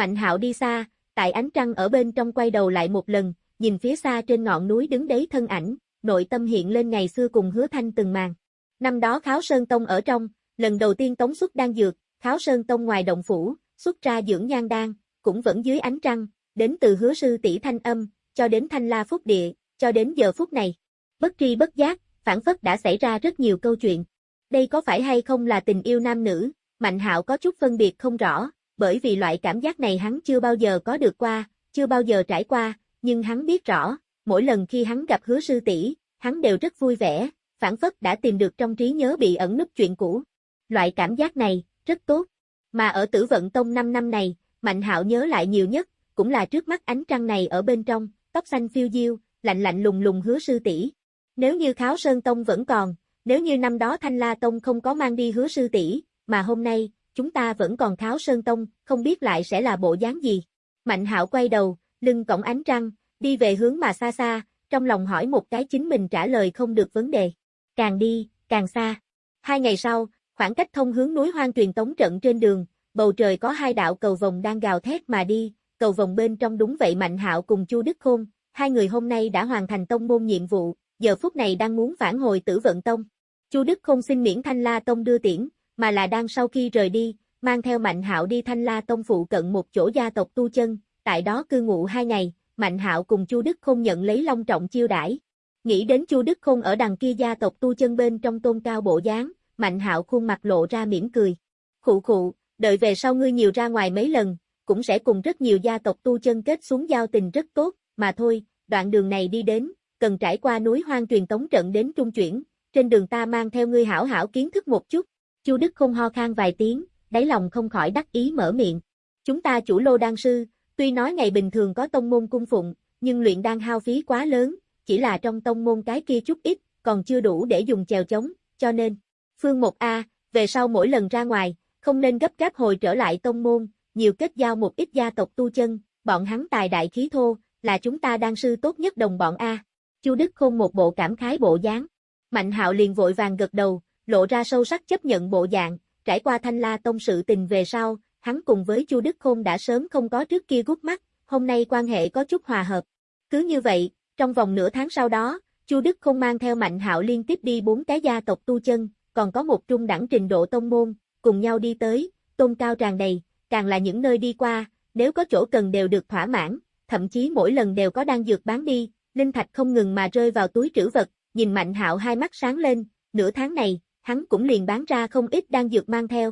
Mạnh hạo đi xa, tại ánh trăng ở bên trong quay đầu lại một lần, nhìn phía xa trên ngọn núi đứng đấy thân ảnh, nội tâm hiện lên ngày xưa cùng hứa thanh từng màn. Năm đó Kháo Sơn Tông ở trong, lần đầu tiên tống xuất đan dược, Kháo Sơn Tông ngoài động phủ, xuất ra dưỡng nhan đan, cũng vẫn dưới ánh trăng, đến từ hứa sư tỷ thanh âm, cho đến thanh la phúc địa, cho đến giờ phút này. Bất tri bất giác, phản phất đã xảy ra rất nhiều câu chuyện. Đây có phải hay không là tình yêu nam nữ, Mạnh hạo có chút phân biệt không rõ, bởi vì loại cảm giác này hắn chưa bao giờ có được qua, chưa bao giờ trải qua, nhưng hắn biết rõ, mỗi lần khi hắn gặp hứa sư tỷ, hắn đều rất vui vẻ, phản phất đã tìm được trong trí nhớ bị ẩn núp chuyện cũ. Loại cảm giác này, rất tốt. Mà ở tử vận tông 5 năm này, Mạnh hạo nhớ lại nhiều nhất, cũng là trước mắt ánh trăng này ở bên trong, tóc xanh phiêu diêu, lạnh lạnh lùng lùng hứa sư tỷ. Nếu như Kháo Sơn Tông vẫn còn, nếu như năm đó Thanh La Tông không có mang đi hứa sư tỷ, mà hôm nay, chúng ta vẫn còn Kháo Sơn Tông, không biết lại sẽ là bộ dáng gì. Mạnh hạo quay đầu, lưng cổng ánh trăng, đi về hướng mà xa xa, trong lòng hỏi một cái chính mình trả lời không được vấn đề. Càng đi, càng xa. Hai ngày sau, khoảng cách thông hướng núi hoang truyền tống trận trên đường, bầu trời có hai đạo cầu vòng đang gào thét mà đi, cầu vòng bên trong đúng vậy Mạnh Hạo cùng Chu Đức Khôn, hai người hôm nay đã hoàn thành tông môn nhiệm vụ, giờ phút này đang muốn phản hồi Tử Vận Tông. Chu Đức Khôn xin miễn Thanh La Tông đưa tiễn, mà là đang sau khi rời đi, mang theo Mạnh Hạo đi Thanh La Tông phụ cận một chỗ gia tộc tu chân, tại đó cư ngụ hai ngày, Mạnh Hạo cùng Chu Đức Khôn nhận lấy long trọng chiêu đãi. Nghĩ đến Chu Đức Khôn ở đằng kia gia tộc tu chân bên trong tôn cao bộ dáng, Mạnh Hạo khuôn mặt lộ ra mỉm cười. Khụ khụ, đợi về sau ngươi nhiều ra ngoài mấy lần, cũng sẽ cùng rất nhiều gia tộc tu chân kết xuống giao tình rất tốt, mà thôi, đoạn đường này đi đến, cần trải qua núi hoang truyền tống trận đến trung chuyển, trên đường ta mang theo ngươi hảo hảo kiến thức một chút. Chu Đức không ho khan vài tiếng, đáy lòng không khỏi đắc ý mở miệng. Chúng ta chủ lô đan sư, tuy nói ngày bình thường có tông môn cung phụng, nhưng luyện đan hao phí quá lớn, chỉ là trong tông môn cái kia chút ít, còn chưa đủ để dùng chèo chống, cho nên, Phương 1A, về sau mỗi lần ra ngoài, không nên gấp gáp hồi trở lại tông môn, nhiều kết giao một ít gia tộc tu chân, bọn hắn tài đại khí thô, là chúng ta đan sư tốt nhất đồng bọn A. Chu Đức Khôn một bộ cảm khái bộ dáng. Mạnh hạo liền vội vàng gật đầu, lộ ra sâu sắc chấp nhận bộ dạng, trải qua thanh la tông sự tình về sau, hắn cùng với Chu Đức Khôn đã sớm không có trước kia gút mắt, hôm nay quan hệ có chút hòa hợp. Cứ như vậy, trong vòng nửa tháng sau đó, Chu Đức Khôn mang theo Mạnh Hạo liên tiếp đi bốn cái gia tộc tu chân, còn có một trung đẳng trình độ tông môn, cùng nhau đi tới, tôn cao tràn đầy, càng là những nơi đi qua, nếu có chỗ cần đều được thỏa mãn, thậm chí mỗi lần đều có đang dược bán đi, linh thạch không ngừng mà rơi vào túi trữ vật, nhìn Mạnh Hạo hai mắt sáng lên, nửa tháng này, hắn cũng liền bán ra không ít đan dược mang theo.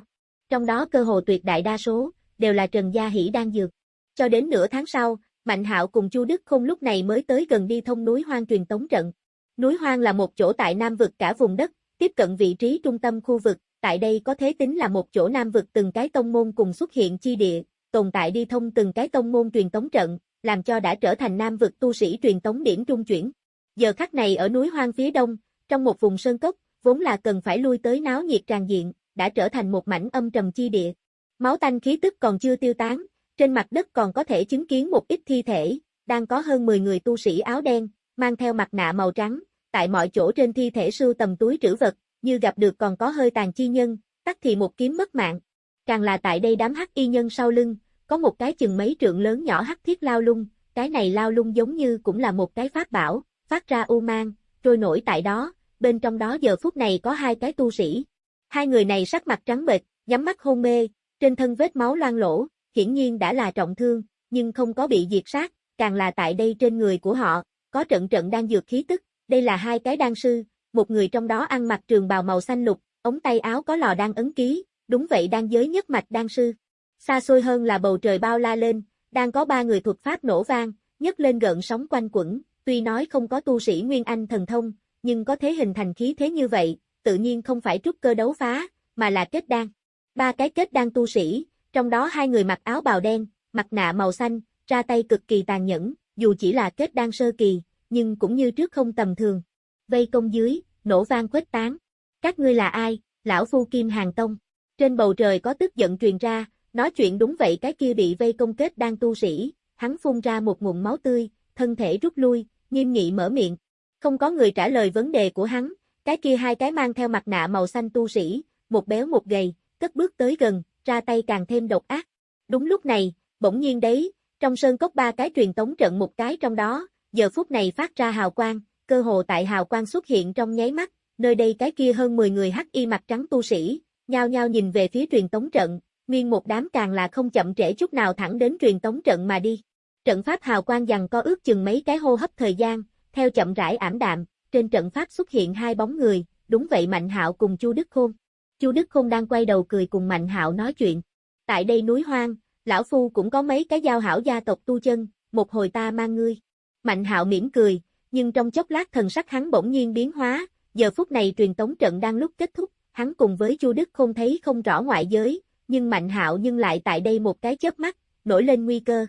Trong đó cơ hồ tuyệt đại đa số, đều là Trần Gia Hỷ đang dược. Cho đến nửa tháng sau, Mạnh Hạo cùng Chu Đức Khôn lúc này mới tới gần đi thông núi hoang truyền tống trận. Núi hoang là một chỗ tại Nam vực cả vùng đất, tiếp cận vị trí trung tâm khu vực, tại đây có thế tính là một chỗ Nam vực từng cái tông môn cùng xuất hiện chi địa, tồn tại đi thông từng cái tông môn truyền tống trận, làm cho đã trở thành Nam vực tu sĩ truyền tống điểm trung chuyển. Giờ khắc này ở núi hoang phía đông, trong một vùng sơn cốc, vốn là cần phải lui tới náo nhiệt tràn diện, đã trở thành một mảnh âm trầm chi địa. Máu tanh khí tức còn chưa tiêu tán, trên mặt đất còn có thể chứng kiến một ít thi thể, đang có hơn 10 người tu sĩ áo đen, mang theo mặt nạ màu trắng, tại mọi chỗ trên thi thể sưu tầm túi trữ vật, như gặp được còn có hơi tàn chi nhân, tắt thì một kiếm mất mạng. Càng là tại đây đám hắc y nhân sau lưng, có một cái chừng mấy trượng lớn nhỏ hắc thiết lao lung, cái này lao lung giống như cũng là một cái pháp bảo, phát ra u mang, trôi nổi tại đó, bên trong đó giờ phút này có hai cái tu sĩ. Hai người này sắc mặt trắng bệch, nhắm mắt hôn mê, trên thân vết máu loang lỗ, hiển nhiên đã là trọng thương, nhưng không có bị diệt sát, càng là tại đây trên người của họ, có trận trận đang dược khí tức, đây là hai cái đan sư, một người trong đó ăn mặc trường bào màu xanh lục, ống tay áo có lò đan ấn ký, đúng vậy đang giới nhất mạch đan sư. Xa xôi hơn là bầu trời bao la lên, đang có ba người thuật pháp nổ vang, nhấc lên gợn sóng quanh quẩn, tuy nói không có tu sĩ Nguyên Anh thần thông, nhưng có thế hình thành khí thế như vậy, tự nhiên không phải trúc cơ đấu phá, mà là kết đan. Ba cái kết đan tu sĩ, trong đó hai người mặc áo bào đen, mặt nạ màu xanh, ra tay cực kỳ tàn nhẫn, dù chỉ là kết đan sơ kỳ, nhưng cũng như trước không tầm thường. Vây công dưới, nổ vang khuếch tán. Các ngươi là ai, lão phu kim hàng tông. Trên bầu trời có tức giận truyền ra, nói chuyện đúng vậy cái kia bị vây công kết đang tu sĩ, hắn phun ra một nguồn máu tươi, thân thể rút lui, nghiêm nghị mở miệng. Không có người trả lời vấn đề của hắn, cái kia hai cái mang theo mặt nạ màu xanh tu sĩ, một béo một gầy, cất bước tới gần, ra tay càng thêm độc ác. Đúng lúc này, Bỗng nhiên đấy, trong sơn cốc ba cái truyền tống trận một cái trong đó, giờ phút này phát ra hào quang, cơ hồ tại hào quang xuất hiện trong nháy mắt, nơi đây cái kia hơn 10 người hắc y mặt trắng tu sĩ, nhao nhao nhìn về phía truyền tống trận, nguyên một đám càng là không chậm trễ chút nào thẳng đến truyền tống trận mà đi. Trận pháp hào quang dằn co ước chừng mấy cái hô hấp thời gian, theo chậm rãi ảm đạm, trên trận pháp xuất hiện hai bóng người, đúng vậy Mạnh Hạo cùng Chu Đức Khôn. Chu Đức Khôn đang quay đầu cười cùng Mạnh Hạo nói chuyện. Tại đây núi hoang, lão phu cũng có mấy cái giao hảo gia tộc tu chân, một hồi ta mang ngươi. Mạnh Hạo mỉm cười, nhưng trong chốc lát thần sắc hắn bỗng nhiên biến hóa, giờ phút này truyền tống trận đang lúc kết thúc, hắn cùng với Chu Đức Khôn thấy không rõ ngoại giới, nhưng Mạnh Hạo nhưng lại tại đây một cái chớp mắt, nổi lên nguy cơ.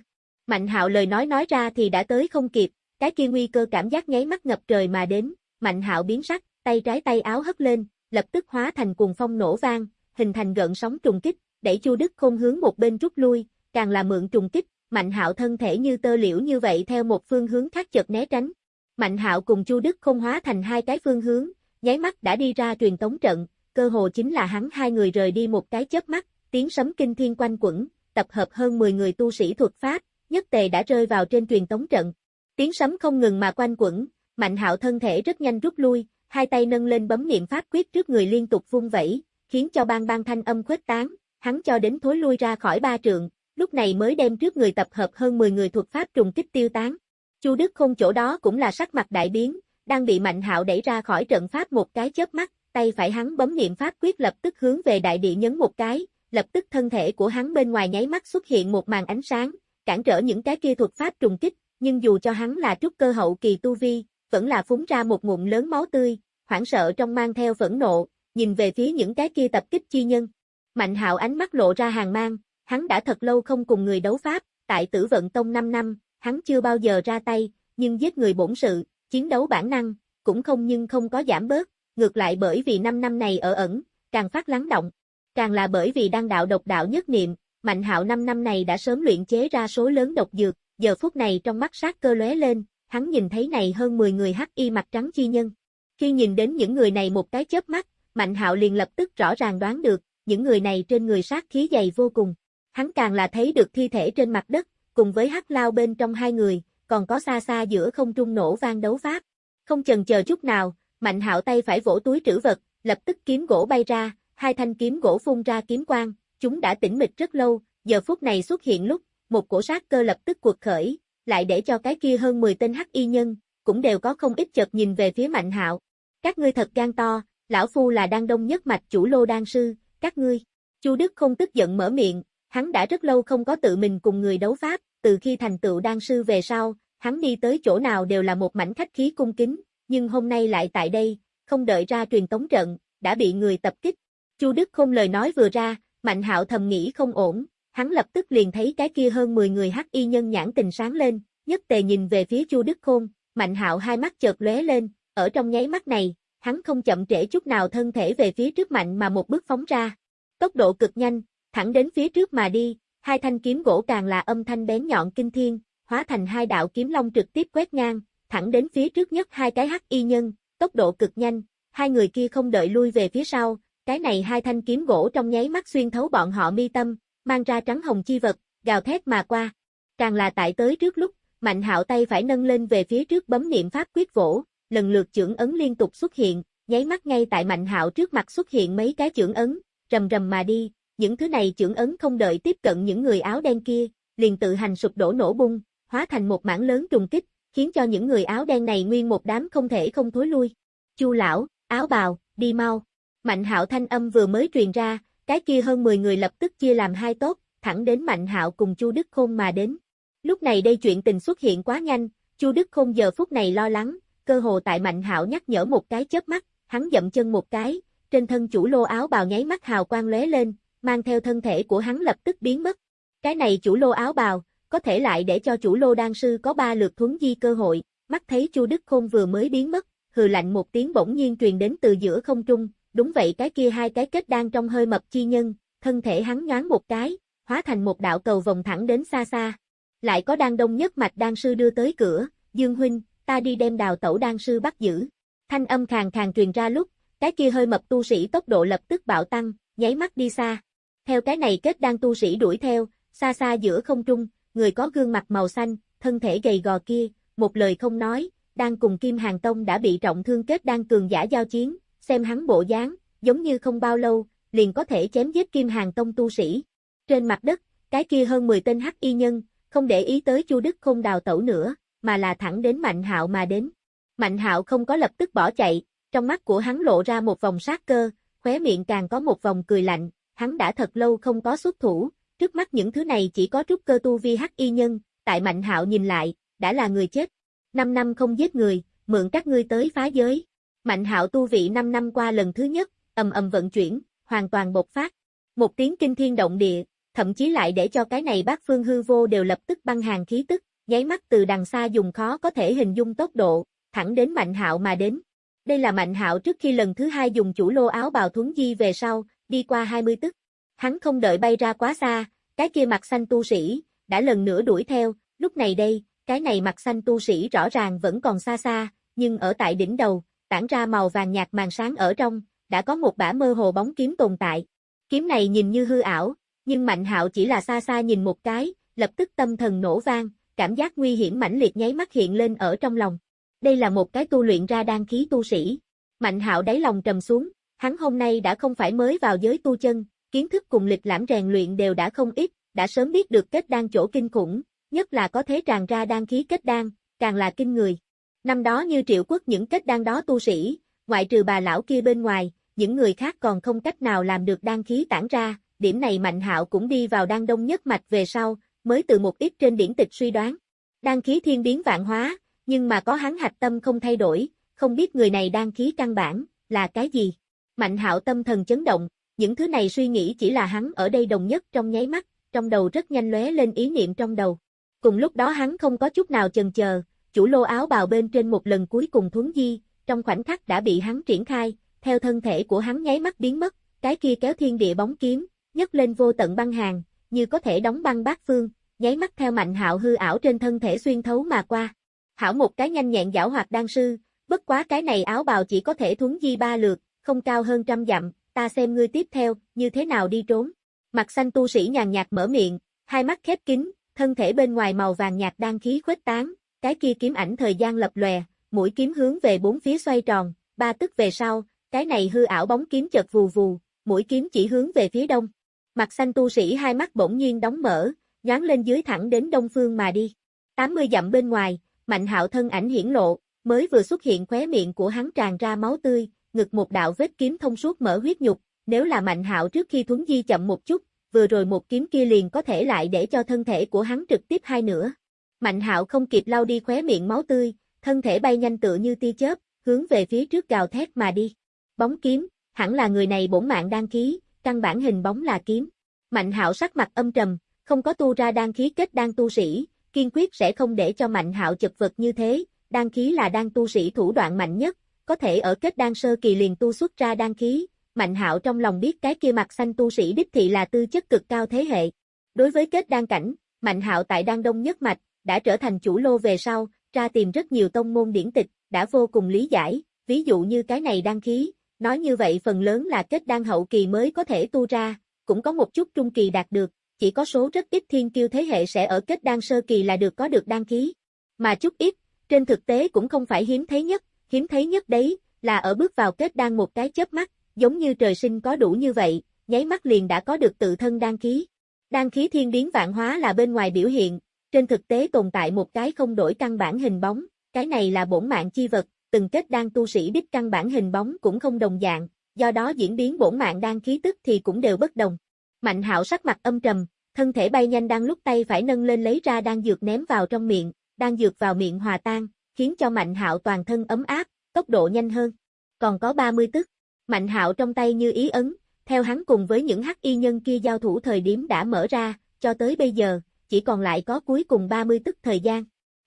Mạnh Hạo lời nói nói ra thì đã tới không kịp, cái kia nguy cơ cảm giác nháy mắt ngập trời mà đến, Mạnh Hạo biến sắc, tay trái tay áo hất lên, lập tức hóa thành cuồng phong nổ vang, hình thành gợn sóng trùng kích, đẩy Chu Đức Khôn hướng một bên rút lui, càng là mượn trùng kích, Mạnh Hạo thân thể như tơ liễu như vậy theo một phương hướng khác chợt né tránh. Mạnh Hạo cùng Chu Đức Khôn hóa thành hai cái phương hướng, nháy mắt đã đi ra truyền tống trận, cơ hồ chính là hắn hai người rời đi một cái chớp mắt, tiếng sấm kinh thiên quanh quẩn, tập hợp hơn 10 người tu sĩ thuật pháp, nhất tề đã rơi vào trên truyền tống trận. Tiếng sấm không ngừng mà quanh quẩn, Mạnh Hạo thân thể rất nhanh rút lui, hai tay nâng lên bấm niệm pháp quyết trước người liên tục vung vẩy, khiến cho bang bang thanh âm khuếch tán, hắn cho đến thối lui ra khỏi ba trượng, lúc này mới đem trước người tập hợp hơn 10 người thuật pháp trùng kích tiêu tán. Chu Đức không chỗ đó cũng là sắc mặt đại biến, đang bị Mạnh Hạo đẩy ra khỏi trận pháp một cái chớp mắt, tay phải hắn bấm niệm pháp quyết lập tức hướng về đại địa nhấn một cái, lập tức thân thể của hắn bên ngoài nháy mắt xuất hiện một màn ánh sáng, cản trở những cái kia thuật pháp trùng kích, nhưng dù cho hắn là trúc cơ hậu kỳ tu vi, vẫn là phúng ra một ngụm lớn máu tươi, hoảng sợ trong mang theo phẫn nộ, nhìn về phía những cái kia tập kích chi nhân. Mạnh hạo ánh mắt lộ ra hàng mang, hắn đã thật lâu không cùng người đấu pháp, tại tử vận tông 5 năm, hắn chưa bao giờ ra tay, nhưng giết người bổn sự, chiến đấu bản năng, cũng không nhưng không có giảm bớt, ngược lại bởi vì 5 năm này ở ẩn, càng phát lắng động. Càng là bởi vì đang đạo độc đạo nhất niệm, Mạnh hạo 5 năm này đã sớm luyện chế ra số lớn độc dược, giờ phút này trong mắt sát cơ lóe lên, hắn nhìn thấy này hơn 10 người hắc y mặt trắng chi nhân. Khi nhìn đến những người này một cái chớp mắt, Mạnh hạo liền lập tức rõ ràng đoán được, những người này trên người sát khí dày vô cùng. Hắn càng là thấy được thi thể trên mặt đất, cùng với hắc lao bên trong hai người, còn có xa xa giữa không trung nổ vang đấu pháp. Không chần chờ chút nào, Mạnh hạo tay phải vỗ túi trữ vật, lập tức kiếm gỗ bay ra, hai thanh kiếm gỗ phun ra kiếm quang, chúng đã tĩnh mịch rất lâu, giờ phút này xuất hiện lúc, một cổ sát cơ lập tức cuộc khởi, lại để cho cái kia hơn 10 tên hắc y nhân, cũng đều có không ít chợt nhìn về phía Mạnh Hạo. Các ngươi thật gan to, lão phu là đan đông nhất mạch chủ lô đan sư, các ngươi. Chu Đức không tức giận mở miệng, hắn đã rất lâu không có tự mình cùng người đấu pháp, từ khi thành tựu đan sư về sau, hắn đi tới chỗ nào đều là một mảnh khách khí cung kính, nhưng hôm nay lại tại đây, không đợi ra truyền tống trận, đã bị người tập kích. Chu Đức không lời nói vừa ra, Mạnh Hạo thầm nghĩ không ổn, hắn lập tức liền thấy cái kia hơn 10 người hắc y nhân nhãn tình sáng lên, nhất tề nhìn về phía Chu Đức Khôn, Mạnh Hạo hai mắt chợt lóe lên, ở trong nháy mắt này, hắn không chậm trễ chút nào thân thể về phía trước mạnh mà một bước phóng ra. Tốc độ cực nhanh, thẳng đến phía trước mà đi, hai thanh kiếm gỗ càng là âm thanh bén nhọn kinh thiên, hóa thành hai đạo kiếm long trực tiếp quét ngang, thẳng đến phía trước nhất hai cái hắc y nhân, tốc độ cực nhanh, hai người kia không đợi lui về phía sau, cái này hai thanh kiếm gỗ trong nháy mắt xuyên thấu bọn họ mi tâm, mang ra trắng hồng chi vật, gào thét mà qua. Càng là tại tới trước lúc, Mạnh Hạo tay phải nâng lên về phía trước bấm niệm pháp quyết vỗ, lần lượt chưởng ấn liên tục xuất hiện, nháy mắt ngay tại Mạnh Hạo trước mặt xuất hiện mấy cái chưởng ấn, rầm rầm mà đi, những thứ này chưởng ấn không đợi tiếp cận những người áo đen kia, liền tự hành sụp đổ nổ bung, hóa thành một mảng lớn trùng kích, khiến cho những người áo đen này nguyên một đám không thể không thối lui. Chu lão, áo bào, đi mau. Mạnh Hạo thanh âm vừa mới truyền ra, cái kia hơn 10 người lập tức chia làm hai tốt, thẳng đến Mạnh Hạo cùng Chu Đức Khôn mà đến. Lúc này đây chuyện tình xuất hiện quá nhanh, Chu Đức Khôn giờ phút này lo lắng, cơ hồ tại Mạnh Hạo nhắc nhở một cái chớp mắt, hắn dậm chân một cái, trên thân chủ lô áo bào nháy mắt hào quang lóe lên, mang theo thân thể của hắn lập tức biến mất. Cái này chủ lô áo bào, có thể lại để cho chủ lô đan sư có ba lượt thuấn di cơ hội, mắt thấy Chu Đức Khôn vừa mới biến mất, hừ lạnh một tiếng bỗng nhiên truyền đến từ giữa không trung, đúng vậy cái kia hai cái kết đang trong hơi mập chi nhân, thân thể hắn nhoáng một cái, hóa thành một đạo cầu vòng thẳng đến xa xa. Lại có đan đông nhất mạch đan sư đưa tới cửa, Dương huynh, ta đi đem đào tẩu đan sư bắt giữ. Thanh âm khàn khàn truyền ra lúc, cái kia hơi mập tu sĩ tốc độ lập tức bạo tăng, nháy mắt đi xa. Theo cái này kết đang tu sĩ đuổi theo, xa xa giữa không trung, người có gương mặt màu xanh, thân thể gầy gò kia, một lời không nói, đang cùng Kim Hàng Tông đã bị trọng thương kết đang cường giả giao chiến, xem hắn bộ dáng, giống như không bao lâu, liền có thể chém giết Kim Hàng Tông tu sĩ. Trên mặt đất, cái kia hơn 10 tên hắc y nhân, không để ý tới Chu Đức không đào tẩu nữa, mà là thẳng đến Mạnh Hạo mà đến. Mạnh Hạo không có lập tức bỏ chạy, trong mắt của hắn lộ ra một vòng sát cơ, khóe miệng càng có một vòng cười lạnh, hắn đã thật lâu không có xuất thủ, trước mắt những thứ này chỉ có trúc cơ tu vi hắc y nhân, tại Mạnh Hạo nhìn lại, đã là người chết. năm năm không giết người, mượn các ngươi tới phá giới. Mạnh Hạo tu vị 5 năm qua lần thứ nhất, ầm ầm vận chuyển, hoàn toàn bộc phát. Một tiếng kinh thiên động địa, thậm chí lại để cho cái này bác phương hư vô đều lập tức băng hàng khí tức, nháy mắt từ đằng xa dùng khó có thể hình dung tốc độ, thẳng đến Mạnh Hạo mà đến. Đây là Mạnh Hạo trước khi lần thứ hai dùng chủ lô áo bào thuấn di về sau, đi qua 20 tức. Hắn không đợi bay ra quá xa, cái kia mặt xanh tu sĩ, đã lần nữa đuổi theo, lúc này đây, cái này mặt xanh tu sĩ rõ ràng vẫn còn xa xa, nhưng ở tại đỉnh đầu, tản ra màu vàng nhạt màn sáng ở trong, đã có một bả mơ hồ bóng kiếm tồn tại. Kiếm này nhìn như hư ảo, nhưng Mạnh Hạo chỉ là xa xa nhìn một cái, lập tức tâm thần nổ vang, cảm giác nguy hiểm mãnh liệt nháy mắt hiện lên ở trong lòng. Đây là một cái tu luyện ra đan khí tu sĩ. Mạnh Hạo đáy lòng trầm xuống, hắn hôm nay đã không phải mới vào giới tu chân, kiến thức cùng lịch lãm rèn luyện đều đã không ít, đã sớm biết được kết đan chỗ kinh khủng, nhất là có thế tràn ra đan khí kết đan, càng là kinh người. Năm đó như triệu quốc những kết đan đó tu sĩ, ngoại trừ bà lão kia bên ngoài, những người khác còn không cách nào làm được đan khí tản ra, điểm này Mạnh Hạo cũng đi vào đan đông nhất mạch về sau, mới từ một ít trên điển tịch suy đoán. Đan khí thiên biến vạn hóa, nhưng mà có hắn hạch tâm không thay đổi, không biết người này đan khí căn bản, là cái gì. Mạnh Hạo tâm thần chấn động, những thứ này suy nghĩ chỉ là hắn ở đây đồng nhất trong nháy mắt, trong đầu rất nhanh lóe lên ý niệm trong đầu. Cùng lúc đó hắn không có chút nào chần chờ, chủ lô áo bào bên trên một lần cuối cùng thuấn di, trong khoảnh khắc đã bị hắn triển khai, theo thân thể của hắn nháy mắt biến mất, cái kia kéo thiên địa bóng kiếm, nhấc lên vô tận băng hàng, như có thể đóng băng bát phương, nháy mắt theo mạnh hạo hư ảo trên thân thể xuyên thấu mà qua. Hảo một cái nhanh nhẹn giảo hoạt đan sư, bất quá cái này áo bào chỉ có thể thuấn di ba lượt, không cao hơn trăm dặm, ta xem ngươi tiếp theo, như thế nào đi trốn. Mặt xanh tu sĩ nhàn nhạt mở miệng, hai mắt khép kín, thân thể bên ngoài màu vàng nhạt đang khí khuếch tán, cái kia kiếm ảnh thời gian lập lòe, mũi kiếm hướng về bốn phía xoay tròn, ba tức về sau, cái này hư ảo bóng kiếm chợt vù vù, mũi kiếm chỉ hướng về phía đông. Mặt xanh tu sĩ hai mắt bỗng nhiên đóng mở, nhoáng lên dưới thẳng đến đông phương mà đi. 80 dặm bên ngoài, Mạnh Hạo thân ảnh hiển lộ, mới vừa xuất hiện khóe miệng của hắn tràn ra máu tươi, ngực một đạo vết kiếm thông suốt mở huyết nhục, nếu là Mạnh Hạo trước khi thuấn di chậm một chút, vừa rồi một kiếm kia liền có thể lại để cho thân thể của hắn trực tiếp hai nửa. Mạnh Hạo không kịp lau đi khóe miệng máu tươi, thân thể bay nhanh tựa như tia chớp, hướng về phía trước gào thét mà đi. Bóng kiếm, hẳn là người này bổn mạng đan khí, căn bản hình bóng là kiếm. Mạnh Hạo sắc mặt âm trầm, không có tu ra đan khí kết đan tu sĩ, kiên quyết sẽ không để cho Mạnh Hạo chật vật như thế, đan khí là đan tu sĩ thủ đoạn mạnh nhất, có thể ở kết đan sơ kỳ liền tu xuất ra đan khí, Mạnh Hạo trong lòng biết cái kia mặt xanh tu sĩ đích thị là tư chất cực cao thế hệ. Đối với kết đan cảnh, Mạnh Hạo tại đan đông nhất mạch, đã trở thành chủ lô về sau, ra tìm rất nhiều tông môn điển tịch, đã vô cùng lý giải, ví dụ như cái này đăng khí, nói như vậy phần lớn là kết đan hậu kỳ mới có thể tu ra, cũng có một chút trung kỳ đạt được, chỉ có số rất ít thiên kiêu thế hệ sẽ ở kết đan sơ kỳ là được có được đăng khí. Mà chút ít, trên thực tế cũng không phải hiếm thấy nhất, hiếm thấy nhất đấy, là ở bước vào kết đan một cái chớp mắt, giống như trời sinh có đủ như vậy, nháy mắt liền đã có được tự thân đan khí. Đan khí thiên biến vạn hóa là bên ngoài biểu hiện, trên thực tế tồn tại một cái không đổi căn bản hình bóng, cái này là bổn mạng chi vật, từng kết đan tu sĩ đích căn bản hình bóng cũng không đồng dạng, do đó diễn biến bổn mạng đang khí tức thì cũng đều bất đồng. Mạnh hạo sắc mặt âm trầm, thân thể bay nhanh đang lúc tay phải nâng lên lấy ra đang dược ném vào trong miệng, đang dược vào miệng hòa tan, khiến cho mạnh hạo toàn thân ấm áp, tốc độ nhanh hơn. Còn có 30 tức, mạnh hạo trong tay như ý ấn, theo hắn cùng với những hắc y nhân kia giao thủ thời điểm đã mở ra, cho tới bây giờ, chỉ còn lại có cuối cùng 30 tức thời gian.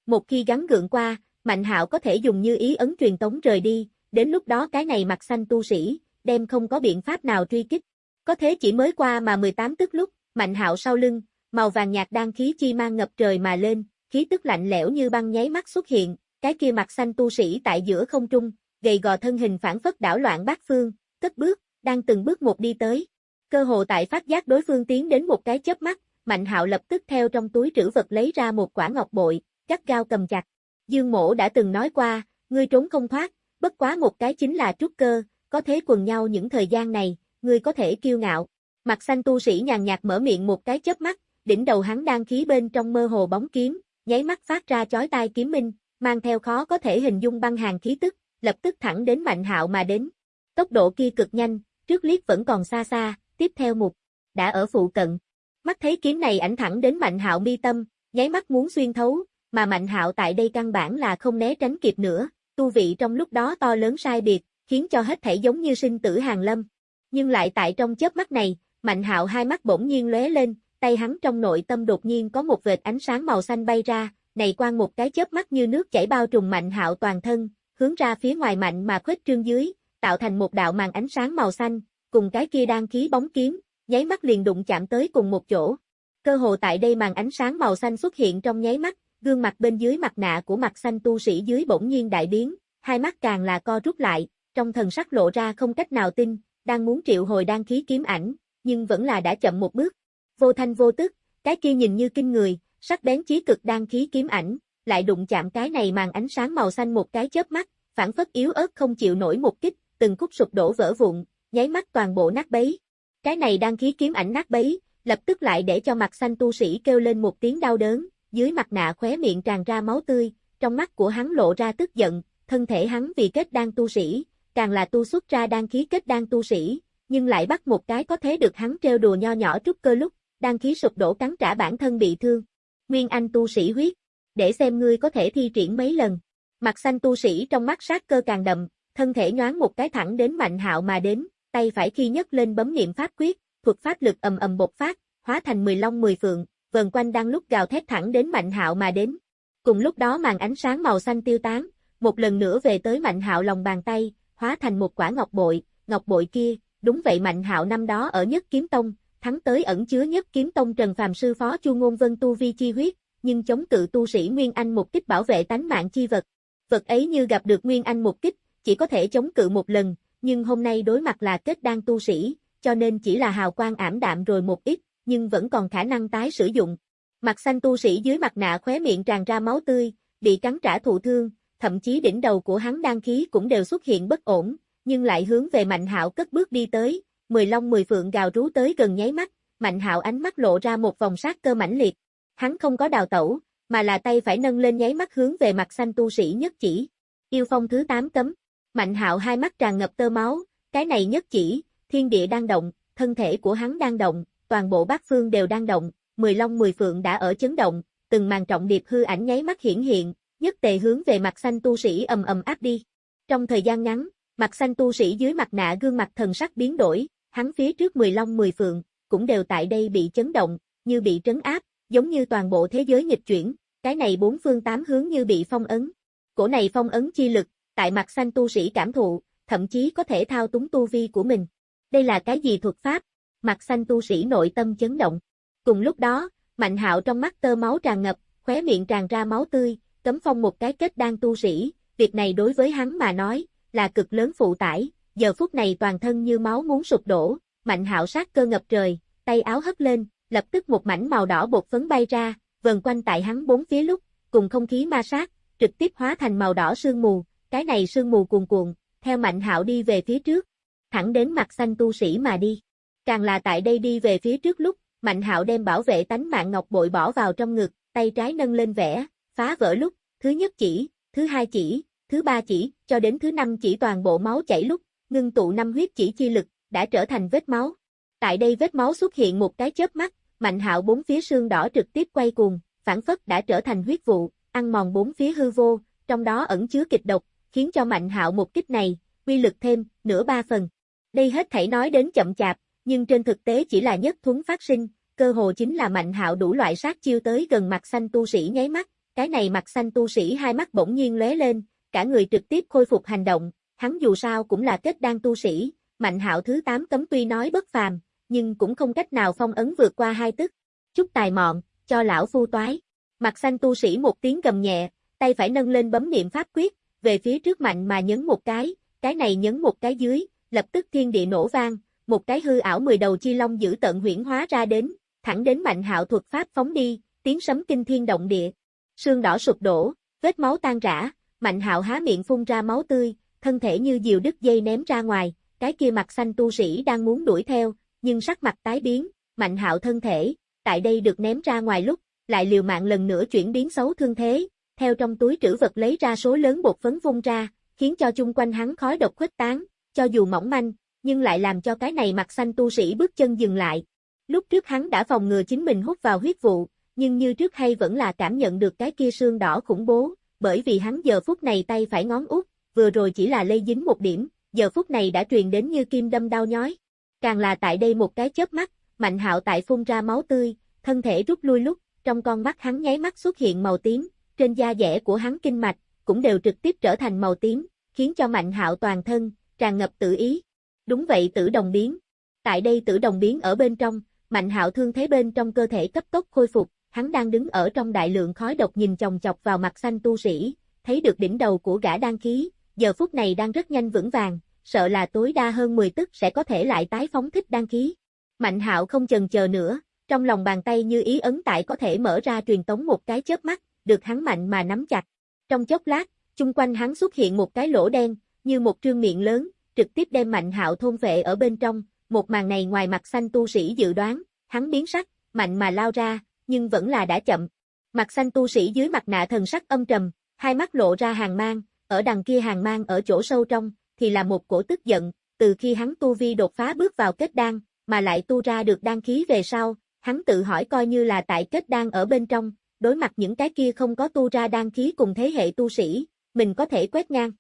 Một khi gắn gượng qua, Mạnh Hạo có thể dùng như ý ấn truyền tống rời đi, đến lúc đó cái này mặt xanh tu sĩ, đem không có biện pháp nào truy kích. Có thế chỉ mới qua mà 18 tức lúc, Mạnh Hạo sau lưng, màu vàng nhạt đang khí chi mang ngập trời mà lên, khí tức lạnh lẽo như băng nháy mắt xuất hiện, cái kia mặt xanh tu sĩ tại giữa không trung, gầy gò thân hình phản phất đảo loạn bát phương, cất bước, đang từng bước một đi tới. Cơ hồ tại phát giác đối phương tiến đến một cái chớp mắt, Mạnh Hạo lập tức theo trong túi trữ vật lấy ra một quả ngọc bội, gắt gao cầm chặt. Dương Mỗ đã từng nói qua, ngươi trốn không thoát, bất quá một cái chính là trúc cơ, có thế quần nhau những thời gian này, ngươi có thể kiêu ngạo. Mặt xanh tu sĩ nhàn nhạt mở miệng một cái chớp mắt, đỉnh đầu hắn đang khí bên trong mơ hồ bóng kiếm, nháy mắt phát ra chói tai kiếm minh, mang theo khó có thể hình dung băng hàng khí tức, lập tức thẳng đến Mạnh Hạo mà đến. Tốc độ kia cực nhanh, trước liếc vẫn còn xa xa, tiếp theo mục đã ở phụ cận. Mắt thấy kiếm này ảnh thẳng đến Mạnh Hạo mi tâm, nháy mắt muốn xuyên thấu, mà Mạnh Hạo tại đây căn bản là không né tránh kịp nữa, tu vị trong lúc đó to lớn sai biệt, khiến cho hết thảy giống như sinh tử hàng lâm. Nhưng lại tại trong chớp mắt này, Mạnh Hạo hai mắt bỗng nhiên lóe lên, tay hắn trong nội tâm đột nhiên có một vệt ánh sáng màu xanh bay ra, này quang một cái chớp mắt như nước chảy bao trùm Mạnh Hạo toàn thân, hướng ra phía ngoài mạnh mà khuếch trương dưới, tạo thành một đạo màn ánh sáng màu xanh, cùng cái kia đang khí bóng kiếm, nháy mắt liền đụng chạm tới cùng một chỗ. Cơ hồ tại đây màn ánh sáng màu xanh xuất hiện trong nháy mắt, gương mặt bên dưới mặt nạ của mặt xanh tu sĩ dưới bỗng nhiên đại biến, hai mắt càng là co rút lại, trong thần sắc lộ ra không cách nào tin, đang muốn triệu hồi đan khí kiếm ảnh, nhưng vẫn là đã chậm một bước. Vô thanh vô tức, cái kia nhìn như kinh người, sắc bén chí cực đan khí kiếm ảnh, lại đụng chạm cái này màn ánh sáng màu xanh một cái chớp mắt, phản phất yếu ớt không chịu nổi một kích, từng khúc sụp đổ vỡ vụn, nháy mắt toàn bộ nát bấy. Cái này đang khí kiếm ảnh nát bấy, lập tức lại để cho mặt xanh tu sĩ kêu lên một tiếng đau đớn, dưới mặt nạ khóe miệng tràn ra máu tươi, trong mắt của hắn lộ ra tức giận, thân thể hắn vì kết đan tu sĩ, càng là tu xuất ra đan khí kết đan tu sĩ, nhưng lại bắt một cái có thế được hắn trêu đùa nho nhỏ trúc cơ lúc, đan khí sụp đổ cắn trả bản thân bị thương. Nguyên Anh tu sĩ huyết, để xem ngươi có thể thi triển mấy lần. Mặt xanh tu sĩ trong mắt sát cơ càng đậm, thân thể nhoáng một cái thẳng đến Mạnh Hạo mà đến, tay phải khi nhấc lên bấm niệm pháp quyết, thuật pháp lực ầm ầm bộc phát, hóa thành 10 long 10 phượng, vần quanh đang lúc gào thét thẳng đến Mạnh Hạo mà đến. Cùng lúc đó màn ánh sáng màu xanh tiêu tán, một lần nữa về tới Mạnh Hạo lòng bàn tay, hóa thành một quả ngọc bội, ngọc bội kia, đúng vậy Mạnh Hạo năm đó ở Nhất Kiếm Tông, thắng tới ẩn chứa Nhất Kiếm Tông Trần Phàm sư phó Chu Ngôn Vân tu vi chi huyết, nhưng chống cự tu sĩ Nguyên Anh một kích bảo vệ tánh mạng chi vật. Vật ấy như gặp được Nguyên Anh một kích, chỉ có thể chống cự một lần, nhưng hôm nay đối mặt là kết đan tu sĩ, cho nên chỉ là hào quang ảm đạm rồi một ít, nhưng vẫn còn khả năng tái sử dụng. Mặt xanh tu sĩ dưới mặt nạ khóe miệng tràn ra máu tươi, bị cắn trả thụ thương, thậm chí đỉnh đầu của hắn đan khí cũng đều xuất hiện bất ổn, nhưng lại hướng về Mạnh Hạo cất bước đi tới, mười long mười phượng gào rú tới gần nháy mắt, Mạnh Hạo ánh mắt lộ ra một vòng sát cơ mãnh liệt. Hắn không có đào tẩu, mà là tay phải nâng lên nháy mắt hướng về mặt xanh tu sĩ nhất chỉ. Yêu phong thứ 8 cấm. Mạnh Hạo hai mắt tràn ngập tơ máu, cái này nhất chỉ, thiên địa đang động, thân thể của hắn đang động, toàn bộ bát phương đều đang động, mười long mười phượng đã ở chấn động, từng màn trọng điệp hư ảnh nháy mắt hiển hiện, nhất tề hướng về mặt xanh tu sĩ ầm ầm áp đi. Trong thời gian ngắn, mặt xanh tu sĩ dưới mặt nạ gương mặt thần sắc biến đổi, hắn phía trước mười long mười phượng, cũng đều tại đây bị chấn động, như bị trấn áp, giống như toàn bộ thế giới nghịch chuyển, cái này bốn phương tám hướng như bị phong ấn. Cổ này phong ấn chi lực, tại mặt xanh tu sĩ cảm thụ, thậm chí có thể thao túng tu vi của mình. Đây là cái gì thuật pháp? Mặt xanh tu sĩ nội tâm chấn động. Cùng lúc đó, Mạnh Hạo trong mắt tơ máu tràn ngập, khóe miệng tràn ra máu tươi, cấm phong một cái kết đan tu sĩ, việc này đối với hắn mà nói, là cực lớn phụ tải, giờ phút này toàn thân như máu muốn sụp đổ, Mạnh Hạo sát cơ ngập trời, tay áo hất lên, lập tức một mảnh màu đỏ bột phấn bay ra, vần quanh tại hắn bốn phía lúc, cùng không khí ma sát, trực tiếp hóa thành màu đỏ sương mù, cái này sương mù cuồn cuộn, theo Mạnh Hạo đi về phía trước, thẳng đến mặt xanh tu sĩ mà đi. Càng là tại đây đi về phía trước lúc, Mạnh Hạo đem bảo vệ tánh mạng ngọc bội bỏ vào trong ngực, tay trái nâng lên vẽ, phá vỡ lúc, thứ nhất chỉ, thứ hai chỉ, thứ ba chỉ, cho đến thứ năm chỉ toàn bộ máu chảy lúc, ngưng tụ năm huyết chỉ chi lực, đã trở thành vết máu. Tại đây vết máu xuất hiện một cái chớp mắt, Mạnh Hạo bốn phía xương đỏ trực tiếp quay cuồng, phản phất đã trở thành huyết vụ, ăn mòn bốn phía hư vô, trong đó ẩn chứa kịch độc, khiến cho Mạnh Hạo một kích này, uy lực thêm nửa ba phần. Đây hết thảy nói đến chậm chạp, nhưng trên thực tế chỉ là nhất thuấn phát sinh, cơ hồ chính là Mạnh Hạo đủ loại sát chiêu tới gần mặt xanh tu sĩ nháy mắt, cái này mặt xanh tu sĩ hai mắt bỗng nhiên lóe lên, cả người trực tiếp khôi phục hành động, hắn dù sao cũng là kết đan tu sĩ, Mạnh Hạo thứ 8 cấm tuy nói bất phàm, nhưng cũng không cách nào phong ấn vượt qua hai tức. Chút tài mọn, cho lão phu toái. Mặt xanh tu sĩ một tiếng gầm nhẹ, tay phải nâng lên bấm niệm pháp quyết, về phía trước mạnh mà nhấn một cái, cái này nhấn một cái dưới, lập tức thiên địa nổ vang, một cái hư ảo mười đầu chi long giữ tận huyển hóa ra đến, thẳng đến Mạnh Hạo thuật pháp phóng đi, tiếng sấm kinh thiên động địa. Sương đỏ sụp đổ, vết máu tan rã, Mạnh Hạo há miệng phun ra máu tươi, thân thể như diều đứt dây ném ra ngoài, cái kia mặt xanh tu sĩ đang muốn đuổi theo, nhưng sắc mặt tái biến, Mạnh Hạo thân thể, tại đây được ném ra ngoài lúc, lại liều mạng lần nữa chuyển biến xấu thương thế, theo trong túi trữ vật lấy ra số lớn bột phấn vung ra, khiến cho chung quanh hắn khói độc khuếch tán, cho dù mỏng manh, nhưng lại làm cho cái này mặt xanh tu sĩ bước chân dừng lại. Lúc trước hắn đã phòng ngừa chính mình hút vào huyết vụ, nhưng như trước hay vẫn là cảm nhận được cái kia xương đỏ khủng bố, bởi vì hắn giờ phút này tay phải ngón út, vừa rồi chỉ là lây dính một điểm, giờ phút này đã truyền đến như kim đâm đau nhói. Càng là tại đây một cái chớp mắt, Mạnh Hạo tại phun ra máu tươi, thân thể rút lui lúc, trong con mắt hắn nháy mắt xuất hiện màu tím, trên da dẻ của hắn kinh mạch cũng đều trực tiếp trở thành màu tím, khiến cho Mạnh Hạo toàn thân tràn ngập tự ý. Đúng vậy tử đồng biến. Tại đây tử đồng biến ở bên trong, Mạnh Hạo thương thế bên trong cơ thể cấp tốc khôi phục, hắn đang đứng ở trong đại lượng khói độc nhìn chồng chọc vào mặt xanh tu sĩ, thấy được đỉnh đầu của gã đang khí, giờ phút này đang rất nhanh vững vàng, sợ là tối đa hơn 10 tức sẽ có thể lại tái phóng thích đăng khí. Mạnh Hạo không chần chờ nữa, trong lòng bàn tay như ý ấn tại có thể mở ra truyền tống một cái chớp mắt, được hắn mạnh mà nắm chặt. Trong chốc lát, chung quanh hắn xuất hiện một cái lỗ đen, như một trương miệng lớn, trực tiếp đem Mạnh Hạo thôn vệ ở bên trong, một màn này ngoài mặt xanh tu sĩ dự đoán, hắn biến sắc, mạnh mà lao ra, nhưng vẫn là đã chậm. Mặt xanh tu sĩ dưới mặt nạ thần sắc âm trầm, hai mắt lộ ra hàng mang, ở đằng kia hàng mang ở chỗ sâu trong, thì là một cổ tức giận, từ khi hắn tu vi đột phá bước vào kết đan, mà lại tu ra được đan khí về sau, hắn tự hỏi coi như là tại kết đan ở bên trong, đối mặt những cái kia không có tu ra đan khí cùng thế hệ tu sĩ, mình có thể quét ngang.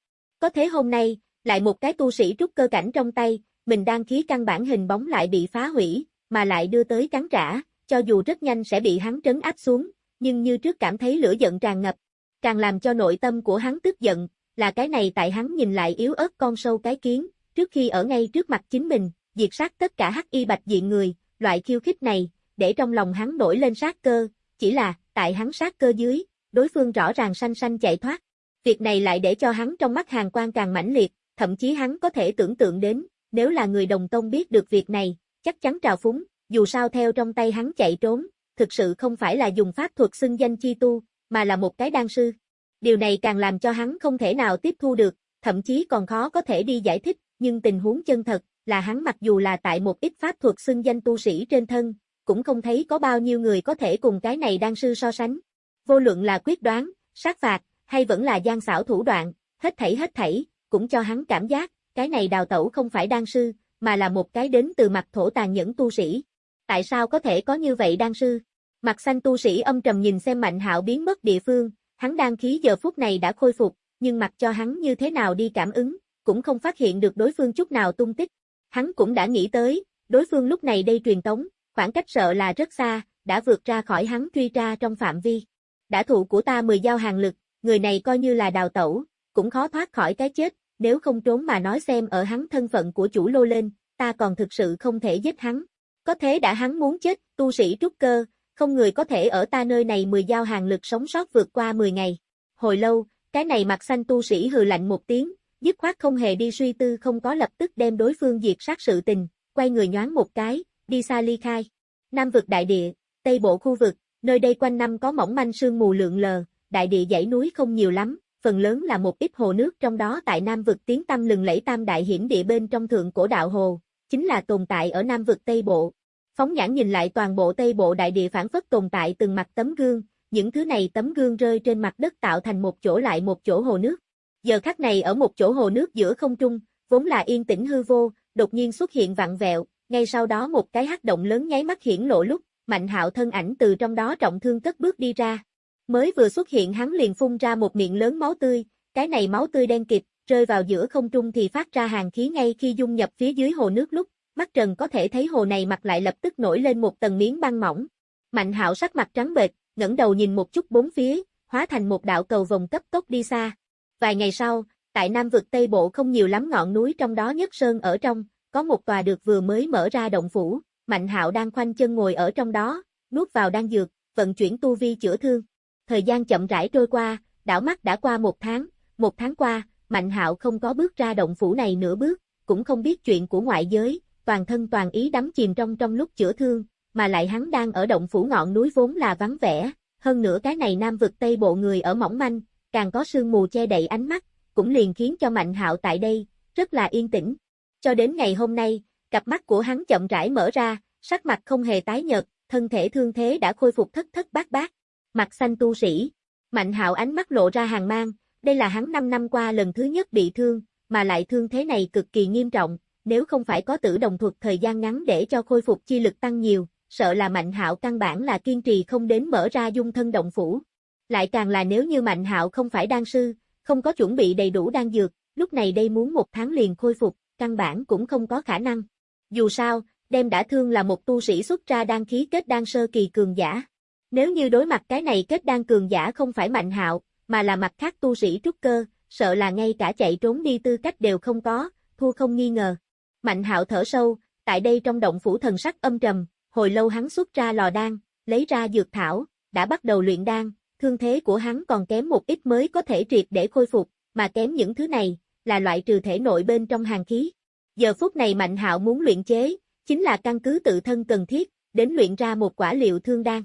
Có thế hôm nay, lại một cái tu sĩ trúc cơ cảnh trong tay, mình đan khí căn bản hình bóng lại bị phá hủy, mà lại đưa tới cắn trả, cho dù rất nhanh sẽ bị hắn trấn áp xuống, nhưng như trước cảm thấy lửa giận tràn ngập. Càng làm cho nội tâm của hắn tức giận, là cái này tại hắn nhìn lại yếu ớt con sâu cái kiến, trước khi ở ngay trước mặt chính mình, diệt sát tất cả hắc y bạch diện người, loại khiêu khích này, để trong lòng hắn nổi lên sát cơ, chỉ là, tại hắn sát cơ dưới, đối phương rõ ràng xanh xanh chạy thoát. Việc này lại để cho hắn trong mắt hàng quan càng mãnh liệt, thậm chí hắn có thể tưởng tượng đến, nếu là người đồng tông biết được việc này, chắc chắn trào phúng, dù sao theo trong tay hắn chạy trốn, thực sự không phải là dùng pháp thuật xưng danh chi tu, mà là một cái đan sư. Điều này càng làm cho hắn không thể nào tiếp thu được, thậm chí còn khó có thể đi giải thích, nhưng tình huống chân thật, là hắn mặc dù là tại một ít pháp thuật xưng danh tu sĩ trên thân, cũng không thấy có bao nhiêu người có thể cùng cái này đan sư so sánh. Vô luận là quyết đoán, sát phạt, hay vẫn là gian xảo thủ đoạn, hết thảy hết thảy, cũng cho hắn cảm giác, cái này đào tẩu không phải đan sư, mà là một cái đến từ mặt thổ tàn nhẫn tu sĩ. Tại sao có thể có như vậy đan sư? Mặt xanh tu sĩ âm trầm nhìn xem mạnh hạo biến mất địa phương, hắn đan khí giờ phút này đã khôi phục, nhưng mặc cho hắn như thế nào đi cảm ứng, cũng không phát hiện được đối phương chút nào tung tích. Hắn cũng đã nghĩ tới, đối phương lúc này đây truyền tống, khoảng cách sợ là rất xa, đã vượt ra khỏi hắn truy tra trong phạm vi. Đã thụ của ta 10 giao hàng lực, người này coi như là đào tẩu, cũng khó thoát khỏi cái chết, nếu không trốn mà nói xem ở hắn thân phận của chủ lô lên, ta còn thực sự không thể giết hắn. Có thế đã hắn muốn chết, tu sĩ trúc cơ, không người có thể ở ta nơi này 10 giao hàng lực sống sót vượt qua 10 ngày. Hồi lâu, cái này mặt xanh tu sĩ hừ lạnh một tiếng, dứt khoát không hề đi suy tư không có lập tức đem đối phương diệt sát sự tình, quay người nhoáng một cái, đi xa ly khai. Nam vực đại địa, Tây bộ khu vực, nơi đây quanh năm có mỏng manh sương mù lượn lờ, đại địa dãy núi không nhiều lắm, phần lớn là một ít hồ nước trong đó tại Nam vực tiếng tâm lừng lẫy tam đại hiểm địa bên trong thượng cổ đạo hồ, chính là tồn tại ở Nam vực Tây Bộ. Phóng nhãn nhìn lại toàn bộ Tây Bộ đại địa phản phất tồn tại từng mặt tấm gương, những thứ này tấm gương rơi trên mặt đất tạo thành một chỗ lại một chỗ hồ nước. Giờ khắc này ở một chỗ hồ nước giữa không trung, vốn là yên tĩnh hư vô, đột nhiên xuất hiện vặn vẹo, ngay sau đó một cái hắc động lớn nháy mắt hiển lộ lúc, Mạnh Hạo thân ảnh từ trong đó trọng thương cất bước đi ra. Mới vừa xuất hiện hắn liền phun ra một miệng lớn máu tươi, cái này máu tươi đen kịt, rơi vào giữa không trung thì phát ra hàng khí ngay khi dung nhập phía dưới hồ nước lúc, mắt Trần có thể thấy hồ này mặt lại lập tức nổi lên một tầng miếng băng mỏng. Mạnh Hạo sắc mặt trắng bệch, ngẩng đầu nhìn một chút bốn phía, hóa thành một đạo cầu vòng cấp tốc đi xa. Vài ngày sau, tại Nam vực Tây Bộ không nhiều lắm ngọn núi trong đó nhất sơn ở trong, có một tòa được vừa mới mở ra động phủ, Mạnh Hạo đang khoanh chân ngồi ở trong đó, nuốt vào đan dược, vận chuyển tu vi chữa thương. Thời gian chậm rãi trôi qua, đảo mắt đã qua một tháng, một tháng qua, Mạnh Hạo không có bước ra động phủ này nửa bước, cũng không biết chuyện của ngoại giới, toàn thân toàn ý đắm chìm trong trong lúc chữa thương, mà lại hắn đang ở động phủ ngọn núi vốn là vắng vẻ, hơn nữa cái này nam vực tây bộ người ở mỏng manh, càng có sương mù che đậy ánh mắt, cũng liền khiến cho Mạnh Hạo tại đây rất là yên tĩnh. Cho đến ngày hôm nay, cặp mắt của hắn chậm rãi mở ra, sắc mặt không hề tái nhợt, thân thể thương thế đã khôi phục thất thất bát bát. Mặt xanh tu sĩ, Mạnh Hạo ánh mắt lộ ra hàng mang, đây là hắn 5 năm qua lần thứ nhất bị thương, mà lại thương thế này cực kỳ nghiêm trọng, nếu không phải có tử đồng thuật thời gian ngắn để cho khôi phục chi lực tăng nhiều, sợ là Mạnh Hạo căn bản là kiên trì không đến mở ra dung thân động phủ. Lại càng là nếu như Mạnh Hạo không phải đan sư, không có chuẩn bị đầy đủ đan dược, lúc này đây muốn một tháng liền khôi phục, căn bản cũng không có khả năng. Dù sao, đem đã thương là một tu sĩ xuất ra đan khí kết đan sơ kỳ cường giả. Nếu như đối mặt cái này kết đan cường giả không phải Mạnh Hạo, mà là mặt khác tu sĩ trúc cơ, sợ là ngay cả chạy trốn đi tư cách đều không có, thua không nghi ngờ. Mạnh hạo thở sâu, tại đây trong động phủ thần sắc âm trầm, hồi lâu hắn xuất ra lò đan, lấy ra dược thảo, đã bắt đầu luyện đan, thương thế của hắn còn kém một ít mới có thể triệt để khôi phục, mà kém những thứ này, là loại trừ thể nội bên trong hàng khí. Giờ phút này Mạnh hạo muốn luyện chế, chính là căn cứ tự thân cần thiết, đến luyện ra một quả liệu thương đan.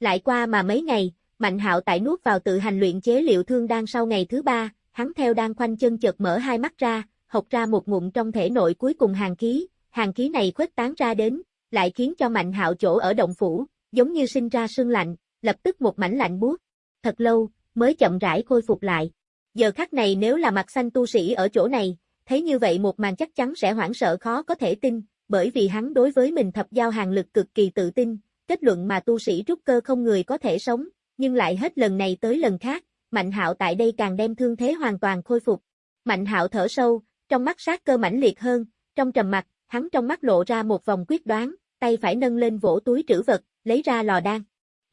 Lại qua mà mấy ngày, Mạnh hạo tại nuốt vào tự hành luyện chế liệu thương đan sau ngày thứ ba, hắn theo đan khoanh chân chợt mở hai mắt ra, học ra một ngụm trong thể nội cuối cùng hàng khí, hàng khí này khuếch tán ra đến, lại khiến cho mạnh hạo chỗ ở động phủ, giống như sinh ra sương lạnh, lập tức một mảnh lạnh buốt. Thật lâu, mới chậm rãi khôi phục lại. Giờ khắc này nếu là mặt xanh tu sĩ ở chỗ này, thấy như vậy một màn chắc chắn sẽ hoảng sợ khó có thể tin, bởi vì hắn đối với mình thập giao hàng lực cực kỳ tự tin, kết luận mà tu sĩ trúc cơ không người có thể sống, nhưng lại hết lần này tới lần khác, Mạnh Hạo tại đây càng đem thương thế hoàn toàn khôi phục. Mạnh Hạo thở sâu, trong mắt sát cơ mãnh liệt hơn, trong trầm mặt, hắn trong mắt lộ ra một vòng quyết đoán, tay phải nâng lên vỗ túi trữ vật, lấy ra lò đan.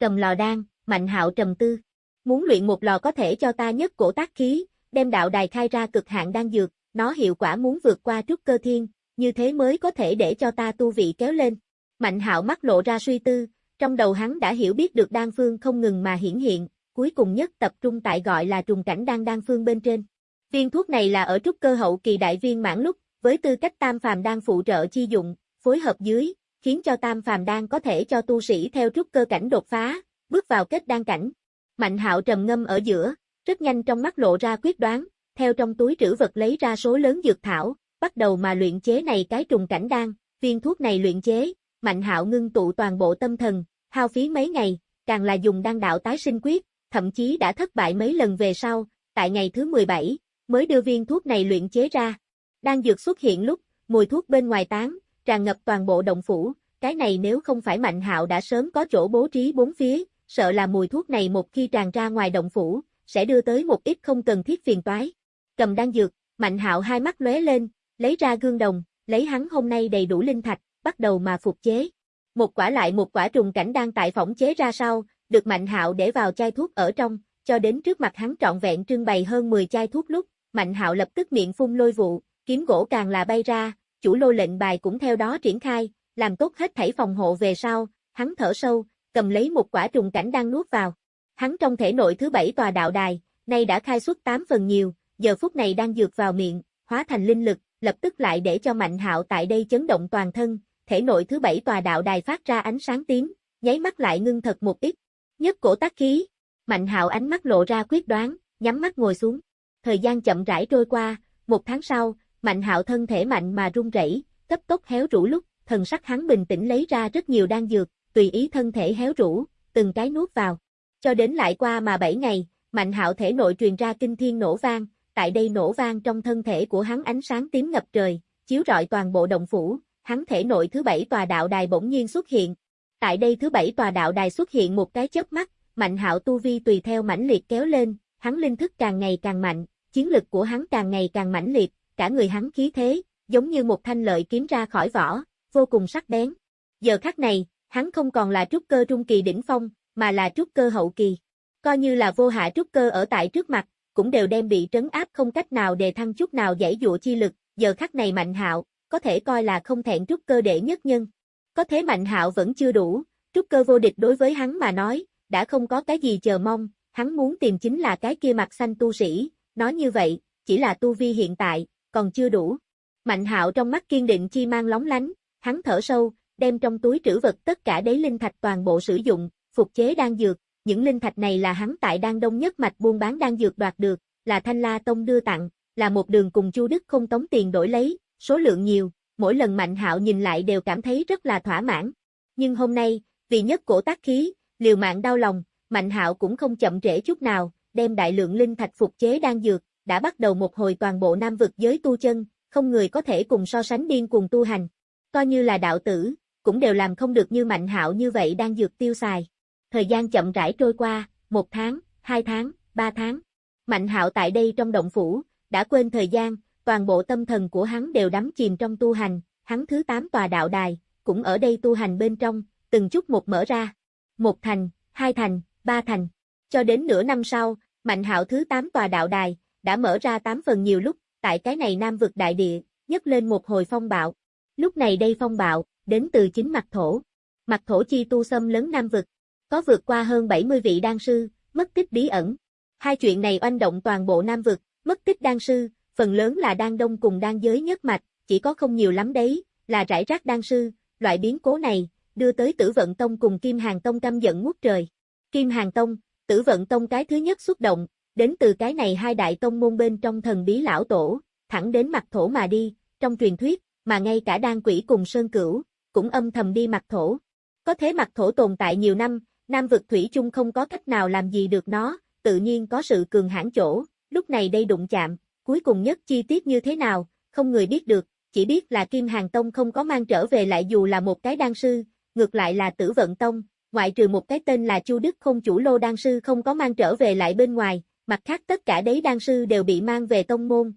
Cầm lò đan, Mạnh Hạo trầm tư. Muốn luyện một lò có thể cho ta nhất cổ tác khí, đem đạo đài khai ra cực hạn đan dược, nó hiệu quả muốn vượt qua trúc cơ thiên, như thế mới có thể để cho ta tu vị kéo lên. Mạnh Hạo mắt lộ ra suy tư, trong đầu hắn đã hiểu biết được đan phương không ngừng mà hiển hiện, cuối cùng nhất tập trung tại gọi là trùng cảnh đan đan phương bên trên. Viên thuốc này là ở trúc cơ hậu kỳ đại viên mãn lúc, với tư cách tam phàm đan phụ trợ chi dụng, phối hợp dưới, khiến cho tam phàm đan có thể cho tu sĩ theo trúc cơ cảnh đột phá, bước vào kết đan cảnh. Mạnh hạo trầm ngâm ở giữa, rất nhanh trong mắt lộ ra quyết đoán, theo trong túi trữ vật lấy ra số lớn dược thảo, bắt đầu mà luyện chế này cái trùng cảnh đan, viên thuốc này luyện chế, Mạnh hạo ngưng tụ toàn bộ tâm thần, hao phí mấy ngày, càng là dùng đan đạo tái sinh quyết, thậm chí đã thất bại mấy lần về sau, tại ngày thứ 17, mới đưa viên thuốc này luyện chế ra. Đan dược xuất hiện lúc, mùi thuốc bên ngoài tán, tràn ngập toàn bộ động phủ, cái này nếu không phải Mạnh Hạo đã sớm có chỗ bố trí bốn phía, sợ là mùi thuốc này một khi tràn ra ngoài động phủ, sẽ đưa tới một ít không cần thiết phiền toái. Cầm đan dược, Mạnh Hạo hai mắt lóe lên, lấy ra gương đồng, lấy hắn hôm nay đầy đủ linh thạch, bắt đầu mà phục chế. Một quả lại một quả trùng cảnh đang tại phỏng chế ra sau, được Mạnh Hạo để vào chai thuốc ở trong, cho đến trước mặt hắn trọn vẹn trưng bày hơn 10 chai thuốc lúc, Mạnh Hạo lập tức miệng phun lôi vụ, kiếm gỗ càng là bay ra, chủ lô lệnh bài cũng theo đó triển khai, làm tốt hết thảy phòng hộ về sau, hắn thở sâu, cầm lấy một quả trùng cảnh đang nuốt vào. Hắn trong thể nội thứ bảy tòa đạo đài, nay đã khai xuất tám phần nhiều, giờ phút này đang dược vào miệng, hóa thành linh lực, lập tức lại để cho Mạnh Hạo tại đây chấn động toàn thân, thể nội thứ bảy tòa đạo đài phát ra ánh sáng tím, nháy mắt lại ngưng thật một ít, Nhất cổ tác khí, Mạnh hạo ánh mắt lộ ra quyết đoán, nhắm mắt ngồi xuống. Thời gian chậm rãi trôi qua, một tháng sau, Mạnh hạo thân thể mạnh mà run rẩy, cấp tốc héo rũ lúc, thần sắc hắn bình tĩnh lấy ra rất nhiều đan dược, tùy ý thân thể héo rũ, từng cái nuốt vào. Cho đến lại qua mà 7 ngày, Mạnh hạo thể nội truyền ra kinh thiên nổ vang, tại đây nổ vang trong thân thể của hắn ánh sáng tím ngập trời, chiếu rọi toàn bộ động phủ, hắn thể nội thứ bảy tòa đạo đài bỗng nhiên xuất hiện, Tại đây thứ bảy tòa đạo đài xuất hiện một cái chớp mắt, mạnh hạo tu vi tùy theo mãnh liệt kéo lên, hắn linh thức càng ngày càng mạnh, chiến lực của hắn càng ngày càng mãnh liệt, cả người hắn khí thế, giống như một thanh lợi kiếm ra khỏi vỏ, vô cùng sắc bén. Giờ khắc này, hắn không còn là trúc cơ trung kỳ đỉnh phong, mà là trúc cơ hậu kỳ. Coi như là vô hạ trúc cơ ở tại trước mặt, cũng đều đem bị trấn áp không cách nào đề thăng chút nào giải dụa chi lực, giờ khắc này mạnh hạo, có thể coi là không thẹn trúc cơ đệ nhất nhân. Có thế Mạnh Hạo vẫn chưa đủ, trúc cơ vô địch đối với hắn mà nói, đã không có cái gì chờ mong, hắn muốn tìm chính là cái kia mặt xanh tu sĩ, nói như vậy, chỉ là tu vi hiện tại, còn chưa đủ. Mạnh Hạo trong mắt kiên định chi mang lóng lánh, hắn thở sâu, đem trong túi trữ vật tất cả đế linh thạch toàn bộ sử dụng, phục chế đan dược, những linh thạch này là hắn tại đan đông nhất mạch buôn bán đan dược đoạt được, là Thanh La Tông đưa tặng, là một đường cùng Chu Đức không tống tiền đổi lấy, số lượng nhiều, mỗi lần Mạnh Hạo nhìn lại đều cảm thấy rất là thỏa mãn. Nhưng hôm nay, vì nhất cổ tác khí, liều mạng đau lòng, Mạnh Hạo cũng không chậm trễ chút nào, đem đại lượng linh thạch phục chế đan dược, đã bắt đầu một hồi toàn bộ nam vực giới tu chân, không người có thể cùng so sánh điên cùng tu hành. Coi như là đạo tử, cũng đều làm không được như Mạnh Hạo như vậy đang dược tiêu xài. Thời gian chậm rãi trôi qua, một tháng, hai tháng, ba tháng. Mạnh Hạo tại đây trong động phủ, đã quên thời gian, toàn bộ tâm thần của hắn đều đắm chìm trong tu hành, hắn thứ tám tòa đạo đài, cũng ở đây tu hành bên trong, từng chút một mở ra. Một thành, hai thành, ba thành. Cho đến nửa năm sau, Mạnh Hạo thứ tám tòa đạo đài, đã mở ra tám phần nhiều lúc, tại cái này nam vực đại địa, nhấc lên một hồi phong bạo. Lúc này đây phong bạo, đến từ chính mặt thổ. Mặt thổ chi tu xâm lớn nam vực, có vượt qua hơn 70 vị đan sư, mất tích bí ẩn. Hai chuyện này oanh động toàn bộ nam vực, mất tích đan sư, phần lớn là đan đông cùng đan giới nhất mạch, chỉ có không nhiều lắm đấy, là rải rác đan sư, loại biến cố này, đưa tới tử vận tông cùng Kim Hàng Tông căm giận ngút trời. Kim Hàng Tông, tử vận tông cái thứ nhất xuất động, đến từ cái này hai đại tông môn bên trong thần bí lão tổ, thẳng đến mặt thổ mà đi, trong truyền thuyết, mà ngay cả đan quỷ cùng Sơn Cửu, cũng âm thầm đi mặt thổ. Có thế mặt thổ tồn tại nhiều năm, Nam vực thủy chung không có cách nào làm gì được nó, tự nhiên có sự cường hãn chỗ, lúc này đây đụng chạm, cuối cùng nhất chi tiết như thế nào, không người biết được, chỉ biết là Kim Hàng Tông không có mang trở về lại dù là một cái đan sư, ngược lại là Tử Vận Tông, ngoại trừ một cái tên là Chu Đức không chủ lô đan sư không có mang trở về lại bên ngoài, mặt khác tất cả đấy đan sư đều bị mang về tông môn,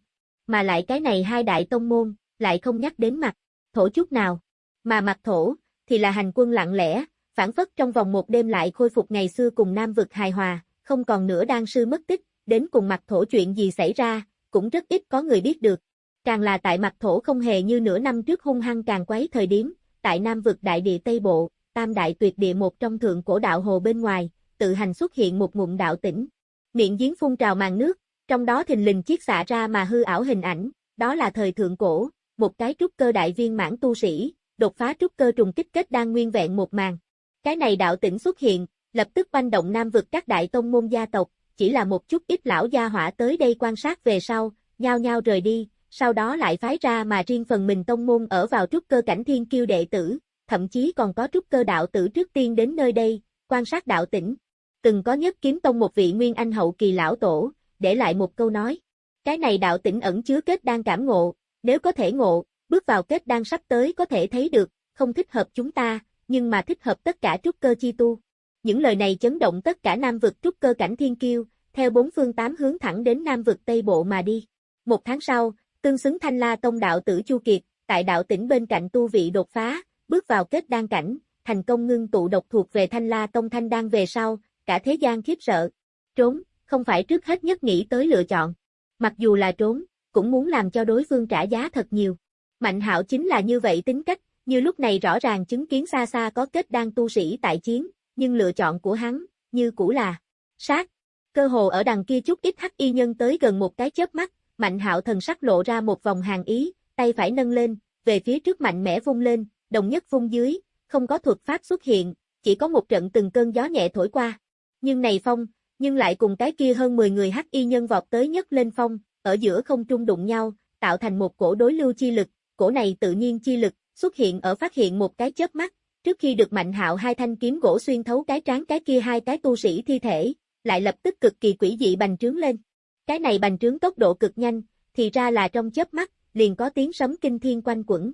mà lại cái này hai đại tông môn, lại không nhắc đến mặt thổ chút nào, mà mặt thổ, thì là hành quân lặng lẽ, phản phất trong vòng một đêm lại khôi phục ngày xưa cùng Nam vực hài hòa, không còn nữa đan sư mất tích, đến cùng mặt thổ chuyện gì xảy ra, cũng rất ít có người biết được. Càng là tại mặt thổ không hề như nửa năm trước hung hăng càng quấy thời điểm, tại Nam vực đại địa Tây Bộ, tam đại tuyệt địa một trong thượng cổ đạo hồ bên ngoài, tự hành xuất hiện một ngụm đạo tỉnh. Miệng giếng phun trào màn nước, trong đó thình lình chiếc xạ ra mà hư ảo hình ảnh, đó là thời thượng cổ, một cái trúc cơ đại viên mãn tu sĩ, đột phá trúc cơ trùng kích kết đang nguyên vẹn một màn. Cái này đạo tỉnh xuất hiện, lập tức banh động nam vực các đại tông môn gia tộc, chỉ là một chút ít lão gia hỏa tới đây quan sát về sau, nhao nhao rời đi, sau đó lại phái ra mà riêng phần mình tông môn ở vào trúc cơ cảnh thiên kiêu đệ tử, thậm chí còn có trúc cơ đạo tử trước tiên đến nơi đây, quan sát đạo tỉnh. Từng có nhất kiếm tông một vị nguyên anh hậu kỳ lão tổ, để lại một câu nói. Cái này đạo tỉnh ẩn chứa kết đang cảm ngộ, nếu có thể ngộ, bước vào kết đang sắp tới có thể thấy được, không thích hợp chúng ta, nhưng mà thích hợp tất cả trúc cơ chi tu. Những lời này chấn động tất cả nam vực trúc cơ cảnh thiên kiêu, theo bốn phương tám hướng thẳng đến nam vực Tây Bộ mà đi. Một tháng sau, tương xứng thanh la tông đạo tử Chu Kiệt, tại đạo tỉnh bên cạnh tu vị đột phá, bước vào kết đan cảnh, thành công ngưng tụ độc thuộc về thanh la tông thanh đan về sau, cả thế gian khiếp sợ. Trốn, không phải trước hết nhất nghĩ tới lựa chọn. Mặc dù là trốn, cũng muốn làm cho đối phương trả giá thật nhiều. Mạnh hạo chính là như vậy tính cách, như lúc này rõ ràng chứng kiến xa xa có kết đang tu sĩ tại chiến, nhưng lựa chọn của hắn, như cũ là sát. Cơ hồ ở đằng kia chút ít hắc y nhân tới gần một cái chớp mắt, mạnh hạo thần sắc lộ ra một vòng hàng ý, tay phải nâng lên, về phía trước mạnh mẽ vung lên, đồng nhất vung dưới, không có thuật pháp xuất hiện, chỉ có một trận từng cơn gió nhẹ thổi qua. Nhưng này phong, nhưng lại cùng cái kia hơn 10 người hắc y nhân vọt tới nhất lên phong, ở giữa không trung đụng nhau, tạo thành một cổ đối lưu chi lực, cổ này tự nhiên chi lực, xuất hiện ở phát hiện một cái chớp mắt, trước khi được Mạnh Hạo hai thanh kiếm gỗ xuyên thấu cái trán cái kia hai cái tu sĩ thi thể, lại lập tức cực kỳ quỷ dị bành trướng lên. Cái này bành trướng tốc độ cực nhanh, thì ra là trong chớp mắt, liền có tiếng sấm kinh thiên quanh quẩn.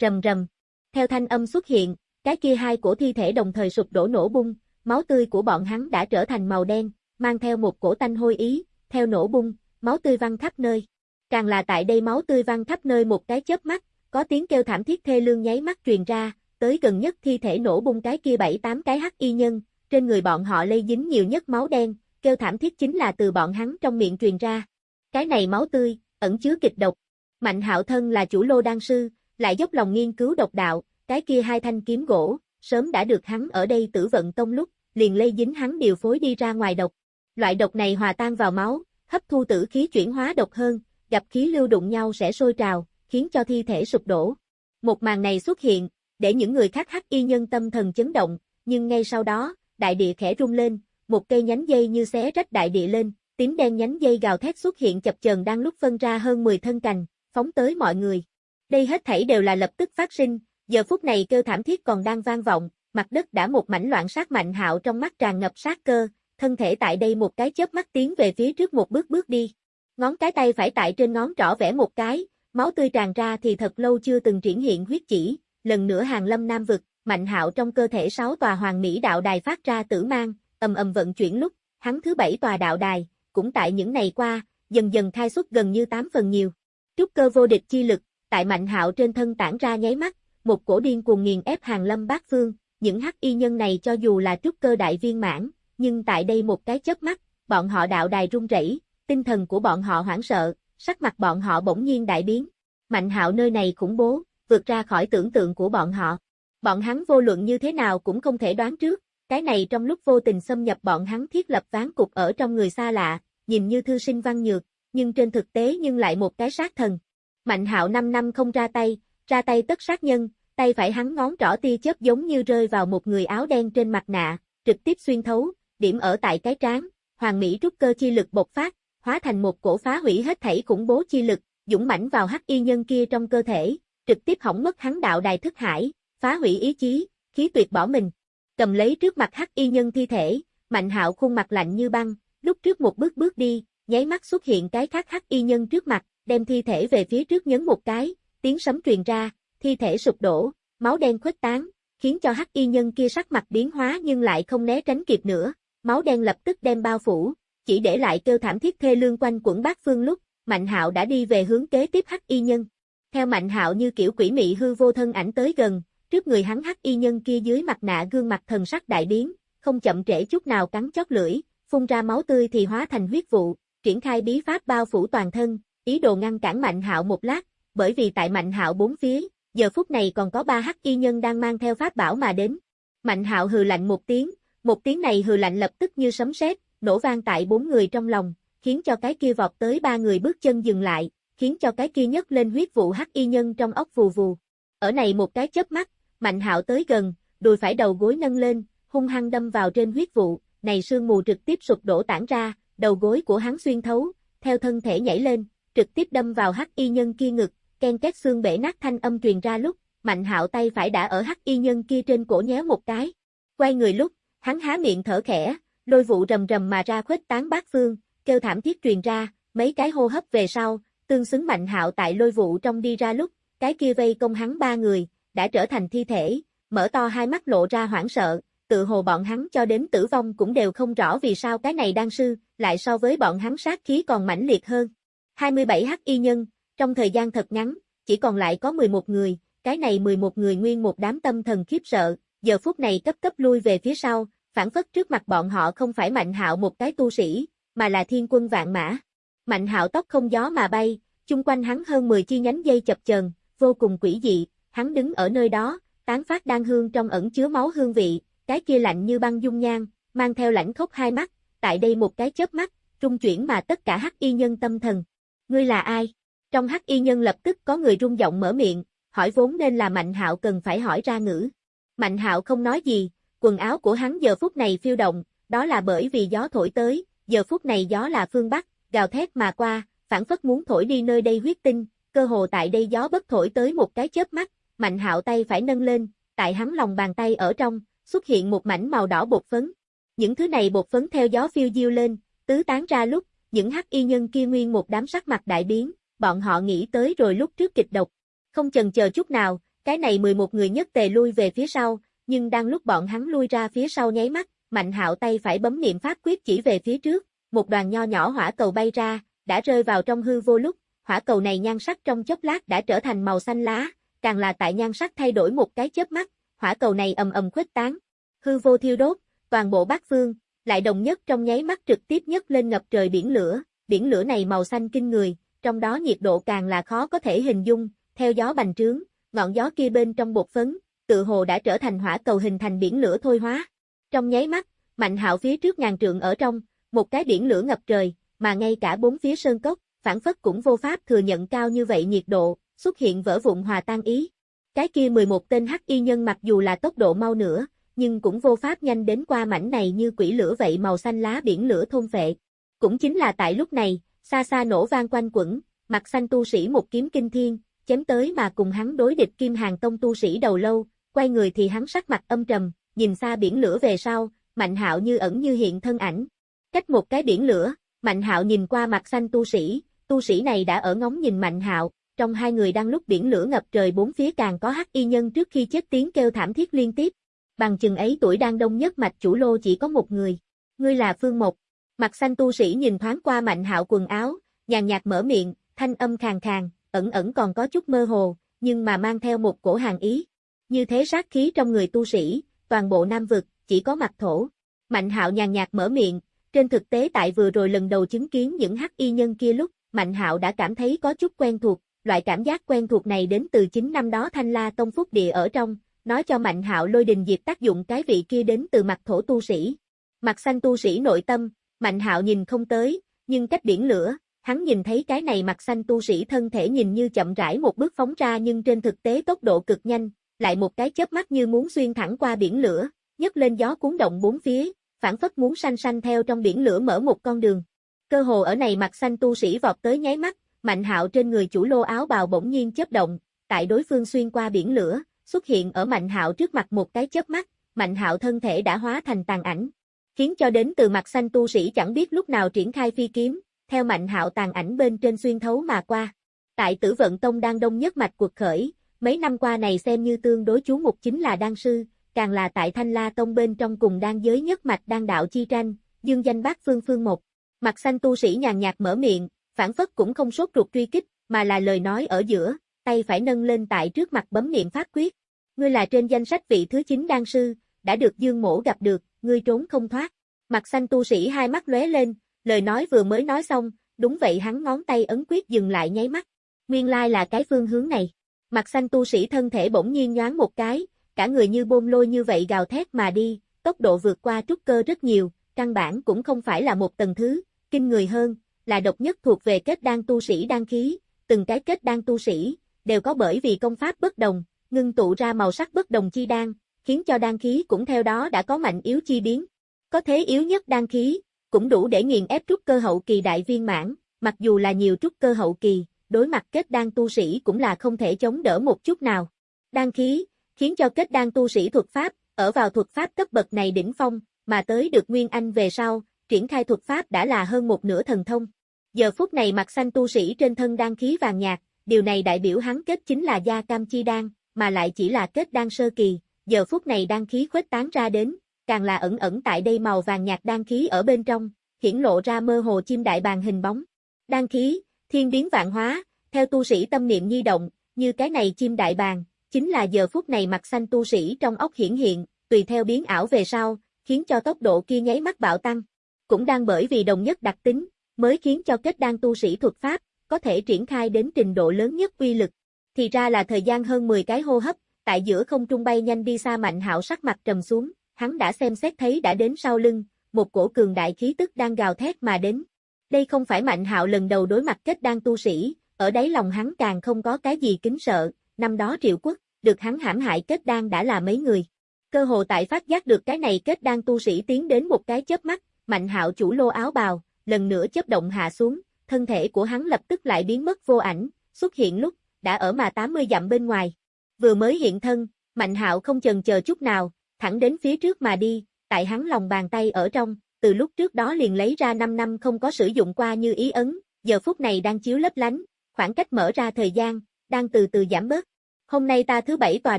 Rầm rầm. Theo thanh âm xuất hiện, cái kia hai cổ thi thể đồng thời sụp đổ nổ bung, máu tươi của bọn hắn đã trở thành màu đen, mang theo một cổ tanh hôi ý, theo nổ bung, máu tươi văng khắp nơi. Càng là tại đây máu tươi văng khắp nơi một cái chớp mắt, có tiếng kêu thảm thiết thê lương nháy mắt truyền ra, tới gần nhất thi thể nổ bung cái kia bảy tám cái hắc y nhân, trên người bọn họ lây dính nhiều nhất máu đen, kêu thảm thiết chính là từ bọn hắn trong miệng truyền ra. Cái này máu tươi, ẩn chứa kịch độc. Mạnh hạo thân là chủ lô đan sư, lại dốc lòng nghiên cứu độc đạo, cái kia hai thanh kiếm gỗ, sớm đã được hắn ở đây tử vận tông lúc, liền lây dính hắn điều phối đi ra ngoài độc. Loại độc này hòa tan vào máu, hấp thu tử khí chuyển hóa độc hơn, gặp khí lưu đụng nhau sẽ sôi trào, khiến cho thi thể sụp đổ. Một màn này xuất hiện, để những người khác hắc y nhân tâm thần chấn động, nhưng ngay sau đó, đại địa khẽ rung lên, một cây nhánh dây như xé rách đại địa lên, tím đen nhánh dây gào thét xuất hiện chập chờn đang lúc phân ra hơn 10 thân cành, phóng tới mọi người. Đây hết thảy đều là lập tức phát sinh, giờ phút này kêu thảm thiết còn đang vang vọng, mặt đất đã một mảnh loạn sát mạnh hạo trong mắt tràn ngập sát cơ, thân thể tại đây một cái chớp mắt tiến về phía trước một bước bước đi. Ngón cái tay phải tại trên ngón trỏ vẽ một cái, máu tươi tràn ra thì thật lâu chưa từng triển hiện huyết chỉ, lần nữa hàng lâm nam vực, mạnh hạo trong cơ thể sáu tòa hoàng mỹ đạo đài phát ra tử mang, ầm ầm vận chuyển lúc, hắn thứ bảy tòa đạo đài, cũng tại những ngày qua, dần dần khai xuất gần như 8 phần nhiều. Trúc cơ vô địch chi lực, tại mạnh hạo trên thân tản ra nháy mắt, một cổ điên cuồng nghiền ép hàng lâm bát phương, những hắc y nhân này cho dù là trúc cơ đại viên mãn, nhưng tại đây một cái chớp mắt, bọn họ đạo đài rung rẩy, tinh thần của bọn họ hoảng sợ, sắc mặt bọn họ bỗng nhiên đại biến. Mạnh hạo nơi này khủng bố, vượt ra khỏi tưởng tượng của bọn họ. Bọn hắn vô luận như thế nào cũng không thể đoán trước, cái này trong lúc vô tình xâm nhập bọn hắn thiết lập ván cục ở trong người xa lạ, nhìn như thư sinh văn nhược, nhưng trên thực tế nhưng lại một cái sát thần. Mạnh hạo 5 năm không ra tay, ra tay tất sát nhân, tay phải hắn ngón trỏ tia chớp giống như rơi vào một người áo đen trên mặt nạ, trực tiếp xuyên thấu, điểm ở tại cái trán, hoàng mỹ rút cơ chi lực bộc phát, hóa thành một cổ phá hủy hết thảy khủng bố chi lực, dũng mãnh vào hắc y nhân kia trong cơ thể, trực tiếp hỏng mất hắn đạo đài thức hải, phá hủy ý chí, khí tuyệt bỏ mình. Cầm lấy trước mặt hắc y nhân thi thể, Mạnh Hạo khuôn mặt lạnh như băng, lúc trước một bước bước đi, nháy mắt xuất hiện cái khác hắc y nhân trước mặt, đem thi thể về phía trước nhấn một cái, tiếng sấm truyền ra, thi thể sụp đổ, máu đen khuếch tán, khiến cho hắc y nhân kia sắc mặt biến hóa nhưng lại không né tránh kịp nữa, máu đen lập tức đem bao phủ, chỉ để lại kêu thảm thiết thê lương quanh quẩn bát phương lúc, Mạnh Hạo đã đi về hướng kế tiếp hắc y nhân. Theo Mạnh Hạo như kiểu quỷ mị hư vô thân ảnh tới gần, trước người hắn hắc y nhân kia dưới mặt nạ gương mặt thần sắc đại biến, không chậm trễ chút nào cắn chót lưỡi, phun ra máu tươi thì hóa thành huyết vụ, triển khai bí pháp bao phủ toàn thân, ý đồ ngăn cản Mạnh Hạo một lát, bởi vì tại Mạnh Hạo bốn phía, giờ phút này còn có ba hắc y nhân đang mang theo pháp bảo mà đến. Mạnh Hạo hừ lạnh một tiếng, một tiếng này hừ lạnh lập tức như sấm sét, nổ vang tại bốn người trong lòng, khiến cho cái kia vọt tới ba người bước chân dừng lại, khiến cho cái kia nhấc lên huyết vụ hắc y nhân trong ốc vù vù. Ở này một cái chớp mắt, Mạnh Hạo tới gần, đùi phải đầu gối nâng lên, hung hăng đâm vào trên huyết vụ, này sương mù trực tiếp sụp đổ tản ra, đầu gối của hắn xuyên thấu, theo thân thể nhảy lên, trực tiếp đâm vào hắc y nhân kia ngực, ken két xương bể nát thanh âm truyền ra lúc, Mạnh Hạo tay phải đã ở hắc y nhân kia trên cổ nhéo một cái. Quay người lúc, hắn há miệng thở khẽ, lôi vụ rầm rầm mà ra khuếch tán bát phương, kêu thảm thiết truyền ra, mấy cái hô hấp về sau, tương xứng Mạnh Hạo tại lôi vụ trong đi ra lúc, cái kia vây công hắn ba người, đã trở thành thi thể, mở to hai mắt lộ ra hoảng sợ, tự hồ bọn hắn cho đến tử vong cũng đều không rõ vì sao cái này đang sư, lại so với bọn hắn sát khí còn mãnh liệt hơn. 27 hắc y nhân, trong thời gian thật ngắn, chỉ còn lại có 11 người, cái này 11 người nguyên một đám tâm thần khiếp sợ, giờ phút này cấp cấp lui về phía sau, phản phất trước mặt bọn họ không phải Mạnh Hạo một cái tu sĩ, mà là thiên quân vạn mã. Mạnh Hạo tóc không gió mà bay, chung quanh hắn hơn 10 chi nhánh dây chập chờn, vô cùng quỷ dị, hắn đứng ở nơi đó, tán phát đan hương trong ẩn chứa máu hương vị, cái kia lạnh như băng dung nhan, mang theo lãnh khốc hai mắt, tại đây một cái chớp mắt, trung chuyển mà tất cả hắc y nhân tâm thần. Ngươi là ai? Trong hắc y nhân lập tức có người rung giọng mở miệng, hỏi vốn nên là Mạnh Hạo cần phải hỏi ra ngữ. Mạnh Hạo không nói gì, quần áo của hắn giờ phút này phiêu động, đó là bởi vì gió thổi tới, giờ phút này gió là phương Bắc, gào thét mà qua, phản phất muốn thổi đi nơi đây huyết tinh, cơ hồ tại đây gió bất thổi tới một cái chớp mắt, Mạnh Hạo tay phải nâng lên, tại hắn lòng bàn tay ở trong, xuất hiện một mảnh màu đỏ bột phấn. Những thứ này bột phấn theo gió phiêu diêu lên, tứ tán ra lúc, những hắc y nhân kia nguyên một đám sắc mặt đại biến, bọn họ nghĩ tới rồi lúc trước kịch độc. Không chần chờ chút nào, cái này 11 người nhất tề lui về phía sau, nhưng đang lúc bọn hắn lui ra phía sau nháy mắt, Mạnh Hạo tay phải bấm niệm pháp quyết chỉ về phía trước, một đoàn nho nhỏ hỏa cầu bay ra, đã rơi vào trong hư vô lúc, hỏa cầu này nhan sắc trong chốc lát đã trở thành màu xanh lá, càng là tại nhan sắc thay đổi một cái chớp mắt, hỏa cầu này ầm ầm khuếch tán, hư vô thiêu đốt, toàn bộ bát phương, lại đồng nhất trong nháy mắt trực tiếp nhất lên ngập trời biển lửa, biển lửa này màu xanh kinh người, trong đó nhiệt độ càng là khó có thể hình dung, theo gió bành trướng, ngọn gió kia bên trong bột phấn, tự hồ đã trở thành hỏa cầu hình thành biển lửa thôi hóa. Trong nháy mắt, Mạnh Hạo phía trước ngàn trượng ở trong, một cái biển lửa ngập trời, mà ngay cả bốn phía sơn cốc, phản phất cũng vô pháp thừa nhận cao như vậy nhiệt độ, xuất hiện vỡ vụn hòa tan ý. Cái kia 11 tên hắc y nhân mặc dù là tốc độ mau nữa, nhưng cũng vô pháp nhanh đến qua mảnh này như quỷ lửa vậy màu xanh lá biển lửa thôn vệ. Cũng chính là tại lúc này, xa xa nổ vang quanh quẩn, mặt xanh tu sĩ một kiếm kinh thiên, chém tới mà cùng hắn đối địch kim hàng tông tu sĩ đầu lâu, quay người thì hắn sắc mặt âm trầm, nhìn xa biển lửa về sau, mạnh hạo như ẩn như hiện thân ảnh. Cách một cái biển lửa, mạnh hạo nhìn qua mặt xanh tu sĩ, tu sĩ này đã ở ngóng nhìn mạnh hạo, trong hai người đang lúc biển lửa ngập trời bốn phía càng có hắc y nhân trước khi chết tiếng kêu thảm thiết liên tiếp. Bằng chừng ấy tuổi đang đông nhất mạch chủ lô chỉ có một người. Ngươi là Phương Mộc. Mặt xanh tu sĩ nhìn thoáng qua mạnh hạo quần áo, nhàn nhạt mở miệng, thanh âm khàn khàn, ẩn ẩn còn có chút mơ hồ, nhưng mà mang theo một cổ hàng ý. Như thế sát khí trong người tu sĩ, toàn bộ Nam Vực, chỉ có mặt thổ. Mạnh hạo nhàn nhạt mở miệng, trên thực tế tại vừa rồi lần đầu chứng kiến những hắc y nhân kia lúc, Mạnh hạo đã cảm thấy có chút quen thuộc, loại cảm giác quen thuộc này đến từ chính năm đó Thanh La Tông Phúc Địa ở trong, nói cho Mạnh hạo lôi đình diệt tác dụng cái vị kia đến từ mặt thổ tu sĩ. Mặt xanh tu sĩ nội tâm, Mạnh hạo nhìn không tới, nhưng cách biển lửa, hắn nhìn thấy cái này mặt xanh tu sĩ thân thể nhìn như chậm rãi một bước phóng ra nhưng trên thực tế tốc độ cực nhanh, lại một cái chớp mắt như muốn xuyên thẳng qua biển lửa, nhấc lên gió cuốn động bốn phía, phản phất muốn xanh xanh theo trong biển lửa mở một con đường. Cơ hồ ở này mặt xanh tu sĩ vọt tới nháy mắt, Mạnh Hạo trên người chủ lô áo bào bỗng nhiên chớp động, tại đối phương xuyên qua biển lửa, xuất hiện ở Mạnh Hạo trước mặt một cái chớp mắt, Mạnh Hạo thân thể đã hóa thành tàn ảnh, khiến cho đến từ mặt xanh tu sĩ chẳng biết lúc nào triển khai phi kiếm, theo Mạnh Hạo tàn ảnh bên trên xuyên thấu mà qua. Tại Tử Vận Tông đang đông nhất mạch cuộc khởi, mấy năm qua này xem như tương đối chú mục chính là đan sư, càng là tại Thanh La Tông bên trong cùng đan giới nhất mạch đan đạo chi tranh, dương danh bác phương phương một. Mặt xanh tu sĩ nhàn nhạt mở miệng, phản phất cũng không sốt ruột truy kích, mà là lời nói ở giữa, tay phải nâng lên tại trước mặt bấm niệm phát quyết. Ngươi là trên danh sách vị thứ 9 đan sư, đã được Dương Mổ gặp được, ngươi trốn không thoát. Mặt xanh tu sĩ hai mắt lóe lên, lời nói vừa mới nói xong, đúng vậy hắn ngón tay ấn quyết dừng lại nháy mắt. Nguyên lai là cái phương hướng này. Mặt xanh tu sĩ thân thể bỗng nhiên nhoáng một cái, cả người như bôm lôi như vậy gào thét mà đi, tốc độ vượt qua trúc cơ rất nhiều, căn bản cũng không phải là một tầng thứ, kinh người hơn, là độc nhất thuộc về kết đan tu sĩ đan khí, từng cái kết đan tu sĩ, đều có bởi vì công pháp bất đồng, ngưng tụ ra màu sắc bất đồng chi đan, khiến cho đan khí cũng theo đó đã có mạnh yếu chi biến. Có thế yếu nhất đan khí, cũng đủ để nghiền ép trúc cơ hậu kỳ đại viên mãn, mặc dù là nhiều trúc cơ hậu kỳ, đối mặt kết đan tu sĩ cũng là không thể chống đỡ một chút nào. Đan khí, khiến cho kết đan tu sĩ thuật pháp, ở vào thuật pháp cấp bậc này đỉnh phong, mà tới được Nguyên Anh về sau, triển khai thuật pháp đã là hơn một nửa thần thông. Giờ phút này mặt xanh tu sĩ trên thân đan khí vàng nhạt, điều này đại biểu hắn kết chính là gia cam chi đan, mà lại chỉ là kết đan sơ kỳ, giờ phút này đan khí khuếch tán ra đến, càng là ẩn ẩn tại đây màu vàng nhạt đan khí ở bên trong, hiển lộ ra mơ hồ chim đại bàng hình bóng. Đan khí, thiên biến vạn hóa, theo tu sĩ tâm niệm nhi động, như cái này chim đại bàng, chính là giờ phút này mặt xanh tu sĩ trong ốc hiển hiện, tùy theo biến ảo về sau, khiến cho tốc độ kia nháy mắt bạo tăng. Cũng đang bởi vì đồng nhất đặc tính, mới khiến cho kết đan tu sĩ thuật pháp, có thể triển khai đến trình độ lớn nhất uy lực. Thì ra là thời gian hơn 10 cái hô hấp, tại giữa không trung bay nhanh đi xa mạnh hạo sắc mặt trầm xuống, hắn đã xem xét thấy đã đến sau lưng, một cổ cường đại khí tức đang gào thét mà đến. Đây không phải mạnh hạo lần đầu đối mặt kết đan tu sĩ, ở đáy lòng hắn càng không có cái gì kính sợ, năm đó triệu quốc, được hắn hãm hại kết đan đã là mấy người. Cơ hồ tại phát giác được cái này kết đan tu sĩ tiến đến một cái chớp mắt, mạnh hạo chủ lô áo bào, lần nữa chớp động hạ xuống, thân thể của hắn lập tức lại biến mất vô ảnh, xuất hiện lúc, đã ở mà 80 dặm bên ngoài. Vừa mới hiện thân, mạnh hạo không chần chờ chút nào, thẳng đến phía trước mà đi, tại hắn lòng bàn tay ở trong, từ lúc trước đó liền lấy ra 5 năm không có sử dụng qua như ý ấn, giờ phút này đang chiếu lấp lánh, khoảng cách mở ra thời gian, đang từ từ giảm bớt. Hôm nay ta thứ bảy tòa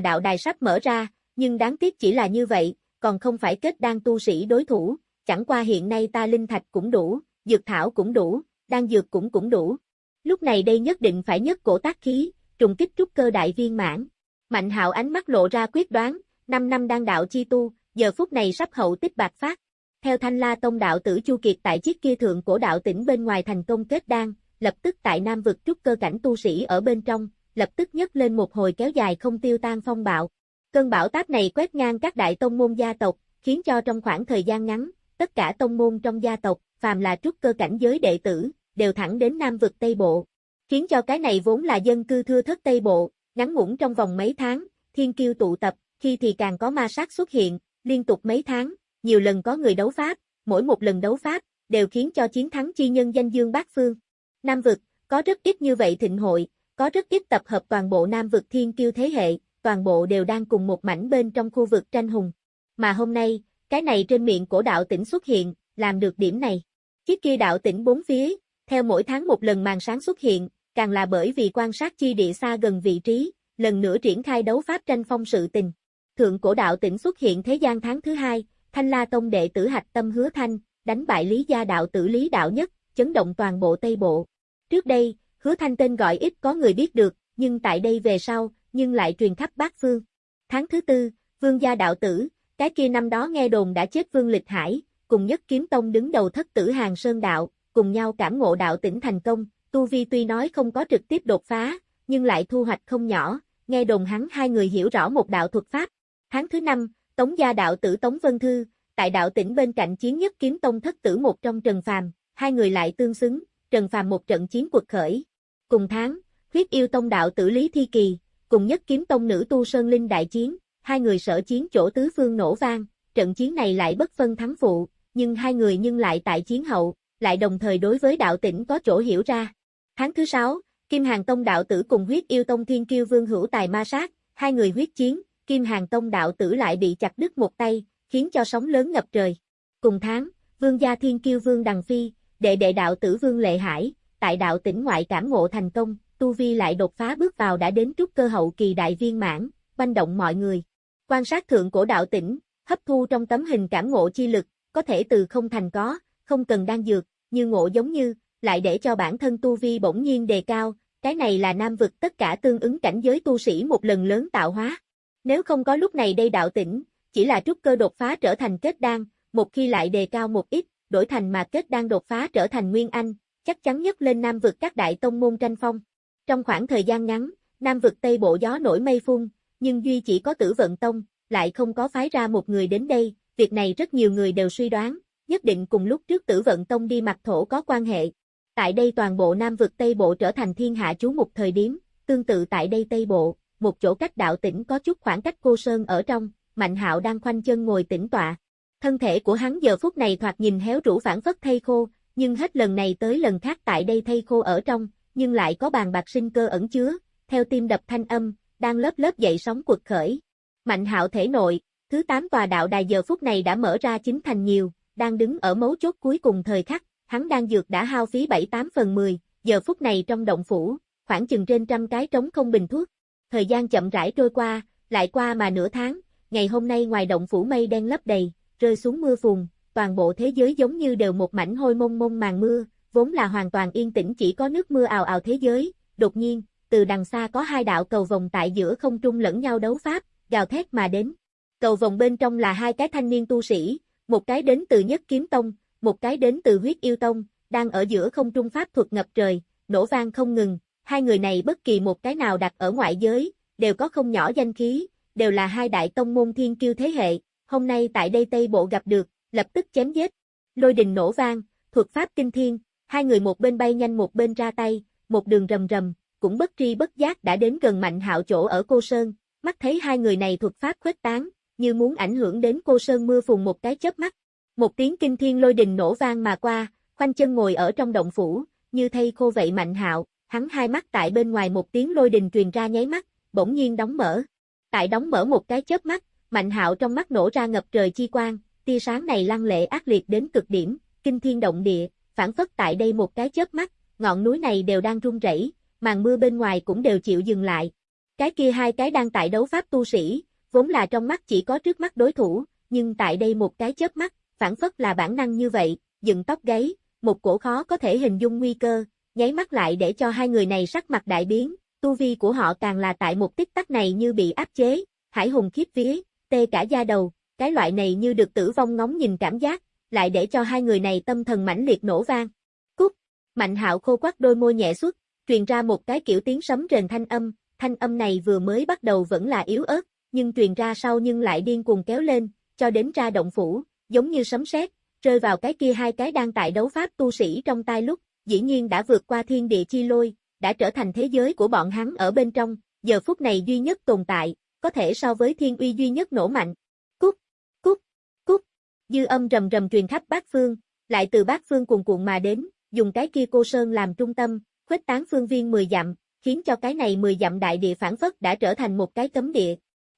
đạo đài sắp mở ra, nhưng đáng tiếc chỉ là như vậy, còn không phải kết đan tu sĩ đối thủ, chẳng qua hiện nay ta linh thạch cũng đủ, dược thảo cũng đủ, đan dược cũng cũng đủ. Lúc này đây nhất định phải nhất cổ tác khí, trùng kích trúc cơ đại viên mãn. Mạnh hạo ánh mắt lộ ra quyết đoán, 5 năm đang đạo chi tu, giờ phút này sắp hậu tích bạc phát. Theo thanh la tông đạo tử Chu Kiệt tại chiếc kia thượng cổ đạo tỉnh bên ngoài thành công kết đan, lập tức tại Nam vực trúc cơ cảnh tu sĩ ở bên trong, lập tức nhấc lên một hồi kéo dài không tiêu tan phong bạo. Cơn bão táp này quét ngang các đại tông môn gia tộc, khiến cho trong khoảng thời gian ngắn, tất cả tông môn trong gia tộc, phàm là trúc cơ cảnh giới đệ tử, đều thẳng đến Nam vực Tây Bộ. Khiến cho cái này vốn là dân cư thưa thất Tây Bộ, Ngắn ngủn trong vòng mấy tháng, thiên kiêu tụ tập, khi thì càng có ma sát xuất hiện, liên tục mấy tháng, nhiều lần có người đấu pháp, mỗi một lần đấu pháp, đều khiến cho chiến thắng chi nhân danh dương bát phương. Nam vực, có rất ít như vậy thịnh hội, có rất ít tập hợp toàn bộ Nam vực thiên kiêu thế hệ, toàn bộ đều đang cùng một mảnh bên trong khu vực tranh hùng. Mà hôm nay, cái này trên miệng cổ đạo tỉnh xuất hiện, làm được điểm này. Chiếc kia đạo tỉnh bốn phía, theo mỗi tháng một lần màn sáng xuất hiện, càng là bởi vì quan sát chi địa xa gần vị trí, lần nữa triển khai đấu pháp tranh phong sự tình. Thượng cổ đạo tỉnh xuất hiện thế gian tháng thứ hai, Thanh La Tông đệ tử hạch tâm hứa thanh, đánh bại Lý gia đạo tử Lý đạo nhất, chấn động toàn bộ Tây Bộ. Trước đây, hứa thanh tên gọi ít có người biết được, nhưng tại đây về sau, nhưng lại truyền khắp bát phương. Tháng thứ tư, vương gia đạo tử, cái kia năm đó nghe đồn đã chết vương lịch hải, cùng nhất kiếm tông đứng đầu thất tử hàng sơn đạo, cùng nhau cảm ngộ đạo tỉnh thành công, Tu Vi tuy nói không có trực tiếp đột phá, nhưng lại thu hoạch không nhỏ, nghe đồn hắn hai người hiểu rõ một đạo thuật pháp. Tháng thứ năm, Tống gia đạo tử Tống Vân Thư, tại đạo tỉnh bên cạnh chiến nhất kiếm tông thất tử một trong Trần Phàm, hai người lại tương xứng, Trần Phàm một trận chiến quật khởi. Cùng tháng, huyết yêu tông đạo tử Lý Thi Kỳ, cùng nhất kiếm tông nữ tu Sơn Linh đại chiến, hai người sở chiến chỗ tứ phương nổ vang, trận chiến này lại bất phân thắng phụ, nhưng hai người nhưng lại tại chiến hậu, lại đồng thời đối với đạo tỉnh có chỗ hiểu ra. Tháng thứ sáu, Kim Hàng Tông đạo tử cùng huyết yêu tông thiên kiêu vương hữu tài ma sát, hai người huyết chiến, Kim Hàng Tông đạo tử lại bị chặt đứt một tay, khiến cho sóng lớn ngập trời. Cùng tháng, vương gia thiên kiêu vương Đằng Phi, đệ đệ đạo tử vương Lệ Hải, tại đạo tỉnh ngoại cảm ngộ thành công, Tu Vi lại đột phá bước vào đã đến trúc cơ hậu kỳ đại viên mãn, banh động mọi người. Quan sát thượng cổ đạo tỉnh, hấp thu trong tấm hình cảm ngộ chi lực, có thể từ không thành có, không cần đan dược, như ngộ giống như, lại để cho bản thân tu vi bỗng nhiên đề cao, cái này là nam vực tất cả tương ứng cảnh giới tu sĩ một lần lớn tạo hóa. Nếu không có lúc này đây đạo tỉnh, chỉ là trúc cơ đột phá trở thành kết đan, một khi lại đề cao một ít, đổi thành mà kết đan đột phá trở thành nguyên anh, chắc chắn nhất lên nam vực các đại tông môn tranh phong. Trong khoảng thời gian ngắn, nam vực Tây Bộ gió nổi mây phun, nhưng duy chỉ có tử vận tông, lại không có phái ra một người đến đây, việc này rất nhiều người đều suy đoán, nhất định cùng lúc trước tử vận tông đi mặt thổ có quan hệ. Tại đây toàn bộ Nam vực Tây Bộ trở thành thiên hạ chú một thời điểm, tương tự tại đây Tây Bộ, một chỗ cách đạo tỉnh có chút khoảng cách cô Sơn ở trong, Mạnh hạo đang khoanh chân ngồi tĩnh tọa. Thân thể của hắn giờ phút này thoạt nhìn héo rũ phản phất thay khô, nhưng hết lần này tới lần khác tại đây thay khô ở trong, nhưng lại có bàn bạc sinh cơ ẩn chứa, theo tim đập thanh âm, đang lớp lớp dậy sóng quật khởi. Mạnh hạo thể nội, thứ tám tòa đạo đài giờ phút này đã mở ra chính thành nhiều, đang đứng ở mấu chốt cuối cùng thời khắc, hắn đang dược đã hao phí 7-8 phần 10, giờ phút này trong động phủ, khoảng chừng trên trăm cái trống không bình thuốc. Thời gian chậm rãi trôi qua, lại qua mà nửa tháng, ngày hôm nay ngoài động phủ mây đen lấp đầy, rơi xuống mưa phùn, toàn bộ thế giới giống như đều một mảnh hôi mông mông màn mưa, vốn là hoàn toàn yên tĩnh chỉ có nước mưa ào ào thế giới, đột nhiên, từ đằng xa có hai đạo cầu vòng tại giữa không trung lẫn nhau đấu pháp, gào thét mà đến. Cầu vòng bên trong là hai cái thanh niên tu sĩ, một cái đến từ nhất kiếm tông, một cái đến từ huyết yêu tông, đang ở giữa không trung pháp thuật ngập trời, nổ vang không ngừng, hai người này bất kỳ một cái nào đặt ở ngoại giới, đều có không nhỏ danh khí, đều là hai đại tông môn thiên kiêu thế hệ, hôm nay tại đây Tây Bộ gặp được, lập tức chém giết. Lôi đình nổ vang, thuật pháp kinh thiên, hai người một bên bay nhanh một bên ra tay, một đường rầm rầm, cũng bất tri bất giác đã đến gần Mạnh Hạo chỗ ở Cô Sơn, mắt thấy hai người này thuật pháp khuếch tán, như muốn ảnh hưởng đến Cô Sơn mưa phùn một cái chớp mắt. Một tiếng kinh thiên lôi đình nổ vang mà qua, khoanh chân ngồi ở trong động phủ, như thay khô vậy Mạnh Hạo, hắn hai mắt tại bên ngoài một tiếng lôi đình truyền ra nháy mắt, bỗng nhiên đóng mở. Tại đóng mở một cái chớp mắt, Mạnh Hạo trong mắt nổ ra ngập trời chi quang, tia sáng này lăng lệ ác liệt đến cực điểm, kinh thiên động địa, phản phất tại đây một cái chớp mắt, ngọn núi này đều đang rung rẩy, màn mưa bên ngoài cũng đều chịu dừng lại. Cái kia hai cái đang tại đấu pháp tu sĩ, vốn là trong mắt chỉ có trước mắt đối thủ, nhưng tại đây một cái chớp mắt, phản phất là bản năng như vậy, dựng tóc gáy, một cổ khó có thể hình dung nguy cơ, nháy mắt lại để cho hai người này sắc mặt đại biến, tu vi của họ càng là tại một tích tắc này như bị áp chế, hải hùng khiếp vía, tê cả da đầu, cái loại này như được tử vong ngóng nhìn cảm giác, lại để cho hai người này tâm thần mãnh liệt nổ vang. Cúc, Mạnh hạo khô quắc đôi môi nhẹ xuất, truyền ra một cái kiểu tiếng sấm rền thanh âm, thanh âm này vừa mới bắt đầu vẫn là yếu ớt, nhưng truyền ra sau nhưng lại điên cuồng kéo lên, cho đến ra động phủ, giống như sấm sét, rơi vào cái kia hai cái đang tại đấu pháp tu sĩ trong tay lúc, dĩ nhiên đã vượt qua thiên địa chi lôi, đã trở thành thế giới của bọn hắn ở bên trong, giờ phút này duy nhất tồn tại, có thể so với thiên uy duy nhất nổ mạnh. Cúc, cúc, cúc, dư âm rầm rầm truyền khắp bát phương, lại từ bát phương cuồn cuộn mà đến, dùng cái kia cô sơn làm trung tâm, khuếch tán phương viên 10 dặm, khiến cho cái này 10 dặm đại địa phản phất đã trở thành một cái cấm địa.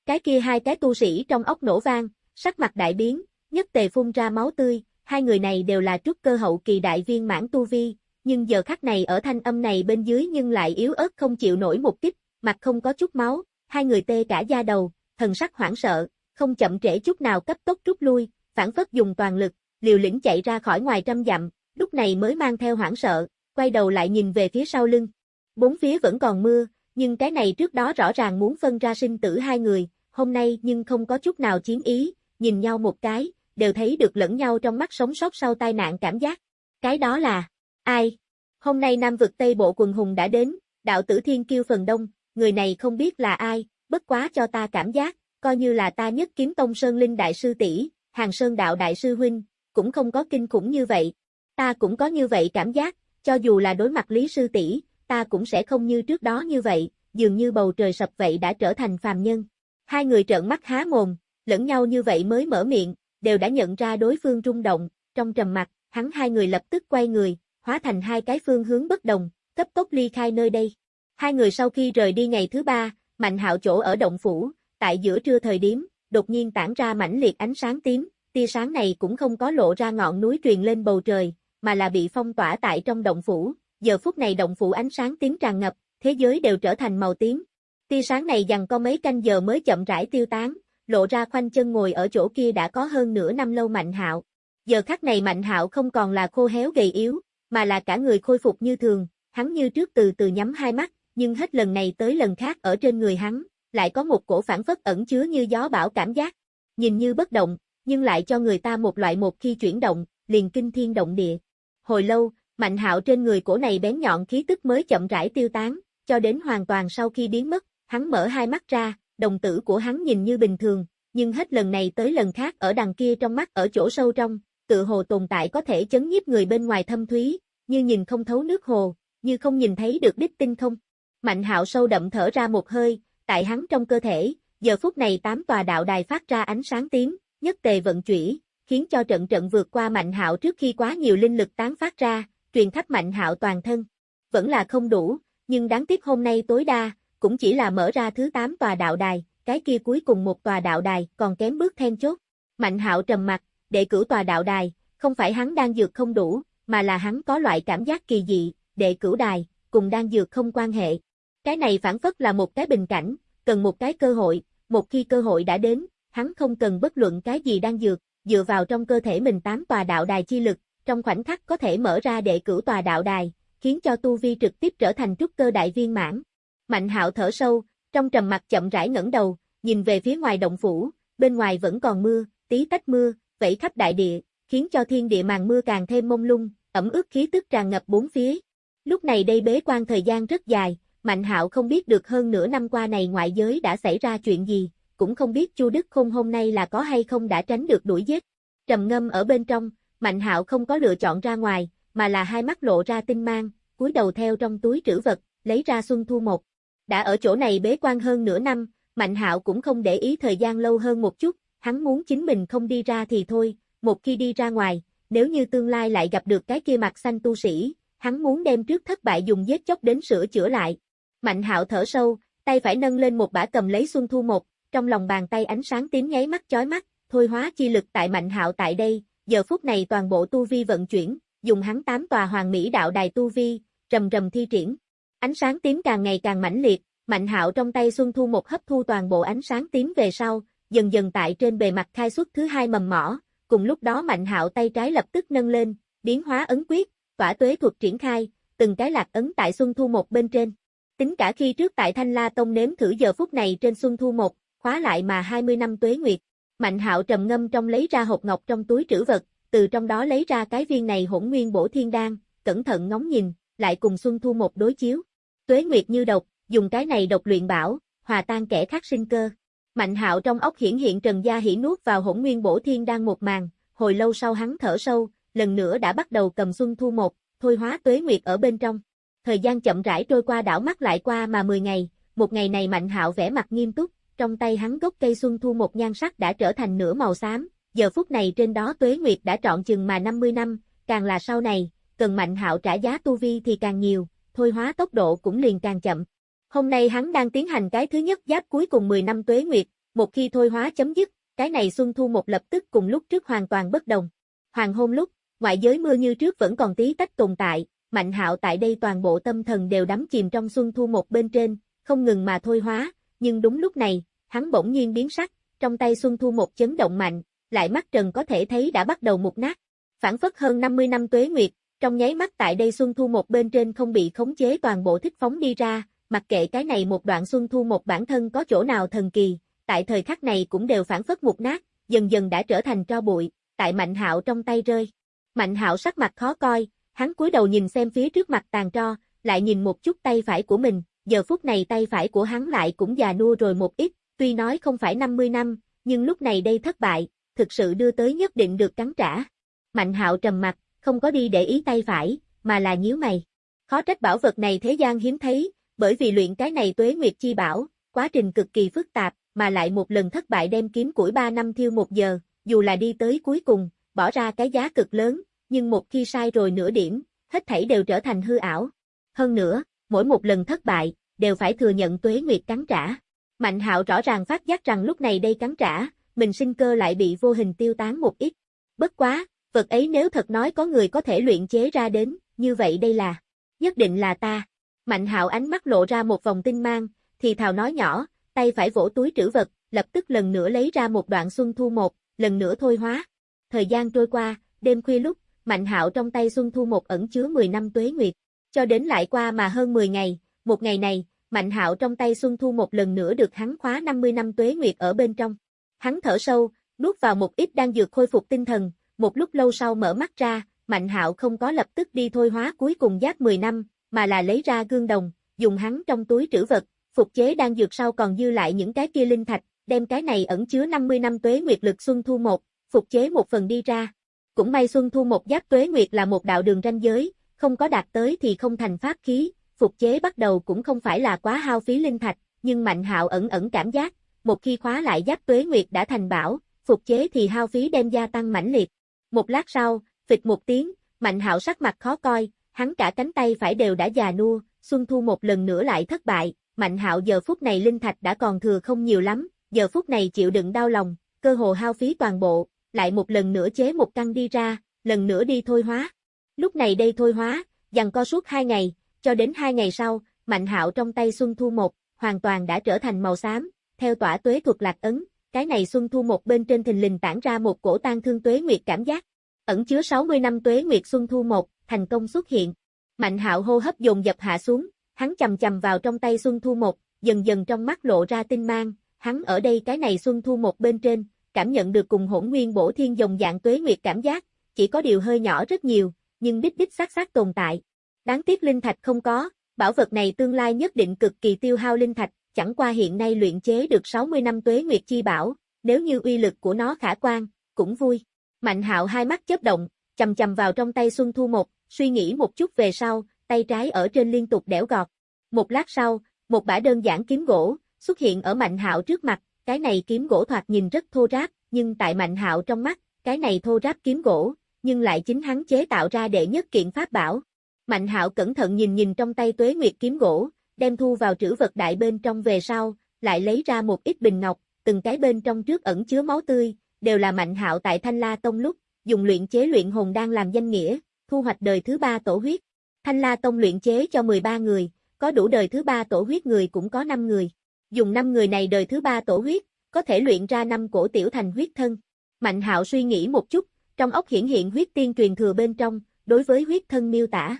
Cái kia hai cái tu sĩ trong ốc nổ vang, sắc mặt đại biến, nhất tề phun ra máu tươi, hai người này đều là trúc cơ hậu kỳ đại viên mãn tu vi, nhưng giờ khắc này ở thanh âm này bên dưới nhưng lại yếu ớt không chịu nổi một kích, mặt không có chút máu, hai người tê cả da đầu, thần sắc hoảng sợ, không chậm trễ chút nào cấp tốc rút lui, phản phất dùng toàn lực, liều lĩnh chạy ra khỏi ngoài trăm dặm, lúc này mới mang theo hoảng sợ, quay đầu lại nhìn về phía sau lưng. Bốn phía vẫn còn mưa, nhưng cái này trước đó rõ ràng muốn phân ra sinh tử hai người, hôm nay nhưng không có chút nào chiến ý, nhìn nhau một cái, đều thấy được lẫn nhau trong mắt sống sót sau tai nạn cảm giác. Cái đó là, ai? Hôm nay Nam vực Tây Bộ quần hùng đã đến, đạo tử thiên kiêu phần đông, người này không biết là ai, bất quá cho ta cảm giác, coi như là ta nhất kiếm tông Sơn Linh Đại Sư tỷ Hàng Sơn Đạo Đại Sư Huynh, cũng không có kinh khủng như vậy. Ta cũng có như vậy cảm giác, cho dù là đối mặt Lý Sư tỷ ta cũng sẽ không như trước đó như vậy, dường như bầu trời sập vậy đã trở thành phàm nhân. Hai người trợn mắt há mồm, lẫn nhau như vậy mới mở miệng, đều đã nhận ra đối phương rung động, trong trầm mặt, hắn hai người lập tức quay người, hóa thành hai cái phương hướng bất đồng, cấp tốc ly khai nơi đây. Hai người sau khi rời đi ngày thứ ba, Mạnh Hạo chỗ ở động phủ, tại giữa trưa thời điểm, đột nhiên tản ra mãnh liệt ánh sáng tím, tia sáng này cũng không có lộ ra ngọn núi truyền lên bầu trời, mà là bị phong tỏa tại trong động phủ. Giờ phút này động phủ ánh sáng tím tràn ngập, thế giới đều trở thành màu tím. Tia sáng này dằn có mấy canh giờ mới chậm rãi tiêu tán, lộ ra khoanh chân ngồi ở chỗ kia đã có hơn nửa năm lâu Mạnh Hạo. Giờ khắc này Mạnh Hạo không còn là khô héo gầy yếu, mà là cả người khôi phục như thường, hắn như trước từ từ nhắm hai mắt, nhưng hết lần này tới lần khác ở trên người hắn, lại có một cổ phản phất ẩn chứa như gió bão cảm giác, nhìn như bất động, nhưng lại cho người ta một loại một khi chuyển động, liền kinh thiên động địa. Hồi lâu, Mạnh Hạo trên người cổ này bén nhọn khí tức mới chậm rãi tiêu tán, cho đến hoàn toàn sau khi biến mất, hắn mở hai mắt ra, đồng tử của hắn nhìn như bình thường, nhưng hết lần này tới lần khác ở đằng kia trong mắt ở chỗ sâu trong, tự hồ tồn tại có thể chấn nhiếp người bên ngoài thâm thúy, như nhìn không thấu nước hồ, như không nhìn thấy được đích tinh không. Mạnh hạo sâu đậm thở ra một hơi, tại hắn trong cơ thể, giờ phút này tám tòa đạo đài phát ra ánh sáng tím, nhất tề vận chuyển, khiến cho trận trận vượt qua mạnh hạo trước khi quá nhiều linh lực tán phát ra, truyền khắp mạnh hạo toàn thân. Vẫn là không đủ, nhưng đáng tiếc hôm nay tối đa, cũng chỉ là mở ra thứ 8 tòa đạo đài, cái kia cuối cùng một tòa đạo đài còn kém bước then chốt. Mạnh hạo trầm mặt, để cửu tòa đạo đài, không phải hắn đang dược không đủ, mà là hắn có loại cảm giác kỳ dị, đệ cửu đài, cùng đang dược không quan hệ. Cái này phản phất là một cái bình cảnh, cần một cái cơ hội, một khi cơ hội đã đến, hắn không cần bất luận cái gì đang dược, dựa vào trong cơ thể mình tám tòa đạo đài chi lực, trong khoảnh khắc có thể mở ra đệ cửu tòa đạo đài, khiến cho tu vi trực tiếp trở thành trúc cơ đại viên mãn. Mạnh hạo thở sâu, trong trầm mặt chậm rãi ngẩng đầu, nhìn về phía ngoài động phủ, bên ngoài vẫn còn mưa, tí tách mưa, vẫy khắp đại địa, khiến cho thiên địa màn mưa càng thêm mông lung, ẩm ướt khí tức tràn ngập bốn phía. Lúc này đây bế quan thời gian rất dài, Mạnh Hạo không biết được hơn nửa năm qua này ngoại giới đã xảy ra chuyện gì, cũng không biết Chu Đức Khôn hôm nay là có hay không đã tránh được đuổi giết. Trầm ngâm ở bên trong, Mạnh Hạo không có lựa chọn ra ngoài, mà là hai mắt lộ ra tinh mang, cúi đầu theo trong túi trữ vật, lấy ra Xuân Thu một. Đã ở chỗ này bế quan hơn nửa năm, Mạnh Hạo cũng không để ý thời gian lâu hơn một chút, hắn muốn chính mình không đi ra thì thôi, một khi đi ra ngoài, nếu như tương lai lại gặp được cái kia mặt xanh tu sĩ, hắn muốn đem trước thất bại dùng giết chóc đến sửa chữa lại. Mạnh Hạo thở sâu, tay phải nâng lên một bả cầm lấy Xuân Thu một, trong lòng bàn tay ánh sáng tím nháy mắt chói mắt, thôi hóa chi lực tại Mạnh Hạo tại đây, giờ phút này toàn bộ tu vi vận chuyển, dùng hắn tám tòa hoàng mỹ đạo đài tu vi, rầm rầm thi triển. Ánh sáng tím càng ngày càng mãnh liệt, Mạnh Hạo trong tay Xuân Thu một hấp thu toàn bộ ánh sáng tím về sau, dần dần tại trên bề mặt khai xuất thứ hai mầm mỏ, cùng lúc đó Mạnh Hạo tay trái lập tức nâng lên, biến hóa ấn quyết, tỏa tuế thuật triển khai, từng cái lạc ấn tại Xuân Thu một bên trên. Tính cả khi trước tại Thanh La Tông nếm thử giờ phút này trên Xuân Thu một, khóa lại mà 20 năm tuế nguyệt. Mạnh Hạo trầm ngâm trong lấy ra hộp ngọc trong túi trữ vật, từ trong đó lấy ra cái viên này hỗn nguyên bổ thiên đan, cẩn thận ngóng nhìn, lại cùng Xuân Thu một đối chiếu. Tuế nguyệt như độc, dùng cái này độc luyện bảo, hòa tan kẻ khác sinh cơ. Mạnh hạo trong ốc hiển hiện Trần Gia Hỉ nuốt vào hỗn nguyên bổ thiên đang một màn, hồi lâu sau hắn thở sâu, lần nữa đã bắt đầu cầm xuân thu một, thôi hóa tuế nguyệt ở bên trong. Thời gian chậm rãi trôi qua đảo mắt lại qua mà 10 ngày, một ngày này Mạnh Hạo vẻ mặt nghiêm túc, trong tay hắn gốc cây xuân thu một nhan sắc đã trở thành nửa màu xám, giờ phút này trên đó tuế nguyệt đã trọn chừng mà 50 năm, càng là sau này, cần Mạnh Hạo trả giá tu vi thì càng nhiều, thôi hóa tốc độ cũng liền càng chậm. Hôm nay hắn đang tiến hành cái thứ nhất giáp cuối cùng 10 năm tuế nguyệt, một khi thôi hóa chấm dứt, cái này Xuân Thu một lập tức cùng lúc trước hoàn toàn bất đồng. Hoàng hôn lúc, ngoại giới mưa như trước vẫn còn tí tách tồn tại, Mạnh Hạo tại đây toàn bộ tâm thần đều đắm chìm trong Xuân Thu một bên trên, không ngừng mà thôi hóa, nhưng đúng lúc này, hắn bỗng nhiên biến sắc, trong tay Xuân Thu một chấn động mạnh, lại mắt trần có thể thấy đã bắt đầu mục nát. Phản phất hơn 50 năm tuế nguyệt, trong nháy mắt tại đây Xuân Thu một bên trên không bị khống chế toàn bộ thích phóng đi ra, mặc kệ cái này một đoạn Xuân Thu một bản thân có chỗ nào thần kỳ, tại thời khắc này cũng đều phản phất mục nát, dần dần đã trở thành tro bụi, tại Mạnh Hạo trong tay rơi. Mạnh Hạo sắc mặt khó coi, hắn cúi đầu nhìn xem phía trước mặt tàn tro, lại nhìn một chút tay phải của mình, giờ phút này tay phải của hắn lại cũng già nua rồi một ít, tuy nói không phải 50 năm, nhưng lúc này đây thất bại, thực sự đưa tới nhất định được cắn trả. Mạnh Hạo trầm mặt, không có đi để ý tay phải, mà là nhíu mày. Khó trách bảo vật này thế gian hiếm thấy, bởi vì luyện cái này tuế nguyệt chi bảo, quá trình cực kỳ phức tạp, mà lại một lần thất bại đem kiếm củi 3 năm thiêu một giờ, dù là đi tới cuối cùng, bỏ ra cái giá cực lớn, nhưng một khi sai rồi nửa điểm, hết thảy đều trở thành hư ảo. Hơn nữa, mỗi một lần thất bại, đều phải thừa nhận tuế nguyệt cắn trả. Mạnh hạo rõ ràng phát giác rằng lúc này đây cắn trả, mình sinh cơ lại bị vô hình tiêu tán một ít. Bất quá, vật ấy nếu thật nói có người có thể luyện chế ra đến, như vậy đây là, nhất định là ta. Mạnh hạo ánh mắt lộ ra một vòng tinh mang, thì thào nói nhỏ, tay phải vỗ túi trữ vật, lập tức lần nữa lấy ra một đoạn xuân thu một, lần nữa thôi hóa. Thời gian trôi qua, đêm khuya lúc, Mạnh Hạo trong tay xuân thu một ẩn chứa 10 năm tuế nguyệt, cho đến lại qua mà hơn 10 ngày, một ngày này, Mạnh Hạo trong tay xuân thu một lần nữa được hắn khóa 50 năm tuế nguyệt ở bên trong. Hắn thở sâu, nuốt vào một ít đang dược khôi phục tinh thần, một lúc lâu sau mở mắt ra, Mạnh Hạo không có lập tức đi thôi hóa cuối cùng giác 10 năm, mà là lấy ra gương đồng, dùng hắn trong túi trữ vật, phục chế đang dược sau còn dư lại những cái kia linh thạch, đem cái này ẩn chứa 50 năm tuế nguyệt lực xuân thu một, phục chế một phần đi ra. Cũng may xuân thu một giáp tuế nguyệt là một đạo đường ranh giới, không có đạt tới thì không thành pháp khí, phục chế bắt đầu cũng không phải là quá hao phí linh thạch, nhưng Mạnh Hạo ẩn ẩn cảm giác, một khi khóa lại giáp tuế nguyệt đã thành bảo, phục chế thì hao phí đem gia tăng mãnh liệt. Một lát sau, phịch một tiếng, Mạnh Hạo sắc mặt khó coi, hắn cả cánh tay phải đều đã già nua, Xuân Thu một lần nữa lại thất bại, Mạnh Hạo giờ phút này linh thạch đã còn thừa không nhiều lắm, giờ phút này chịu đựng đau lòng, cơ hồ hao phí toàn bộ, lại một lần nữa chế một căn đi ra, lần nữa đi thôi hóa. Lúc này đây thôi hóa, dằn co suốt hai ngày, cho đến hai ngày sau, Mạnh Hạo trong tay Xuân Thu một, hoàn toàn đã trở thành màu xám, theo tỏa tuế thuật lạc ấn, cái này Xuân Thu một bên trên thình lình tản ra một cổ tan thương tuế nguyệt cảm giác. Ẩn chứa 60 năm tuế nguyệt Xuân Thu một, thành công xuất hiện. Mạnh Hạo hô hấp dồn dập hạ xuống, hắn chầm chầm vào trong tay Xuân Thu một, dần dần trong mắt lộ ra tinh mang, hắn ở đây cái này Xuân Thu một bên trên, cảm nhận được cùng hỗn nguyên bổ thiên dòng dạng tuế nguyệt cảm giác, chỉ có điều hơi nhỏ rất nhiều, nhưng đích đích xác xác tồn tại. Đáng tiếc linh thạch không có, bảo vật này tương lai nhất định cực kỳ tiêu hao linh thạch, chẳng qua hiện nay luyện chế được 60 năm tuế nguyệt chi bảo, nếu như uy lực của nó khả quan, cũng vui. Mạnh hạo hai mắt chớp động, chầm chầm vào trong tay Xuân Thu một, suy nghĩ một chút về sau, tay trái ở trên liên tục đẻo gọt. Một lát sau, một bả đơn giản kiếm gỗ, xuất hiện ở Mạnh hạo trước mặt, cái này kiếm gỗ thoạt nhìn rất thô ráp, nhưng tại Mạnh hạo trong mắt, cái này thô ráp kiếm gỗ, nhưng lại chính hắn chế tạo ra đệ nhất kiện pháp bảo. Mạnh hạo cẩn thận nhìn nhìn trong tay tuế nguyệt kiếm gỗ, đem thu vào trữ vật đại bên trong về sau, lại lấy ra một ít bình ngọc, từng cái bên trong trước ẩn chứa máu tươi, đều là mạnh hạo tại Thanh La Tông lúc, dùng luyện chế luyện hồn đang làm danh nghĩa, thu hoạch đời thứ ba tổ huyết. Thanh La Tông luyện chế cho 13 người, có đủ đời thứ ba tổ huyết người cũng có 5 người. Dùng 5 người này đời thứ ba tổ huyết, có thể luyện ra năm cổ tiểu thành huyết thân. Mạnh hạo suy nghĩ một chút, trong ốc hiển hiện huyết tiên truyền thừa bên trong, đối với huyết thân miêu tả.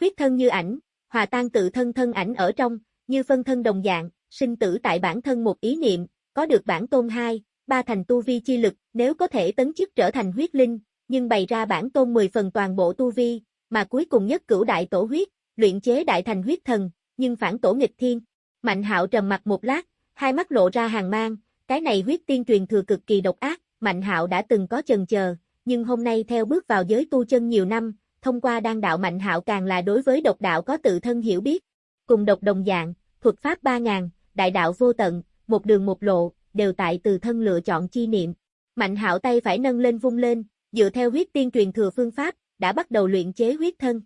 Huyết thân như ảnh, hòa tan tự thân thân ảnh ở trong, như phân thân đồng dạng, sinh tử tại bản thân một ý niệm, có được bản tôn hai, ba thành tu vi chi lực, nếu có thể tấn chức trở thành huyết linh, nhưng bày ra bản tôn 10 phần toàn bộ tu vi, mà cuối cùng nhất cửu đại tổ huyết, luyện chế đại thành huyết thần, nhưng phản tổ nghịch thiên. Mạnh hạo trầm mặt một lát, hai mắt lộ ra hàng mang, cái này huyết tiên truyền thừa cực kỳ độc ác, Mạnh hạo đã từng có chần chờ, nhưng hôm nay theo bước vào giới tu chân nhiều năm, thông qua đan đạo Mạnh hạo càng là đối với độc đạo có tự thân hiểu biết. Cùng độc đồng dạng, thuật pháp ba ngàn, đại đạo vô tận, một đường một lộ, đều tại từ thân lựa chọn chi niệm. Mạnh hạo tay phải nâng lên vung lên, dựa theo huyết tiên truyền thừa phương pháp, đã bắt đầu luyện chế huyết thân.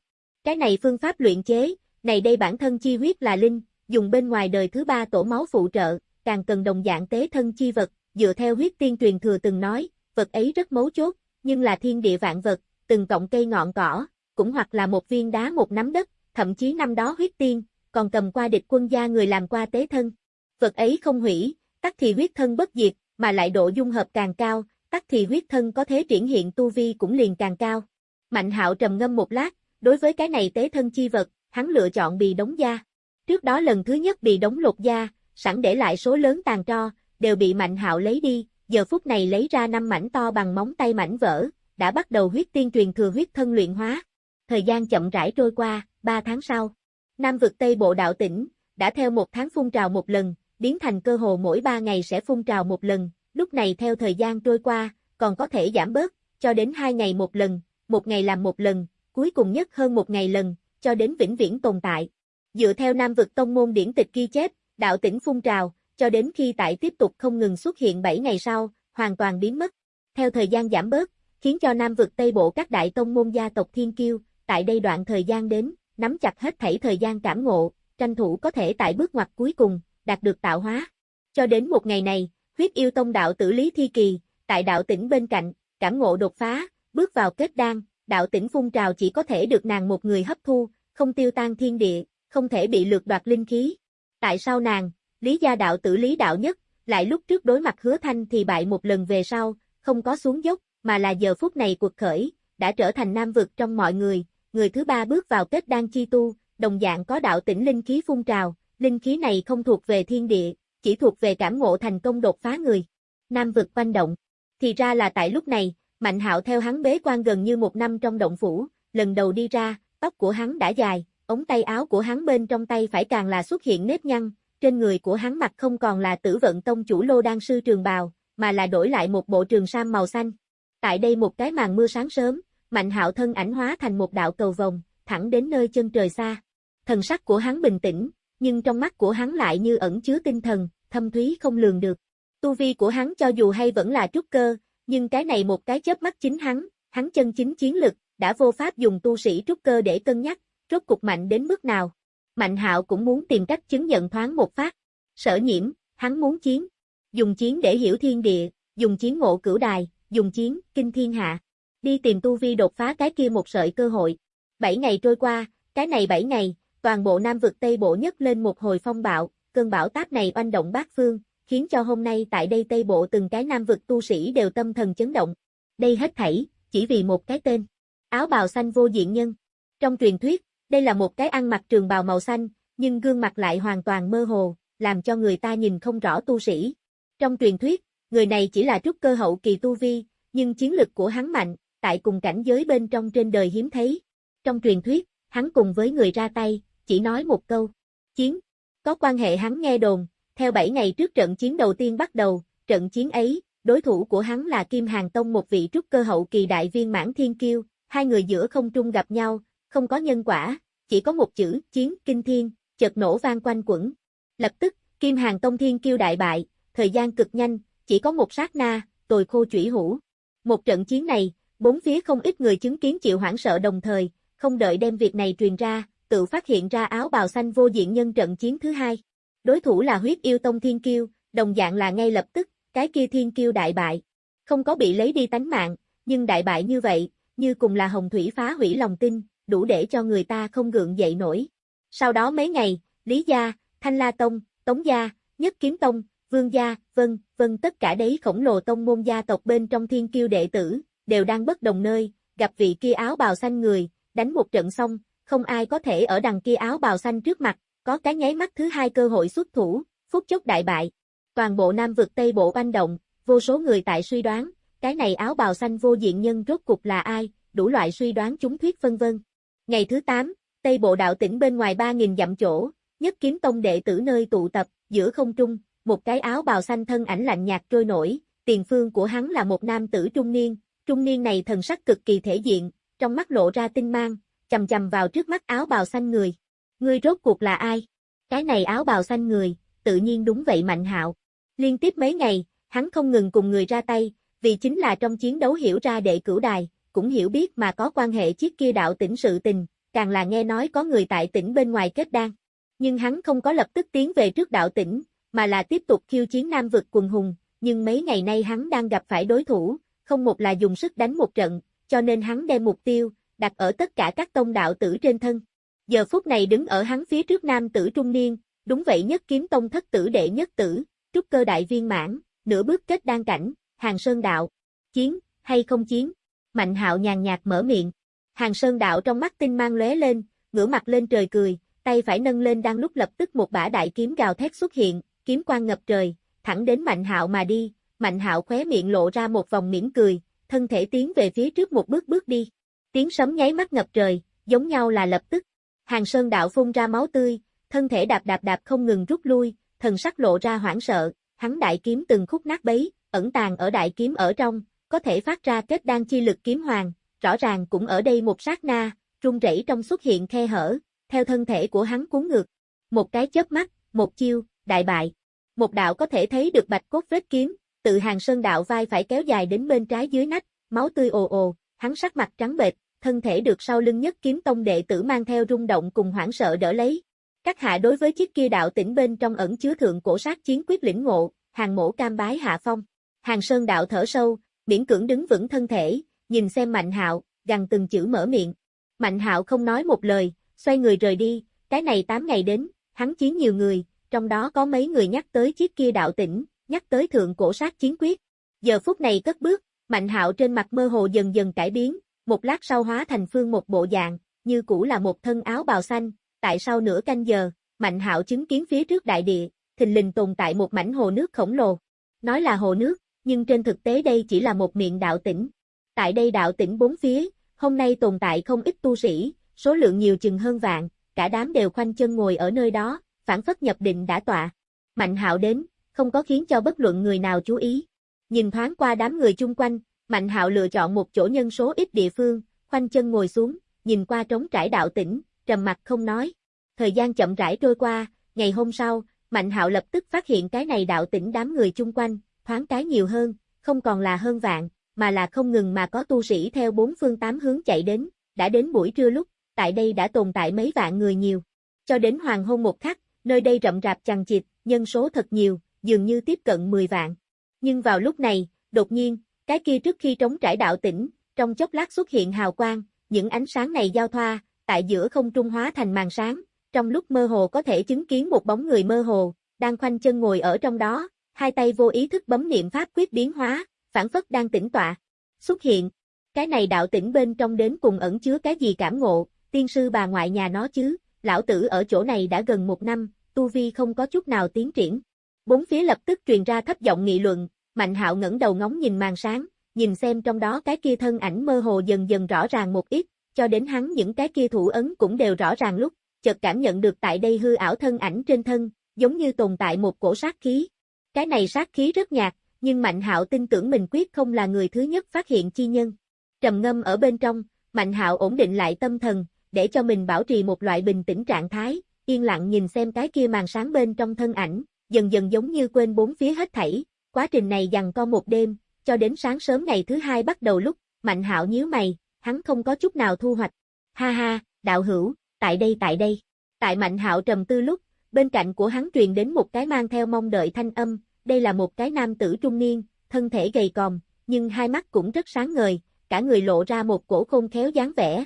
Cái này phương pháp luyện chế, này đây bản thân chi huyết là linh, dùng bên ngoài đời thứ ba tổ máu phụ trợ, càng cần đồng dạng tế thân chi vật, dựa theo huyết tiên truyền thừa từng nói, vật ấy rất mấu chốt, nhưng là thiên địa vạn vật, từng cọng cây ngọn cỏ, cũng hoặc là một viên đá một nắm đất, thậm chí năm đó huyết tiên, còn cầm qua địch quân gia người làm qua tế thân. Vật ấy không hủy, tắc thì huyết thân bất diệt, mà lại độ dung hợp càng cao, tắc thì huyết thân có thế triển hiện tu vi cũng liền càng cao. Mạnh hạo trầm ngâm một lát, đối với cái này tế thân chi vật, hắn lựa chọn bì đống da. Trước đó lần thứ nhất bì đống lột da, sẵn để lại số lớn tàn tro, đều bị Mạnh Hạo lấy đi, giờ phút này lấy ra năm mảnh to bằng móng tay mảnh vỡ, đã bắt đầu huyết tiên truyền thừa huyết thân luyện hóa. Thời gian chậm rãi trôi qua, 3 tháng sau, Nam vực Tây Bộ đạo tỉnh, đã theo một tháng phun trào một lần, biến thành cơ hồ mỗi 3 ngày sẽ phun trào một lần, lúc này theo thời gian trôi qua, còn có thể giảm bớt, cho đến 2 ngày một lần, một ngày làm một lần, cuối cùng nhất hơn một ngày lần, cho đến vĩnh viễn tồn tại. Dựa theo Nam vực tông môn điển tịch ghi chép, đạo tỉnh phun trào, cho đến khi tại tiếp tục không ngừng xuất hiện 7 ngày sau, hoàn toàn biến mất. Theo thời gian giảm bớt, khiến cho Nam vực Tây Bộ các đại tông môn gia tộc Thiên Kiêu, tại đây đoạn thời gian đến, nắm chặt hết thảy thời gian cảm ngộ, tranh thủ có thể tại bước ngoặt cuối cùng, đạt được tạo hóa. Cho đến một ngày này, huyết yêu tông đạo tử Lý Thi Kỳ, tại đạo tỉnh bên cạnh, cảm ngộ đột phá, bước vào kết đan, đạo tỉnh phun trào chỉ có thể được nàng một người hấp thu, không tiêu tan thiên địa, không thể bị lược đoạt linh khí. Tại sao nàng, Lý gia đạo tử Lý đạo nhất, lại lúc trước đối mặt hứa thanh thì bại một lần về sau, không có xuống dốc, mà là giờ phút này cuộc khởi, đã trở thành nam vực trong mọi người, người thứ ba bước vào kết đan chi tu, đồng dạng có đạo tỉnh linh khí phun trào, linh khí này không thuộc về thiên địa, chỉ thuộc về cảm ngộ thành công đột phá người. Nam vực quanh động. Thì ra là tại lúc này, Mạnh hạo theo hắn bế quan gần như một năm trong động phủ, lần đầu đi ra, tóc của hắn đã dài, ống tay áo của hắn bên trong tay phải càng là xuất hiện nếp nhăn, trên người của hắn mặc không còn là tử vận tông chủ lô đan sư trường bào, mà là đổi lại một bộ trường sam màu xanh. Tại đây một cái màn mưa sáng sớm, Mạnh hạo thân ảnh hóa thành một đạo cầu vòng, thẳng đến nơi chân trời xa. Thần sắc của hắn bình tĩnh, nhưng trong mắt của hắn lại như ẩn chứa tinh thần, thâm thúy không lường được. Tu vi của hắn cho dù hay vẫn là trúc cơ, nhưng cái này một cái chớp mắt chính hắn, hắn chân chính chiến lực, đã vô pháp dùng tu sĩ trúc cơ để cân nhắc, rốt cục mạnh đến mức nào. Mạnh hạo cũng muốn tìm cách chứng nhận thoáng một phát. Sở nhiễm, hắn muốn chiến. Dùng chiến để hiểu thiên địa, dùng chiến ngộ cửu đài, dùng chiến, kinh thiên hạ. Đi tìm tu vi đột phá cái kia một sợi cơ hội. Bảy ngày trôi qua, cái này bảy ngày, toàn bộ Nam vực Tây Bộ nhất lên một hồi phong bạo, cơn bão táp này oanh động bát phương, khiến cho hôm nay tại đây Tây Bộ từng cái Nam vực tu sĩ đều tâm thần chấn động. Đây hết thảy, chỉ vì một cái tên. Áo bào xanh vô diện nhân. Trong truyền thuyết, đây là một cái ăn mặc trường bào màu xanh, nhưng gương mặt lại hoàn toàn mơ hồ, làm cho người ta nhìn không rõ tu sĩ. Trong truyền thuyết, người này chỉ là trúc cơ hậu kỳ tu vi, nhưng chiến lực của hắn mạnh, tại cùng cảnh giới bên trong trên đời hiếm thấy. Trong truyền thuyết, hắn cùng với người ra tay, chỉ nói một câu, chiến. Có quan hệ hắn nghe đồn, theo 7 ngày trước trận chiến đầu tiên bắt đầu, trận chiến ấy, đối thủ của hắn là Kim Hàng Tông một vị trúc cơ hậu kỳ đại viên mãn thiên kiêu, hai người giữa không trung gặp nhau, không có nhân quả, chỉ có một chữ, chiến, kinh thiên, chợt nổ vang quanh quẩn. Lập tức, Kim Hàng Tông thiên kiêu đại bại, thời gian cực nhanh, chỉ có một sát na, tồi khô chủy hủ Một trận chiến này, bốn phía không ít người chứng kiến chịu hoảng sợ đồng thời, không đợi đem việc này truyền ra, tự phát hiện ra áo bào xanh vô diện nhân trận chiến thứ hai. Đối thủ là huyết yêu tông thiên kiêu, đồng dạng là ngay lập tức, cái kia thiên kiêu đại bại. Không có bị lấy đi tánh mạng, nhưng đại bại như vậy, như cùng là hồng thủy phá hủy lòng tin, đủ để cho người ta không gượng dậy nổi. Sau đó mấy ngày, Lý Gia, Thanh La Tông, Tống Gia, Nhất Kiếm Tông, Vương Gia, vân, vân tất cả đấy khổng lồ tông môn gia tộc bên trong thiên kiêu đệ tử, đều đang bất đồng nơi, gặp vị kia áo bào xanh người, đánh một trận xong, không ai có thể ở đằng kia áo bào xanh trước mặt, có cái nháy mắt thứ hai cơ hội xuất thủ, phút chốc đại bại. Toàn bộ Nam vực Tây Bộ banh động, vô số người tại suy đoán, cái này áo bào xanh vô diện nhân rốt cục là ai, đủ loại suy đoán chúng thuyết vân vân. Ngày thứ 8, Tây Bộ đạo tỉnh bên ngoài 3.000 dặm chỗ, nhất kiếm tông đệ tử nơi tụ tập, giữa không trung, một cái áo bào xanh thân ảnh lạnh nhạt trôi nổi, tiền phương của hắn là một nam tử trung niên, trung niên này thần sắc cực kỳ thể diện, trong mắt lộ ra tinh mang, chầm chầm vào trước mắt áo bào xanh người. Ngươi rốt cuộc là ai? Cái này áo bào xanh người, tự nhiên đúng vậy Mạnh Hạo. Liên tiếp mấy ngày, hắn không ngừng cùng người ra tay, vì chính là trong chiến đấu hiểu ra đệ cửu đài, cũng hiểu biết mà có quan hệ chiếc kia đạo tỉnh sự tình, càng là nghe nói có người tại tỉnh bên ngoài kết đan. Nhưng hắn không có lập tức tiến về trước đạo tỉnh, mà là tiếp tục khiêu chiến Nam vực quần hùng, nhưng mấy ngày nay hắn đang gặp phải đối thủ, không một là dùng sức đánh một trận, cho nên hắn đem mục tiêu, đặt ở tất cả các tông đạo tử trên thân. Giờ phút này đứng ở hắn phía trước nam tử trung niên, đúng vậy nhất kiếm tông thất tử đệ nhất tử, trúc cơ đại viên mãn, nửa bước kết đan cảnh, hàng sơn đạo. Chiến, hay không chiến? Mạnh hạo nhàn nhạt mở miệng. Hàng sơn đạo trong mắt tinh mang lóe lên, ngửa mặt lên trời cười, tay phải nâng lên đang lúc lập tức một bả đại kiếm gào thét xuất hiện, kiếm quang ngập trời, thẳng đến Mạnh Hạo mà đi, Mạnh Hạo khóe miệng lộ ra một vòng mỉm cười, thân thể tiến về phía trước một bước bước đi. Tiếng sấm nháy mắt ngập trời, giống nhau là lập tức. Hàng Sơn đạo phun ra máu tươi, thân thể đạp đạp đạp không ngừng rút lui, thần sắc lộ ra hoảng sợ, hắn đại kiếm từng khúc nát bấy, ẩn tàng ở đại kiếm ở trong, có thể phát ra kết đan chi lực kiếm hoàng, rõ ràng cũng ở đây một sát na, rung rẩy trong xuất hiện khe hở, theo thân thể của hắn cuốn ngược. Một cái chớp mắt, một chiêu, đại bại. Một đạo có thể thấy được bạch cốt vết kiếm, tự hàng sơn đạo vai phải kéo dài đến bên trái dưới nách, máu tươi ồ ồ, hắn sắc mặt trắng bệch, thân thể được sau lưng nhất kiếm tông đệ tử mang theo rung động cùng hoảng sợ đỡ lấy. Các hạ đối với chiếc kia đạo tỉnh bên trong ẩn chứa thượng cổ sát chiến quyết lĩnh ngộ, hàng mổ cam bái hạ phong. Hàng sơn đạo thở sâu, miễn cưỡng đứng vững thân thể, nhìn xem mạnh hạo, gằn từng chữ mở miệng. Mạnh hạo không nói một lời, xoay người rời đi, cái này 8 ngày đến, hắn chiến nhiều người, trong đó có mấy người nhắc tới chiếc kia đạo tỉnh, nhắc tới thượng cổ sát chiến quyết. Giờ phút này cất bước, Mạnh Hạo trên mặt mơ hồ dần dần cải biến, một lát sau hóa thành phương một bộ dạng, như cũ là một thân áo bào xanh, tại sau nửa canh giờ, Mạnh Hạo chứng kiến phía trước đại địa, thình lình tồn tại một mảnh hồ nước khổng lồ. Nói là hồ nước, nhưng trên thực tế đây chỉ là một miệng đạo tỉnh. Tại đây đạo tỉnh bốn phía, hôm nay tồn tại không ít tu sĩ, số lượng nhiều chừng hơn vạn, cả đám đều khoanh chân ngồi ở nơi đó, phản phất nhập định đã tọa. Mạnh hạo đến, không có khiến cho bất luận người nào chú ý. Nhìn thoáng qua đám người chung quanh, Mạnh hạo lựa chọn một chỗ nhân số ít địa phương, khoanh chân ngồi xuống, nhìn qua trống trải đạo tĩnh trầm mặt không nói. Thời gian chậm rãi trôi qua, ngày hôm sau, Mạnh hạo lập tức phát hiện cái này đạo tĩnh đám người chung quanh, thoáng cái nhiều hơn, không còn là hơn vạn, mà là không ngừng mà có tu sĩ theo bốn phương tám hướng chạy đến, đã đến buổi trưa lúc, tại đây đã tồn tại mấy vạn người nhiều. Cho đến hoàng hôn một khắc, nơi đây rậm rạp chằng chịt, nhân số thật nhiều, dường như tiếp cận 10 vạn. Nhưng vào lúc này, đột nhiên, cái kia trước khi trống trải đạo tỉnh, trong chốc lát xuất hiện hào quang, những ánh sáng này giao thoa, tại giữa không trung hóa thành màn sáng, trong lúc mơ hồ có thể chứng kiến một bóng người mơ hồ, đang khoanh chân ngồi ở trong đó, hai tay vô ý thức bấm niệm pháp quyết biến hóa, phản phất đang tĩnh tọa. Xuất hiện, cái này đạo tỉnh bên trong đến cùng ẩn chứa cái gì cảm ngộ, tiên sư bà ngoại nhà nó chứ, lão tử ở chỗ này đã gần một năm, tu vi không có chút nào tiến triển. Bốn phía lập tức truyền ra thấp giọng nghị luận, Mạnh Hạo ngẩng đầu ngóng nhìn màn sáng, nhìn xem trong đó cái kia thân ảnh mơ hồ dần dần rõ ràng một ít, cho đến hắn những cái kia thủ ấn cũng đều rõ ràng lúc, chợt cảm nhận được tại đây hư ảo thân ảnh trên thân, giống như tồn tại một cổ sát khí. Cái này sát khí rất nhạt, nhưng Mạnh Hạo tin tưởng mình quyết không là người thứ nhất phát hiện chi nhân. Trầm ngâm ở bên trong, Mạnh Hạo ổn định lại tâm thần, để cho mình bảo trì một loại bình tĩnh trạng thái, yên lặng nhìn xem cái kia màn sáng bên trong thân ảnh, dần dần giống như quên bốn phía hết thảy. Quá trình này dằn co một đêm, cho đến sáng sớm ngày thứ hai bắt đầu lúc, Mạnh Hạo nhíu mày, hắn không có chút nào thu hoạch. Ha ha, đạo hữu, tại đây tại đây. Tại Mạnh Hạo trầm tư lúc, bên cạnh của hắn truyền đến một cái mang theo mong đợi thanh âm, đây là một cái nam tử trung niên, thân thể gầy còm, nhưng hai mắt cũng rất sáng ngời, cả người lộ ra một cổ khôn khéo dáng vẻ.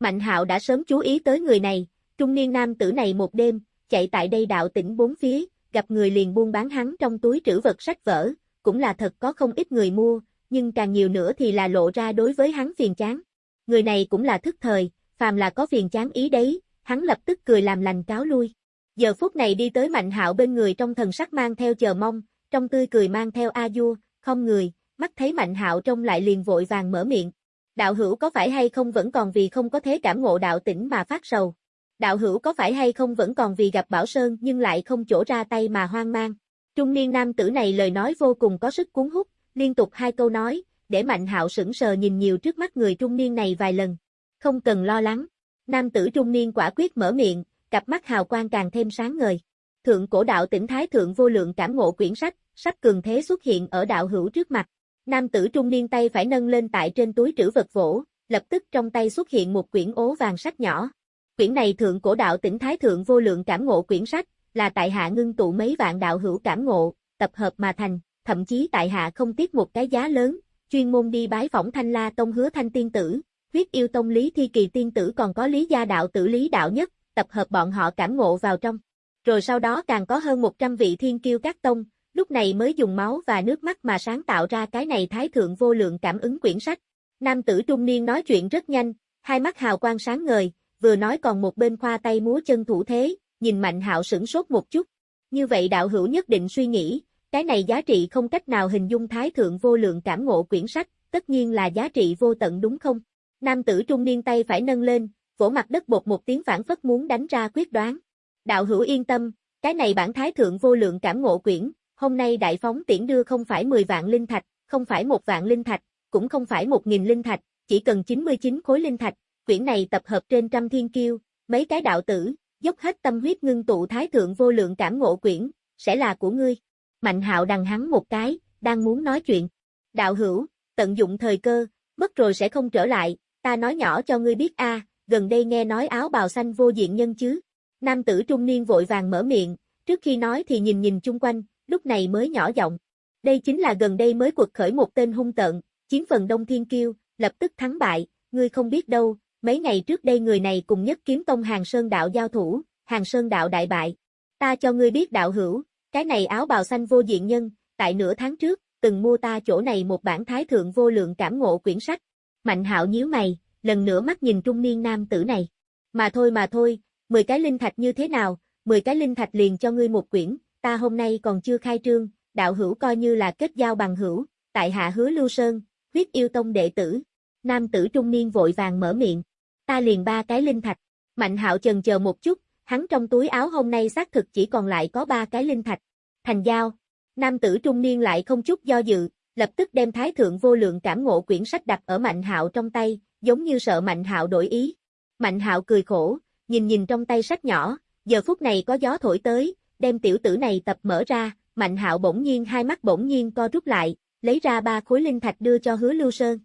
Mạnh Hạo đã sớm chú ý tới người này, trung niên nam tử này một đêm, chạy tại đây đạo tỉnh bốn phía, gặp người liền buôn bán hắn trong túi trữ vật sách vở, cũng là thật có không ít người mua, nhưng càng nhiều nữa thì là lộ ra đối với hắn phiền chán. Người này cũng là thức thời, phàm là có phiền chán ý đấy, hắn lập tức cười làm lành cáo lui. Giờ phút này đi tới Mạnh Hạo bên người trong thần sắc mang theo chờ mong, trong tươi cười mang theo a du, không người, mắt thấy Mạnh Hạo trông lại liền vội vàng mở miệng. Đạo hữu có phải hay không vẫn còn vì không có thế cảm ngộ đạo tỉnh mà phát sầu? Đạo hữu có phải hay không vẫn còn vì gặp Bảo Sơn nhưng lại không chỗ ra tay mà hoang mang? Trung niên nam tử này lời nói vô cùng có sức cuốn hút, liên tục hai câu nói, để Mạnh Hạo sững sờ nhìn nhiều trước mắt người trung niên này vài lần. Không cần lo lắng. Nam tử trung niên quả quyết mở miệng, cặp mắt hào quang càng thêm sáng ngời. Thượng cổ đạo tỉnh Thái Thượng vô lượng cảm ngộ quyển sách, sách cường thế xuất hiện ở đạo hữu trước mặt. Nam tử trung niên tay phải nâng lên tại trên túi trữ vật vỗ, lập tức trong tay xuất hiện một quyển ố vàng sách nhỏ. Quyển này thượng cổ đạo tỉnh Thái Thượng vô lượng cảm ngộ quyển sách, là tại hạ ngưng tụ mấy vạn đạo hữu cảm ngộ, tập hợp mà thành, thậm chí tại hạ không tiếc một cái giá lớn, chuyên môn đi bái phỏng Thanh La Tông hứa Thanh Tiên Tử, huyết yêu tông Lý Thi Kỳ Tiên Tử còn có Lý Gia Đạo Tử Lý Đạo Nhất, tập hợp bọn họ cảm ngộ vào trong. Rồi sau đó càng có hơn 100 vị thiên kiêu các tông, lúc này mới dùng máu và nước mắt mà sáng tạo ra cái này thái thượng vô lượng cảm ứng quyển sách. Nam tử trung niên nói chuyện rất nhanh, hai mắt hào quang sáng ngời, vừa nói còn một bên khoa tay múa chân thủ thế, nhìn Mạnh Hạo sửng sốt một chút. Như vậy đạo hữu nhất định suy nghĩ, cái này giá trị không cách nào hình dung thái thượng vô lượng cảm ngộ quyển sách, tất nhiên là giá trị vô tận đúng không? Nam tử trung niên tay phải nâng lên, vỗ mặt đất bột một tiếng phản phất muốn đánh ra quyết đoán. Đạo hữu yên tâm, cái này bản thái thượng vô lượng cảm ngộ quyển, hôm nay đại phóng tiễn đưa không phải 10 vạn linh thạch, không phải một vạn linh thạch, cũng không phải một nghìn linh thạch, chỉ cần 99 khối linh thạch, quyển này tập hợp trên trăm thiên kiêu, mấy cái đạo tử, dốc hết tâm huyết ngưng tụ thái thượng vô lượng cảm ngộ quyển, sẽ là của ngươi. Mạnh hạo đằng hắn một cái, đang muốn nói chuyện. Đạo hữu, tận dụng thời cơ, mất rồi sẽ không trở lại, ta nói nhỏ cho ngươi biết a, gần đây nghe nói áo bào xanh vô diện nhân chứ. Nam tử trung niên vội vàng mở miệng, trước khi nói thì nhìn nhìn chung quanh, lúc này mới nhỏ giọng. Đây chính là gần đây mới cuộc khởi một tên hung tợn, chiến phần Đông Thiên Kiêu, lập tức thắng bại, ngươi không biết đâu, mấy ngày trước đây người này cùng nhất kiếm tông Hàng Sơn đạo giao thủ, Hàng Sơn đạo đại bại. Ta cho ngươi biết đạo hữu, cái này áo bào xanh vô diện nhân, tại nửa tháng trước, từng mua ta chỗ này một bản thái thượng vô lượng cảm ngộ quyển sách. Mạnh hạo nhíu mày, lần nữa mắt nhìn trung niên nam tử này. Mà thôi mà thôi, 10 cái linh thạch như thế nào, 10 cái linh thạch liền cho ngươi một quyển, ta hôm nay còn chưa khai trương, đạo hữu coi như là kết giao bằng hữu, tại hạ hứa Lưu Sơn, huyết yêu tông đệ tử. Nam tử trung niên vội vàng mở miệng, ta liền ba cái linh thạch. Mạnh hạo chần chờ một chút, hắn trong túi áo hôm nay xác thực chỉ còn lại có ba cái linh thạch. Thành giao. Nam tử trung niên lại không chút do dự, lập tức đem thái thượng vô lượng cảm ngộ quyển sách đặt ở Mạnh hạo trong tay, giống như sợ Mạnh hạo đổi ý. Mạnh hạo cười khổ, nhìn nhìn trong tay sách nhỏ, giờ phút này có gió thổi tới, đem tiểu tử này tập mở ra, Mạnh hạo bỗng nhiên hai mắt bỗng nhiên co rút lại, lấy ra ba khối linh thạch đưa cho hứa Lưu Sơn.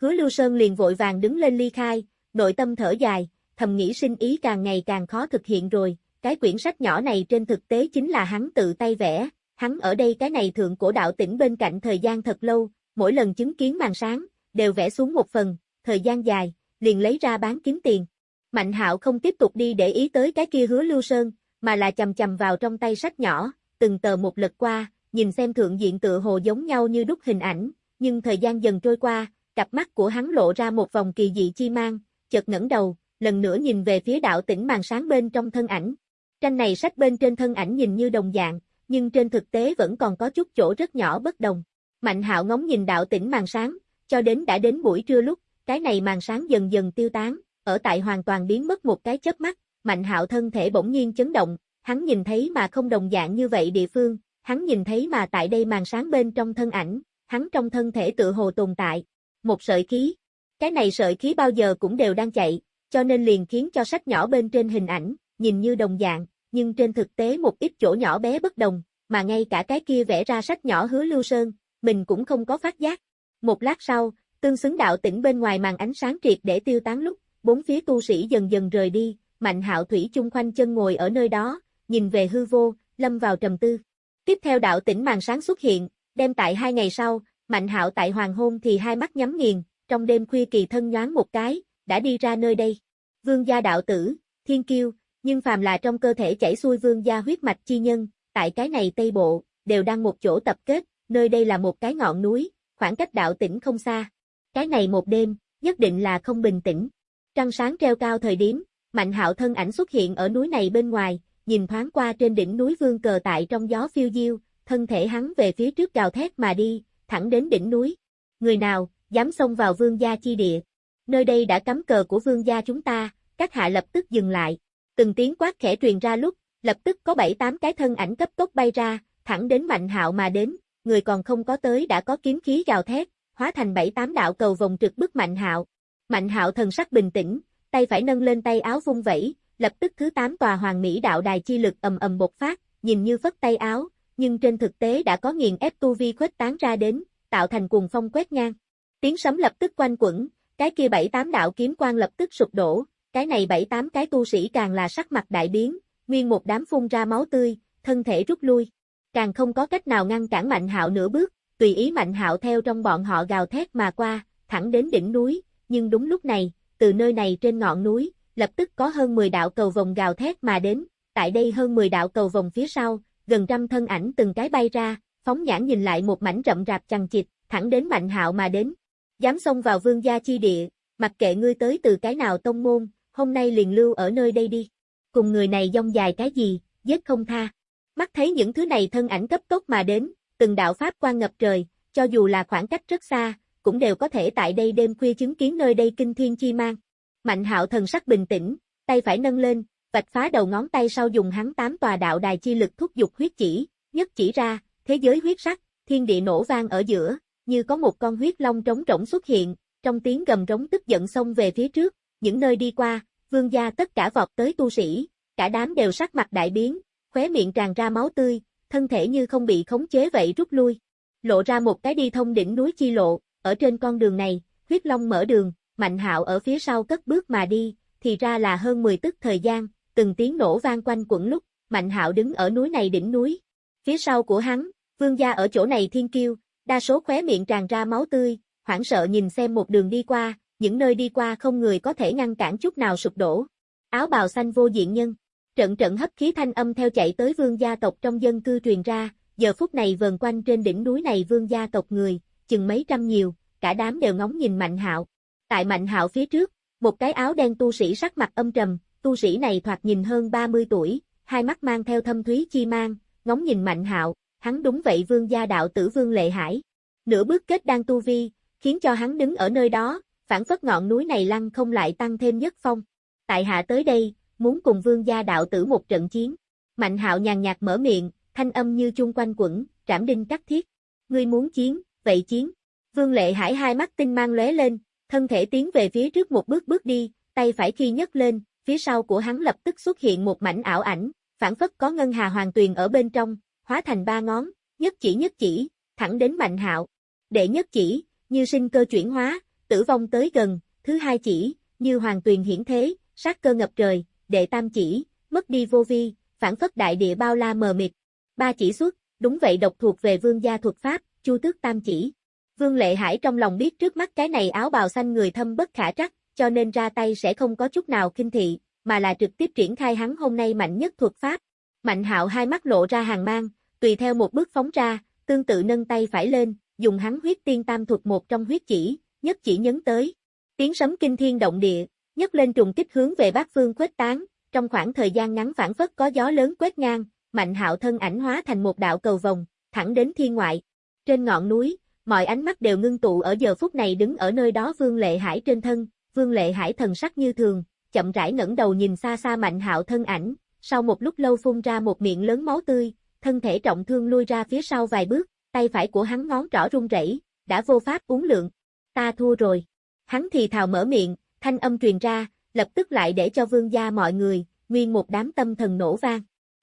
Hứa Lưu Sơn liền vội vàng đứng lên ly khai, nội tâm thở dài, thầm nghĩ sinh ý càng ngày càng khó thực hiện rồi, cái quyển sách nhỏ này trên thực tế chính là hắn tự tay vẽ, hắn ở đây cái này thượng cổ đạo tỉnh bên cạnh thời gian thật lâu, mỗi lần chứng kiến màn sáng, đều vẽ xuống một phần, thời gian dài, liền lấy ra bán kiếm tiền. Mạnh hạo không tiếp tục đi để ý tới cái kia hứa lưu sơn, mà là chầm chầm vào trong tay sách nhỏ, từng tờ một lật qua, nhìn xem thượng diện tựa hồ giống nhau như đúc hình ảnh, nhưng thời gian dần trôi qua, cặp mắt của hắn lộ ra một vòng kỳ dị chi mang, chợt ngẩng đầu, lần nữa nhìn về phía đạo tĩnh màn sáng bên trong thân ảnh. Tranh này sách bên trên thân ảnh nhìn như đồng dạng, nhưng trên thực tế vẫn còn có chút chỗ rất nhỏ bất đồng. Mạnh hạo ngóng nhìn đạo tĩnh màn sáng, cho đến đã đến buổi trưa lúc, cái này màn sáng dần dần tiêu tán, ở tại hoàn toàn biến mất một cái chớp mắt, mạnh hạo thân thể bỗng nhiên chấn động, hắn nhìn thấy mà không đồng dạng như vậy địa phương, hắn nhìn thấy mà tại đây màn sáng bên trong thân ảnh, hắn trong thân thể tự hồ tồn tại, một sợi khí. Cái này sợi khí bao giờ cũng đều đang chạy, cho nên liền khiến cho sách nhỏ bên trên hình ảnh, nhìn như đồng dạng, nhưng trên thực tế một ít chỗ nhỏ bé bất đồng, mà ngay cả cái kia vẽ ra sách nhỏ hứa lưu sơn, mình cũng không có phát giác. Một lát sau, tương xứng đạo tỉnh bên ngoài màn ánh sáng triệt để tiêu tán lúc, bốn phía tu sĩ dần dần rời đi, mạnh hạo thủy chung khoanh chân ngồi ở nơi đó, nhìn về hư vô, lâm vào trầm tư. Tiếp theo đạo tỉnh màn sáng xuất hiện, đem tại hai ngày sau, mạnh hạo tại hoàng hôn thì hai mắt nhắm nghiền, trong đêm khuya kỳ thân nhoáng một cái, đã đi ra nơi đây. Vương gia đạo tử, thiên kiêu, nhưng phàm là trong cơ thể chảy xuôi vương gia huyết mạch chi nhân, tại cái này Tây Bộ, đều đang một chỗ tập kết, nơi đây là một cái ngọn núi, khoảng cách đạo tỉnh không xa. Cái này một đêm, nhất định là không bình tĩnh. Trăng sáng treo cao thời điểm, Mạnh hạo thân ảnh xuất hiện ở núi này bên ngoài, nhìn thoáng qua trên đỉnh núi vương cờ tại trong gió phiêu diêu, thân thể hắn về phía trước gào thét mà đi, thẳng đến đỉnh núi. Người nào, dám xông vào vương gia chi địa. Nơi đây đã cắm cờ của vương gia chúng ta, các hạ lập tức dừng lại. Từng tiếng quát khẽ truyền ra lúc, lập tức có bảy tám cái thân ảnh cấp tốc bay ra, thẳng đến Mạnh Hạo mà đến, người còn không có tới đã có kiếm khí gào thét, hóa thành bảy tám đạo cầu vòng trực bức Mạnh Hạo. Mạnh Hạo thần sắc bình tĩnh, tay phải nâng lên tay áo vung vẩy, lập tức thứ tám tòa hoàng mỹ đạo đài chi lực ầm ầm bộc phát, nhìn như phất tay áo, nhưng trên thực tế đã có nghiền ép tu vi khuếch tán ra đến, tạo thành cuồng phong quét ngang. Tiếng sấm lập tức quanh quẩn, cái kia bảy tám đạo kiếm quang lập tức sụp đổ, cái này bảy tám cái tu sĩ càng là sắc mặt đại biến, nguyên một đám phun ra máu tươi, thân thể rút lui. Càng không có cách nào ngăn cản Mạnh Hạo nửa bước, tùy ý Mạnh Hạo theo trong bọn họ gào thét mà qua, thẳng đến đỉnh núi, nhưng đúng lúc này, từ nơi này trên ngọn núi, lập tức có hơn 10 đạo cầu vòng gào thét mà đến, tại đây hơn 10 đạo cầu vòng phía sau, gần trăm thân ảnh từng cái bay ra, phóng nhãn nhìn lại một mảnh rậm rạp chằng chịt, thẳng đến Mạnh Hạo mà đến. Dám xông vào vương gia chi địa, mặc kệ ngươi tới từ cái nào tông môn, hôm nay liền lưu ở nơi đây đi. Cùng người này dông dài cái gì, giết không tha. Mắt thấy những thứ này thân ảnh cấp tốc mà đến, từng đạo pháp quan ngập trời, cho dù là khoảng cách rất xa, cũng đều có thể tại đây đêm khuya chứng kiến nơi đây kinh thiên chi mang. Mạnh hạo thần sắc bình tĩnh, tay phải nâng lên, vạch phá đầu ngón tay sau dùng hắn tám tòa đạo đài chi lực thúc dục huyết chỉ, nhất chỉ ra, thế giới huyết sắc, thiên địa nổ vang ở giữa, như có một con huyết long trống rỗng xuất hiện, trong tiếng gầm rống tức giận xông về phía trước, những nơi đi qua, vương gia tất cả vọt tới tu sĩ, cả đám đều sắc mặt đại biến, khóe miệng tràn ra máu tươi, thân thể như không bị khống chế vậy rút lui. Lộ ra một cái đi thông đỉnh núi chi lộ, ở trên con đường này, huyết long mở đường, mạnh hạo ở phía sau cất bước mà đi, thì ra là hơn 10 tức thời gian, từng tiếng nổ vang quanh quẩn lúc, mạnh hạo đứng ở núi này đỉnh núi. Phía sau của hắn, vương gia ở chỗ này thiên kiêu, đa số khóe miệng tràn ra máu tươi, hoảng sợ nhìn xem một đường đi qua, những nơi đi qua không người có thể ngăn cản chút nào sụp đổ. Áo bào xanh vô diện nhân, trận trận hấp khí thanh âm theo chạy tới vương gia tộc trong dân cư truyền ra, giờ phút này vần quanh trên đỉnh núi này vương gia tộc người, chừng mấy trăm nhiều, cả đám đều ngóng nhìn Mạnh Hạo. Tại Mạnh Hạo phía trước, một cái áo đen tu sĩ sắc mặt âm trầm, tu sĩ này thoạt nhìn hơn 30 tuổi, hai mắt mang theo thâm thúy chi mang, ngóng nhìn Mạnh Hạo, hắn đúng vậy vương gia đạo tử vương lệ hải. Nửa bước kết đang tu vi, khiến cho hắn đứng ở nơi đó, phản phất ngọn núi này lăn không lại tăng thêm nhất phong. Tại hạ tới đây, muốn cùng vương gia đạo tử một trận chiến. Mạnh hạo nhàn nhạt mở miệng, thanh âm như chung quanh quẩn, trảm đinh cắt thiết. Ngươi muốn chiến, vậy chiến. Vương lệ hải hai mắt tinh mang lóe lên, thân thể tiến về phía trước một bước bước đi, tay phải khi nhấc lên, phía sau của hắn lập tức xuất hiện một mảnh ảo ảnh, phản phất có ngân hà hoàng tuyền ở bên trong, hóa thành ba ngón, nhất chỉ nhất chỉ, thẳng đến mạnh hạo. Đệ nhất chỉ, như sinh cơ chuyển hóa, tử vong tới gần, thứ hai chỉ, như hoàng tuyền hiển thế, sát cơ ngập trời, đệ tam chỉ, mất đi vô vi, phản phất đại địa bao la mờ mịt. Ba chỉ xuất, đúng vậy độc thuộc về vương gia thuật pháp, chu tước tam chỉ. Vương Lệ Hải trong lòng biết trước mắt cái này áo bào xanh người thâm bất khả trắc, cho nên ra tay sẽ không có chút nào kinh thị, mà là trực tiếp triển khai hắn hôm nay mạnh nhất thuật pháp. Mạnh hạo hai mắt lộ ra hàng mang, tùy theo một bước phóng ra, tương tự nâng tay phải lên, dùng hắn huyết tiên tam thuật một trong huyết chỉ, nhất chỉ nhấn tới. Tiếng sấm kinh thiên động địa, nhấc lên trùng kích hướng về bát phương khuếch tán, trong khoảng thời gian ngắn phản phất có gió lớn quét ngang, mạnh hạo thân ảnh hóa thành một đạo cầu vòng, thẳng đến thiên ngoại. Trên ngọn núi, mọi ánh mắt đều ngưng tụ ở giờ phút này đứng ở nơi đó Vương Lệ Hải trên thân, Vương Lệ Hải thần sắc như thường, chậm rãi ngẩng đầu nhìn xa xa mạnh hạo thân ảnh, sau một lúc lâu phun ra một miệng lớn máu tươi, thân thể trọng thương lui ra phía sau vài bước, tay phải của hắn ngón trỏ run rẩy, đã vô pháp uống lượng. Ta thua rồi. Hắn thì thào mở miệng, thanh âm truyền ra, lập tức lại để cho vương gia mọi người, nguyên một đám tâm thần nổ vang.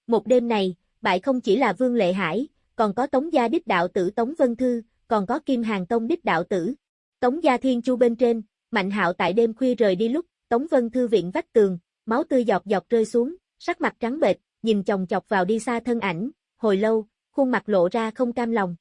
Một đêm này, bại không chỉ là vương lệ hải, còn có tống gia đích đạo tử tống vân thư, còn có kim hàng tông đích đạo tử. Tống gia thiên chu bên trên, mạnh hạo tại đêm khuya rời đi lúc, tống vân thư viện vách tường, máu tươi giọt giọt rơi xuống, sắc mặt trắng bệch, nhìn chồng chọc vào đi xa thân ảnh, hồi lâu, khuôn mặt lộ ra không cam lòng.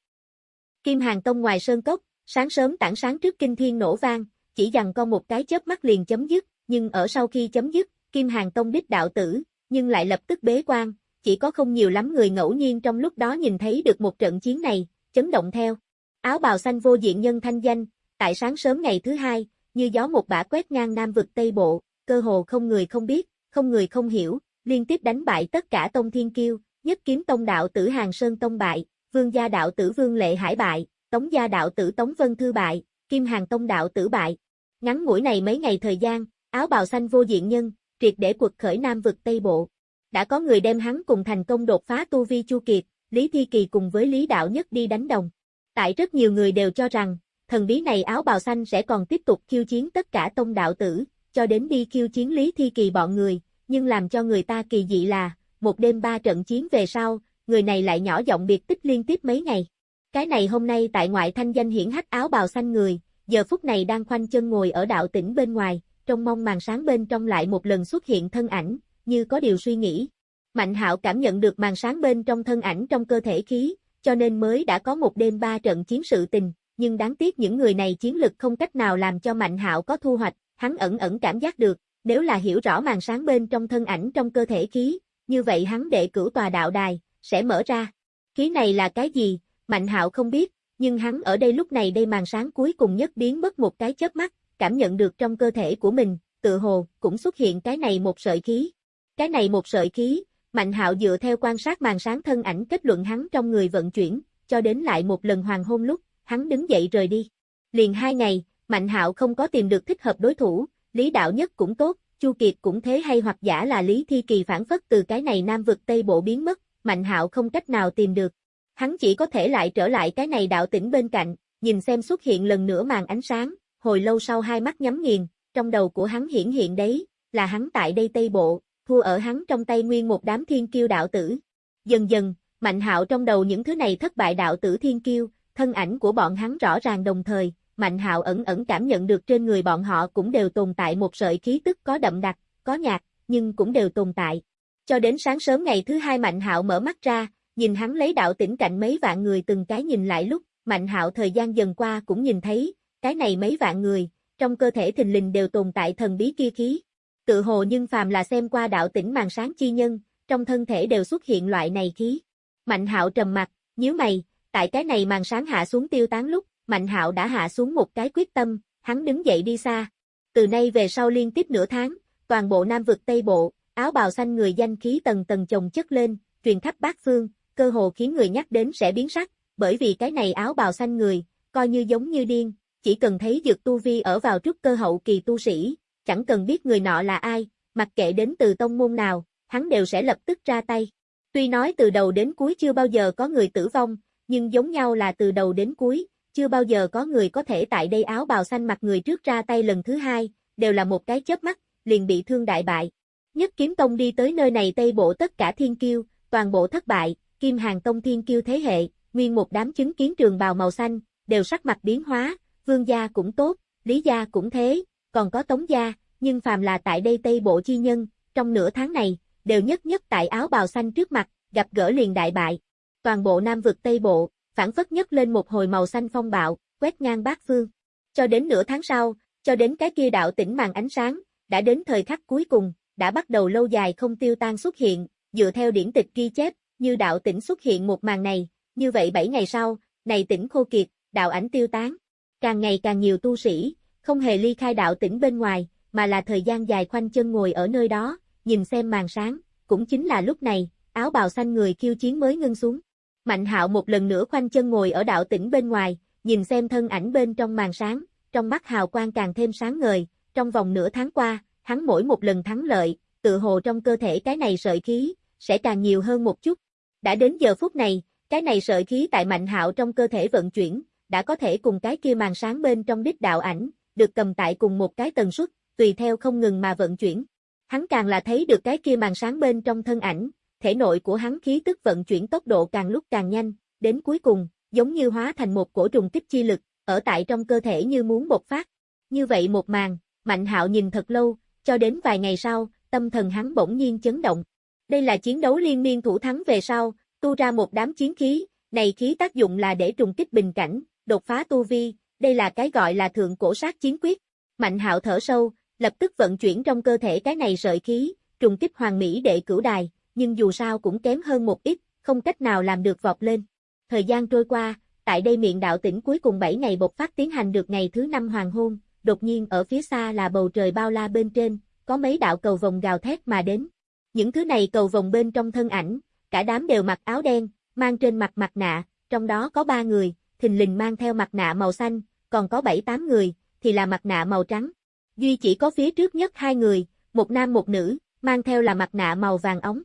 Kim Hàng Tông ngoài sơn cốc, sáng sớm tảng sáng trước kinh thiên nổ vang, chỉ dằn con một cái chớp mắt liền chấm dứt, nhưng ở sau khi chấm dứt, Kim Hàng Tông đích đạo tử, nhưng lại lập tức bế quan, chỉ có không nhiều lắm người ngẫu nhiên trong lúc đó nhìn thấy được một trận chiến này, chấn động theo. Áo bào xanh vô diện nhân thanh danh, tại sáng sớm ngày thứ hai, như gió một bả quét ngang nam vực Tây Bộ, cơ hồ không người không biết, không người không hiểu, liên tiếp đánh bại tất cả tông thiên kiêu, nhất kiếm tông đạo tử Hàng Sơn tông bại, vương gia đạo tử Vương Lệ Hải bại, tống gia đạo tử Tống Vân Thư bại, kim hàng tông đạo tử bại. Ngắn ngủi này mấy ngày thời gian, áo bào xanh vô diện nhân, triệt để cuộc khởi nam vực Tây Bộ. Đã có người đem hắn cùng thành công đột phá tu vi chu kiệt, Lý Thi Kỳ cùng với Lý Đạo Nhất đi đánh đồng. Tại rất nhiều người đều cho rằng, thần bí này áo bào xanh sẽ còn tiếp tục khiêu chiến tất cả tông đạo tử, cho đến đi khiêu chiến Lý Thi Kỳ bọn người, nhưng làm cho người ta kỳ dị là, một đêm ba trận chiến về sau, người này lại nhỏ giọng biệt tích liên tiếp mấy ngày. Cái này hôm nay tại ngoại thanh danh hiển hách áo bào xanh người, giờ phút này đang khoanh chân ngồi ở đạo tỉnh bên ngoài, trong mong màn sáng bên trong lại một lần xuất hiện thân ảnh, như có điều suy nghĩ. Mạnh hạo cảm nhận được màn sáng bên trong thân ảnh trong cơ thể khí, cho nên mới đã có một đêm ba trận chiến sự tình, nhưng đáng tiếc những người này chiến lực không cách nào làm cho Mạnh hạo có thu hoạch, hắn ẩn ẩn cảm giác được, nếu là hiểu rõ màn sáng bên trong thân ảnh trong cơ thể khí, như vậy hắn đệ cửu tòa đạo đài, sẽ mở ra. Khí này là cái gì, Mạnh hạo không biết, nhưng hắn ở đây lúc này đây màn sáng cuối cùng nhất biến mất một cái chớp mắt, cảm nhận được trong cơ thể của mình, tự hồ, cũng xuất hiện cái này một sợi khí. Cái này một sợi khí, Mạnh hạo dựa theo quan sát màn sáng thân ảnh kết luận hắn trong người vận chuyển, cho đến lại một lần hoàng hôn lúc, hắn đứng dậy rời đi. Liền hai ngày, Mạnh hạo không có tìm được thích hợp đối thủ, Lý Đạo Nhất cũng tốt, Chu Kiệt cũng thế hay hoặc giả là Lý Thi Kỳ phản phất từ cái này Nam vực Tây Bộ biến mất, Mạnh hạo không cách nào tìm được. Hắn chỉ có thể lại trở lại cái này đạo tỉnh bên cạnh, nhìn xem xuất hiện lần nữa màn ánh sáng, hồi lâu sau hai mắt nhắm nghiền, trong đầu của hắn hiển hiện đấy, là hắn tại đây Tây Bộ, thua ở hắn trong tay nguyên một đám thiên kiêu đạo tử. Dần dần, Mạnh hạo trong đầu những thứ này thất bại đạo tử thiên kiêu, thân ảnh của bọn hắn rõ ràng đồng thời, Mạnh hạo ẩn ẩn cảm nhận được trên người bọn họ cũng đều tồn tại một sợi khí tức có đậm đặc, có nhạt, nhưng cũng đều tồn tại. Cho đến sáng sớm ngày thứ hai Mạnh hạo mở mắt ra, nhìn hắn lấy đạo tỉnh cạnh mấy vạn người từng cái nhìn lại lúc, Mạnh hạo thời gian dần qua cũng nhìn thấy, cái này mấy vạn người, trong cơ thể thình lình đều tồn tại thần bí kia khí. Tự hồ nhưng phàm là xem qua đạo tỉnh màn sáng chi nhân, trong thân thể đều xuất hiện loại này khí. Mạnh hạo trầm mặt, nhíu mày, tại cái này màn sáng hạ xuống tiêu tán lúc, Mạnh hạo đã hạ xuống một cái quyết tâm, hắn đứng dậy đi xa. Từ nay về sau liên tiếp nửa tháng, toàn bộ Nam vực Tây Bộ, áo bào xanh người danh khí tầng tầng chồng chất lên, truyền khắp bát phương, cơ hồ khiến người nhắc đến sẽ biến sắc, bởi vì cái này áo bào xanh người, coi như giống như điên, chỉ cần thấy dược tu vi ở vào trúc cơ hậu kỳ tu sĩ, chẳng cần biết người nọ là ai, mặc kệ đến từ tông môn nào, hắn đều sẽ lập tức ra tay. Tuy nói từ đầu đến cuối chưa bao giờ có người tử vong, nhưng giống nhau là từ đầu đến cuối, chưa bao giờ có người có thể tại đây áo bào xanh mặt người trước ra tay lần thứ hai, đều là một cái chớp mắt, liền bị thương đại bại. Nhất kiếm tông đi tới nơi này tây bộ tất cả thiên kiêu, toàn bộ thất bại, kim hàng tông thiên kiêu thế hệ, nguyên một đám chứng kiến trường bào màu xanh, đều sắc mặt biến hóa, vương gia cũng tốt, lý gia cũng thế, còn có tống gia, nhưng phàm là tại đây tây bộ chi nhân, trong nửa tháng này, đều nhất nhất tại áo bào xanh trước mặt, gặp gỡ liền đại bại. Toàn bộ Nam vực Tây Bộ, phản phất nhất lên một hồi màu xanh phong bạo, quét ngang bát phương. Cho đến nửa tháng sau, cho đến cái kia đạo tỉnh màn ánh sáng, đã đến thời khắc cuối cùng, đã bắt đầu lâu dài không tiêu tan xuất hiện, dựa theo điển tịch ghi chép, như đạo tỉnh xuất hiện một màn này, như vậy 7 ngày sau, này tỉnh khô kiệt, đạo ảnh tiêu tán. Càng ngày càng nhiều tu sĩ, không hề ly khai đạo tỉnh bên ngoài, mà là thời gian dài khoanh chân ngồi ở nơi đó, nhìn xem màn sáng, cũng chính là lúc này, áo bào xanh người kêu chiến mới ngưng xuống. Mạnh hạo một lần nữa khoanh chân ngồi ở đạo tỉnh bên ngoài, nhìn xem thân ảnh bên trong màn sáng, trong mắt hào quang càng thêm sáng ngời, trong vòng nửa tháng qua, hắn mỗi một lần thắng lợi, tự hồ trong cơ thể cái này sợi khí, sẽ càng nhiều hơn một chút. Đã đến giờ phút này, cái này sợi khí tại mạnh hạo trong cơ thể vận chuyển, đã có thể cùng cái kia màn sáng bên trong đích đạo ảnh, được cầm tại cùng một cái tần suất, tùy theo không ngừng mà vận chuyển. Hắn càng là thấy được cái kia màn sáng bên trong thân ảnh, thể nội của hắn khí tức vận chuyển tốc độ càng lúc càng nhanh, đến cuối cùng, giống như hóa thành một cổ trùng kích chi lực, ở tại trong cơ thể như muốn bộc phát. Như vậy một màn, Mạnh Hạo nhìn thật lâu, cho đến vài ngày sau, tâm thần hắn bỗng nhiên chấn động. Đây là chiến đấu liên miên thủ thắng về sau, tu ra một đám chiến khí, này khí tác dụng là để trùng kích bình cảnh, đột phá tu vi, đây là cái gọi là thượng cổ sát chiến quyết. Mạnh Hạo thở sâu, lập tức vận chuyển trong cơ thể cái này sợi khí, trùng kích hoàng mỹ đệ cửu đài, nhưng dù sao cũng kém hơn một ít, không cách nào làm được vọt lên. Thời gian trôi qua, tại đây miệng đạo tỉnh cuối cùng 7 ngày bộc phát tiến hành được ngày thứ năm hoàng hôn, đột nhiên ở phía xa là bầu trời bao la bên trên, có mấy đạo cầu vòng gào thét mà đến. Những thứ này cầu vòng bên trong thân ảnh, cả đám đều mặc áo đen, mang trên mặt mặt nạ, trong đó có ba người, thình lình mang theo mặt nạ màu xanh, còn có bảy tám người, thì là mặt nạ màu trắng. Duy chỉ có phía trước nhất hai người, một nam một nữ, mang theo là mặt nạ màu vàng ống.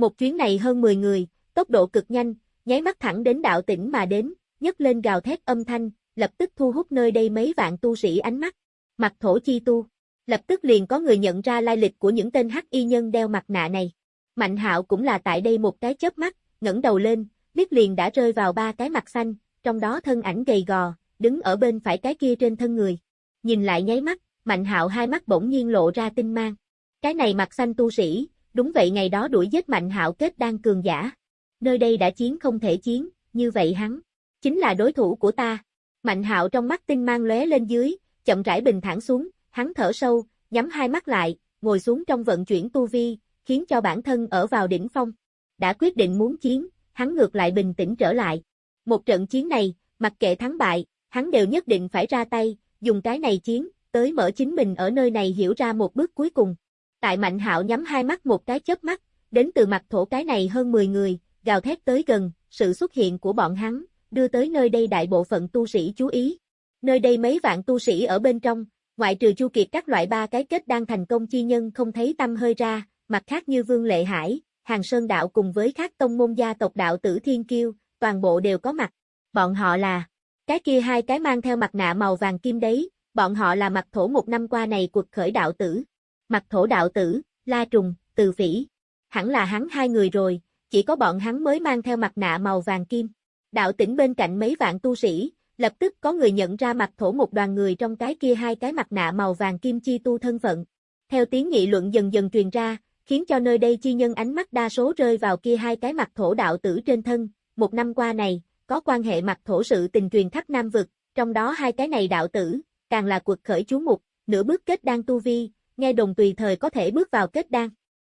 Một chuyến này hơn 10 người, tốc độ cực nhanh, nháy mắt thẳng đến đạo tỉnh mà đến, nhấc lên gào thét âm thanh, lập tức thu hút nơi đây mấy vạn tu sĩ ánh mắt. Mặt thổ chi tu. Lập tức liền có người nhận ra lai lịch của những tên hắc y nhân đeo mặt nạ này. Mạnh hạo cũng là tại đây một cái chớp mắt, ngẩng đầu lên, biết liền đã rơi vào ba cái mặt xanh, trong đó thân ảnh gầy gò, đứng ở bên phải cái kia trên thân người. Nhìn lại nháy mắt, Mạnh Hạo hai mắt bỗng nhiên lộ ra tinh mang. Cái này mặt xanh tu sĩ, đúng vậy ngày đó đuổi giết Mạnh Hạo kết đang cường giả. Nơi đây đã chiến không thể chiến, như vậy hắn chính là đối thủ của ta. Mạnh Hạo trong mắt tinh mang lóe lên dưới, chậm rãi bình thản xuống, hắn thở sâu, nhắm hai mắt lại, ngồi xuống trong vận chuyển tu vi, khiến cho bản thân ở vào đỉnh phong. Đã quyết định muốn chiến, hắn ngược lại bình tĩnh trở lại. Một trận chiến này, mặc kệ thắng bại, hắn đều nhất định phải ra tay, dùng cái này chiến, tới mở chính mình ở nơi này hiểu ra một bước cuối cùng. Tại Mạnh Hạo nhắm hai mắt một cái chớp mắt, đến từ mặt thổ cái này hơn 10 người, gào thét tới gần, sự xuất hiện của bọn hắn, đưa tới nơi đây đại bộ phận tu sĩ chú ý. Nơi đây mấy vạn tu sĩ ở bên trong, ngoại trừ Chu Kiệt các loại ba cái kết đang thành công chi nhân không thấy tâm hơi ra, mặt khác như Vương Lệ Hải, Hàng Sơn Đạo cùng với các tông môn gia tộc đạo tử Thiên Kiêu, toàn bộ đều có mặt. Bọn họ là, cái kia hai cái mang theo mặt nạ màu vàng kim đấy, bọn họ là mặt thổ một năm qua này cuộc khởi đạo tử. Mặt thổ đạo tử, La Trùng, Từ Phỉ. Hẳn là hắn hai người rồi, chỉ có bọn hắn mới mang theo mặt nạ màu vàng kim. Đạo tỉnh bên cạnh mấy vạn tu sĩ, lập tức có người nhận ra mặt thổ một đoàn người trong cái kia hai cái mặt nạ màu vàng kim chi tu thân phận. Theo tiếng nghị luận dần dần truyền ra, khiến cho nơi đây chi nhân ánh mắt đa số rơi vào kia hai cái mặt thổ đạo tử trên thân. Một năm qua này, có quan hệ mặt thổ sự tình truyền khắp Nam Vực, trong đó hai cái này đạo tử, càng là cuộc khởi chú mục, nửa bước kết đan tu vi, nghe đồng tùy thời có thể bước vào kết đan.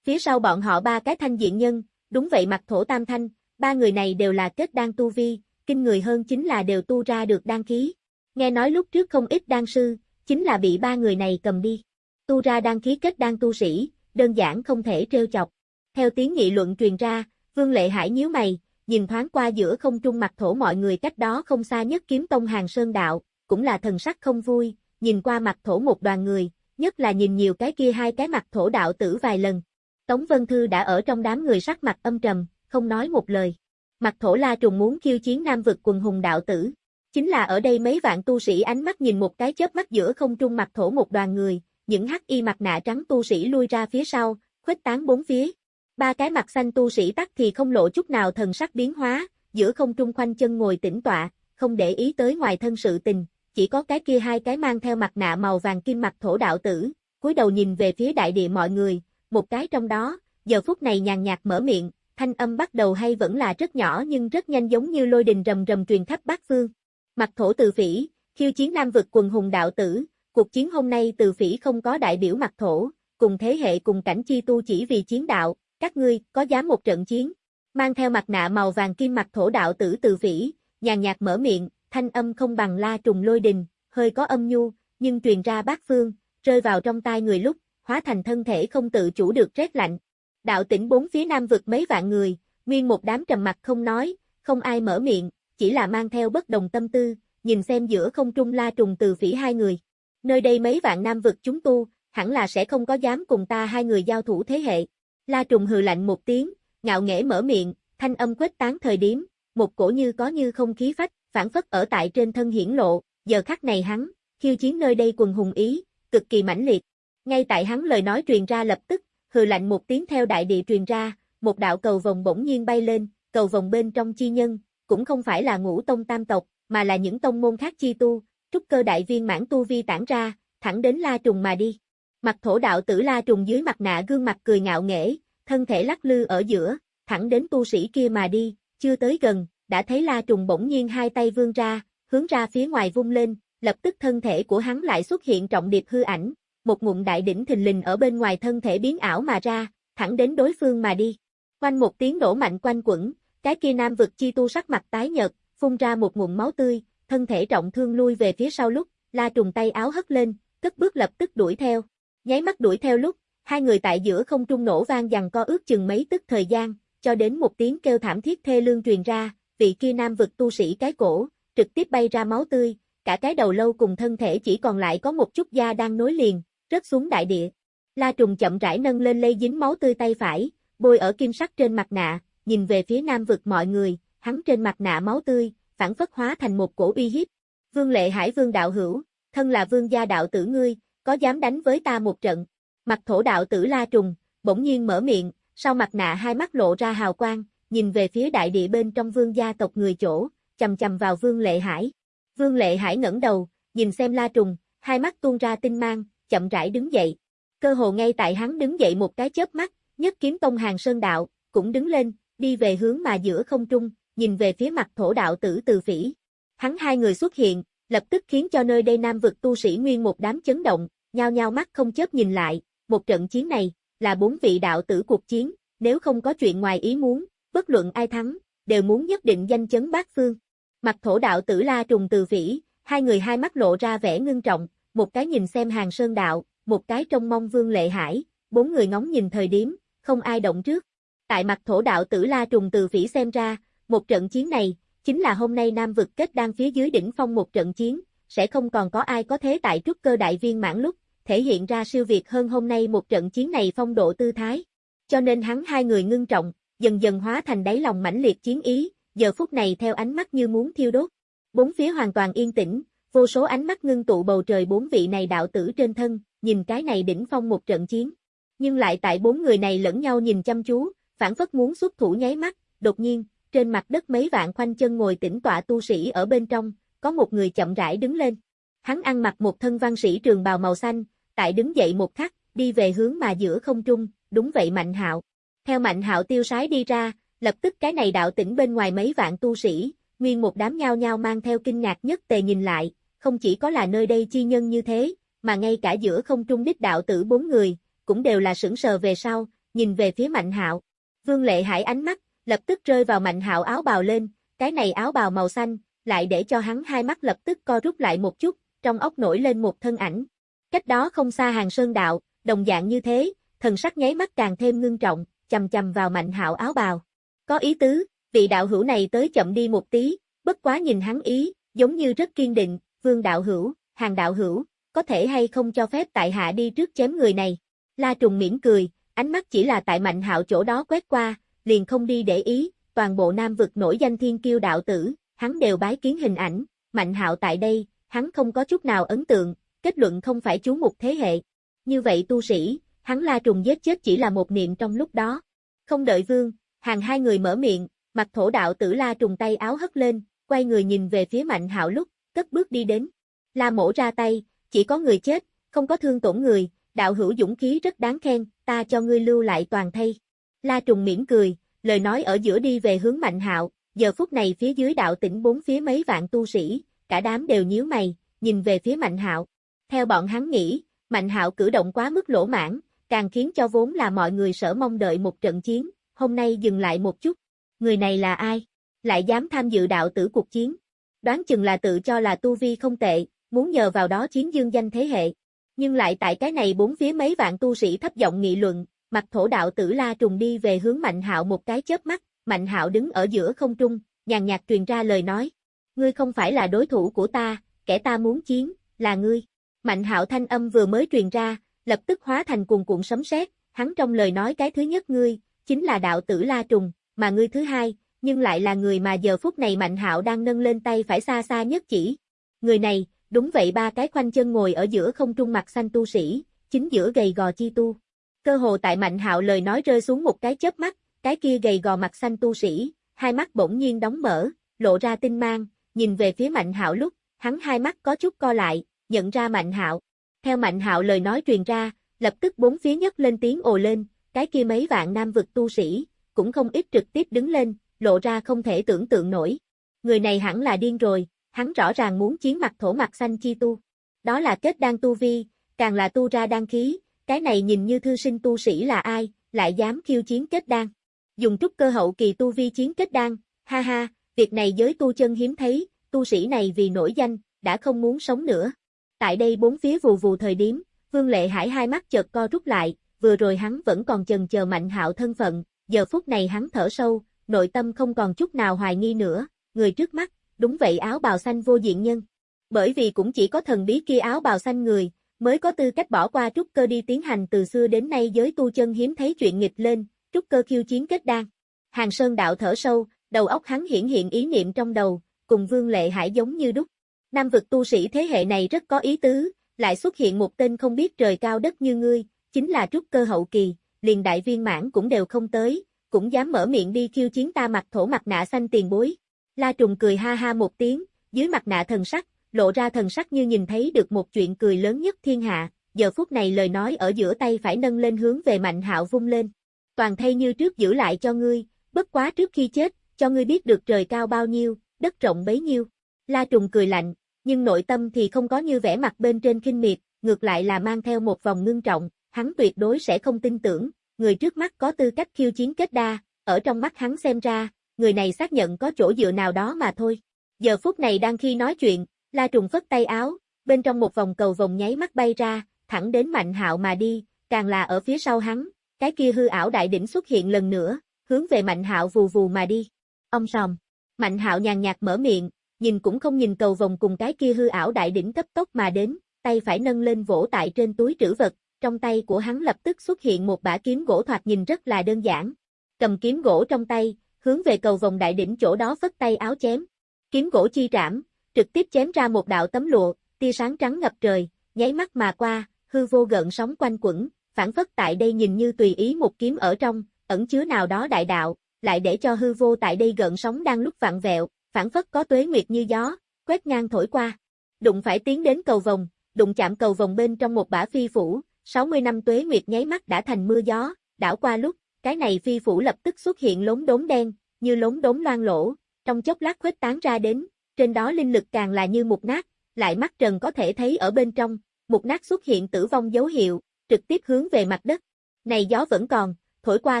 Phía sau bọn họ ba cái thanh diện nhân, đúng vậy mặt thổ tam thanh, ba người này đều là kết đan tu vi, kinh người hơn chính là đều tu ra được đan khí. Nghe nói lúc trước không ít đan sư, chính là bị ba người này cầm đi. Tu ra đan khí kết đan tu sĩ, đơn giản không thể trêu chọc. Theo tiếng nghị luận truyền ra, Vương Lệ Hải nhíu mày, nhìn thoáng qua giữa không trung mặt thổ mọi người cách đó không xa nhất kiếm tông hàng sơn đạo, cũng là thần sắc không vui, nhìn qua mặt thổ một đoàn người, nhất là nhìn nhiều cái kia hai cái mặt thổ đạo tử vài lần. Tống Vân Thư đã ở trong đám người sắc mặt âm trầm, không nói một lời. Mặt thổ la trùng muốn khiêu chiến nam vực quần hùng đạo tử. Chính là ở đây mấy vạn tu sĩ ánh mắt nhìn một cái chớp mắt giữa không trung mặt thổ một đoàn người, những hắc y mặt nạ trắng tu sĩ lui ra phía sau, khuếch tán bốn phía. Ba cái mặt xanh tu sĩ tắt thì không lộ chút nào thần sắc biến hóa, giữa không trung khoanh chân ngồi tĩnh tọa, không để ý tới ngoài thân sự tình, chỉ có cái kia hai cái mang theo mặt nạ màu vàng kim mặt thổ đạo tử, cúi đầu nhìn về phía đại địa mọi người, một cái trong đó, giờ phút này nhàn nhạt mở miệng, thanh âm bắt đầu hay vẫn là rất nhỏ nhưng rất nhanh giống như lôi đình rầm rầm truyền khắp bát phương. Mặt thổ từ phỉ, khiêu chiến nam vực quần hùng đạo tử, cuộc chiến hôm nay từ phỉ không có đại biểu mặt thổ, cùng thế hệ cùng cảnh chi tu chỉ vì chiến đạo, các ngươi có dám một trận chiến. Mang theo mặt nạ màu vàng kim mặt thổ đạo tử từ phỉ, nhàn nhạt mở miệng, thanh âm không bằng la trùng lôi đình, hơi có âm nhu, nhưng truyền ra bát phương, rơi vào trong tai người lúc, hóa thành thân thể không tự chủ được rét lạnh. Đạo tỉnh bốn phía nam vực mấy vạn người, nguyên một đám trầm mặt không nói, không ai mở miệng, chỉ là mang theo bất đồng tâm tư, nhìn xem giữa không trung la trùng từ phỉ hai người. Nơi đây mấy vạn nam vực chúng tu, hẳn là sẽ không có dám cùng ta hai người giao thủ thế hệ. La trùng hừ lạnh một tiếng, ngạo nghễ mở miệng, thanh âm quét tán thời điểm, một cổ như có như không khí phách, phản phất ở tại trên thân hiển lộ, giờ khắc này hắn, khiêu chiến nơi đây quần hùng ý, cực kỳ mãnh liệt. Ngay tại hắn lời nói truyền ra lập tức, hừ lạnh một tiếng theo đại địa truyền ra, một đạo cầu vòng bỗng nhiên bay lên, cầu vòng bên trong chi nhân, cũng không phải là ngũ tông tam tộc, mà là những tông môn khác chi tu, trúc cơ đại viên mãn tu vi tản ra, thẳng đến La Trùng mà đi. Mặt thổ đạo tử La Trùng dưới mặt nạ gương mặt cười ngạo nghễ, thân thể lắc lư ở giữa, thẳng đến tu sĩ kia mà đi, chưa tới gần, đã thấy La Trùng bỗng nhiên hai tay vươn ra, hướng ra phía ngoài vung lên, lập tức thân thể của hắn lại xuất hiện trọng điệp hư ảnh, một ngụm đại đỉnh thình lình ở bên ngoài thân thể biến ảo mà ra, thẳng đến đối phương mà đi. Quanh một tiếng nổ mạnh quanh quẩn, cái kia nam vực chi tu sắc mặt tái nhợt, phun ra một ngụm máu tươi, thân thể trọng thương lui về phía sau lúc, La Trùng tay áo hất lên, cất bước lập tức đuổi theo. Nháy mắt đuổi theo lúc, hai người tại giữa không trung nổ vang dằn co ước chừng mấy tức thời gian, cho đến một tiếng kêu thảm thiết thê lương truyền ra, vị kia nam vực tu sĩ cái cổ, trực tiếp bay ra máu tươi, cả cái đầu lâu cùng thân thể chỉ còn lại có một chút da đang nối liền, rớt xuống đại địa. La trùng chậm rãi nâng lên lây dính máu tươi tay phải, bôi ở kim sắc trên mặt nạ, nhìn về phía nam vực mọi người, hắn trên mặt nạ máu tươi, phản phất hóa thành một cổ uy hiếp. Vương lệ hải vương đạo hữu, thân là vương gia đạo tử ngươi, có dám đánh với ta một trận? Mặt thổ đạo tử la trùng, bỗng nhiên mở miệng, sau mặt nạ hai mắt lộ ra hào quang, nhìn về phía đại địa bên trong vương gia tộc người chỗ, chầm chầm vào vương lệ hải. Vương lệ hải ngẩng đầu, nhìn xem la trùng, hai mắt tuôn ra tinh mang, chậm rãi đứng dậy. Cơ hồ ngay tại hắn đứng dậy một cái chớp mắt, nhất kiếm tông hàng sơn đạo, cũng đứng lên, đi về hướng mà giữa không trung, nhìn về phía mặt thổ đạo tử từ phỉ. Hắn hai người xuất hiện, lập tức khiến cho nơi đây nam vực tu sĩ nguyên một đám chấn động, nhao nhao mắt không chớp nhìn lại, một trận chiến này, là bốn vị đạo tử cuộc chiến, nếu không có chuyện ngoài ý muốn, bất luận ai thắng, đều muốn nhất định danh chấn bát phương. Mặt thổ đạo tử la trùng từ vĩ hai người hai mắt lộ ra vẻ ngưng trọng, một cái nhìn xem hàng sơn đạo, một cái trông mong vương lệ hải, bốn người ngóng nhìn thời điểm, không ai động trước. Tại mặt thổ đạo tử la trùng từ vĩ xem ra, một trận chiến này, chính là hôm nay Nam vực kết đang phía dưới đỉnh phong một trận chiến, sẽ không còn có ai có thế tại trúc cơ đại viên mãn lúc, thể hiện ra siêu việt hơn hôm nay một trận chiến này phong độ tư thái. Cho nên hắn hai người ngưng trọng, dần dần hóa thành đáy lòng mãnh liệt chiến ý, giờ phút này theo ánh mắt như muốn thiêu đốt. Bốn phía hoàn toàn yên tĩnh, vô số ánh mắt ngưng tụ bầu trời bốn vị này đạo tử trên thân, nhìn cái này đỉnh phong một trận chiến. Nhưng lại tại bốn người này lẫn nhau nhìn chăm chú, phản phất muốn xuất thủ nháy mắt, đột nhiên, trên mặt đất mấy vạn khoanh chân ngồi tĩnh tọa tu sĩ ở bên trong, có một người chậm rãi đứng lên. Hắn ăn mặc một thân văn sĩ trường bào màu xanh, tại đứng dậy một khắc, đi về hướng mà giữa không trung, đúng vậy Mạnh Hạo. Theo Mạnh Hạo tiêu sái đi ra, lập tức cái này đạo tỉnh bên ngoài mấy vạn tu sĩ, nguyên một đám nhao nhao mang theo kinh ngạc nhất tề nhìn lại, không chỉ có là nơi đây chi nhân như thế, mà ngay cả giữa không trung đích đạo tử bốn người, cũng đều là sững sờ về sau, nhìn về phía Mạnh Hạo. Vương Lệ Hải ánh mắt lập tức rơi vào Mạnh Hạo áo bào lên, cái này áo bào màu xanh, lại để cho hắn hai mắt lập tức co rút lại một chút, trong ốc nổi lên một thân ảnh. Cách đó không xa hàng sơn đạo, đồng dạng như thế, thần sắc nháy mắt càng thêm ngưng trọng, chầm chầm vào Mạnh Hạo áo bào. Có ý tứ, vị đạo hữu này tới chậm đi một tí, bất quá nhìn hắn ý, giống như rất kiên định, vương đạo hữu, hàng đạo hữu, có thể hay không cho phép tại hạ đi trước chém người này. La trùng miễn cười, ánh mắt chỉ là tại mạnh hạo chỗ đó quét qua, liền không đi để ý, toàn bộ nam vực nổi danh thiên kiêu đạo tử, hắn đều bái kiến hình ảnh, mạnh hạo tại đây, hắn không có chút nào ấn tượng, kết luận không phải chú một thế hệ. Như vậy tu sĩ, hắn la trùng giết chết chỉ là một niệm trong lúc đó. Không đợi vương, hàng hai người mở miệng, mặt thổ đạo tử la trùng tay áo hất lên, quay người nhìn về phía mạnh hạo lúc, cất bước đi đến. La mổ ra tay, chỉ có người chết, không có thương tổn người, đạo hữu dũng khí rất đáng khen, ta cho ngươi lưu lại toàn thay. La trùng mỉm cười, lời nói ở giữa đi về hướng mạnh hạo, giờ phút này phía dưới đạo tỉnh bốn phía mấy vạn tu sĩ, cả đám đều nhíu mày, nhìn về phía mạnh hạo. Theo bọn hắn nghĩ, mạnh hạo cử động quá mức lỗ mãn, càng khiến cho vốn là mọi người sở mong đợi một trận chiến, hôm nay dừng lại một chút. Người này là ai? Lại dám tham dự đạo tử cuộc chiến? Đoán chừng là tự cho là tu vi không tệ, muốn nhờ vào đó chiến dương danh thế hệ. Nhưng lại tại cái này bốn phía mấy vạn tu sĩ thấp giọng nghị luận, mặt thổ đạo tử la trùng đi về hướng Mạnh Hạo một cái chớp mắt, Mạnh Hạo đứng ở giữa không trung, nhàn nhạt truyền ra lời nói. Ngươi không phải là đối thủ của ta, kẻ ta muốn chiến, là ngươi. Mạnh Hạo thanh âm vừa mới truyền ra, lập tức hóa thành cuồn cuộn sấm sét, hắn trong lời nói cái thứ nhất ngươi, chính là đạo tử La Trùng, mà ngươi thứ hai, nhưng lại là người mà giờ phút này Mạnh Hạo đang nâng lên tay phải xa xa nhất chỉ. Người này, đúng vậy ba cái khoanh chân ngồi ở giữa không trung mặt xanh tu sĩ, chính giữa gầy gò chi tu. Cơ hồ tại Mạnh Hạo lời nói rơi xuống một cái chớp mắt, cái kia gầy gò mặt xanh tu sĩ, hai mắt bỗng nhiên đóng mở, lộ ra tinh mang, nhìn về phía Mạnh Hạo lúc, hắn hai mắt có chút co lại, nhận ra Mạnh Hạo. Theo Mạnh Hạo lời nói truyền ra, lập tức bốn phía nhất lên tiếng ồ lên, cái kia mấy vạn nam vực tu sĩ, cũng không ít trực tiếp đứng lên, lộ ra không thể tưởng tượng nổi. Người này hẳn là điên rồi, hắn rõ ràng muốn chiến mặt thổ mặt xanh chi tu. Đó là kết đan tu vi, càng là tu ra đan khí, cái này nhìn như thư sinh tu sĩ là ai, lại dám khiêu chiến kết đan. Dùng trúc cơ hậu kỳ tu vi chiến kết đan, ha ha, việc này giới tu chân hiếm thấy, tu sĩ này vì nổi danh, đã không muốn sống nữa. Tại đây bốn phía vù vù thời điểm, Vương Lệ Hải hai mắt chợt co rút lại, vừa rồi hắn vẫn còn chần chờ mạnh hạo thân phận, giờ phút này hắn thở sâu, nội tâm không còn chút nào hoài nghi nữa, người trước mắt, đúng vậy áo bào xanh vô diện nhân. Bởi vì cũng chỉ có thần bí kia áo bào xanh người, mới có tư cách bỏ qua trúc cơ đi tiến hành từ xưa đến nay giới tu chân hiếm thấy chuyện nghịch lên, trúc cơ khiêu chiến kết đan. Hàng Sơn đạo thở sâu, đầu óc hắn hiển hiện ý niệm trong đầu, cùng Vương Lệ Hải giống như đúc. Nam vực tu sĩ thế hệ này rất có ý tứ, lại xuất hiện một tên không biết trời cao đất như ngươi, chính là trúc cơ hậu kỳ, liền đại viên mãn cũng đều không tới, cũng dám mở miệng đi khiêu chiến ta mặt thổ mặt nạ xanh tiền bối. La Trùng cười ha ha một tiếng, dưới mặt nạ thần sắc, lộ ra thần sắc như nhìn thấy được một chuyện cười lớn nhất thiên hạ, giờ phút này lời nói ở giữa tay phải nâng lên hướng về Mạnh Hạo vung lên. Toàn thay như trước giữ lại cho ngươi, bất quá trước khi chết, cho ngươi biết được trời cao bao nhiêu, đất rộng bấy nhiêu. La Trùng cười lạnh, nhưng nội tâm thì không có như vẻ mặt bên trên kinh miệt, ngược lại là mang theo một vòng ngưng trọng, hắn tuyệt đối sẽ không tin tưởng, người trước mắt có tư cách khiêu chiến kết đa, ở trong mắt hắn xem ra, người này xác nhận có chỗ dựa nào đó mà thôi. Giờ phút này đang khi nói chuyện, La Trùng phất tay áo, bên trong một vòng cầu vòng nháy mắt bay ra, thẳng đến Mạnh Hạo mà đi, càng là ở phía sau hắn, cái kia hư ảo đại đỉnh xuất hiện lần nữa, hướng về Mạnh Hạo vù vù mà đi. Ông sòm. Mạnh Hạo nhàn nhạt mở miệng, nhìn cũng không nhìn cầu vòng cùng cái kia hư ảo đại đỉnh cấp tốc mà đến, tay phải nâng lên vỗ tại trên túi trữ vật, trong tay của hắn lập tức xuất hiện một bả kiếm gỗ thoạt nhìn rất là đơn giản. Cầm kiếm gỗ trong tay, hướng về cầu vòng đại đỉnh chỗ đó phất tay áo chém. Kiếm gỗ chi trảm, trực tiếp chém ra một đạo tấm lụa, tia sáng trắng ngập trời, nháy mắt mà qua, hư vô gợn sóng quanh quẩn, phản phất tại đây nhìn như tùy ý một kiếm ở trong, ẩn chứa nào đó đại đạo, lại để cho hư vô tại đây gợn sóng đang lúc vặn vẹo, phản phất có tuế nguyệt như gió, quét ngang thổi qua. Đụng phải tiến đến cầu vòng, đụng chạm cầu vòng bên trong một bả phi phủ, 60 năm tuế nguyệt nháy mắt đã thành mưa gió, đảo qua lúc, cái này phi phủ lập tức xuất hiện lốm đốm đen, như lốm đốm loang lỗ, trong chốc lát khuếch tán ra đến, trên đó linh lực càng là như mục nát, lại mắt trần có thể thấy ở bên trong, mục nát xuất hiện tử vong dấu hiệu, trực tiếp hướng về mặt đất. Này gió vẫn còn, thổi qua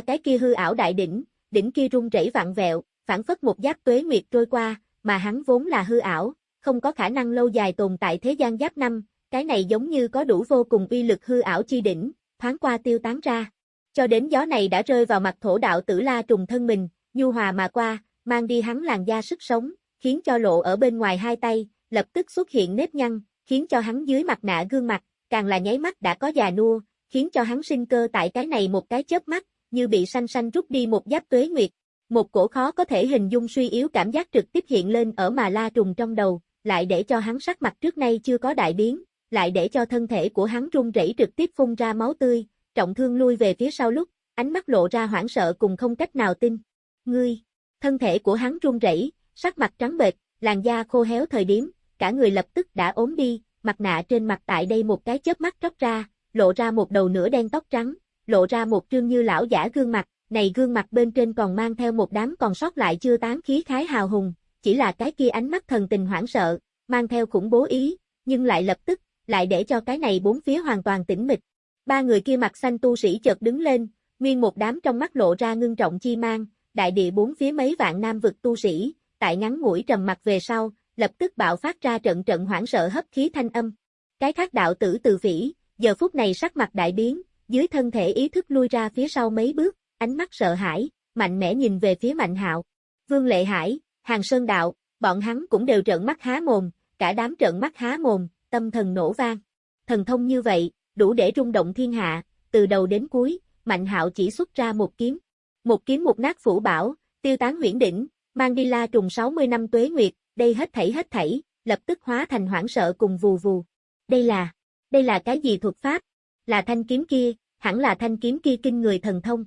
cái kia hư ảo đại đỉnh, đỉnh kia rung rẩy vặn vẹo, phản phất một giáp tuế nguyệt trôi qua, mà hắn vốn là hư ảo, không có khả năng lâu dài tồn tại thế gian giáp năm, cái này giống như có đủ vô cùng uy lực hư ảo chi đỉnh, thoáng qua tiêu tán ra. Cho đến gió này đã rơi vào mặt thổ đạo tử la trùng thân mình, nhu hòa mà qua, mang đi hắn làn da sức sống, khiến cho lộ ở bên ngoài hai tay, lập tức xuất hiện nếp nhăn, khiến cho hắn dưới mặt nạ gương mặt, càng là nháy mắt đã có già nua, khiến cho hắn sinh cơ tại cái này một cái chớp mắt, như bị xanh xanh rút đi một giáp tuế nguyệt. Một cổ khó có thể hình dung suy yếu cảm giác trực tiếp hiện lên ở mà la trùng trong đầu, lại để cho hắn sắc mặt trước nay chưa có đại biến, lại để cho thân thể của hắn run rẩy trực tiếp phun ra máu tươi, trọng thương lui về phía sau lúc, ánh mắt lộ ra hoảng sợ cùng không cách nào tin. Ngươi, thân thể của hắn run rẩy, sắc mặt trắng bệch, làn da khô héo thời điểm, cả người lập tức đã ốm đi, mặt nạ trên mặt tại đây một cái chớp mắt tróc ra, lộ ra một đầu nửa đen tóc trắng, lộ ra một trương như lão giả gương mặt, này gương mặt bên trên còn mang theo một đám còn sót lại chưa tán khí khái hào hùng, chỉ là cái kia ánh mắt thần tình hoảng sợ, mang theo khủng bố ý, nhưng lại lập tức, lại để cho cái này bốn phía hoàn toàn tĩnh mịch. Ba người kia mặt xanh tu sĩ chợt đứng lên, nguyên một đám trong mắt lộ ra ngưng trọng chi mang, đại địa bốn phía mấy vạn nam vực tu sĩ, tại ngắn ngủi trầm mặt về sau, lập tức bạo phát ra trận trận hoảng sợ hấp khí thanh âm. Cái khác đạo tử từ vĩ, giờ phút này sắc mặt đại biến, dưới thân thể ý thức lui ra phía sau mấy bước, ánh mắt sợ hãi, mạnh mẽ nhìn về phía Mạnh Hạo. Vương Lệ Hải, Hàng Sơn Đạo, bọn hắn cũng đều trợn mắt há mồm, cả đám trợn mắt há mồm, tâm thần nổ vang. Thần thông như vậy, đủ để rung động thiên hạ, từ đầu đến cuối, Mạnh Hạo chỉ xuất ra một kiếm. Một kiếm một nát phủ bảo, tiêu tán huyễn đỉnh, mang đi la trùng 60 năm tuế nguyệt, đây hết thảy hết thảy, lập tức hóa thành hoảng sợ cùng vù vù. Đây là, đây là cái gì thuật pháp? Là thanh kiếm kia, hẳn là thanh kiếm kia kinh người thần thông.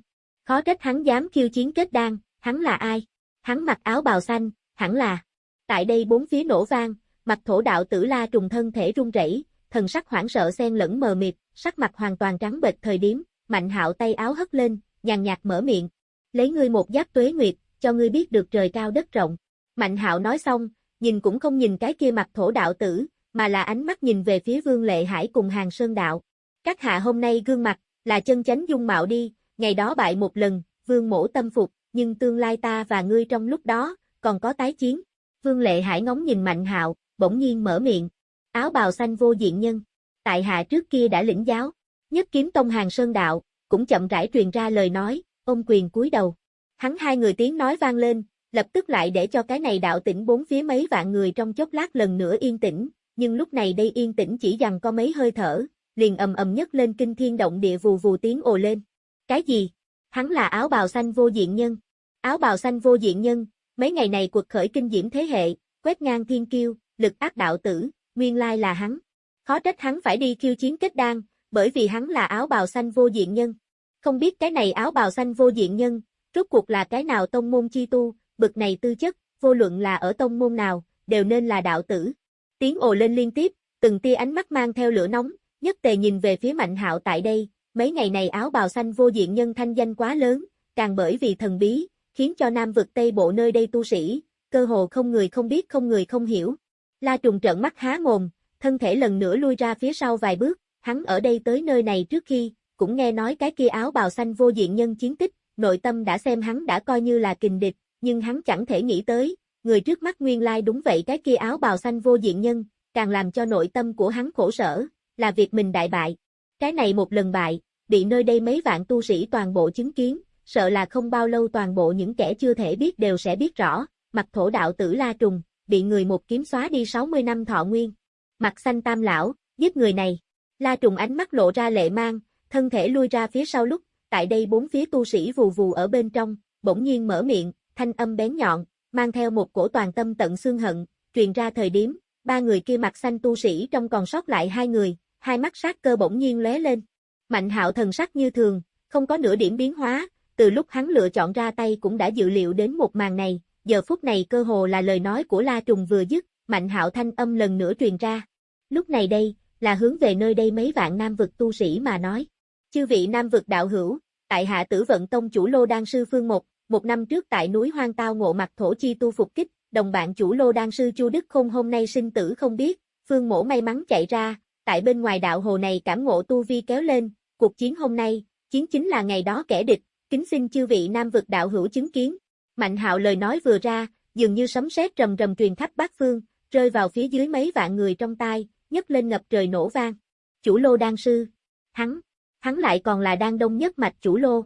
Khó trách hắn dám khiêu chiến kết đan, hắn là ai? Hắn mặc áo bào xanh, hẳn là. Tại đây bốn phía nổ vang, mặt thổ đạo tử la trùng thân thể run rẩy, thần sắc hoảng sợ xen lẫn mờ mịt, sắc mặt hoàn toàn trắng bệch thời điểm, mạnh hạo tay áo hất lên, nhàn nhạt mở miệng. Lấy ngươi một giáp tuế nguyệt, cho ngươi biết được trời cao đất rộng. Mạnh hạo nói xong, nhìn cũng không nhìn cái kia mặt thổ đạo tử, mà là ánh mắt nhìn về phía vương lệ hải cùng hàng sơn đạo. Các hạ hôm nay gương mặt, là chân chánh dung mạo đi, ngày đó bại một lần, vương mổ tâm phục, nhưng tương lai ta và ngươi trong lúc đó, còn có tái chiến. Vương lệ hải ngóng nhìn mạnh hạo, bỗng nhiên mở miệng. Áo bào xanh vô diện nhân. Tại hạ trước kia đã lĩnh giáo. Nhất kiếm tông hàng sơn đạo, cũng chậm rãi truyền ra lời nói, ôm quyền cúi đầu. Hắn hai người tiếng nói vang lên, lập tức lại để cho cái này đạo tĩnh bốn phía mấy vạn người trong chốc lát lần nữa yên tĩnh, nhưng lúc này đây yên tĩnh chỉ dằn có mấy hơi thở, liền ầm ầm nhất lên kinh thiên động địa vù vù tiếng ồ lên. Cái gì? Hắn là áo bào xanh vô diện nhân. Áo bào xanh vô diện nhân, mấy ngày này cuộc khởi kinh diễm thế hệ, quét ngang thiên kiêu, lực áp đạo tử, nguyên lai là hắn. Khó trách hắn phải đi khiêu chiến kết đan, bởi vì hắn là áo bào xanh vô diện nhân. Không biết cái này áo bào xanh vô diện nhân, Rốt cuộc là cái nào tông môn chi tu, bực này tư chất, vô luận là ở tông môn nào, đều nên là đạo tử. Tiếng ồ lên liên tiếp, từng tia ánh mắt mang theo lửa nóng, nhất tề nhìn về phía Mạnh Hạo tại đây, mấy ngày này áo bào xanh vô diện nhân thanh danh quá lớn, càng bởi vì thần bí, khiến cho Nam vực Tây Bộ nơi đây tu sĩ, cơ hồ không người không biết không người không hiểu. La trùng trợn mắt há mồm, thân thể lần nữa lui ra phía sau vài bước, hắn ở đây tới nơi này trước khi, cũng nghe nói cái kia áo bào xanh vô diện nhân chiến tích, nội tâm đã xem hắn đã coi như là kình địch, nhưng hắn chẳng thể nghĩ tới, người trước mắt nguyên lai đúng vậy cái kia áo bào xanh vô diện nhân, càng làm cho nội tâm của hắn khổ sở, là việc mình đại bại. Cái này một lần bại, bị nơi đây mấy vạn tu sĩ toàn bộ chứng kiến, sợ là không bao lâu toàn bộ những kẻ chưa thể biết đều sẽ biết rõ, mặt thổ đạo tử La Trùng, bị người một kiếm xóa đi 60 năm thọ nguyên. Mặt xanh tam lão, giết người này. La Trùng ánh mắt lộ ra lệ mang, thân thể lui ra phía sau lúc, tại đây bốn phía tu sĩ vù vù ở bên trong, bỗng nhiên mở miệng, thanh âm bén nhọn, mang theo một cổ toàn tâm tận xương hận, truyền ra thời điểm, ba người kia mặt xanh tu sĩ trong còn sót lại hai người, hai mắt sát cơ bỗng nhiên lóe lên. Mạnh hạo thần sắc như thường, không có nửa điểm biến hóa, từ lúc hắn lựa chọn ra tay cũng đã dự liệu đến một màn này, giờ phút này cơ hồ là lời nói của La Trùng vừa dứt, Mạnh hạo thanh âm lần nữa truyền ra. Lúc này đây, là hướng về nơi đây mấy vạn nam vực tu sĩ mà nói. Chư vị nam vực đạo hữu, tại hạ tử vận tông chủ lô đan sư phương một, một năm trước tại núi hoang tao ngộ mặt thổ chi tu phục kích, đồng bạn chủ lô đan sư Chu Đức Khôn hôm nay sinh tử không biết, phương mổ may mắn chạy ra, tại bên ngoài đạo hồ này cảm ngộ tu vi kéo lên, cuộc chiến hôm nay, chiến chính là ngày đó kẻ địch, kính xin chư vị nam vực đạo hữu chứng kiến. Mạnh hạo lời nói vừa ra, dường như sấm sét rầm rầm truyền khắp bát phương, rơi vào phía dưới mấy vạn người trong tai, nhấc lên ngập trời nổ vang. Chủ lô đan sư. Hắn, hắn lại còn là đan đông nhất mạch chủ lô.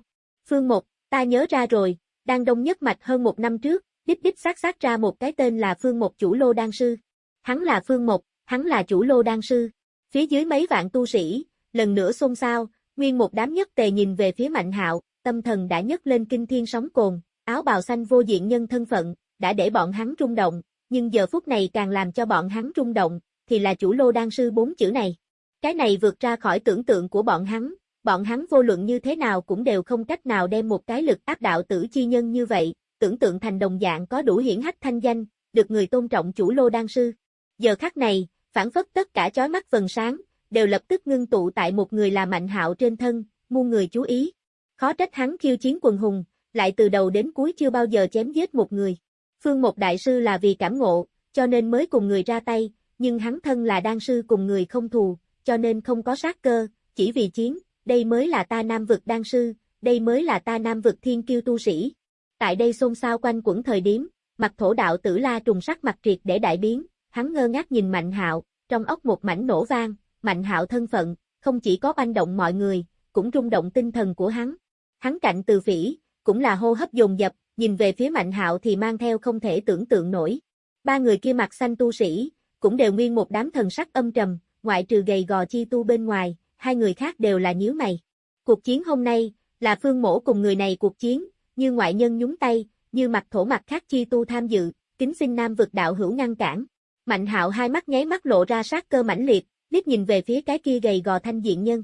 Phương một, ta nhớ ra rồi, đan đông nhất mạch hơn một năm trước, đích đích xác xác ra một cái tên là Phương một chủ lô đan sư. Hắn là Phương một, hắn là chủ lô đan sư. Phía dưới mấy vạn tu sĩ, lần nữa xôn xao, nguyên một đám nhất tề nhìn về phía mạnh hạo, tâm thần đã nhấc lên kinh thiên sóng cồn, áo bào xanh vô diện nhân thân phận, đã để bọn hắn rung động, nhưng giờ phút này càng làm cho bọn hắn rung động, thì là chủ lô đan sư bốn chữ này. Cái này vượt ra khỏi tưởng tượng của bọn hắn, bọn hắn vô luận như thế nào cũng đều không cách nào đem một cái lực áp đạo tử chi nhân như vậy, tưởng tượng thành đồng dạng có đủ hiển hách thanh danh, được người tôn trọng chủ lô đan sư. Giờ khắc này, phản phất tất cả chói mắt vần sáng, đều lập tức ngưng tụ tại một người là mạnh hạo trên thân, muôn người chú ý. Khó trách hắn khiêu chiến quần hùng, lại từ đầu đến cuối chưa bao giờ chém giết một người. Phương một đại sư là vì cảm ngộ, cho nên mới cùng người ra tay, nhưng hắn thân là đan sư cùng người không thù, cho nên không có sát cơ, chỉ vì chiến, đây mới là ta nam vực đan sư, đây mới là ta nam vực thiên kiêu tu sĩ. Tại đây xôn xao quanh quẩn thời điểm, mặt thổ đạo tử la trùng sắc mặt triệt để đại biến, hắn ngơ ngác nhìn Mạnh Hạo, trong ốc một mảnh nổ vang, Mạnh Hạo thân phận, không chỉ có banh động mọi người, cũng rung động tinh thần của hắn. Hắn cạnh từ phỉ, cũng là hô hấp dồn dập, nhìn về phía Mạnh Hạo thì mang theo không thể tưởng tượng nổi. Ba người kia mặt xanh tu sĩ, cũng đều nguyên một đám thần sắc âm trầm, ngoại trừ gầy gò chi tu bên ngoài, hai người khác đều là nhíu mày. Cuộc chiến hôm nay, là phương mổ cùng người này cuộc chiến, như ngoại nhân nhúng tay, như mặt thổ mặt khác chi tu tham dự, kính xin nam vực đạo hữu ngăn cản. Mạnh hạo hai mắt nháy mắt lộ ra sát cơ mãnh liệt, liếc nhìn về phía cái kia gầy gò thanh diện nhân.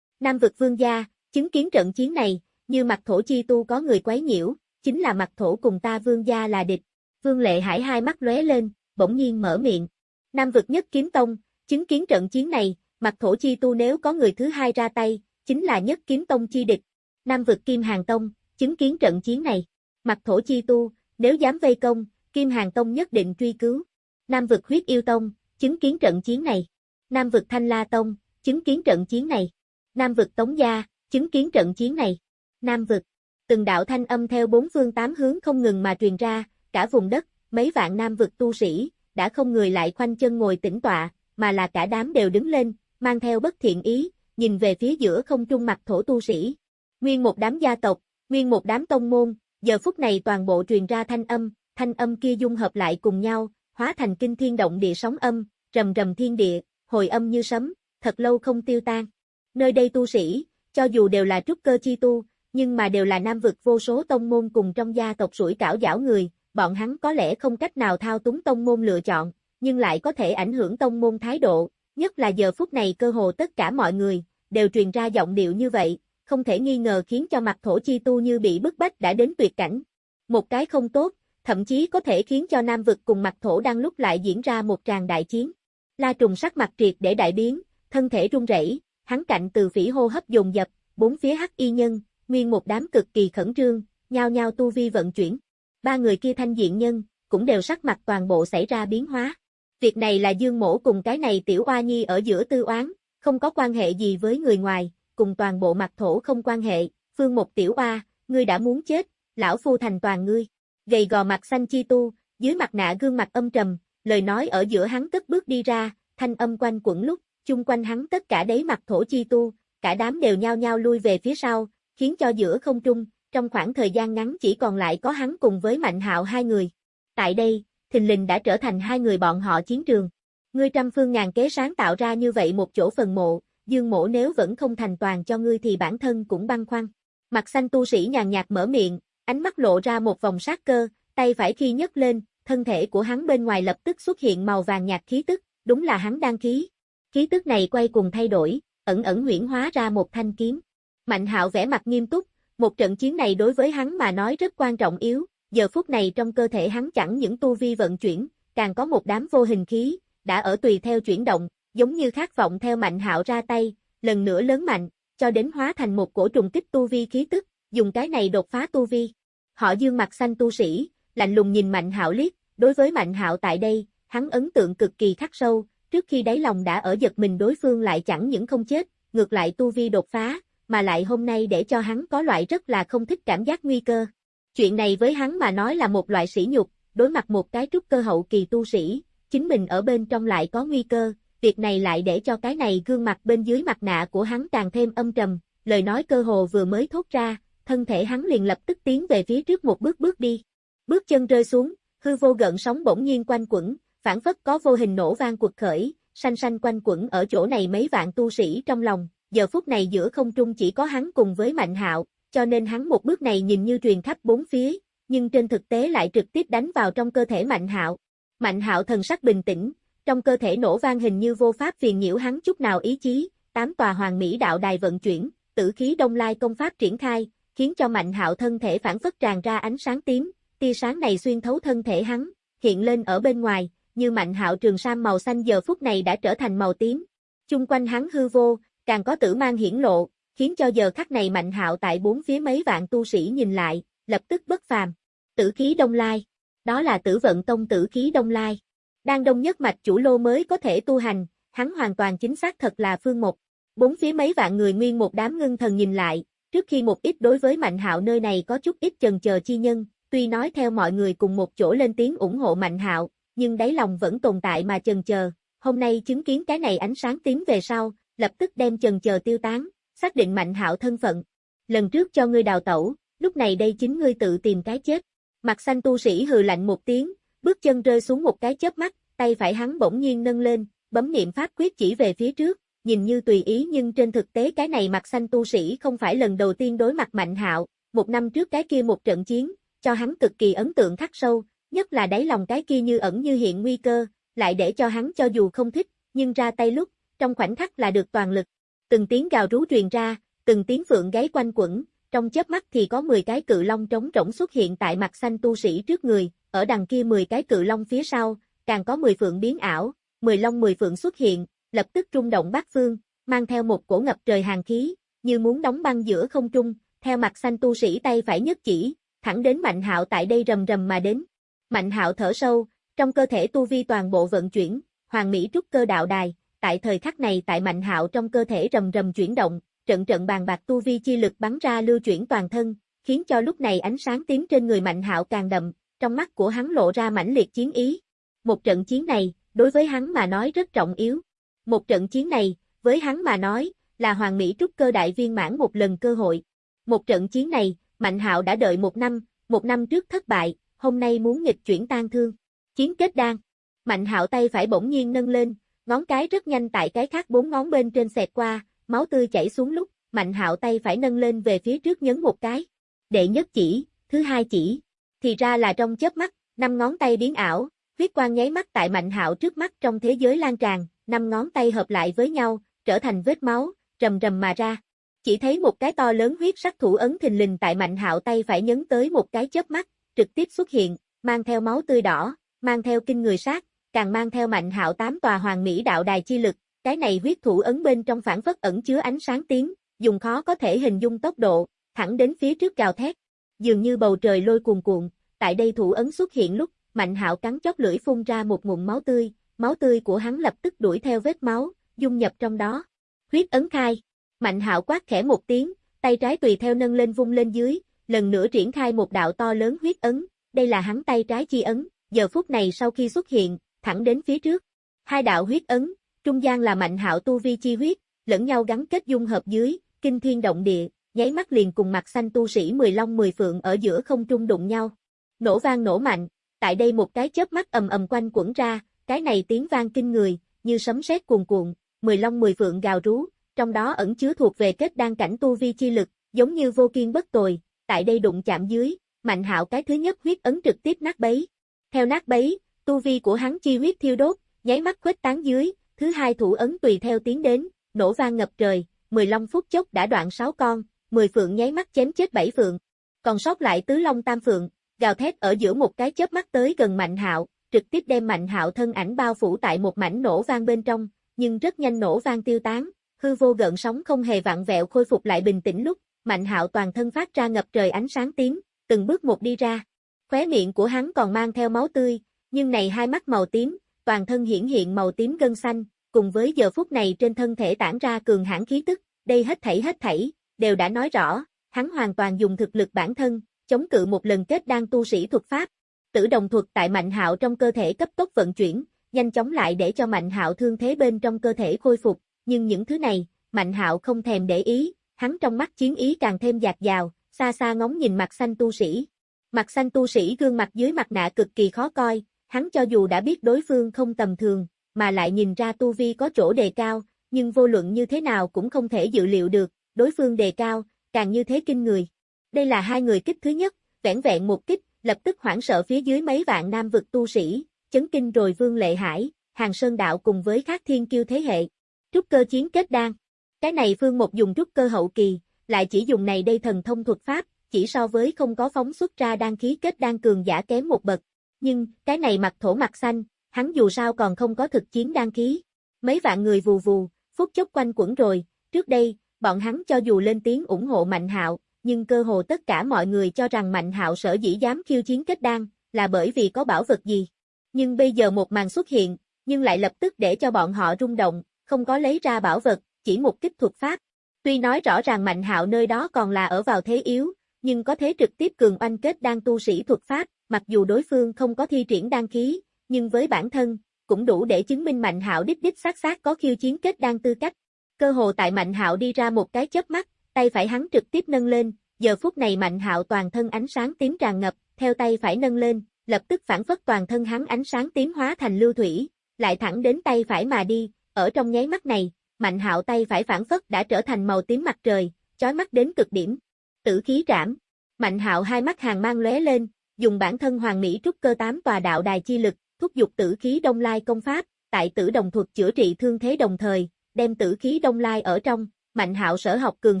Nam vực vương gia, chứng kiến trận chiến này, như mặt thổ chi tu có người quấy nhiễu, chính là mặt thổ cùng ta vương gia là địch. Vương lệ hải hai mắt lóe lên, bỗng nhiên mở miệng. Nam vực nhất kiếm tông, chứng kiến trận chiến này, mặt thổ chi tu nếu có người thứ hai ra tay, chính là nhất kiếm tông chi địch. Nam vực kim hàng tông, chứng kiến trận chiến này. Mặt thổ chi tu, nếu dám vây công, kim hàng tông nhất định truy cứu. Nam vực huyết yêu tông, chứng kiến trận chiến này. Nam vực thanh la tông, chứng kiến trận chiến này. Nam vực tống gia, chứng kiến trận chiến này. Nam vực, từng đạo thanh âm theo bốn phương tám hướng không ngừng mà truyền ra, cả vùng đất, mấy vạn nam vực tu sĩ, đã không người lại khoanh chân ngồi tĩnh tọa, mà là cả đám đều đứng lên, mang theo bất thiện ý, nhìn về phía giữa không trung mặt thổ tu sĩ. Nguyên một đám gia tộc, nguyên một đám tông môn, giờ phút này toàn bộ truyền ra thanh âm, thanh âm kia dung hợp lại cùng nhau, hóa thành kinh thiên động địa sóng âm, rầm rầm thiên địa, hồi âm như sấm, thật lâu không tiêu tan. Nơi đây tu sĩ, cho dù đều là trúc cơ chi tu, nhưng mà đều là nam vực vô số tông môn cùng trong gia tộc sủi cảo giảo người, bọn hắn có lẽ không cách nào thao túng tông môn lựa chọn, nhưng lại có thể ảnh hưởng tông môn thái độ, nhất là giờ phút này cơ hồ tất cả mọi người, đều truyền ra giọng điệu như vậy, không thể nghi ngờ khiến cho mặt thổ chi tu như bị bức bách đã đến tuyệt cảnh. Một cái không tốt, thậm chí có thể khiến cho Nam vực cùng mặt thổ đang lúc lại diễn ra một tràng đại chiến. La trùng sắc mặt triệt để đại biến, thân thể run rẩy, hắn cạnh từ phỉ hô hấp dồn dập, bốn phía hắc y nhân, nguyên một đám cực kỳ khẩn trương, nhao nhao tu vi vận chuyển. Ba người kia thanh diện nhân, cũng đều sắc mặt toàn bộ xảy ra biến hóa. Việc này là Dương Mổ cùng cái này tiểu oa nhi ở giữa tư oán, không có quan hệ gì với người ngoài, cùng toàn bộ mặt thổ không quan hệ, phương một tiểu oa, ngươi đã muốn chết, lão phu thành toàn ngươi. Gầy gò mặt xanh chi tu, dưới mặt nạ gương mặt âm trầm, lời nói ở giữa hắn tức bước đi ra, thanh âm quanh quẩn lúc, chung quanh hắn tất cả đáy mặt thổ chi tu, cả đám đều nhao nhao lui về phía sau, khiến cho giữa không trung, trong khoảng thời gian ngắn chỉ còn lại có hắn cùng với Mạnh Hạo hai người. Tại đây, thình lình đã trở thành hai người bọn họ chiến trường. Ngươi trăm phương ngàn kế sáng tạo ra như vậy một chỗ phần mộ, dương mộ nếu vẫn không thành toàn cho ngươi thì bản thân cũng băng khoăn. Mặt xanh tu sĩ nhàn nhạt mở miệng, ánh mắt lộ ra một vòng sát cơ, tay phải khi nhấc lên, thân thể của hắn bên ngoài lập tức xuất hiện màu vàng nhạt khí tức, đúng là hắn đang khí. Khí tức này quay cùng thay đổi, ẩn ẩn huyển hóa ra một thanh kiếm. Mạnh hạo vẻ mặt nghiêm túc, một trận chiến này đối với hắn mà nói rất quan trọng yếu, giờ phút này trong cơ thể hắn chẳng những tu vi vận chuyển, càng có một đám vô hình khí, đã ở tùy theo chuyển động, giống như khát vọng theo mạnh hạo ra tay, lần nữa lớn mạnh, cho đến hóa thành một cổ trùng kích tu vi khí tức, dùng cái này đột phá tu vi. Họ dương mặt xanh tu sĩ, lạnh lùng nhìn mạnh hạo liếc, đối với mạnh hạo tại đây, hắn ấn tượng cực kỳ khắc sâu, trước khi đáy lòng đã ở giật mình đối phương lại chẳng những không chết, ngược lại tu vi đột phá, mà lại hôm nay để cho hắn có loại rất là không thích cảm giác nguy cơ. Chuyện này với hắn mà nói là một loại sỉ nhục, đối mặt một cái trúc cơ hậu kỳ tu sĩ, chính mình ở bên trong lại có nguy cơ, việc này lại để cho cái này gương mặt bên dưới mặt nạ của hắn càng thêm âm trầm, lời nói cơ hồ vừa mới thốt ra, thân thể hắn liền lập tức tiến về phía trước một bước bước đi. Bước chân rơi xuống, hư vô gợn sóng bỗng nhiên quanh quẩn, phản phất có vô hình nổ vang cuộc khởi, xanh xanh quanh quẩn ở chỗ này mấy vạn tu sĩ trong lòng, giờ phút này giữa không trung chỉ có hắn cùng với Mạnh Hạo, cho nên hắn một bước này nhìn như truyền khắp bốn phía, nhưng trên thực tế lại trực tiếp đánh vào trong cơ thể Mạnh Hạo. Mạnh Hạo thần sắc bình tĩnh, trong cơ thể nổ vang hình như vô pháp phiền nhiễu hắn chút nào ý chí, tám tòa hoàng mỹ đạo đài vận chuyển, tử khí đông lai công pháp triển khai, khiến cho Mạnh Hạo thân thể phản phất tràn ra ánh sáng tím, tia sáng này xuyên thấu thân thể hắn, hiện lên ở bên ngoài, như Mạnh Hạo trường sam màu xanh giờ phút này đã trở thành màu tím. Chung quanh hắn hư vô, càng có tử mang hiển lộ, khiến cho giờ khắc này Mạnh Hạo tại bốn phía mấy vạn tu sĩ nhìn lại, lập tức bất phàm. Tử khí Đông Lai, đó là Tử vận tông tử khí Đông Lai. Đang đông nhất mạch chủ lô mới có thể tu hành, hắn hoàn toàn chính xác thật là phương một. Bốn phía mấy vạn người nguyên một đám ngưng thần nhìn lại, trước khi một ít đối với Mạnh Hạo nơi này có chút ít chần chờ chi nhân, tuy nói theo mọi người cùng một chỗ lên tiếng ủng hộ Mạnh Hạo, nhưng đáy lòng vẫn tồn tại mà chần chờ. Hôm nay chứng kiến cái này ánh sáng tím về sau, lập tức đem chần chờ tiêu tán, xác định Mạnh Hạo thân phận. Lần trước cho ngươi đào tẩu, lúc này đây chính ngươi tự tìm cái chết. Mặt xanh tu sĩ hừ lạnh một tiếng, bước chân rơi xuống một cái chớp mắt, tay phải hắn bỗng nhiên nâng lên, bấm niệm pháp quyết chỉ về phía trước, nhìn như tùy ý nhưng trên thực tế cái này mặt xanh tu sĩ không phải lần đầu tiên đối mặt Mạnh Hạo, một năm trước cái kia một trận chiến, cho hắn cực kỳ ấn tượng khắc sâu, nhất là đáy lòng cái kia như ẩn như hiện nguy cơ, lại để cho hắn cho dù không thích, nhưng ra tay lúc, trong khoảnh khắc là được toàn lực. Từng tiếng gào rú truyền ra, từng tiếng phượng gáy quanh quẩn, trong chớp mắt thì có 10 cái cự long trống rỗng xuất hiện tại mặt xanh tu sĩ trước người, ở đằng kia 10 cái cự long phía sau, càng có 10 phượng biến ảo, 10 long 10 phượng xuất hiện, lập tức rung động bát phương, mang theo một cổ ngập trời hàng khí, như muốn đóng băng giữa không trung, theo mặt xanh tu sĩ tay phải nhất chỉ, thẳng đến Mạnh Hạo tại đây rầm rầm mà đến. Mạnh Hạo thở sâu, trong cơ thể tu vi toàn bộ vận chuyển, hoàng mỹ trúc cơ đạo đài, tại thời khắc này tại Mạnh Hạo trong cơ thể rầm rầm chuyển động, trận trận bàn bạc tu vi chi lực bắn ra lưu chuyển toàn thân, khiến cho lúc này ánh sáng tím trên người Mạnh Hạo càng đậm, trong mắt của hắn lộ ra mãnh liệt chiến ý. Một trận chiến này, đối với hắn mà nói rất trọng yếu. Một trận chiến này, với hắn mà nói, là hoàng mỹ trúc cơ đại viên mãn một lần cơ hội. Một trận chiến này, Mạnh Hạo đã đợi một năm, một năm trước thất bại, hôm nay muốn nghịch chuyển tan thương. Chiến kết đan. Mạnh Hạo tay phải bỗng nhiên nâng lên, ngón cái rất nhanh tại cái khác bốn ngón bên trên xẹt qua, máu tươi chảy xuống lúc, Mạnh Hạo tay phải nâng lên về phía trước nhấn một cái. Đệ nhất chỉ, thứ hai chỉ. Thì ra là trong chớp mắt, năm ngón tay biến ảo, huyết quang nháy mắt tại Mạnh Hạo trước mắt trong thế giới lan tràn, năm ngón tay hợp lại với nhau, trở thành vết máu, rầm rầm mà ra. Chỉ thấy một cái to lớn huyết sắc thủ ấn thình lình tại Mạnh Hạo tay phải nhấn tới một cái chớp mắt, trực tiếp xuất hiện, mang theo máu tươi đỏ, mang theo kinh người sát, càng mang theo Mạnh Hạo tám tòa hoàng mỹ đạo đài chi lực, cái này huyết thủ ấn bên trong phản phất ẩn chứa ánh sáng tiếng, dùng khó có thể hình dung tốc độ, thẳng đến phía trước gào thét. Dường như bầu trời lôi cuồn cuộn, tại đây thủ ấn xuất hiện lúc, Mạnh Hạo cắn chóp lưỡi phun ra một ngụm máu tươi, máu tươi của hắn lập tức đuổi theo vết máu, dung nhập trong đó. Huyết ấn khai. Mạnh Hạo quát khẽ một tiếng, tay trái tùy theo nâng lên vung lên dưới, lần nữa triển khai một đạo to lớn huyết ấn, đây là hắn tay trái chi ấn, giờ phút này sau khi xuất hiện, thẳng đến phía trước. Hai đạo huyết ấn, trung gian là Mạnh Hạo tu vi chi huyết, lẫn nhau gắn kết dung hợp dưới, kinh thiên động địa, nháy mắt liền cùng mặt xanh tu sĩ mười long mười phượng ở giữa không trung đụng nhau. Nổ vang nổ mạnh, tại đây một cái chớp mắt ầm ầm quanh quẩn ra, cái này tiếng vang kinh người, như sấm sét cuồn cuộn, mười long mười vượng gào rú, trong đó ẩn chứa thuộc về kết đan cảnh tu vi chi lực, giống như vô kiên bất tồi, tại đây đụng chạm dưới, mạnh hạo cái thứ nhất huyết ấn trực tiếp nát bấy. Theo nát bấy, tu vi của hắn chi huyết thiêu đốt, nháy mắt khuếch tán dưới, thứ hai thủ ấn tùy theo tiến đến, nổ vang ngập trời, 15 phút chốc đã đoạn 6 con, 10 phượng nháy mắt chém chết 7 phượng. Còn sót lại tứ long tam phượng, gào thét ở giữa một cái chớp mắt tới gần Mạnh Hạo, trực tiếp đem Mạnh Hạo thân ảnh bao phủ tại một mảnh nổ vang bên trong, nhưng rất nhanh nổ vang tiêu tán, hư vô gợn sóng không hề vặn vẹo khôi phục lại bình tĩnh lúc, Mạnh Hạo toàn thân phát ra ngập trời ánh sáng tím, từng bước một đi ra. Khóe miệng của hắn còn mang theo máu tươi, nhưng này hai mắt màu tím, toàn thân hiển hiện màu tím gân xanh, cùng với giờ phút này trên thân thể tản ra cường hãn khí tức, đây hết thảy hết thảy, đều đã nói rõ, hắn hoàn toàn dùng thực lực bản thân, chống cự một lần kết đan tu sĩ thuật pháp. Tử đồng thuật tại Mạnh Hạo trong cơ thể cấp tốc vận chuyển, nhanh chóng lại để cho Mạnh Hạo thương thế bên trong cơ thể khôi phục, nhưng những thứ này, Mạnh Hạo không thèm để ý, hắn trong mắt chiến ý càng thêm dạt dào, xa xa ngóng nhìn mặt xanh tu sĩ. Mặt xanh tu sĩ gương mặt dưới mặt nạ cực kỳ khó coi, hắn cho dù đã biết đối phương không tầm thường, mà lại nhìn ra tu vi có chỗ đề cao, nhưng vô luận như thế nào cũng không thể dự liệu được, đối phương đề cao, càng như thế kinh người. Đây là hai người kích thứ nhất, vẻn vẹn một kích, lập tức hoảng sợ phía dưới mấy vạn nam vực tu sĩ, chấn kinh rồi Vương Lệ Hải, Hàng Sơn Đạo cùng với các thiên kiêu thế hệ. Trúc cơ chiến kết đan. Cái này phương một dùng trúc cơ hậu kỳ, lại chỉ dùng này đây thần thông thuật pháp, chỉ so với không có phóng xuất ra đan khí kết đan cường giả kém một bậc. Nhưng, cái này mặt thổ mặt xanh, hắn dù sao còn không có thực chiến đan khí. Mấy vạn người vù vù, phút chốc quanh quẩn rồi, trước đây, bọn hắn cho dù lên tiếng ủng hộ Mạnh Hạo, nhưng cơ hồ tất cả mọi người cho rằng Mạnh Hạo sở dĩ dám khiêu chiến kết đan, là bởi vì có bảo vật gì. Nhưng bây giờ một màn xuất hiện, nhưng lại lập tức để cho bọn họ rung động, không có lấy ra bảo vật, chỉ một kích thuật pháp. Tuy nói rõ ràng Mạnh Hạo nơi đó còn là ở vào thế yếu, nhưng có thế trực tiếp cường oanh kết đan tu sĩ thuật pháp, mặc dù đối phương không có thi triển đan khí, nhưng với bản thân, cũng đủ để chứng minh Mạnh Hạo đích đích xác xác có khiêu chiến kết đan tư cách. Cơ hồ tại Mạnh Hạo đi ra một cái chớp mắt, tay phải hắn trực tiếp nâng lên, giờ phút này Mạnh Hạo toàn thân ánh sáng tím tràn ngập, theo tay phải nâng lên, lập tức phản phất toàn thân hắn ánh sáng tím hóa thành lưu thủy, lại thẳng đến tay phải mà đi, ở trong nháy mắt này, Mạnh Hạo tay phải phản phất đã trở thành màu tím mặt trời, chói mắt đến cực điểm. Tử khí trảm. Mạnh Hạo hai mắt hàng mang lóe lên, dùng bản thân hoàng mỹ trúc cơ tám tòa đạo đài chi lực, thúc giục tử khí đông lai công pháp, tại tử đồng thuật chữa trị thương thế đồng thời, đem tử khí đông lai ở trong, Mạnh Hạo sở học cường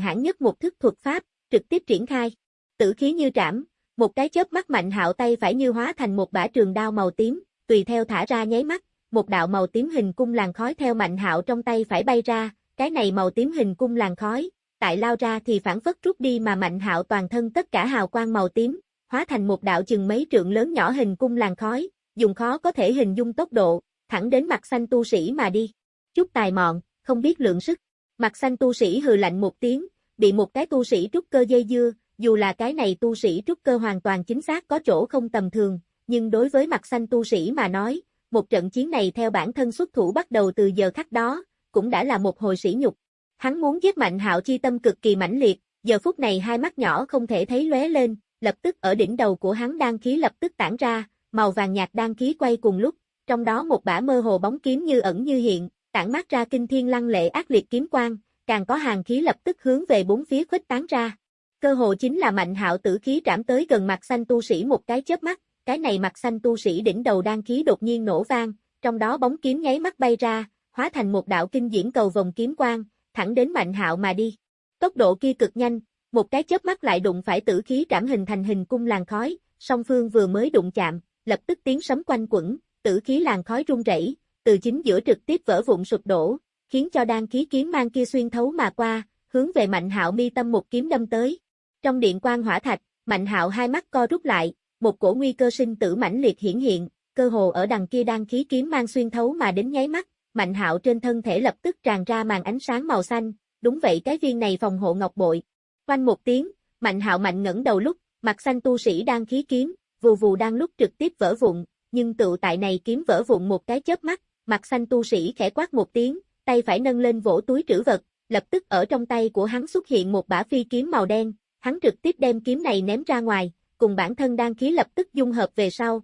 hãn nhất một thức thuật pháp, trực tiếp triển khai. Tử khí như trảm, một cái chớp mắt Mạnh Hạo tay phải như hóa thành một bả trường đao màu tím, tùy theo thả ra nháy mắt, một đạo màu tím hình cung làn khói theo Mạnh Hạo trong tay phải bay ra, cái này màu tím hình cung làn khói, tại lao ra thì phản phất rút đi mà Mạnh Hạo toàn thân tất cả hào quang màu tím, hóa thành một đạo chừng mấy trượng lớn nhỏ hình cung làn khói, dùng khó có thể hình dung tốc độ, thẳng đến mặt xanh tu sĩ mà đi. Chút tài mọn, không biết lượng sức. Mặt xanh tu sĩ hừ lạnh một tiếng, bị một cái tu sĩ trúc cơ dây dưa, dù là cái này tu sĩ trúc cơ hoàn toàn chính xác có chỗ không tầm thường, nhưng đối với mặt xanh tu sĩ mà nói, một trận chiến này theo bản thân xuất thủ bắt đầu từ giờ khắc đó, cũng đã là một hồi sỉ nhục. Hắn muốn giết mạnh hạo chi tâm cực kỳ mãnh liệt, giờ phút này hai mắt nhỏ không thể thấy lóe lên, lập tức ở đỉnh đầu của hắn đan khí lập tức tản ra, màu vàng nhạt đan khí quay cùng lúc, trong đó một bả mơ hồ bóng kiếm như ẩn như hiện, tản mát ra kinh thiên lăng lệ ác liệt kiếm quang, càng có hàng khí lập tức hướng về bốn phía khuếch tán ra. Cơ hồ chính là mạnh hạo tử khí trảm tới gần mặt xanh tu sĩ một cái chớp mắt, cái này mặt xanh tu sĩ đỉnh đầu đang khí đột nhiên nổ vang, trong đó bóng kiếm nháy mắt bay ra, hóa thành một đạo kinh diễn cầu vòng kiếm quang, thẳng đến mạnh hạo mà đi. Tốc độ kia cực nhanh, một cái chớp mắt lại đụng phải tử khí trảm hình thành hình cung làn khói, song phương vừa mới đụng chạm, lập tức tiếng sấm quanh quẩn, tử khí làn khói rung rẩy, từ chính giữa trực tiếp vỡ vụn sụp đổ, khiến cho đan khí kiếm mang kia xuyên thấu mà qua, hướng về Mạnh Hạo mi tâm một kiếm đâm tới. Trong điện quang hỏa thạch, Mạnh Hạo hai mắt co rút lại, một cổ nguy cơ sinh tử mãnh liệt hiển hiện, cơ hồ ở đằng kia đan khí kiếm mang xuyên thấu mà đến nháy mắt, Mạnh Hạo trên thân thể lập tức tràn ra màn ánh sáng màu xanh, đúng vậy cái viên này phòng hộ ngọc bội. Quanh một tiếng, Mạnh Hạo mạnh ngẩng đầu lúc, mặt xanh tu sĩ đang khí kiếm, vù vù đang lúc trực tiếp vỡ vụn, nhưng tự tại này kiếm vỡ vụn một cái chớp mắt, mặt xanh tu sĩ khẽ quát một tiếng, tay phải nâng lên vỗ túi trữ vật, lập tức ở trong tay của hắn xuất hiện một bả phi kiếm màu đen, hắn trực tiếp đem kiếm này ném ra ngoài, cùng bản thân đang khí lập tức dung hợp về sau.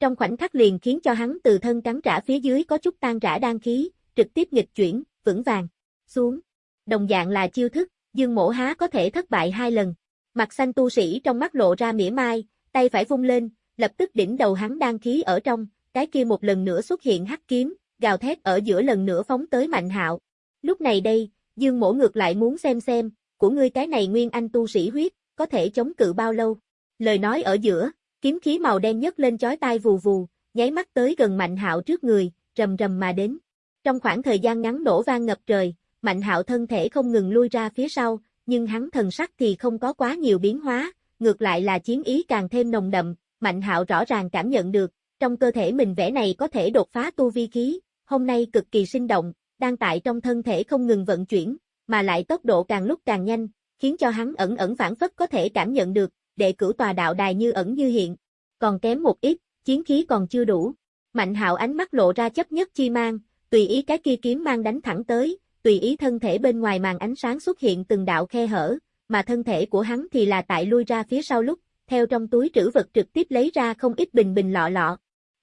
Trong khoảnh khắc liền khiến cho hắn từ thân trắng trả phía dưới có chút tan rã đan khí, trực tiếp nghịch chuyển, vững vàng, xuống. Đồng dạng là chiêu thức, dương mổ há có thể thất bại hai lần. Mặt xanh tu sĩ trong mắt lộ ra mỉa mai, tay phải vung lên, lập tức đỉnh đầu hắn đan khí ở trong, cái kia một lần nữa xuất hiện hắc kiếm, gào thét ở giữa lần nữa phóng tới Mạnh Hạo. Lúc này đây, Dương Mỗ ngược lại muốn xem xem, của ngươi cái này nguyên anh tu sĩ huyết, có thể chống cự bao lâu. Lời nói ở giữa, kiếm khí màu đen nhấc lên chói tai vù vù, nháy mắt tới gần Mạnh Hạo trước người, rầm rầm mà đến. Trong khoảng thời gian ngắn nổ vang ngập trời, Mạnh Hạo thân thể không ngừng lui ra phía sau, nhưng hắn thần sắc thì không có quá nhiều biến hóa, ngược lại là chiến ý càng thêm nồng đậm, Mạnh Hạo rõ ràng cảm nhận được, trong cơ thể mình vẽ này có thể đột phá tu vi khí, hôm nay cực kỳ sinh động, đang tại trong thân thể không ngừng vận chuyển, mà lại tốc độ càng lúc càng nhanh, khiến cho hắn ẩn ẩn phản phất có thể cảm nhận được, đệ cửu tòa đạo đài như ẩn như hiện. Còn kém một ít, chiến khí còn chưa đủ. Mạnh hạo ánh mắt lộ ra chấp nhất chi mang, tùy ý cái kia kiếm mang đánh thẳng tới, tùy ý thân thể bên ngoài màn ánh sáng xuất hiện từng đạo khe hở, mà thân thể của hắn thì là tại lui ra phía sau lúc, theo trong túi trữ vật trực tiếp lấy ra không ít bình bình lọ lọ.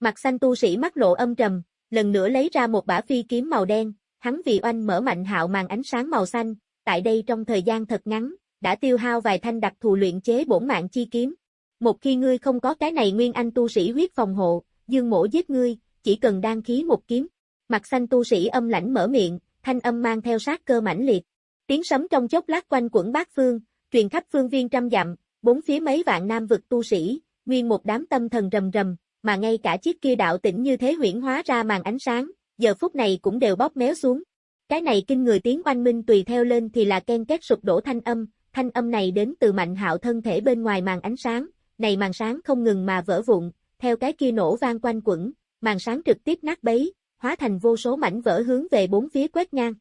Mặt xanh tu sĩ mắt lộ âm trầm, lần nữa lấy ra một bả phi kiếm màu đen, hắn vì oanh mở mạnh hạo màn ánh sáng màu xanh, tại đây trong thời gian thật ngắn, đã tiêu hao vài thanh đặc thù luyện chế bổn mạng chi kiếm. Một khi ngươi không có cái này nguyên anh tu sĩ huyết phòng hộ, dương mổ giết ngươi, chỉ cần đan khí một kiếm. Mặt xanh tu sĩ âm lãnh mở miệng, thanh âm mang theo sát cơ mãnh liệt. Tiếng sấm trong chốc lát quanh quẩn bát phương, truyền khắp phương viên trăm dặm, bốn phía mấy vạn nam vực tu sĩ, nguyên một đám tâm thần rầm rầm, mà ngay cả chiếc kia đạo tĩnh như thế huyển hóa ra màn ánh sáng, giờ phút này cũng đều bóp méo xuống. Cái này kinh người tiếng oanh minh tùy theo lên thì là ken két sụp đổ thanh âm, thanh âm này đến từ mạnh hạo thân thể bên ngoài màn ánh sáng, này màn sáng không ngừng mà vỡ vụn, theo cái kia nổ vang quanh quẩn, màn sáng trực tiếp nát bấy, hóa thành vô số mảnh vỡ hướng về bốn phía quét ngang.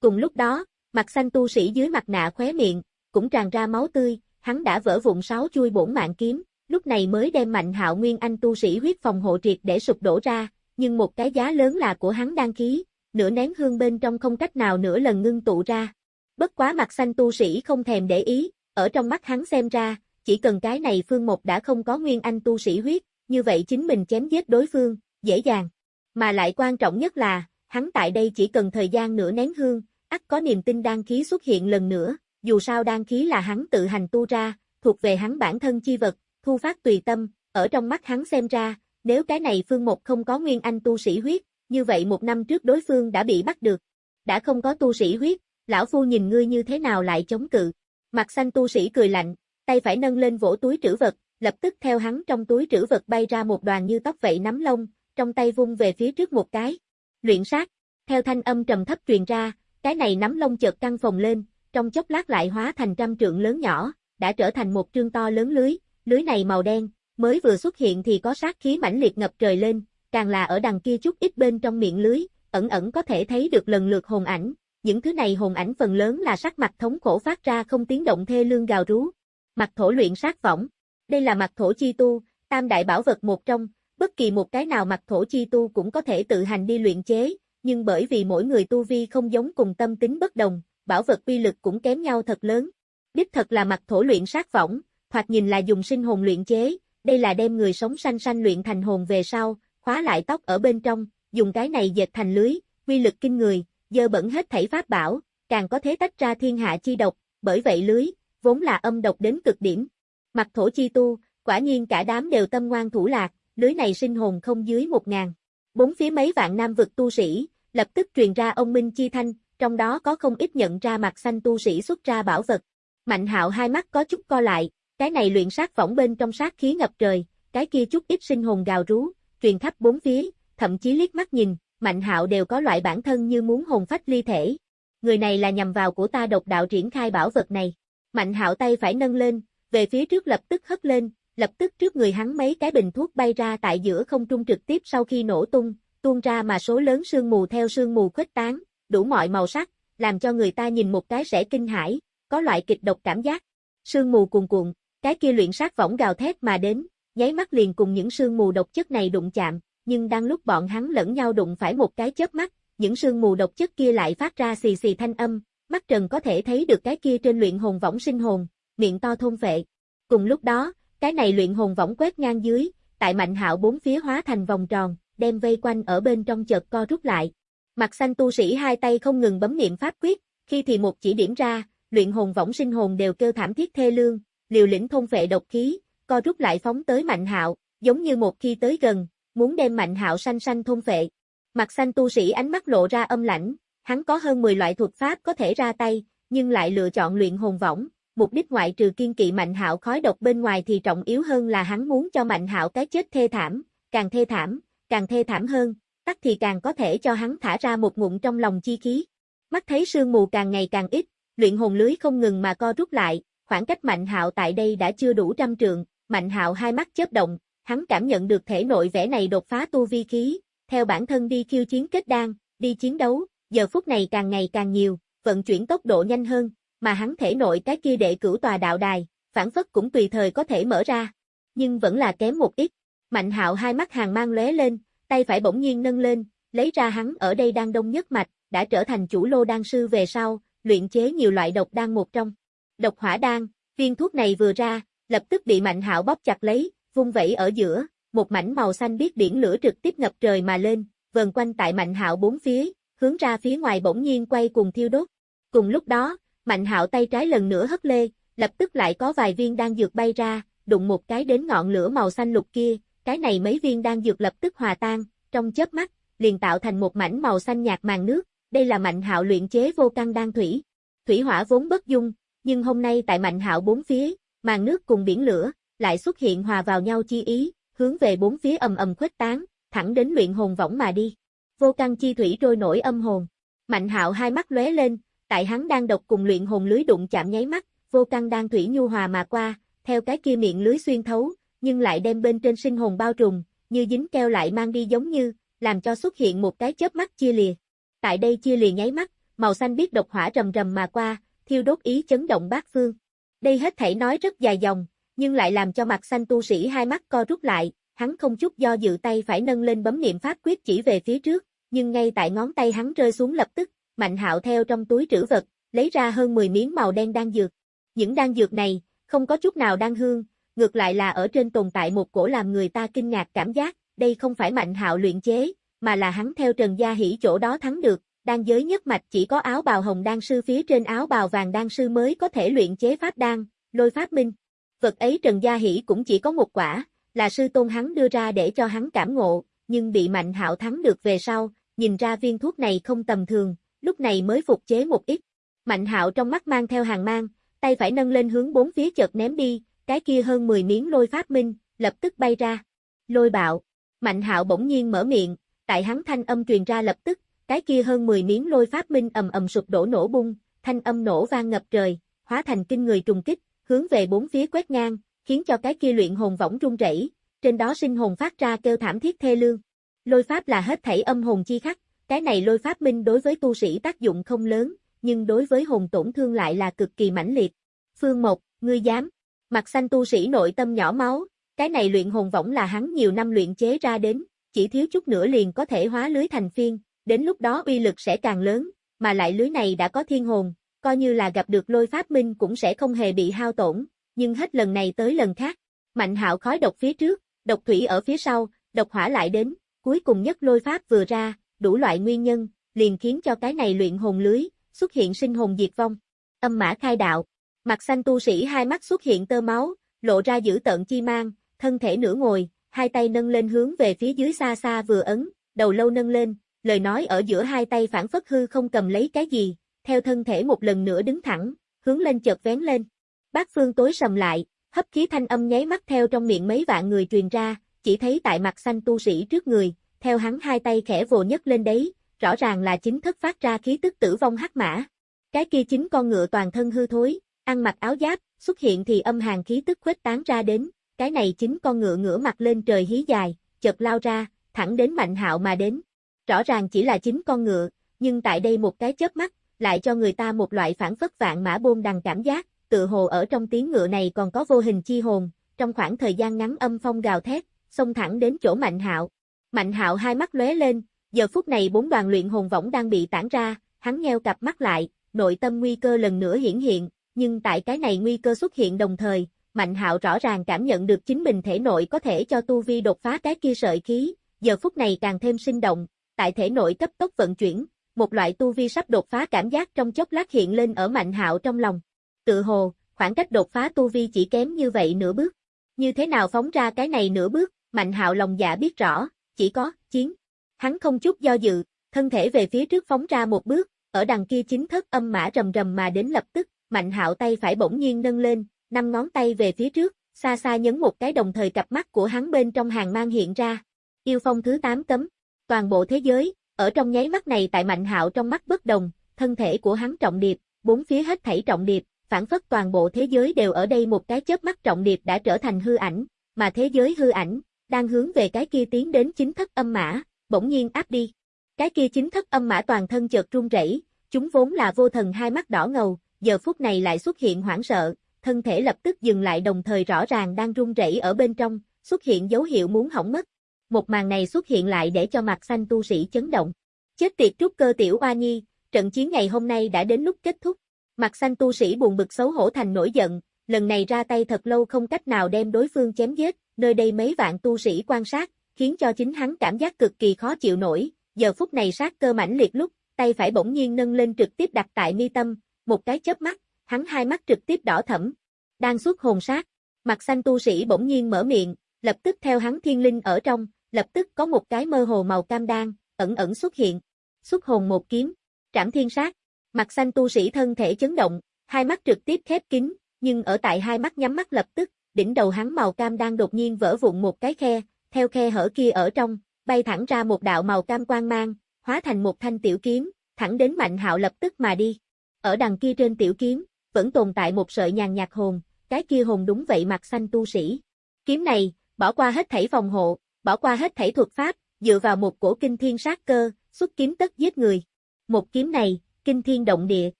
Cùng lúc đó, mặt xanh tu sĩ dưới mặt nạ khóe miệng, cũng tràn ra máu tươi, hắn đã vỡ vụn sáu chui bổn mạng kiếm, lúc này mới đem mạnh hạo nguyên anh tu sĩ huyết phòng hộ triệt để sụp đổ ra, nhưng một cái giá lớn là của hắn đăng khí, nửa nén hương bên trong không cách nào nửa lần ngưng tụ ra. Bất quá mặt xanh tu sĩ không thèm để ý, ở trong mắt hắn xem ra, chỉ cần cái này phương một đã không có nguyên anh tu sĩ huyết, như vậy chính mình chém giết đối phương, dễ dàng. Mà lại quan trọng nhất là, hắn tại đây chỉ cần thời gian nửa nén hương, ắt có niềm tin đan khí xuất hiện lần nữa, dù sao đan khí là hắn tự hành tu ra, thuộc về hắn bản thân chi vật, thu phát tùy tâm, ở trong mắt hắn xem ra, nếu cái này phương một không có nguyên anh tu sĩ huyết, như vậy một năm trước đối phương đã bị bắt được. Đã không có tu sĩ huyết, lão phu nhìn ngươi như thế nào lại chống cự. Mặt xanh tu sĩ cười lạnh, tay phải nâng lên vỗ túi trữ vật, lập tức theo hắn trong túi trữ vật bay ra một đoàn như tóc vậy nắm lông, trong tay vung về phía trước một cái. Luyện sát, theo thanh âm trầm thấp truyền ra, cái này nắm lông chợt căng phồng lên, trong chốc lát lại hóa thành trăm trượng lớn nhỏ, đã trở thành một trương to lớn lưới, lưới này màu đen, mới vừa xuất hiện thì có sát khí mãnh liệt ngập trời lên, càng là ở đằng kia chút ít bên trong miệng lưới, ẩn ẩn có thể thấy được lần lượt hồn ảnh, những thứ này hồn ảnh phần lớn là sắc mặt thống khổ phát ra không tiếng động thê lương gào rú. Mặt thổ luyện sát võng, đây là mặt thổ chi tu, tam đại bảo vật một trong, bất kỳ một cái nào mặt thổ chi tu cũng có thể tự hành đi luyện chế, nhưng bởi vì mỗi người tu vi không giống cùng tâm tính bất đồng, bảo vật uy lực cũng kém nhau thật lớn. Đích thật là mặt thổ luyện sát võng, thoạt nhìn là dùng sinh hồn luyện chế, đây là đem người sống sanh sanh luyện thành hồn về sau, khóa lại tóc ở bên trong, dùng cái này dệt thành lưới, quy lực kinh người, dơ bẩn hết thảy pháp bảo, càng có thế tách ra thiên hạ chi độc, bởi vậy lưới, vốn là âm độc đến cực điểm. Mặt thổ chi tu, quả nhiên cả đám đều tâm ngoan thủ lạc, lưới này sinh hồn không dưới một ngàn. Bốn phía mấy vạn nam vực tu sĩ, lập tức truyền ra ông Minh chi thanh, trong đó có không ít nhận ra mặt xanh tu sĩ xuất ra bảo vật. Mạnh hạo hai mắt có chút co lại, cái này luyện sát võng bên trong sát khí ngập trời, cái kia chút ít sinh hồn gào rú, truyền khắp bốn phía, thậm chí liếc mắt nhìn, Mạnh hạo đều có loại bản thân như muốn hồn phách ly thể. Người này là nhằm vào của ta độc đạo triển khai bảo vật này. Mạnh hạo tay phải nâng lên, về phía trước lập tức hất lên, lập tức trước người hắn mấy cái bình thuốc bay ra tại giữa không trung trực tiếp sau khi nổ tung, tuôn ra mà số lớn sương mù theo sương mù khuếch tán, đủ mọi màu sắc, làm cho người ta nhìn một cái sẽ kinh hãi, có loại kịch độc cảm giác. Sương mù cuồn cuộn, cái kia luyện sát võng gào thét mà đến, nháy mắt liền cùng những sương mù độc chất này đụng chạm, nhưng đang lúc bọn hắn lẫn nhau đụng phải một cái chớp mắt, những sương mù độc chất kia lại phát ra xì xì thanh âm, mắt Trần có thể thấy được cái kia trên luyện hồn võng sinh hồn, miệng to thôn vệ. Cùng lúc đó, cái này luyện hồn võng quét ngang dưới, tại Mạnh Hạo bốn phía hóa thành vòng tròn, đem vây quanh ở bên trong chợt co rút lại. Mặt xanh tu sĩ hai tay không ngừng bấm niệm pháp quyết, khi thì một chỉ điểm ra, luyện hồn võng sinh hồn đều kêu thảm thiết thê lương, liều lĩnh thôn vệ độc khí, co rút lại phóng tới Mạnh Hạo, giống như một khi tới gần, muốn đem Mạnh Hạo sanh sanh thôn vệ Mặt xanh tu sĩ ánh mắt lộ ra âm lãnh, hắn có hơn 10 loại thuật pháp có thể ra tay, nhưng lại lựa chọn luyện hồn võng, mục đích ngoại trừ kiên kỵ Mạnh Hạo khói độc bên ngoài thì trọng yếu hơn là hắn muốn cho Mạnh Hạo cái chết thê thảm, càng thê thảm, càng thê thảm hơn, tắc thì càng có thể cho hắn thả ra một ngụm trong lòng chi khí. Mắt thấy sương mù càng ngày càng ít, luyện hồn lưới không ngừng mà co rút lại, khoảng cách Mạnh Hạo tại đây đã chưa đủ trăm trượng, Mạnh Hạo hai mắt chớp động, hắn cảm nhận được thể nội vẻ này đột phá tu vi khí, theo bản thân đi khiêu chiến kết đan, đi chiến đấu, giờ phút này càng ngày càng nhiều, vận chuyển tốc độ nhanh hơn, mà hắn thể nội cái kia đệ cửu tòa đạo đài, phản phất cũng tùy thời có thể mở ra, nhưng vẫn là kém một ít. Mạnh hạo hai mắt hàng mang lóe lên, tay phải bỗng nhiên nâng lên, lấy ra hắn ở đây đang đông nhất mạch, đã trở thành chủ lô đan sư về sau, luyện chế nhiều loại độc đan một trong. Độc hỏa đan, viên thuốc này vừa ra, lập tức bị mạnh hạo bóp chặt lấy, vung vẩy ở giữa, một mảnh màu xanh biết biển lửa trực tiếp ngập trời mà lên, vần quanh tại mạnh hạo bốn phía, hướng ra phía ngoài bỗng nhiên quay cùng thiêu đốt. Cùng lúc đó, mạnh hạo tay trái lần nữa hất lê, lập tức lại có vài viên đan dược bay ra, đụng một cái đến ngọn lửa màu xanh lục kia, cái này mấy viên đan dược lập tức hòa tan, trong chớp mắt, liền tạo thành một mảnh màu xanh nhạt màn nước, đây là mạnh hạo luyện chế vô căn đan thủy. Thủy hỏa vốn bất dung, nhưng hôm nay tại mạnh hạo bốn phía, màn nước cùng biển lửa, lại xuất hiện hòa vào nhau chi ý, hướng về bốn phía ầm ầm khuếch tán, thẳng đến luyện hồn võng mà đi. Vô căn chi thủy trôi nổi âm hồn. Mạnh hạo hai mắt lóe lên, tại hắn đang độc cùng luyện hồn lưới đụng chạm nháy mắt, vô căn đang thủy nhu hòa mà qua, theo cái kia miệng lưới xuyên thấu, nhưng lại đem bên trên sinh hồn bao trùm, như dính keo lại mang đi giống như, làm cho xuất hiện một cái chớp mắt chia lìa. Tại đây chia lìa nháy mắt, màu xanh biết độc hỏa rầm rầm mà qua, thiêu đốt ý chấn động bát phương. Đây hết thảy nói rất dài dòng, nhưng lại làm cho mặt xanh tu sĩ hai mắt co rút lại, hắn không chút do dự tay phải nâng lên bấm niệm pháp quyết chỉ về phía trước, nhưng ngay tại ngón tay hắn rơi xuống lập tức, Mạnh Hạo theo trong túi trữ vật, lấy ra hơn 10 miếng màu đen đan dược. Những đan dược này, không có chút nào đan hương, ngược lại là ở trên tồn tại một cổ làm người ta kinh ngạc cảm giác, đây không phải Mạnh Hạo luyện chế, mà là hắn theo Trần Gia hỉ chỗ đó thắng được, đan giới nhất mạch chỉ có áo bào hồng đan sư phía trên áo bào vàng đan sư mới có thể luyện chế pháp đan, lôi pháp minh. Vật ấy Trần Gia Hỷ cũng chỉ có một quả, là sư tôn hắn đưa ra để cho hắn cảm ngộ, nhưng bị Mạnh Hạo thắng được về sau, nhìn ra viên thuốc này không tầm thường, lúc này mới phục chế một ít. Mạnh Hạo trong mắt mang theo hàng mang, tay phải nâng lên hướng bốn phía chợt ném đi, cái kia hơn 10 miếng lôi pháp minh, lập tức bay ra. Lôi bạo. Mạnh Hạo bỗng nhiên mở miệng, tại hắn thanh âm truyền ra lập tức, cái kia hơn 10 miếng lôi pháp minh ầm ầm sụp đổ nổ bung, thanh âm nổ vang ngập trời, hóa thành kinh người trùng kích, hướng về bốn phía quét ngang, khiến cho cái kia luyện hồn võng rung rẩy, trên đó sinh hồn phát ra kêu thảm thiết thê lương. Lôi pháp là hết thảy âm hồn chi khắc, cái này lôi pháp minh đối với tu sĩ tác dụng không lớn, nhưng đối với hồn tổn thương lại là cực kỳ mãnh liệt. Phương Mộc, ngươi dám? Mặt xanh tu sĩ nội tâm nhỏ máu, cái này luyện hồn võng là hắn nhiều năm luyện chế ra đến, chỉ thiếu chút nữa liền có thể hóa lưới thành phiên, đến lúc đó uy lực sẽ càng lớn, mà lại lưới này đã có thiên hồn, coi như là gặp được lôi pháp minh cũng sẽ không hề bị hao tổn, nhưng hết lần này tới lần khác. Mạnh hạo khói độc phía trước, độc thủy ở phía sau, độc hỏa lại đến, cuối cùng nhất lôi pháp vừa ra, đủ loại nguyên nhân, liền khiến cho cái này luyện hồn lưới, xuất hiện sinh hồn diệt vong. Âm mã khai đạo, mặt xanh tu sĩ hai mắt xuất hiện tơ máu, lộ ra giữ tận chi mang, thân thể nửa ngồi, hai tay nâng lên hướng về phía dưới xa xa vừa ấn, đầu lâu nâng lên, lời nói ở giữa hai tay phản phất hư không cầm lấy cái gì, theo thân thể một lần nữa đứng thẳng, hướng lên chợt vén lên. Bác phương tối sầm lại, hấp khí thanh âm nháy mắt theo trong miệng mấy vạn người truyền ra, chỉ thấy tại mặt xanh tu sĩ trước người, theo hắn hai tay khẽ vồ nhất lên đấy, rõ ràng là chính thức phát ra khí tức tử vong hắc mã. Cái kia chính con ngựa toàn thân hư thối, ăn mặc áo giáp, xuất hiện thì âm hàng khí tức khuếch tán ra đến, cái này chính con ngựa ngửa mặt lên trời hí dài, chợt lao ra, thẳng đến Mạnh Hạo mà đến. Rõ ràng chỉ là chính con ngựa, nhưng tại đây một cái chớp mắt, lại cho người ta một loại phản phất vạn mã bôn đằng cảm giác, tự hồ ở trong tiếng ngựa này còn có vô hình chi hồn, trong khoảng thời gian ngắn âm phong gào thét, xông thẳng đến chỗ Mạnh Hạo. Mạnh Hạo hai mắt lóe lên, giờ phút này bốn đoàn luyện hồn võng đang bị tản ra, hắn nheo cặp mắt lại, nội tâm nguy cơ lần nữa hiển hiện, nhưng tại cái này nguy cơ xuất hiện đồng thời, Mạnh Hạo rõ ràng cảm nhận được chính mình thể nội có thể cho tu vi đột phá cái kia sợi khí, giờ phút này càng thêm sinh động, tại thể nội cấp tốc vận chuyển, một loại tu vi sắp đột phá cảm giác trong chốc lát hiện lên ở Mạnh Hạo trong lòng. Tự hồ, khoảng cách đột phá tu vi chỉ kém như vậy nửa bước. Như thế nào phóng ra cái này nửa bước, Mạnh Hạo lòng dạ biết rõ, chỉ có chiến. Hắn không chút do dự, thân thể về phía trước phóng ra một bước, ở đằng kia chính thất âm mã rầm rầm mà đến lập tức, Mạnh Hạo tay phải bỗng nhiên nâng lên, năm ngón tay về phía trước, xa xa nhấn một cái đồng thời cặp mắt của hắn bên trong hàng mang hiện ra. Yêu phong thứ 8 cấm, toàn bộ thế giới, ở trong nháy mắt này tại Mạnh Hạo trong mắt bất đồng, thân thể của hắn trọng điệp, bốn phía hết thảy trọng điệp, phản phất toàn bộ thế giới đều ở đây một cái chớp mắt trọng điệp đã trở thành hư ảnh, mà thế giới hư ảnh đang hướng về cái kia tiến đến chính thất âm mã, bỗng nhiên áp đi. Cái kia chính thất âm mã toàn thân chợt run rẩy, chúng vốn là vô thần hai mắt đỏ ngầu, giờ phút này lại xuất hiện hoảng sợ, thân thể lập tức dừng lại đồng thời rõ ràng đang run rẩy ở bên trong, xuất hiện dấu hiệu muốn hỏng mất. Một màn này xuất hiện lại để cho mặt xanh tu sĩ chấn động. Chết tiệt trúc cơ tiểu oa nhi, trận chiến ngày hôm nay đã đến lúc kết thúc. Mặt xanh tu sĩ buồn bực xấu hổ thành nổi giận, lần này ra tay thật lâu không cách nào đem đối phương chém giết, nơi đây mấy vạn tu sĩ quan sát, khiến cho chính hắn cảm giác cực kỳ khó chịu nổi, giờ phút này sát cơ mãnh liệt lúc, tay phải bỗng nhiên nâng lên trực tiếp đặt tại mi tâm, một cái chớp mắt, hắn hai mắt trực tiếp đỏ thẫm. Đang xuất hồn sát, mặt xanh tu sĩ bỗng nhiên mở miệng, lập tức theo hắn thiên linh ở trong, lập tức có một cái mơ hồ màu cam đan, ẩn ẩn xuất hiện. Xuất hồn một kiếm, trảm thiên sát, mặt xanh tu sĩ thân thể chấn động, hai mắt trực tiếp khép kín, nhưng ở tại hai mắt nhắm mắt lập tức, đỉnh đầu hắn màu cam đang đột nhiên vỡ vụn một cái khe, theo khe hở kia ở trong, bay thẳng ra một đạo màu cam quang mang, hóa thành một thanh tiểu kiếm, thẳng đến Mạnh Hạo lập tức mà đi. Ở đằng kia trên tiểu kiếm, vẫn tồn tại một sợi nhàn nhạt hồn, cái kia hồn đúng vậy mặt xanh tu sĩ. Kiếm này, bỏ qua hết thảy phòng hộ, bỏ qua hết thảy thuật pháp, dựa vào một cổ kinh thiên sát cơ, xuất kiếm tất giết người. Một kiếm này, kinh thiên động địa.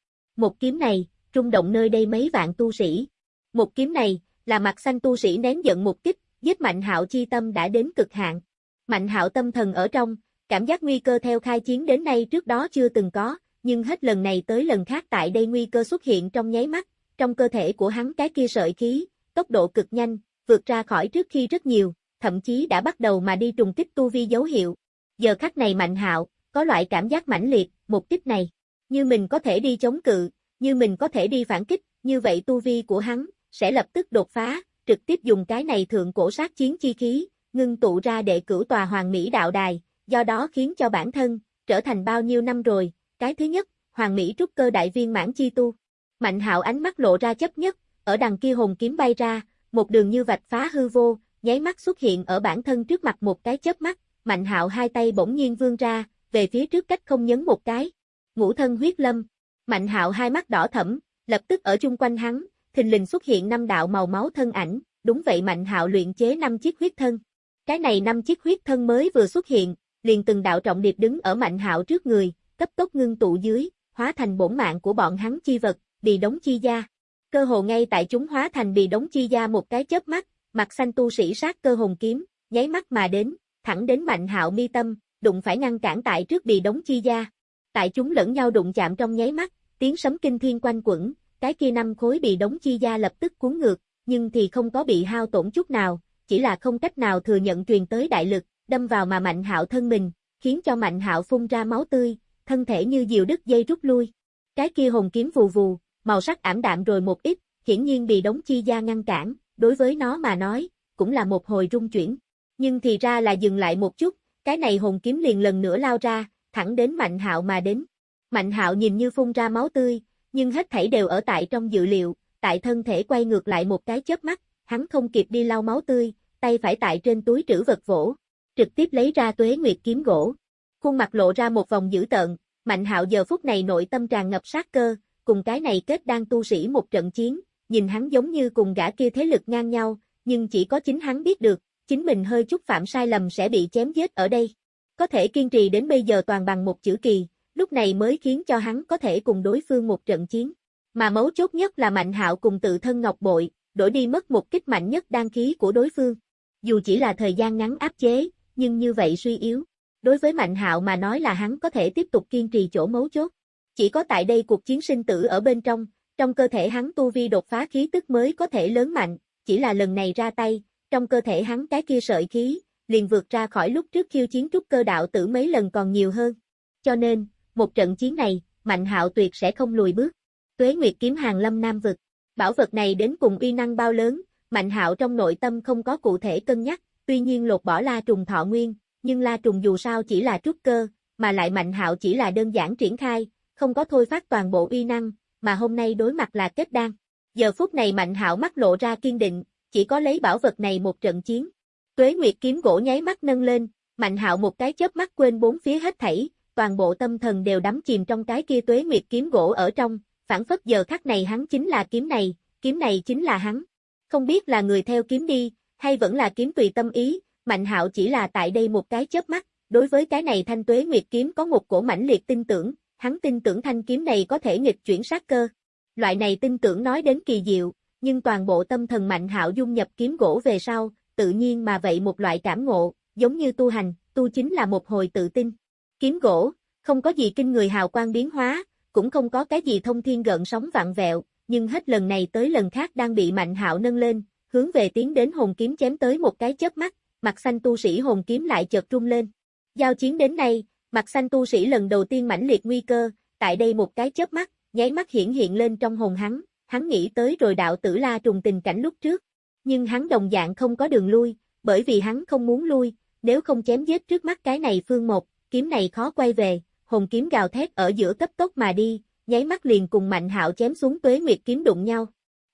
Một kiếm này, trung động nơi đây mấy vạn tu sĩ. Một kiếm này, là mặt xanh tu sĩ nén giận một kích, giết Mạnh Hạo chi tâm đã đến cực hạn. Mạnh Hạo tâm thần ở trong, cảm giác nguy cơ theo khai chiến đến nay trước đó chưa từng có, nhưng hết lần này tới lần khác tại đây nguy cơ xuất hiện trong nháy mắt, trong cơ thể của hắn cái kia sợi khí, tốc độ cực nhanh, vượt ra khỏi trước khi rất nhiều, thậm chí đã bắt đầu mà đi trùng kích tu vi dấu hiệu. Giờ khắc này Mạnh Hạo, có loại cảm giác mãnh liệt, một kích này, như mình có thể đi chống cự, như mình có thể đi phản kích, như vậy tu vi của hắn, sẽ lập tức đột phá, trực tiếp dùng cái này thượng cổ sát chiến chi khí, ngưng tụ ra để cửu tòa hoàng mỹ đạo đài, do đó khiến cho bản thân, trở thành bao nhiêu năm rồi, cái thứ nhất, hoàng mỹ trúc cơ đại viên mãn chi tu. Mạnh hạo ánh mắt lộ ra chấp nhất, ở đằng kia hồn kiếm bay ra, một đường như vạch phá hư vô, nháy mắt xuất hiện ở bản thân trước mặt một cái chớp mắt, mạnh hạo hai tay bỗng nhiên vươn ra, về phía trước cách không nhấn một cái. Ngũ thân huyết lâm, mạnh hạo hai mắt đỏ thẫm, lập tức ở chung quanh hắn, thình lình xuất hiện năm đạo màu máu thân ảnh, đúng vậy Mạnh Hạo luyện chế năm chiếc huyết thân. Cái này năm chiếc huyết thân mới vừa xuất hiện, liền từng đạo trọng điệp đứng ở Mạnh Hạo trước người, cấp tốc ngưng tụ dưới, hóa thành bổn mạng của bọn hắn chi vật, bị đóng chi gia. Cơ hồ ngay tại chúng hóa thành bị đóng chi gia một cái chớp mắt, mặt xanh tu sĩ sát cơ hồn kiếm, nháy mắt mà đến, thẳng đến Mạnh Hạo mi tâm, đụng phải ngăn cản tại trước bị đóng chi gia. Tại chúng lẫn nhau đụng chạm trong nháy mắt, tiếng sấm kinh thiên quanh quẩn, cái kia năm khối bị đóng chi gia lập tức cuốn ngược, nhưng thì không có bị hao tổn chút nào, chỉ là không cách nào thừa nhận truyền tới đại lực, đâm vào mà Mạnh Hạo thân mình, khiến cho Mạnh Hạo phun ra máu tươi, thân thể như diều đứt dây rút lui. Cái kia hồn kiếm vù vù, màu sắc ảm đạm rồi một ít, hiển nhiên bị đóng chi gia ngăn cản, đối với nó mà nói, cũng là một hồi rung chuyển. Nhưng thì ra là dừng lại một chút, cái này hồn kiếm liền lần nữa lao ra, thẳng đến Mạnh Hạo mà đến. Mạnh Hạo nhìn như phun ra máu tươi, nhưng hết thảy đều ở tại trong dự liệu, tại thân thể quay ngược lại một cái chớp mắt, hắn không kịp đi lau máu tươi, tay phải tại trên túi trữ vật vỗ, trực tiếp lấy ra tuế nguyệt kiếm gỗ. Khuôn mặt lộ ra một vòng dữ tợn, Mạnh Hạo giờ phút này nội tâm tràn ngập sát cơ, cùng cái này kết đang tu sĩ một trận chiến, nhìn hắn giống như cùng gã kia thế lực ngang nhau, nhưng chỉ có chính hắn biết được, chính mình hơi chút phạm sai lầm sẽ bị chém giết ở đây. Có thể kiên trì đến bây giờ toàn bằng một chữ kỳ, lúc này mới khiến cho hắn có thể cùng đối phương một trận chiến. Mà mấu chốt nhất là Mạnh Hạo cùng tự thân Ngọc Bội, đổi đi mất một kích mạnh nhất đan khí của đối phương. Dù chỉ là thời gian ngắn áp chế, nhưng như vậy suy yếu. Đối với Mạnh Hạo mà nói là hắn có thể tiếp tục kiên trì chỗ mấu chốt. Chỉ có tại đây cuộc chiến sinh tử ở bên trong, trong cơ thể hắn tu vi đột phá khí tức mới có thể lớn mạnh, chỉ là lần này ra tay, trong cơ thể hắn cái kia sợi khí, liền vượt ra khỏi lúc trước khiêu chiến trúc cơ đạo tử mấy lần còn nhiều hơn. Cho nên, một trận chiến này, Mạnh Hạo tuyệt sẽ không lùi bước. Tuế Nguyệt kiếm hàng lâm nam vực. Bảo vật này đến cùng uy năng bao lớn, Mạnh Hạo trong nội tâm không có cụ thể cân nhắc, tuy nhiên lột bỏ La Trùng thọ nguyên, nhưng La Trùng dù sao chỉ là trúc cơ, mà lại Mạnh Hạo chỉ là đơn giản triển khai, không có thôi phát toàn bộ uy năng, mà hôm nay đối mặt là kết đan. Giờ phút này Mạnh Hạo mắt lộ ra kiên định, chỉ có lấy bảo vật này một trận chiến. Tuế Nguyệt kiếm gỗ nháy mắt nâng lên, Mạnh Hạo một cái chớp mắt quên bốn phía hết thảy, toàn bộ tâm thần đều đắm chìm trong cái kia Tuế Nguyệt kiếm gỗ ở trong, phản phất giờ khắc này hắn chính là kiếm này, kiếm này chính là hắn. Không biết là người theo kiếm đi, hay vẫn là kiếm tùy tâm ý, Mạnh Hạo chỉ là tại đây một cái chớp mắt, đối với cái này thanh Tuế Nguyệt kiếm có một cổ mãnh liệt tin tưởng, hắn tin tưởng thanh kiếm này có thể nghịch chuyển sát cơ. Loại này tin tưởng nói đến kỳ diệu, nhưng toàn bộ tâm thần mạnh hạo dung nhập kiếm gỗ về sau, tự nhiên mà vậy một loại cảm ngộ, giống như tu hành, tu chính là một hồi tự tin. Kiếm gỗ, không có gì kinh người hào quang biến hóa, cũng không có cái gì thông thiên gợn sóng vặn vẹo, nhưng hết lần này tới lần khác đang bị mạnh hạo nâng lên, hướng về tiến đến hồn kiếm chém tới một cái chớp mắt, mặt xanh tu sĩ hồn kiếm lại chợt rung lên. Giao chiến đến nay, mặt xanh tu sĩ lần đầu tiên mãnh liệt nguy cơ, tại đây một cái chớp mắt, nháy mắt hiển hiện lên trong hồn hắn, hắn nghĩ tới rồi đạo tử la trùng tình cảnh lúc trước. Nhưng hắn đồng dạng không có đường lui, bởi vì hắn không muốn lui, nếu không chém giết trước mắt cái này phương một, kiếm này khó quay về, hồn kiếm gào thét ở giữa cấp tốc mà đi, nháy mắt liền cùng mạnh hạo chém xuống tuế nguyệt kiếm đụng nhau.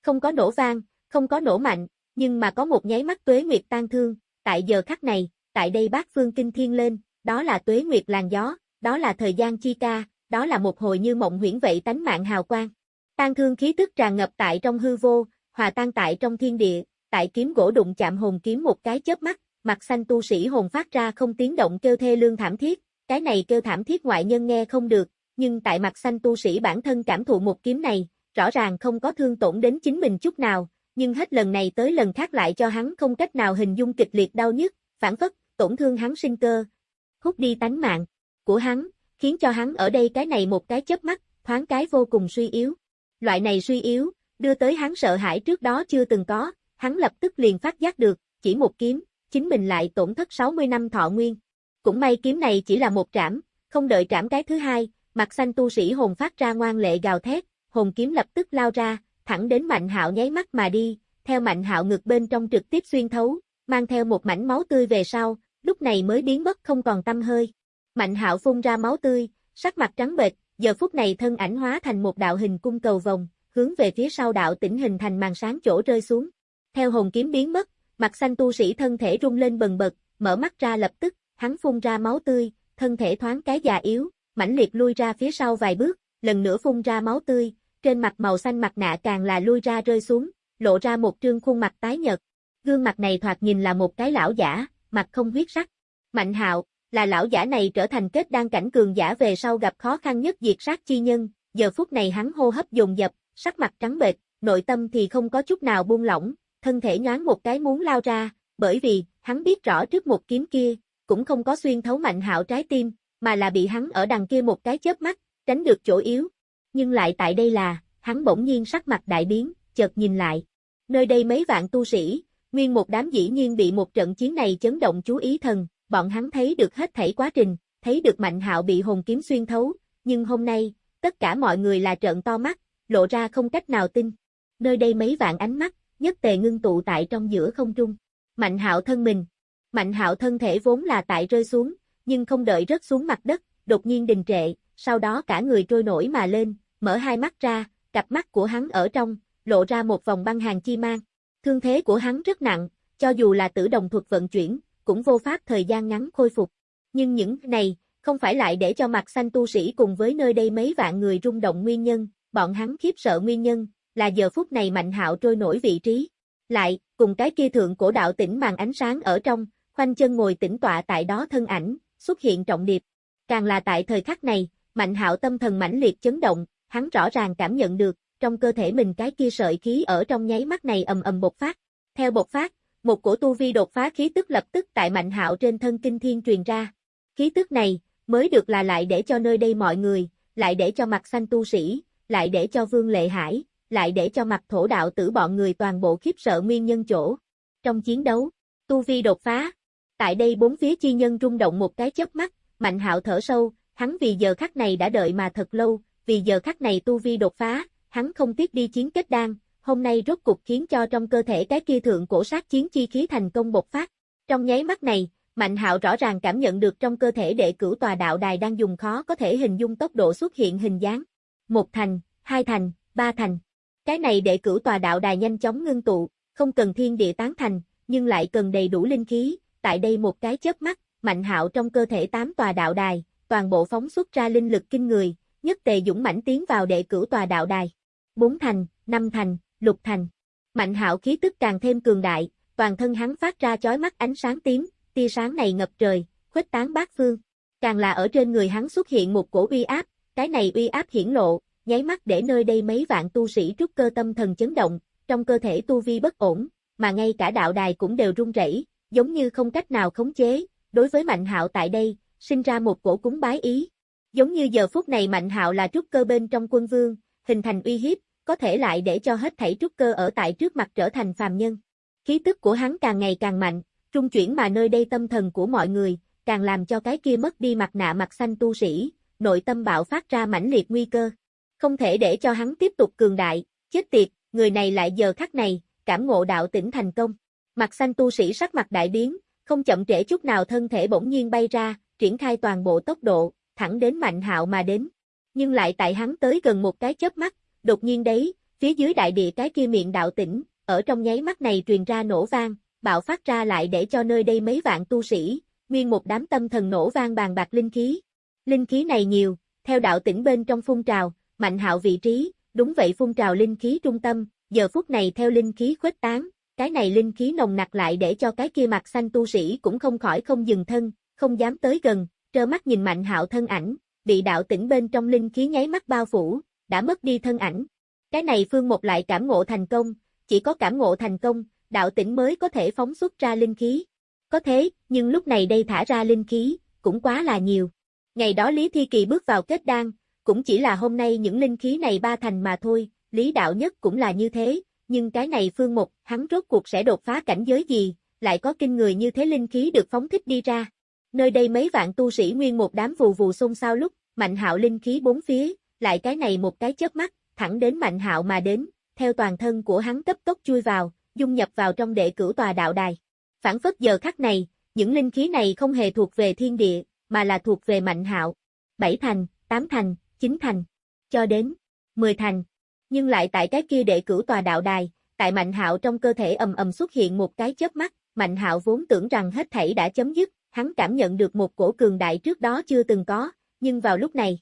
Không có nổ vang, không có nổ mạnh, nhưng mà có một nháy mắt tuế nguyệt tan thương, tại giờ khắc này, tại đây bác phương kinh thiên lên, đó là tuế nguyệt làn gió, đó là thời gian chi ca, đó là một hồi như mộng huyễn vậy tánh mạng hào quang. Tan thương khí tức tràn ngập tại trong hư vô, hòa tan tại trong thiên địa, tại kiếm gỗ đụng chạm hồn kiếm một cái chớp mắt, mặt xanh tu sĩ hồn phát ra không tiếng động kêu thê lương thảm thiết, cái này kêu thảm thiết ngoại nhân nghe không được, nhưng tại mặt xanh tu sĩ bản thân cảm thụ một kiếm này, rõ ràng không có thương tổn đến chính mình chút nào, nhưng hết lần này tới lần khác lại cho hắn không cách nào hình dung kịch liệt đau nhức, phản phất, tổn thương hắn sinh cơ, hút đi tánh mạng của hắn, khiến cho hắn ở đây cái này một cái chớp mắt, thoáng cái vô cùng suy yếu. Loại này suy yếu, đưa tới hắn sợ hãi trước đó chưa từng có, hắn lập tức liền phát giác được, chỉ một kiếm, chính mình lại tổn thất 60 năm thọ nguyên. Cũng may kiếm này chỉ là một trảm, không đợi trảm cái thứ hai, mặt xanh tu sĩ hồn phát ra ngoan lệ gào thét, hồn kiếm lập tức lao ra, thẳng đến Mạnh Hạo nháy mắt mà đi, theo Mạnh Hạo ngực bên trong trực tiếp xuyên thấu, mang theo một mảnh máu tươi về sau, lúc này mới biến mất không còn tâm hơi. Mạnh Hạo phun ra máu tươi, sắc mặt trắng bệch, giờ phút này thân ảnh hóa thành một đạo hình cung cầu vòng, hướng về phía sau đạo tỉnh hình thành màn sáng chỗ rơi xuống. Theo hồn kiếm biến mất, mặt xanh tu sĩ thân thể rung lên bần bật, mở mắt ra lập tức, hắn phun ra máu tươi, thân thể thoáng cái già yếu, mãnh liệt lui ra phía sau vài bước, lần nữa phun ra máu tươi, trên mặt màu xanh mặt nạ càng là lui ra rơi xuống, lộ ra một trương khuôn mặt tái nhợt. Gương mặt này thoạt nhìn là một cái lão giả, mặt không huyết sắc. Mạnh hạo, là lão giả này trở thành kết đan cảnh cường giả về sau gặp khó khăn nhất diệt sát chi nhân, giờ phút này hắn hô hấp dồn dập, sắc mặt trắng bệch, nội tâm thì không có chút nào buông lỏng, thân thể nhoáng một cái muốn lao ra, bởi vì, hắn biết rõ trước một kiếm kia, cũng không có xuyên thấu mạnh hạo trái tim, mà là bị hắn ở đằng kia một cái chớp mắt, tránh được chỗ yếu. Nhưng lại tại đây là, hắn bỗng nhiên sắc mặt đại biến, chợt nhìn lại. Nơi đây mấy vạn tu sĩ, nguyên một đám dĩ nhiên bị một trận chiến này chấn động chú ý thần, bọn hắn thấy được hết thảy quá trình, thấy được Mạnh Hạo bị hồn kiếm xuyên thấu, nhưng hôm nay, tất cả mọi người là trợn to mắt, lộ ra không cách nào tin. Nơi đây mấy vạn ánh mắt, nhất tề ngưng tụ tại trong giữa không trung. Mạnh Hạo thân mình. Mạnh Hạo thân thể vốn là tại rơi xuống, nhưng không đợi rớt xuống mặt đất, đột nhiên đình trệ, sau đó cả người trôi nổi mà lên, mở hai mắt ra, cặp mắt của hắn ở trong, lộ ra một vòng băng hàng chi mang. Thương thế của hắn rất nặng, cho dù là tử đồng thuật vận chuyển, cũng vô pháp thời gian ngắn khôi phục. Nhưng những này, không phải lại để cho mặt xanh tu sĩ cùng với nơi đây mấy vạn người rung động nguyên nhân, bọn hắn khiếp sợ nguyên nhân, là giờ phút này Mạnh Hạo trôi nổi vị trí. Lại, cùng cái kia thượng cổ đạo tỉnh màn ánh sáng ở trong, khoanh chân ngồi tĩnh tọa tại đó thân ảnh, xuất hiện trọng điệp. Càng là tại thời khắc này, Mạnh Hạo tâm thần mãnh liệt chấn động, hắn rõ ràng cảm nhận được, trong cơ thể mình cái kia sợi khí ở trong nháy mắt này ầm ầm bộc phát. Theo bộc phát, một cổ tu vi đột phá khí tức lập tức tại Mạnh Hạo trên thân kinh thiên truyền ra. Khí tức này, mới được là lại để cho nơi đây mọi người, lại để cho mặt xanh tu sĩ, lại để cho Vương Lệ Hải, lại để cho mặt thổ đạo tử bọn người toàn bộ khiếp sợ nguyên nhân chỗ. Trong chiến đấu, tu vi đột phá. Tại đây bốn phía chi nhân rung động một cái chớp mắt, Mạnh Hạo thở sâu, hắn vì giờ khắc này đã đợi mà thật lâu, vì giờ khắc này tu vi đột phá, hắn không tiếc đi chiến kết đan, hôm nay rốt cục khiến cho trong cơ thể cái kia thượng cổ sát chiến chi khí thành công bộc phát. Trong nháy mắt này, Mạnh Hạo rõ ràng cảm nhận được trong cơ thể đệ cửu tòa đạo đài đang dùng khó có thể hình dung tốc độ xuất hiện hình dáng. Một thành, hai thành, ba thành. Cái này đệ cửu tòa đạo đài nhanh chóng ngưng tụ, không cần thiên địa tán thành, nhưng lại cần đầy đủ linh khí, tại đây một cái chớp mắt, Mạnh Hạo trong cơ thể tám tòa đạo đài, toàn bộ phóng xuất ra linh lực kinh người, nhất tề dũng mãnh tiến vào đệ cửu tòa đạo đài. Bốn thành, năm thành, lục thành. Mạnh Hạo khí tức càng thêm cường đại, toàn thân hắn phát ra chói mắt ánh sáng tím, tia sáng này ngập trời, khuếch tán bát phương. Càng là ở trên người hắn xuất hiện một cổ uy áp, cái này uy áp hiển lộ, nháy mắt để nơi đây mấy vạn tu sĩ trúc cơ tâm thần chấn động, trong cơ thể tu vi bất ổn, mà ngay cả đạo đài cũng đều rung rẩy, giống như không cách nào khống chế, đối với Mạnh Hạo tại đây, sinh ra một cổ cúng bái ý. Giống như giờ phút này Mạnh Hạo là trúc cơ bên trong quân vương, hình thành uy hiếp, có thể lại để cho hết thảy trúc cơ ở tại trước mặt trở thành phàm nhân. Khí tức của hắn càng ngày càng mạnh, trung chuyển mà nơi đây tâm thần của mọi người, càng làm cho cái kia mất đi mặt nạ mặt xanh tu sĩ, nội tâm bạo phát ra mãnh liệt nguy cơ. Không thể để cho hắn tiếp tục cường đại, chết tiệt, người này lại giờ khắc này, cảm ngộ đạo tỉnh thành công. Mặt xanh tu sĩ sắc mặt đại biến, không chậm trễ chút nào thân thể bỗng nhiên bay ra, triển khai toàn bộ tốc độ, thẳng đến Mạnh Hạo mà đến. Nhưng lại tại hắn tới gần một cái chớp mắt, đột nhiên đấy, phía dưới đại địa cái kia miệng đạo tỉnh, ở trong nháy mắt này truyền ra nổ vang, bạo phát ra lại để cho nơi đây mấy vạn tu sĩ, nguyên một đám tâm thần nổ vang bàn bạc linh khí. Linh khí này nhiều, theo đạo tỉnh bên trong phun trào, Mạnh Hạo vị trí, đúng vậy phun trào linh khí trung tâm, giờ phút này theo linh khí khuếch tán, cái này linh khí nồng nặc lại để cho cái kia mặt xanh tu sĩ cũng không khỏi không dừng thân, không dám tới gần, trơ mắt nhìn Mạnh Hạo thân ảnh, bị đạo tỉnh bên trong linh khí nháy mắt bao phủ, đã mất đi thân ảnh. Cái này Phương Một lại cảm ngộ thành công, chỉ có cảm ngộ thành công, đạo tỉnh mới có thể phóng xuất ra linh khí. Có thế, nhưng lúc này đây thả ra linh khí, cũng quá là nhiều. Ngày đó Lý Thi Kỳ bước vào kết đan, cũng chỉ là hôm nay những linh khí này ba thành mà thôi, Lý Đạo Nhất cũng là như thế, nhưng cái này Phương Một, hắn rốt cuộc sẽ đột phá cảnh giới gì, lại có kinh người như thế linh khí được phóng thích đi ra. Nơi đây mấy vạn tu sĩ nguyên một đám vù vù xôn xao lúc, mạnh hạo linh khí bốn phía, lại cái này một cái chớp mắt, thẳng đến mạnh hạo mà đến, theo toàn thân của hắn cấp tốc chui vào, dung nhập vào trong đệ cửu tòa đạo đài. Phản phất giờ khắc này, những linh khí này không hề thuộc về thiên địa, mà là thuộc về mạnh hạo. Bảy thành, tám thành, chín thành, cho đến mười thành. Nhưng lại tại cái kia đệ cửu tòa đạo đài, tại mạnh hạo trong cơ thể ầm ầm xuất hiện một cái chớp mắt, mạnh hạo vốn tưởng rằng hết thảy đã chấm dứt, hắn cảm nhận được một cổ cường đại trước đó chưa từng có, nhưng vào lúc này,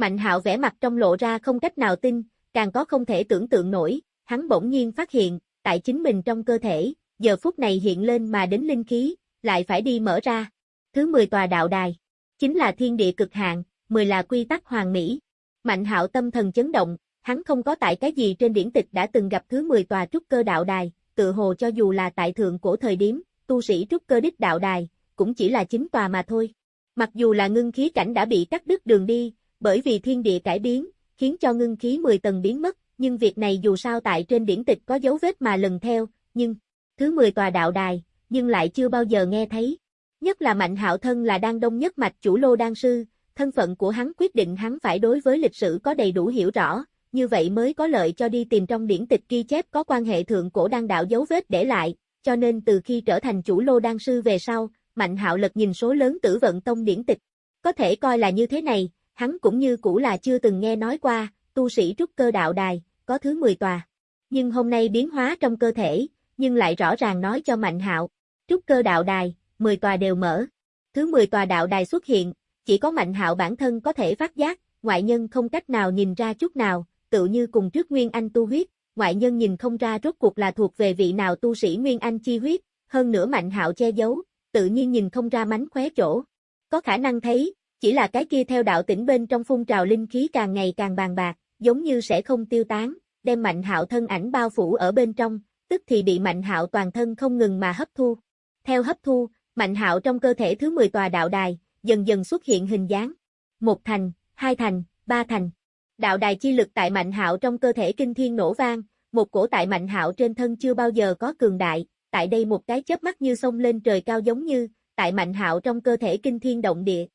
Mạnh hạo vẽ mặt trong lộ ra không cách nào tin, càng có không thể tưởng tượng nổi, hắn bỗng nhiên phát hiện, tại chính mình trong cơ thể, giờ phút này hiện lên mà đến linh khí, lại phải đi mở ra. Thứ 10 tòa đạo đài, chính là thiên địa cực hạn, 10 là quy tắc hoàng mỹ. Mạnh hạo tâm thần chấn động, hắn không có tại cái gì trên điển tịch đã từng gặp thứ 10 tòa trúc cơ đạo đài, tự hồ cho dù là tại thượng cổ thời điểm, tu sĩ trúc cơ đích đạo đài, cũng chỉ là chính tòa mà thôi. Mặc dù là ngưng khí cảnh đã bị cắt đứt đường đi, bởi vì thiên địa cải biến, khiến cho ngưng khí 10 tầng biến mất, nhưng việc này dù sao tại trên điển tịch có dấu vết mà lần theo, nhưng thứ 10 tòa đạo đài, nhưng lại chưa bao giờ nghe thấy. Nhất là Mạnh Hạo thân là đang đông nhất mạch chủ lô đan sư, thân phận của hắn quyết định hắn phải đối với lịch sử có đầy đủ hiểu rõ, như vậy mới có lợi cho đi tìm trong điển tịch ghi chép có quan hệ thượng cổ đan đạo dấu vết để lại, cho nên từ khi trở thành chủ lô đan sư về sau, Mạnh Hạo lật nhìn số lớn tử vận tông điển tịch, Có thể coi là như thế này, hắn cũng như cũ là chưa từng nghe nói qua, tu sĩ trúc cơ đạo đài, có thứ 10 tòa. Nhưng hôm nay biến hóa trong cơ thể, nhưng lại rõ ràng nói cho Mạnh Hạo, trúc cơ đạo đài, 10 tòa đều mở. Thứ 10 tòa đạo đài xuất hiện, chỉ có Mạnh Hạo bản thân có thể phát giác, ngoại nhân không cách nào nhìn ra chút nào, tự như cùng trước Nguyên Anh tu huyết, ngoại nhân nhìn không ra rốt cuộc là thuộc về vị nào tu sĩ Nguyên Anh chi huyết, hơn nữa Mạnh Hạo che giấu, tự nhiên nhìn không ra mánh khóe chỗ. Có khả năng thấy, chỉ là cái kia theo đạo tỉnh bên trong phun trào linh khí càng ngày càng bàn bạc, giống như sẽ không tiêu tán, đem Mạnh Hạo thân ảnh bao phủ ở bên trong, tức thì bị Mạnh Hạo toàn thân không ngừng mà hấp thu. Theo hấp thu, Mạnh Hạo trong cơ thể thứ 10 tòa đạo đài, dần dần xuất hiện hình dáng. Một thành, hai thành, ba thành. Đạo đài chi lực tại Mạnh Hạo trong cơ thể kinh thiên nổ vang, một cổ tại Mạnh Hạo trên thân chưa bao giờ có cường đại, tại đây một cái chớp mắt như sông lên trời cao giống như, tại Mạnh Hạo trong cơ thể kinh thiên động địa.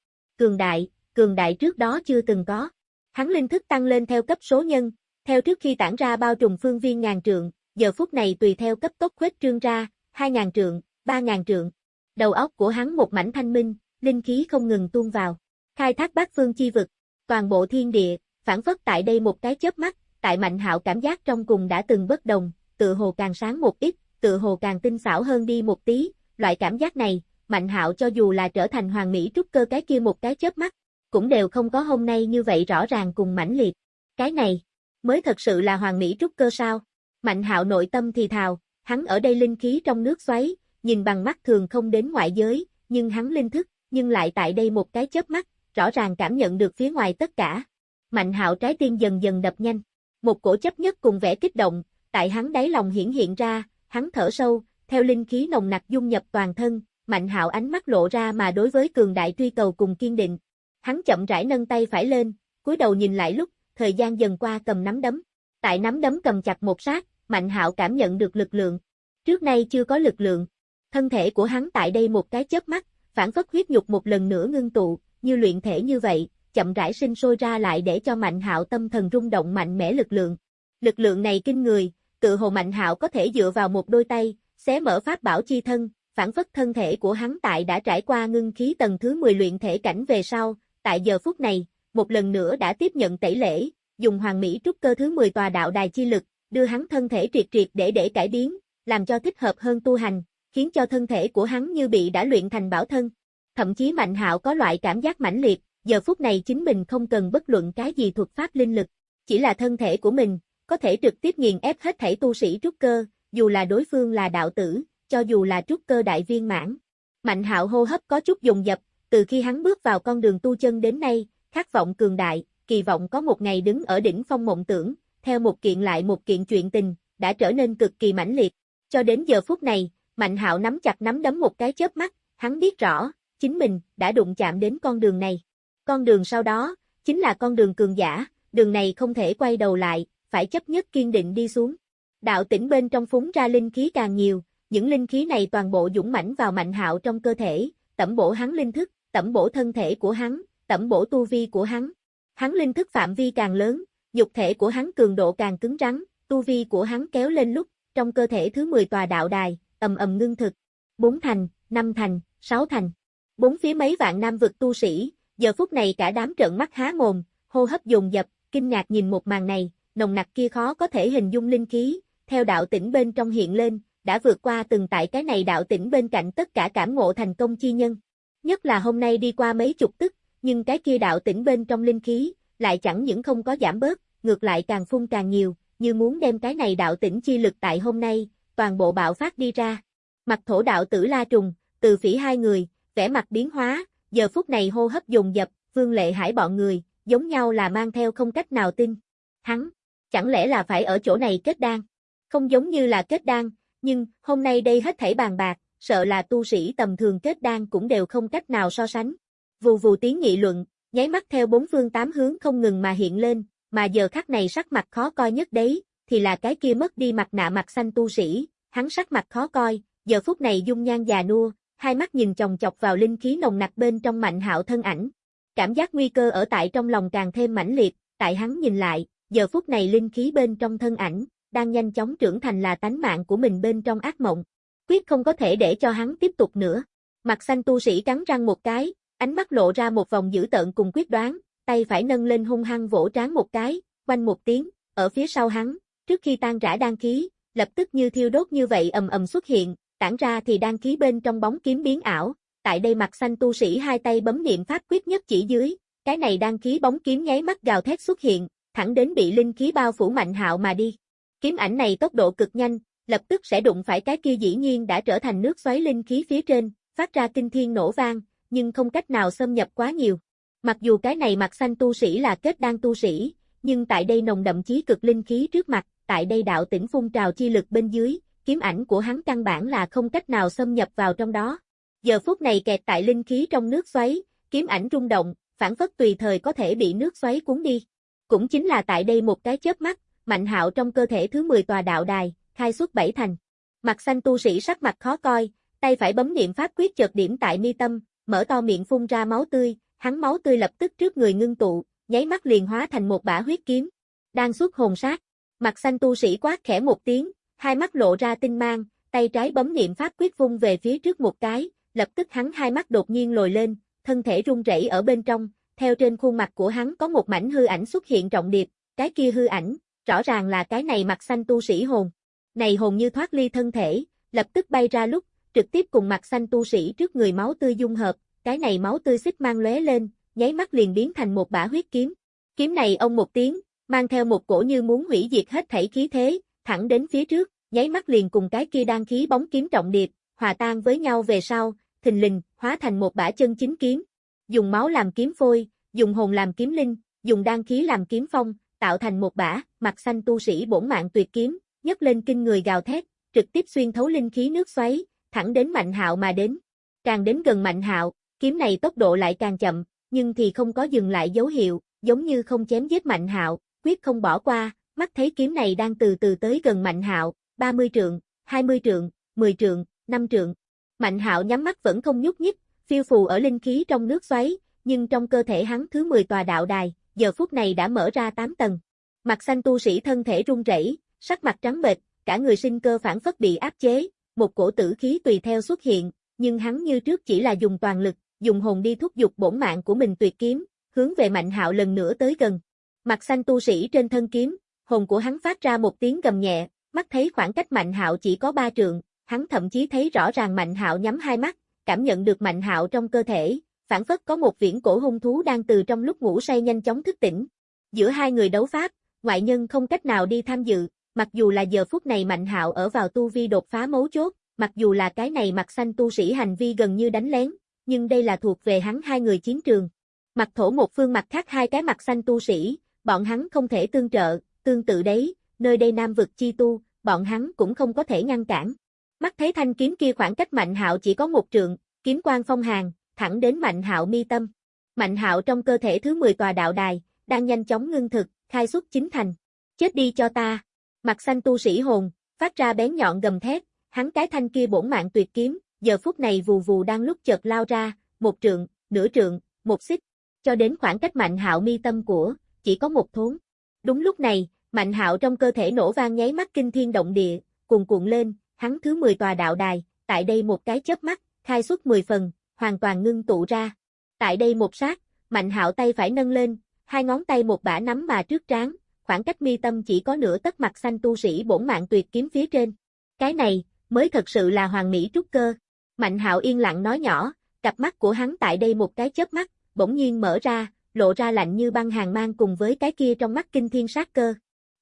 Cường đại, cường đại trước đó chưa từng có. Hắn linh thức tăng lên theo cấp số nhân, theo trước khi tản ra bao trùm phương viên ngàn trượng, giờ phút này tùy theo cấp tốc khuếch trương ra, hai ngàn trượng, ba ngàn trượng. Đầu óc của hắn một mảnh thanh minh, linh khí không ngừng tuôn vào. Khai thác bát phương chi vực, toàn bộ thiên địa, phản phất tại đây một cái chớp mắt, tại Mạnh Hạo cảm giác trong cùng đã từng bất đồng, tự hồ càng sáng một ít, tự hồ càng tinh xảo hơn đi một tí, loại cảm giác này, Mạnh Hạo cho dù là trở thành hoàng mỹ trúc cơ cái kia một cái chớp mắt, cũng đều không có hôm nay như vậy rõ ràng cùng mãnh liệt. Cái này, mới thật sự là hoàng mỹ trúc cơ sao? Mạnh Hạo nội tâm thì thào, hắn ở đây linh khí trong nước xoáy, nhìn bằng mắt thường không đến ngoại giới, nhưng hắn linh thức, nhưng lại tại đây một cái chớp mắt, rõ ràng cảm nhận được phía ngoài tất cả. Mạnh Hạo trái tim dần dần đập nhanh, một cổ chấp nhất cùng vẻ kích động, tại hắn đáy lòng hiển hiện ra, hắn thở sâu, theo linh khí nồng nặc dung nhập toàn thân, Mạnh Hạo ánh mắt lộ ra mà đối với cường đại truy cầu cùng kiên định. Hắn chậm rãi nâng tay phải lên, cúi đầu nhìn lại lúc, thời gian dần qua cầm nắm đấm. Tại nắm đấm cầm chặt một sát, Mạnh Hạo cảm nhận được lực lượng. Trước nay chưa có lực lượng. Thân thể của hắn tại đây một cái chớp mắt, phản phất huyết nhục một lần nữa ngưng tụ, như luyện thể như vậy, chậm rãi sinh sôi ra lại để cho Mạnh Hạo tâm thần rung động mạnh mẽ lực lượng. Lực lượng này kinh người, tự hồ Mạnh Hạo có thể dựa vào một đôi tay, xé mở pháp bảo chi thân, phản phất thân thể của hắn tại đã trải qua ngưng khí tầng thứ 10 luyện thể cảnh về sau, tại giờ phút này, một lần nữa đã tiếp nhận tẩy lễ, dùng hoàng mỹ trúc cơ thứ 10 tòa đạo đài chi lực, đưa hắn thân thể triệt triệt để để cải biến, làm cho thích hợp hơn tu hành, khiến cho thân thể của hắn như bị đã luyện thành bảo thân. Thậm chí Mạnh Hạo có loại cảm giác mãnh liệt, giờ phút này chính mình không cần bất luận cái gì thuật pháp linh lực, chỉ là thân thể của mình, có thể trực tiếp nghiền ép hết thảy tu sĩ trúc cơ, dù là đối phương là đạo tử, cho dù là trúc cơ đại viên mãn. Mạnh hạo hô hấp có chút dùng dập, từ khi hắn bước vào con đường tu chân đến nay, khát vọng cường đại, kỳ vọng có một ngày đứng ở đỉnh phong mộng tưởng, theo một kiện lại một kiện chuyện tình, đã trở nên cực kỳ mãnh liệt. Cho đến giờ phút này, Mạnh hạo nắm chặt nắm đấm một cái chớp mắt, hắn biết rõ, chính mình đã đụng chạm đến con đường này. Con đường sau đó, chính là con đường cường giả, đường này không thể quay đầu lại, phải chấp nhất kiên định đi xuống. Đạo tỉnh bên trong phúng ra linh khí càng nhiều, những linh khí này toàn bộ dũng mãnh vào mạnh hạo trong cơ thể, tẩm bổ hắn linh thức, tẩm bổ thân thể của hắn, tẩm bổ tu vi của hắn. Hắn linh thức phạm vi càng lớn, dục thể của hắn cường độ càng cứng rắn, tu vi của hắn kéo lên lúc, trong cơ thể thứ 10 tòa đạo đài, ầm ầm ngưng thực. Bốn thành, năm thành, sáu thành. Bốn phía mấy vạn nam vực tu sĩ, giờ phút này cả đám trợn mắt há mồm, hô hấp dồn dập, kinh ngạc nhìn một màn này, nồng nặc kia khó có thể hình dung linh khí, theo đạo tỉnh bên trong hiện lên, đã vượt qua từng tại cái này đạo tỉnh bên cạnh tất cả cảm ngộ thành công chi nhân. Nhất là hôm nay đi qua mấy chục tức, nhưng cái kia đạo tỉnh bên trong linh khí, lại chẳng những không có giảm bớt, ngược lại càng phun càng nhiều, như muốn đem cái này đạo tỉnh chi lực tại hôm nay, toàn bộ bạo phát đi ra. Mặt thổ đạo tử la trùng, từ phỉ hai người, vẻ mặt biến hóa, giờ phút này hô hấp dùng dập, vương lệ hải bọn người, giống nhau là mang theo không cách nào tin. Hắn, chẳng lẽ là phải ở chỗ này kết đan? Không giống như là kết đan, nhưng hôm nay đây hết thảy bàn bạc, sợ là tu sĩ tầm thường kết đan cũng đều không cách nào so sánh. Vù vù tiếng nghị luận, nháy mắt theo bốn phương tám hướng không ngừng mà hiện lên, mà giờ khắc này sắc mặt khó coi nhất đấy, thì là cái kia mất đi mặt nạ mặt xanh tu sĩ, hắn sắc mặt khó coi, giờ phút này dung nhan già nua, hai mắt nhìn chồng chọc vào linh khí nồng nặc bên trong mạnh hạo thân ảnh. Cảm giác nguy cơ ở tại trong lòng càng thêm mãnh liệt, tại hắn nhìn lại, giờ phút này linh khí bên trong thân ảnh, đang nhanh chóng trưởng thành là tánh mạng của mình bên trong ác mộng. Quyết không có thể để cho hắn tiếp tục nữa. Mặt xanh tu sĩ cắn răng một cái, ánh mắt lộ ra một vòng dữ tợn cùng quyết đoán, tay phải nâng lên hung hăng vỗ trán một cái, quanh một tiếng, ở phía sau hắn, trước khi tan rã đan khí, lập tức như thiêu đốt như vậy ầm ầm xuất hiện, tản ra thì đan khí bên trong bóng kiếm biến ảo, tại đây mặt xanh tu sĩ hai tay bấm niệm pháp quyết nhất chỉ dưới, cái này đan khí bóng kiếm nháy mắt gào thét xuất hiện, thẳng đến bị linh khí bao phủ mạnh hạo mà đi. Kiếm ảnh này tốc độ cực nhanh, lập tức sẽ đụng phải cái kia dĩ nhiên đã trở thành nước xoáy linh khí phía trên, phát ra kinh thiên nổ vang, nhưng không cách nào xâm nhập quá nhiều. Mặc dù cái này mặt xanh tu sĩ là kết đan tu sĩ, nhưng tại đây nồng đậm chí cực linh khí trước mặt, tại đây đạo tỉnh phun trào chi lực bên dưới, kiếm ảnh của hắn căn bản là không cách nào xâm nhập vào trong đó. Giờ phút này kẹt tại linh khí trong nước xoáy, kiếm ảnh rung động, phản phất tùy thời có thể bị nước xoáy cuốn đi. Cũng chính là tại đây một cái chớp mắt, Mạnh Hạo trong cơ thể thứ 10 tòa đạo đài, khai xuất bảy thành. Mặt xanh tu sĩ sắc mặt khó coi, tay phải bấm niệm pháp quyết chợt điểm tại mi tâm, mở to miệng phun ra máu tươi, hắn máu tươi lập tức trước người ngưng tụ, nháy mắt liền hóa thành một bả huyết kiếm. Đang xuất hồn sát. Mặt xanh tu sĩ quát khẽ một tiếng, hai mắt lộ ra tinh mang, tay trái bấm niệm pháp quyết vung về phía trước một cái, lập tức hắn hai mắt đột nhiên lồi lên, thân thể rung rẩy ở bên trong, theo trên khuôn mặt của hắn có một mảnh hư ảnh xuất hiện trọng điệp, cái kia hư ảnh, rõ ràng là cái này mặt xanh tu sĩ hồn. Này hồn như thoát ly thân thể, lập tức bay ra lúc, trực tiếp cùng mặt xanh tu sĩ trước người máu tươi dung hợp, cái này máu tươi xích mang lóe lên, nháy mắt liền biến thành một bả huyết kiếm. Kiếm này ông một tiếng, mang theo một cổ như muốn hủy diệt hết thảy khí thế, thẳng đến phía trước, nháy mắt liền cùng cái kia đang khí bóng kiếm trọng điệp, hòa tan với nhau về sau, thình lình, hóa thành một bả chân chính kiếm. Dùng máu làm kiếm phôi, dùng hồn làm kiếm linh, dùng đan khí làm kiếm phong, tạo thành một bả, mặt xanh tu sĩ bổn mạng tuyệt kiếm, nhấc lên kinh người gào thét, trực tiếp xuyên thấu linh khí nước xoáy, thẳng đến Mạnh Hạo mà đến. Càng đến gần Mạnh Hạo, kiếm này tốc độ lại càng chậm, nhưng thì không có dừng lại dấu hiệu, giống như không chém giết Mạnh Hạo, quyết không bỏ qua, mắt thấy kiếm này đang từ từ tới gần Mạnh Hạo, 30 trượng, 20 trượng, 10 trượng, 5 trượng. Mạnh Hạo nhắm mắt vẫn không nhúc nhích, phiêu phù ở linh khí trong nước xoáy, nhưng trong cơ thể hắn thứ 10 tòa đạo đài, giờ phút này đã mở ra 8 tầng. Mặt xanh tu sĩ thân thể run rẩy, sắc mặt trắng bệch, cả người sinh cơ phản phất bị áp chế, một cổ tử khí tùy theo xuất hiện, nhưng hắn như trước chỉ là dùng toàn lực, dùng hồn đi thúc giục bổn mạng của mình tuyệt kiếm, hướng về Mạnh Hạo lần nữa tới gần. Mặt xanh tu sĩ trên thân kiếm, hồn của hắn phát ra một tiếng gầm nhẹ, mắt thấy khoảng cách Mạnh Hạo chỉ có ba trượng, hắn thậm chí thấy rõ ràng Mạnh Hạo nhắm hai mắt, cảm nhận được Mạnh Hạo trong cơ thể, phản phất có một viễn cổ hung thú đang từ trong lúc ngủ say nhanh chóng thức tỉnh. Giữa hai người đấu pháp, ngoại nhân không cách nào đi tham dự, mặc dù là giờ phút này Mạnh Hạo ở vào tu vi đột phá mấu chốt, mặc dù là cái này mặt xanh tu sĩ hành vi gần như đánh lén, nhưng đây là thuộc về hắn hai người chiến trường. Mặt thổ một phương mặt khác hai cái mặt xanh tu sĩ, bọn hắn không thể tương trợ, tương tự đấy, nơi đây nam vực chi tu, bọn hắn cũng không có thể ngăn cản. Mắt thấy thanh kiếm kia khoảng cách Mạnh Hạo chỉ có một trượng, kiếm quang phong hàng, thẳng đến Mạnh Hạo mi tâm. Mạnh Hạo trong cơ thể thứ 10 tòa đạo đài, đang nhanh chóng ngưng thực, khai xuất chính thành. Chết đi cho ta. Mặt xanh tu sĩ hồn, phát ra bén nhọn gầm thét, hắn cái thanh kia bổn mạng tuyệt kiếm, giờ phút này vù vù đang lúc chợt lao ra, một trượng, nửa trượng, một xích, cho đến khoảng cách Mạnh Hạo mi tâm của, chỉ có một thốn. Đúng lúc này, Mạnh Hạo trong cơ thể nổ vang nháy mắt kinh thiên động địa, cuồn cuộn lên, hắn thứ 10 tòa đạo đài, tại đây một cái chớp mắt, khai xuất 10 phần, hoàn toàn ngưng tụ ra. Tại đây một sát, Mạnh Hạo tay phải nâng lên, hai ngón tay một bả nắm mà trước trán, khoảng cách mi tâm chỉ có nửa tấc mặt xanh tu sĩ bổn mạng tuyệt kiếm phía trên. Cái này, mới thật sự là hoàng mỹ trúc cơ. Mạnh Hạo yên lặng nói nhỏ, cặp mắt của hắn tại đây một cái chớp mắt, bỗng nhiên mở ra, lộ ra lạnh như băng hàng mang cùng với cái kia trong mắt kinh thiên sát cơ.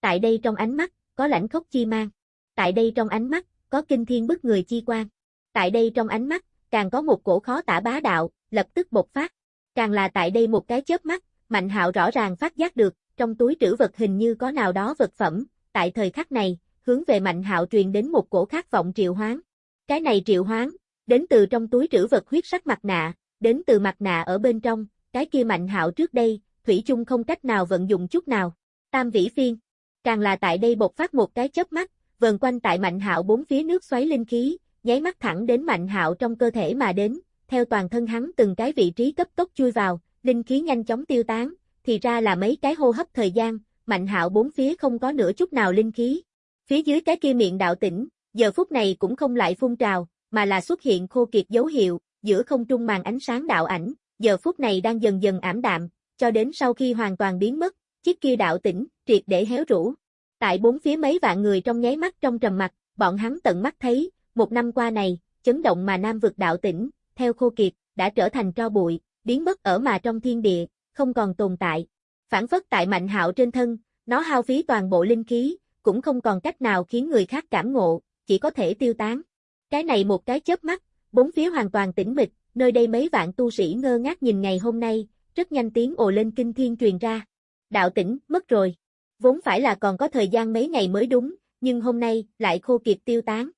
Tại đây trong ánh mắt, có lãnh khốc chi mang. Tại đây trong ánh mắt, có kinh thiên bức người chi quan. Tại đây trong ánh mắt, càng có một cổ khó tả bá đạo, lập tức bộc phát. Càng là tại đây một cái chớp mắt, Mạnh Hạo rõ ràng phát giác được, trong túi trữ vật hình như có nào đó vật phẩm, tại thời khắc này, hướng về Mạnh Hạo truyền đến một cổ khát vọng triệu hoán. Cái này triệu hoán, đến từ trong túi trữ vật huyết sắc mặt nạ, đến từ mặt nạ ở bên trong, cái kia Mạnh Hạo trước đây, thủy chung không cách nào vận dụng chút nào. Tam vĩ phiên, càng là tại đây bộc phát một cái chớp mắt, vần quanh tại Mạnh Hạo bốn phía nước xoáy linh khí, nháy mắt thẳng đến Mạnh Hạo trong cơ thể mà đến, theo toàn thân hắn từng cái vị trí cấp tốc chui vào, linh khí nhanh chóng tiêu tán, thì ra là mấy cái hô hấp thời gian, Mạnh Hạo bốn phía không có nửa chút nào linh khí. Phía dưới cái kia miệng đạo tĩnh, giờ phút này cũng không lại phun trào, mà là xuất hiện khô kiệt dấu hiệu, giữa không trung màn ánh sáng đạo ảnh, giờ phút này đang dần dần ảm đạm, cho đến sau khi hoàn toàn biến mất, chiếc kia đạo tỉnh, triệt để héo rũ. Tại bốn phía mấy vạn người trong nháy mắt trong trầm mặt, bọn hắn tận mắt thấy, một năm qua này, chấn động mà Nam vực đạo tỉnh, theo khô kiệt, đã trở thành tro bụi, biến mất ở mà trong thiên địa, không còn tồn tại. Phản phất tại mạnh hạo trên thân, nó hao phí toàn bộ linh khí, cũng không còn cách nào khiến người khác cảm ngộ, chỉ có thể tiêu tán. Cái này một cái chớp mắt, bốn phía hoàn toàn tĩnh mịch, nơi đây mấy vạn tu sĩ ngơ ngác nhìn ngày hôm nay, rất nhanh tiếng ồ lên kinh thiên truyền ra. Đạo tỉnh, mất rồi. Vốn phải là còn có thời gian mấy ngày mới đúng, nhưng hôm nay lại khô kiệt tiêu tán.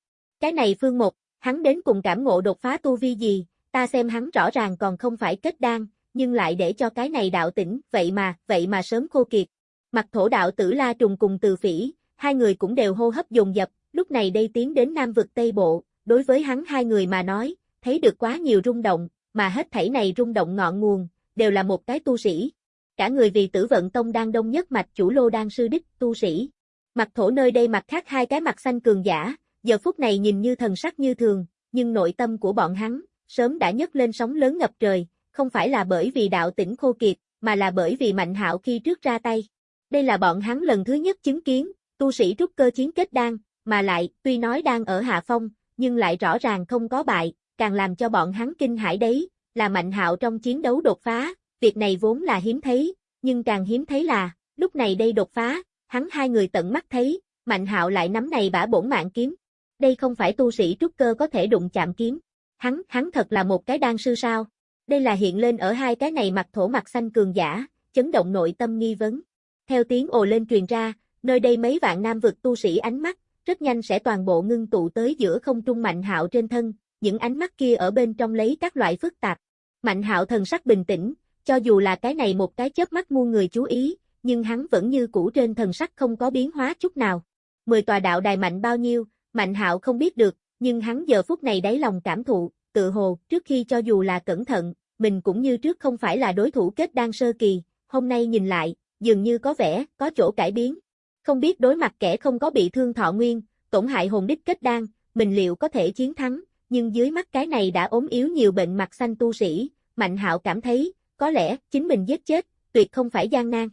Cái này phương một, hắn đến cùng cảm ngộ đột phá tu vi gì, ta xem hắn rõ ràng còn không phải kết đan, nhưng lại để cho cái này đạo tỉnh, vậy mà, vậy mà sớm khô kiệt. Mặt thổ đạo tử La Trùng cùng từ phỉ, hai người cũng đều hô hấp dồn dập, lúc này đây tiến đến Nam vực Tây Bộ, đối với hắn hai người mà nói, thấy được quá nhiều rung động, mà hết thảy này rung động ngọn nguồn, đều là một cái tu sĩ. Cả người vì tử vận tông đang đông nhất mạch chủ lô đang sư đích, tu sĩ. Mặt thổ nơi đây mặt khác hai cái mặt xanh cường giả, giờ phút này nhìn như thần sắc như thường, nhưng nội tâm của bọn hắn, sớm đã nhấc lên sóng lớn ngập trời, không phải là bởi vì đạo tỉnh khô kiệt, mà là bởi vì mạnh hạo khi trước ra tay. Đây là bọn hắn lần thứ nhất chứng kiến, tu sĩ trúc cơ chiến kết đan, mà lại, tuy nói đang ở hạ phong, nhưng lại rõ ràng không có bại, càng làm cho bọn hắn kinh hãi đấy, là mạnh hạo trong chiến đấu đột phá, việc này vốn là hiếm thấy, nhưng càng hiếm thấy là, lúc này đây đột phá, hắn hai người tận mắt thấy, mạnh hạo lại nắm này bả bổn mạng kiếm. Đây không phải tu sĩ trúc cơ có thể đụng chạm kiếm. Hắn, hắn thật là một cái đan sư sao? Đây là hiện lên ở hai cái này mặt thổ mặt xanh cường giả, chấn động nội tâm nghi vấn. Theo tiếng ồ lên truyền ra, nơi đây mấy vạn nam vực tu sĩ ánh mắt, rất nhanh sẽ toàn bộ ngưng tụ tới giữa không trung mạnh hạo trên thân, những ánh mắt kia ở bên trong lấy các loại phức tạp. Mạnh hạo thần sắc bình tĩnh, cho dù là cái này một cái chớp mắt muôn người chú ý, nhưng hắn vẫn như cũ trên thần sắc không có biến hóa chút nào. Mười tòa đạo đài mạnh bao nhiêu, mạnh hạo không biết được, nhưng hắn giờ phút này đáy lòng cảm thụ, tự hồ, trước khi cho dù là cẩn thận, mình cũng như trước không phải là đối thủ kết đan sơ kỳ, hôm nay nhìn lại, dường như có vẻ, có chỗ cải biến. Không biết đối mặt kẻ không có bị thương thọ nguyên, tổn hại hồn đích kết đan, mình liệu có thể chiến thắng, nhưng dưới mắt cái này đã ốm yếu nhiều bệnh mặt xanh tu sĩ, Mạnh Hạo cảm thấy, có lẽ, chính mình giết chết, tuyệt không phải gian nan.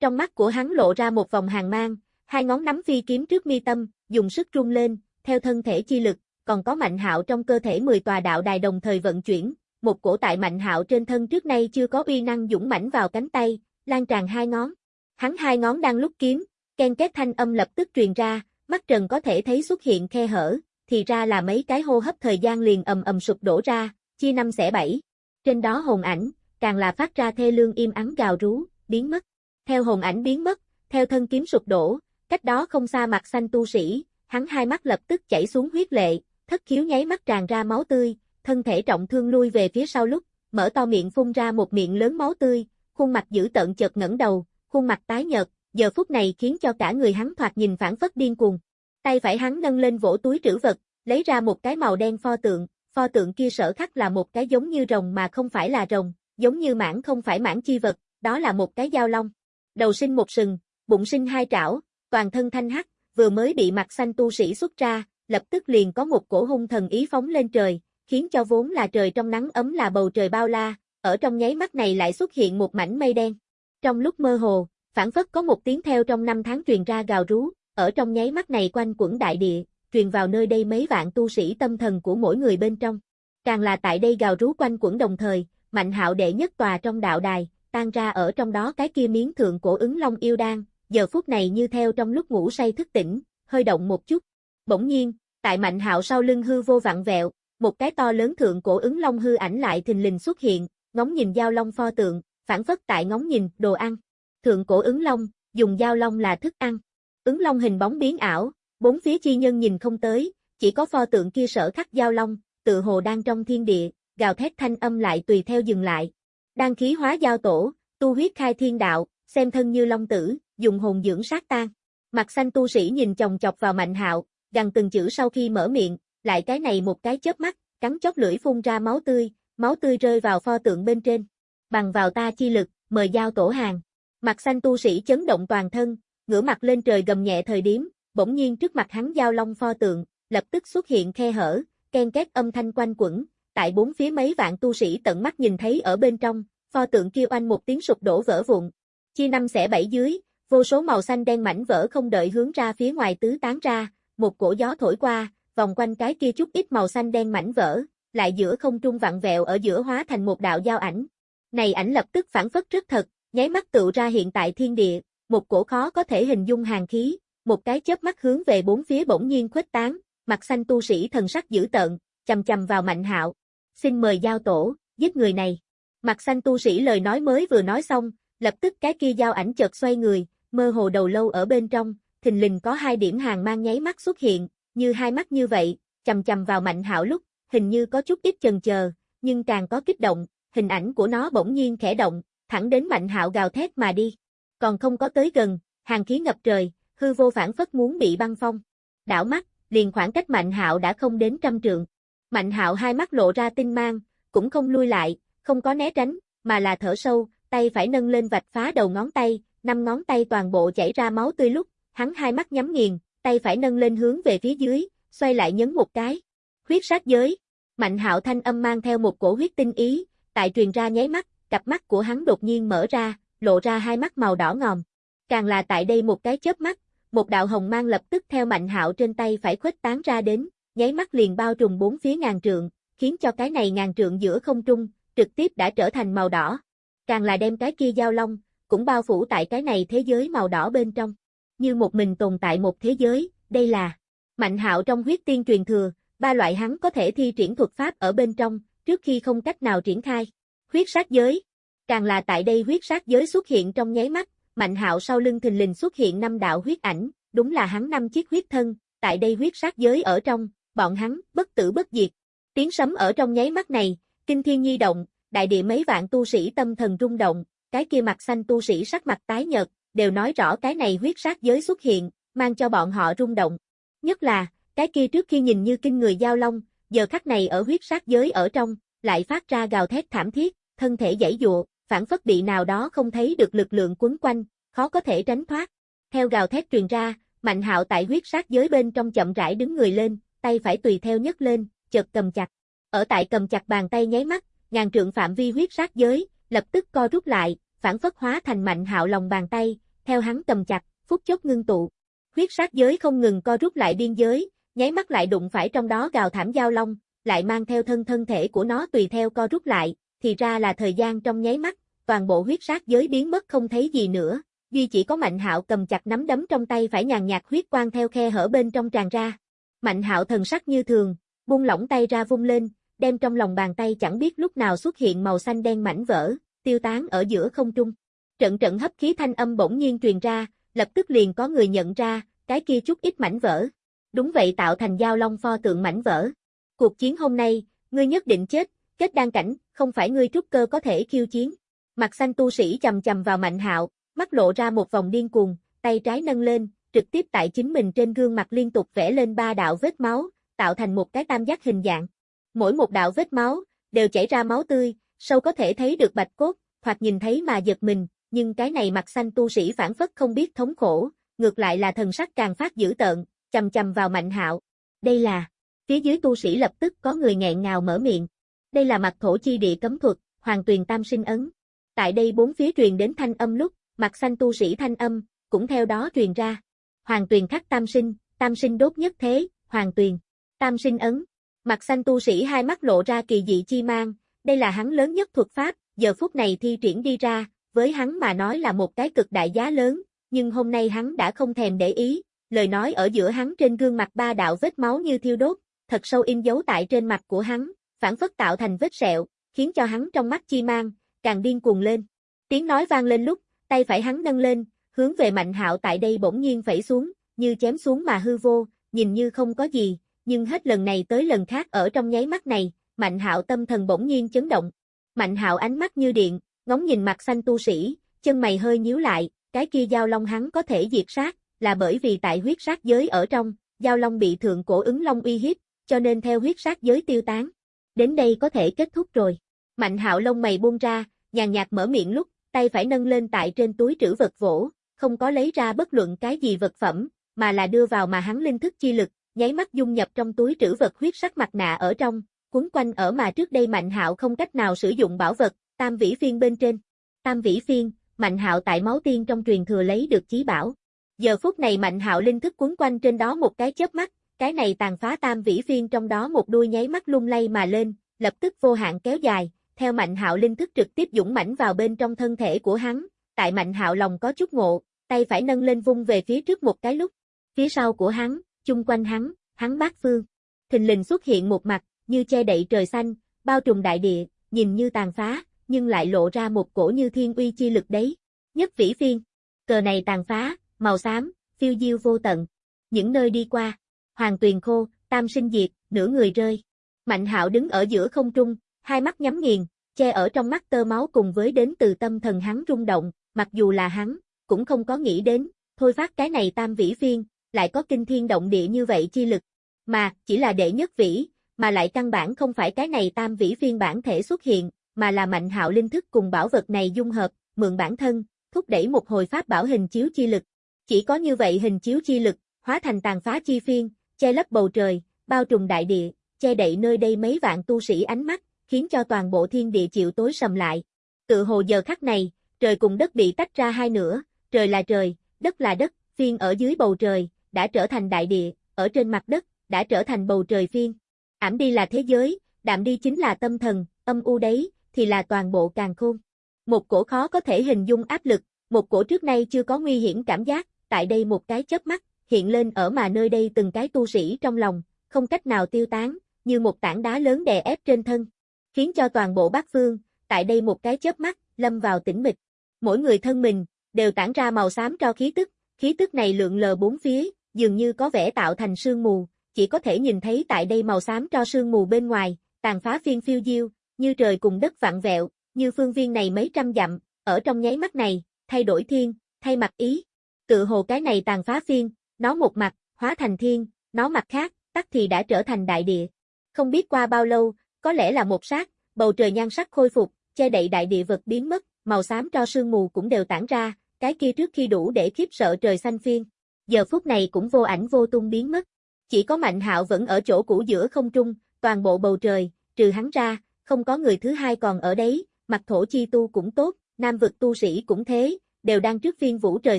Trong mắt của hắn lộ ra một vòng hàng mang, hai ngón nắm phi kiếm trước mi tâm, dùng sức rung lên, theo thân thể chi lực, còn có Mạnh Hạo trong cơ thể 10 tòa đạo đài đồng thời vận chuyển, một cổ tại Mạnh Hạo trên thân trước nay chưa có uy năng dũng mãnh vào cánh tay, lan tràn hai ngón. Hắn hai ngón đang lúc kiếm, ken két thanh âm lập tức truyền ra, mắt Trần có thể thấy xuất hiện khe hở, thì ra là mấy cái hô hấp thời gian liền ầm ầm sụp đổ ra, chia năm xẻ bảy. Trên đó hồn ảnh, càng là phát ra thê lương im ắng gào rú, biến mất. Theo hồn ảnh biến mất, theo thân kiếm sụp đổ, cách đó không xa mặt xanh tu sĩ, hắn hai mắt lập tức chảy xuống huyết lệ, thất khiếu nháy mắt tràn ra máu tươi, thân thể trọng thương lui về phía sau lúc, mở to miệng phun ra một miệng lớn máu tươi, khuôn mặt dữ tợn chợt ngẩng đầu, khuôn mặt tái nhợt, giờ phút này khiến cho cả người hắn thoạt nhìn phản phất điên cuồng. Tay phải hắn nâng lên vỗ túi trữ vật, lấy ra một cái màu đen pho tượng, pho tượng kia sở khắc là một cái giống như rồng mà không phải là rồng, giống như mãng không phải mãng chi vật, đó là một cái dao long. Đầu sinh một sừng, bụng sinh hai trảo, toàn thân thanh hắc, vừa mới bị mặt xanh tu sĩ xuất ra, lập tức liền có một cổ hung thần ý phóng lên trời, khiến cho vốn là trời trong nắng ấm là bầu trời bao la, ở trong nháy mắt này lại xuất hiện một mảnh mây đen. Trong lúc mơ hồ, phản phất có một tiếng theo trong năm tháng truyền ra gào rú, ở trong nháy mắt này quanh quẩn đại địa, truyền vào nơi đây mấy vạn tu sĩ tâm thần của mỗi người bên trong. Càng là tại đây gào rú quanh quẩn đồng thời, mạnh hạo đệ nhất tòa trong đạo đài, tan ra ở trong đó cái kia miếng thượng cổ ứng long yêu đan, giờ phút này như theo trong lúc ngủ say thức tỉnh, hơi động một chút. Bỗng nhiên, tại mạnh hạo sau lưng hư vô vặn vẹo, một cái to lớn thượng cổ ứng long hư ảnh lại thình lình xuất hiện, ngóng nhìn giao long pho tượng, phản phất tại ngóng nhìn, đồ ăn. Thượng cổ ứng long, dùng giao long là thức ăn. Ứng long hình bóng biến ảo, bốn phía chi nhân nhìn không tới, chỉ có pho tượng kia sở khắc giao long, tự hồ đang trong thiên địa, gào thét thanh âm lại tùy theo dừng lại. đang khí hóa giao tổ, tu huyết khai thiên đạo, xem thân như long tử, dùng hồn dưỡng sát tan. Mặt xanh tu sĩ nhìn chồng chọc vào mạnh hạo, gần từng chữ sau khi mở miệng, lại cái này một cái chớp mắt, cắn chóp lưỡi phun ra máu tươi, máu tươi rơi vào pho tượng bên trên. Bằng vào ta chi lực, mời giao tổ hàng. Mặt xanh tu sĩ chấn động toàn thân, ngửa mặt lên trời gầm nhẹ thời điểm, bỗng nhiên trước mặt hắn giao long pho tượng, lập tức xuất hiện khe hở, ken két âm thanh quanh quẩn, tại bốn phía mấy vạn tu sĩ tận mắt nhìn thấy ở bên trong, pho tượng kia oanh một tiếng sụp đổ vỡ vụn. Chia năm xẻ bảy dưới, vô số màu xanh đen mảnh vỡ không đợi hướng ra phía ngoài tứ tán ra, một cổ gió thổi qua, vòng quanh cái kia chút ít màu xanh đen mảnh vỡ, lại giữa không trung vặn vẹo ở giữa hóa thành một đạo giao ảnh. Này ảnh lập tức phản phất rất thật, nháy mắt tự ra hiện tại thiên địa, một cổ khó có thể hình dung hàng khí, một cái chớp mắt hướng về bốn phía bỗng nhiên khuếch tán, mặt xanh tu sĩ thần sắc dữ tợn, chầm chầm vào Mạnh Hạo. Xin mời giao tổ, giết người này. Mặt xanh tu sĩ lời nói mới vừa nói xong, lập tức cái kia giao ảnh chợt xoay người, mơ hồ đầu lâu ở bên trong, thình lình có hai điểm hàng mang nháy mắt xuất hiện, như hai mắt như vậy, chầm chầm vào Mạnh Hạo lúc, hình như có chút ít chần chờ, nhưng càng có kích động, hình ảnh của nó bỗng nhiên khẽ động, thẳng đến Mạnh Hạo gào thét mà đi. Còn không có tới gần, hàng khí ngập trời, hư vô phản phất muốn bị băng phong. Đảo mắt, liền khoảng cách Mạnh Hạo đã không đến trăm trượng. Mạnh Hạo hai mắt lộ ra tinh mang, cũng không lui lại, không có né tránh, mà là thở sâu, tay phải nâng lên vạch phá đầu ngón tay, năm ngón tay toàn bộ chảy ra máu tươi lúc, hắn hai mắt nhắm nghiền, tay phải nâng lên hướng về phía dưới, xoay lại nhấn một cái. Huyết sát giới. Mạnh Hạo thanh âm mang theo một cổ huyết tinh ý, tại truyền ra nháy mắt, cặp mắt của hắn đột nhiên mở ra, lộ ra hai mắt màu đỏ ngòm. Càng là tại đây một cái chớp mắt, một đạo hồng mang lập tức theo Mạnh Hạo trên tay phải khuếch tán ra đến, nháy mắt liền bao trùm bốn phía ngàn trượng, khiến cho cái này ngàn trượng giữa không trung, trực tiếp đã trở thành màu đỏ. Càng là đem cái kia giao long, cũng bao phủ tại cái này thế giới màu đỏ bên trong. Như một mình tồn tại một thế giới, đây là Mạnh Hạo trong huyết tiên truyền thừa, ba loại hắn có thể thi triển thuật pháp ở bên trong, trước khi không cách nào triển khai. Huyết sát giới. Càng là tại đây huyết sát giới xuất hiện trong nháy mắt, Mạnh Hạo sau lưng thình lình xuất hiện năm đạo huyết ảnh, đúng là hắn năm chiếc huyết thân, tại đây huyết sát giới ở trong, bọn hắn bất tử bất diệt. Tiếng sấm ở trong nháy mắt này, kinh thiên nhi động, đại địa mấy vạn tu sĩ tâm thần rung động, cái kia mặt xanh tu sĩ sắc mặt tái nhợt, đều nói rõ cái này huyết sát giới xuất hiện, mang cho bọn họ rung động. Nhất là, cái kia trước khi nhìn như kinh người giao long, giờ khắc này ở huyết sát giới ở trong, lại phát ra gào thét thảm thiết, thân thể dãy dụa, phản phất bị nào đó không thấy được lực lượng quấn quanh, khó có thể tránh thoát. Theo gào thét truyền ra, Mạnh Hạo tại huyết sát giới bên trong chậm rãi đứng người lên, tay phải tùy theo nhấc lên, chợt cầm chặt. Ở tại cầm chặt bàn tay nháy mắt, ngàn trượng phạm vi huyết sát giới, lập tức co rút lại, phản phất hóa thành Mạnh Hạo lòng bàn tay, theo hắn cầm chặt, phút chốc ngưng tụ. Huyết sát giới không ngừng co rút lại biên giới, nháy mắt lại đụng phải trong đó gào thảm giao long, lại mang theo thân thân thể của nó tùy theo co rút lại, thì ra là thời gian trong nháy mắt, toàn bộ huyết sát giới biến mất không thấy gì nữa, duy chỉ có Mạnh Hạo cầm chặt nắm đấm trong tay phải nhàn nhạt huyết quang theo khe hở bên trong tràn ra. Mạnh Hạo thần sắc như thường, buông lỏng tay ra vung lên, đem trong lòng bàn tay chẳng biết lúc nào xuất hiện màu xanh đen mảnh vỡ, tiêu tán ở giữa không trung. Trận trận hấp khí thanh âm bỗng nhiên truyền ra, lập tức liền có người nhận ra, cái kia chút ít mảnh vỡ. Đúng vậy tạo thành giao long pho tượng mảnh vỡ. Cuộc chiến hôm nay, ngươi nhất định chết, kết đan cảnh, không phải ngươi trúc cơ có thể khiêu chiến. Mặt xanh tu sĩ chầm chầm vào mạnh hạo, mắt lộ ra một vòng điên cuồng, tay trái nâng lên, trực tiếp tại chính mình trên gương mặt liên tục vẽ lên ba đạo vết máu, tạo thành một cái tam giác hình dạng. Mỗi một đạo vết máu, đều chảy ra máu tươi, sâu có thể thấy được bạch cốt, hoặc nhìn thấy mà giật mình, nhưng cái này mặt xanh tu sĩ phản phất không biết thống khổ, ngược lại là thần sắc càng phát dữ tợn, chầm chầm vào mạnh hạo. Đây là, phía dưới tu sĩ lập tức có người nghẹn ngào mở miệng. Đây là mặt thổ chi địa cấm thuật, hoàng tuyền tam sinh ấn. Tại đây bốn phía truyền đến thanh âm lúc, mặt xanh tu sĩ thanh âm, cũng theo đó truyền ra. Hoàng tuyền khắc tam sinh, tam sinh đốt nhất thế, hoàng tuyền, tam sinh ấn. Mặt xanh tu sĩ hai mắt lộ ra kỳ dị chi mang, đây là hắn lớn nhất thuật pháp, giờ phút này thi triển đi ra, với hắn mà nói là một cái cực đại giá lớn, nhưng hôm nay hắn đã không thèm để ý, lời nói ở giữa hắn trên gương mặt ba đạo vết máu như thiêu đốt, thật sâu in dấu tại trên mặt của hắn, phản phất tạo thành vết sẹo, khiến cho hắn trong mắt chi mang, càng điên cuồng lên. Tiếng nói vang lên lúc, tay phải hắn nâng lên, hướng về Mạnh Hạo tại đây bỗng nhiên phẩy xuống, như chém xuống mà hư vô, nhìn như không có gì, nhưng hết lần này tới lần khác ở trong nháy mắt này, Mạnh Hạo tâm thần bỗng nhiên chấn động. Mạnh Hạo ánh mắt như điện, ngóng nhìn mặt xanh tu sĩ, chân mày hơi nhíu lại, cái kia giao long hắn có thể diệt sát, là bởi vì tại huyết sát giới ở trong, giao long bị thượng cổ ứng long uy hiếp, cho nên theo huyết sát giới tiêu tán. Đến đây có thể kết thúc rồi. Mạnh hạo lông mày buông ra, nhàn nhạt mở miệng lúc, tay phải nâng lên tại trên túi trữ vật vỗ, không có lấy ra bất luận cái gì vật phẩm, mà là đưa vào mà hắn linh thức chi lực, nháy mắt dung nhập trong túi trữ vật huyết sắc mặt nạ ở trong, quấn quanh ở mà trước đây Mạnh Hạo không cách nào sử dụng bảo vật, tam vĩ phiên bên trên. Tam vĩ phiên, Mạnh Hạo tại máu tiên trong truyền thừa lấy được chí bảo. Giờ phút này Mạnh Hạo linh thức quấn quanh trên đó một cái chớp mắt, cái này tàn phá tam vĩ phiên trong đó một đuôi nháy mắt lung lay mà lên, lập tức vô hạn kéo dài, theo Mạnh Hạo linh thức trực tiếp dũng mãnh vào bên trong thân thể của hắn, tại Mạnh Hạo lòng có chút ngộ, tay phải nâng lên vung về phía trước một cái lúc. Phía sau của hắn, chung quanh hắn, hắn bát phương. Thình lình xuất hiện một mặt, như che đậy trời xanh, bao trùm đại địa, nhìn như tàn phá, nhưng lại lộ ra một cổ như thiên uy chi lực đấy. Nhất vĩ phiên, cờ này tàn phá, màu xám, phiêu diêu vô tận. Những nơi đi qua, hoàng tuyền khô, tam sinh diệt, nửa người rơi. Mạnh hạo đứng ở giữa không trung, hai mắt nhắm nghiền, che ở trong mắt tơ máu cùng với đến từ tâm thần hắn rung động, mặc dù là hắn, cũng không có nghĩ đến, thôi phát cái này tam vĩ phiên, lại có kinh thiên động địa như vậy chi lực. Mà, chỉ là đệ nhất vĩ, mà lại căn bản không phải cái này tam vĩ phiên bản thể xuất hiện, mà là mạnh hạo linh thức cùng bảo vật này dung hợp, mượn bản thân, thúc đẩy một hồi pháp bảo hình chiếu chi lực. Chỉ có như vậy hình chiếu chi lực, hóa thành tàn phá chi phiên, che lấp bầu trời, bao trùm đại địa, che đậy nơi đây mấy vạn tu sĩ ánh mắt, khiến cho toàn bộ thiên địa chịu tối sầm lại. Tự hồ giờ khắc này, trời cùng đất bị tách ra hai nửa, trời là trời, đất là đất, phiên ở dưới bầu trời, đã trở thành đại địa, ở trên mặt đất, đã trở thành bầu trời phiên. Ảm đi là thế giới, đạm đi chính là tâm thần, âm u đấy, thì là toàn bộ càng khôn. Một cổ khó có thể hình dung áp lực, một cổ trước nay chưa có nguy hiểm cảm giác, tại đây một cái chớp mắt, hiện lên ở mà nơi đây từng cái tu sĩ trong lòng, không cách nào tiêu tán, như một tảng đá lớn đè ép trên thân, khiến cho toàn bộ bát phương, tại đây một cái chớp mắt, lâm vào tĩnh mịch. Mỗi người thân mình, đều tản ra màu xám cho khí tức, khí tức này lượng lờ bốn phía, dường như có vẻ tạo thành sương mù, chỉ có thể nhìn thấy tại đây màu xám cho sương mù bên ngoài, tàn phá phiên phiêu diêu, như trời cùng đất vặn vẹo, như phương viên này mấy trăm dặm, ở trong nháy mắt này, thay đổi thiên, thay mặt ý. Tự hồ cái này tàn phá phiên, nó một mặt, hóa thành thiên, nó mặt khác, tắc thì đã trở thành đại địa. Không biết qua bao lâu, có lẽ là một sát, bầu trời nhan sắc khôi phục, che đậy đại địa vật biến mất, màu xám cho sương mù cũng đều tản ra, cái kia trước khi đủ để khiếp sợ trời xanh phiên. Giờ phút này cũng vô ảnh vô tung biến mất. Chỉ có Mạnh Hạo vẫn ở chỗ cũ giữa không trung, toàn bộ bầu trời, trừ hắn ra, không có người thứ hai còn ở đấy, mặt thổ chi tu cũng tốt, nam vực tu sĩ cũng thế, đều đang trước phiên vũ trời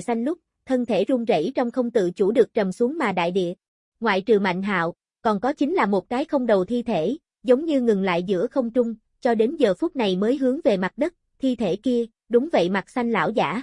xanh lúc, thân thể run rẩy trong không tự chủ được trầm xuống mà đại địa. Ngoại trừ Mạnh Hạo, còn có chính là một cái không đầu thi thể, giống như ngừng lại giữa không trung, cho đến giờ phút này mới hướng về mặt đất, thi thể kia, đúng vậy mặt xanh lão giả.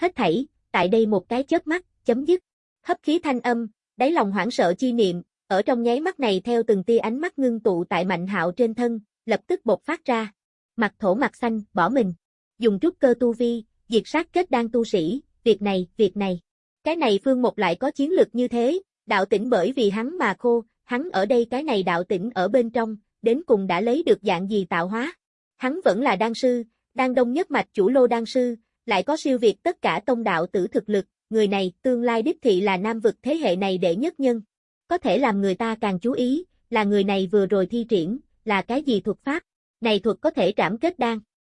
Hết thảy, tại đây một cái chớp mắt, chấm dứt. Hấp khí thanh âm, đáy lòng hoảng sợ chi niệm, ở trong nháy mắt này theo từng tia ánh mắt ngưng tụ tại mạnh hạo trên thân, lập tức bộc phát ra. Mặt thổ mặt xanh, bỏ mình. Dùng trúc cơ tu vi, diệt sát kết đan tu sĩ, việc này, việc này. Cái này phương một lại có chiến lược như thế, đạo tỉnh bởi vì hắn mà khô, hắn ở đây cái này đạo tỉnh ở bên trong, đến cùng đã lấy được dạng gì tạo hóa. Hắn vẫn là đan sư, đan đông nhất mạch chủ lô đan sư, lại có siêu việt tất cả tông đạo tử thực lực, người này tương lai đích thị là nam vực thế hệ này đệ nhất nhân. Có thể làm người ta càng chú ý, là người này vừa rồi thi triển, là cái gì thuật pháp, này thuật có thể trảm kết đan.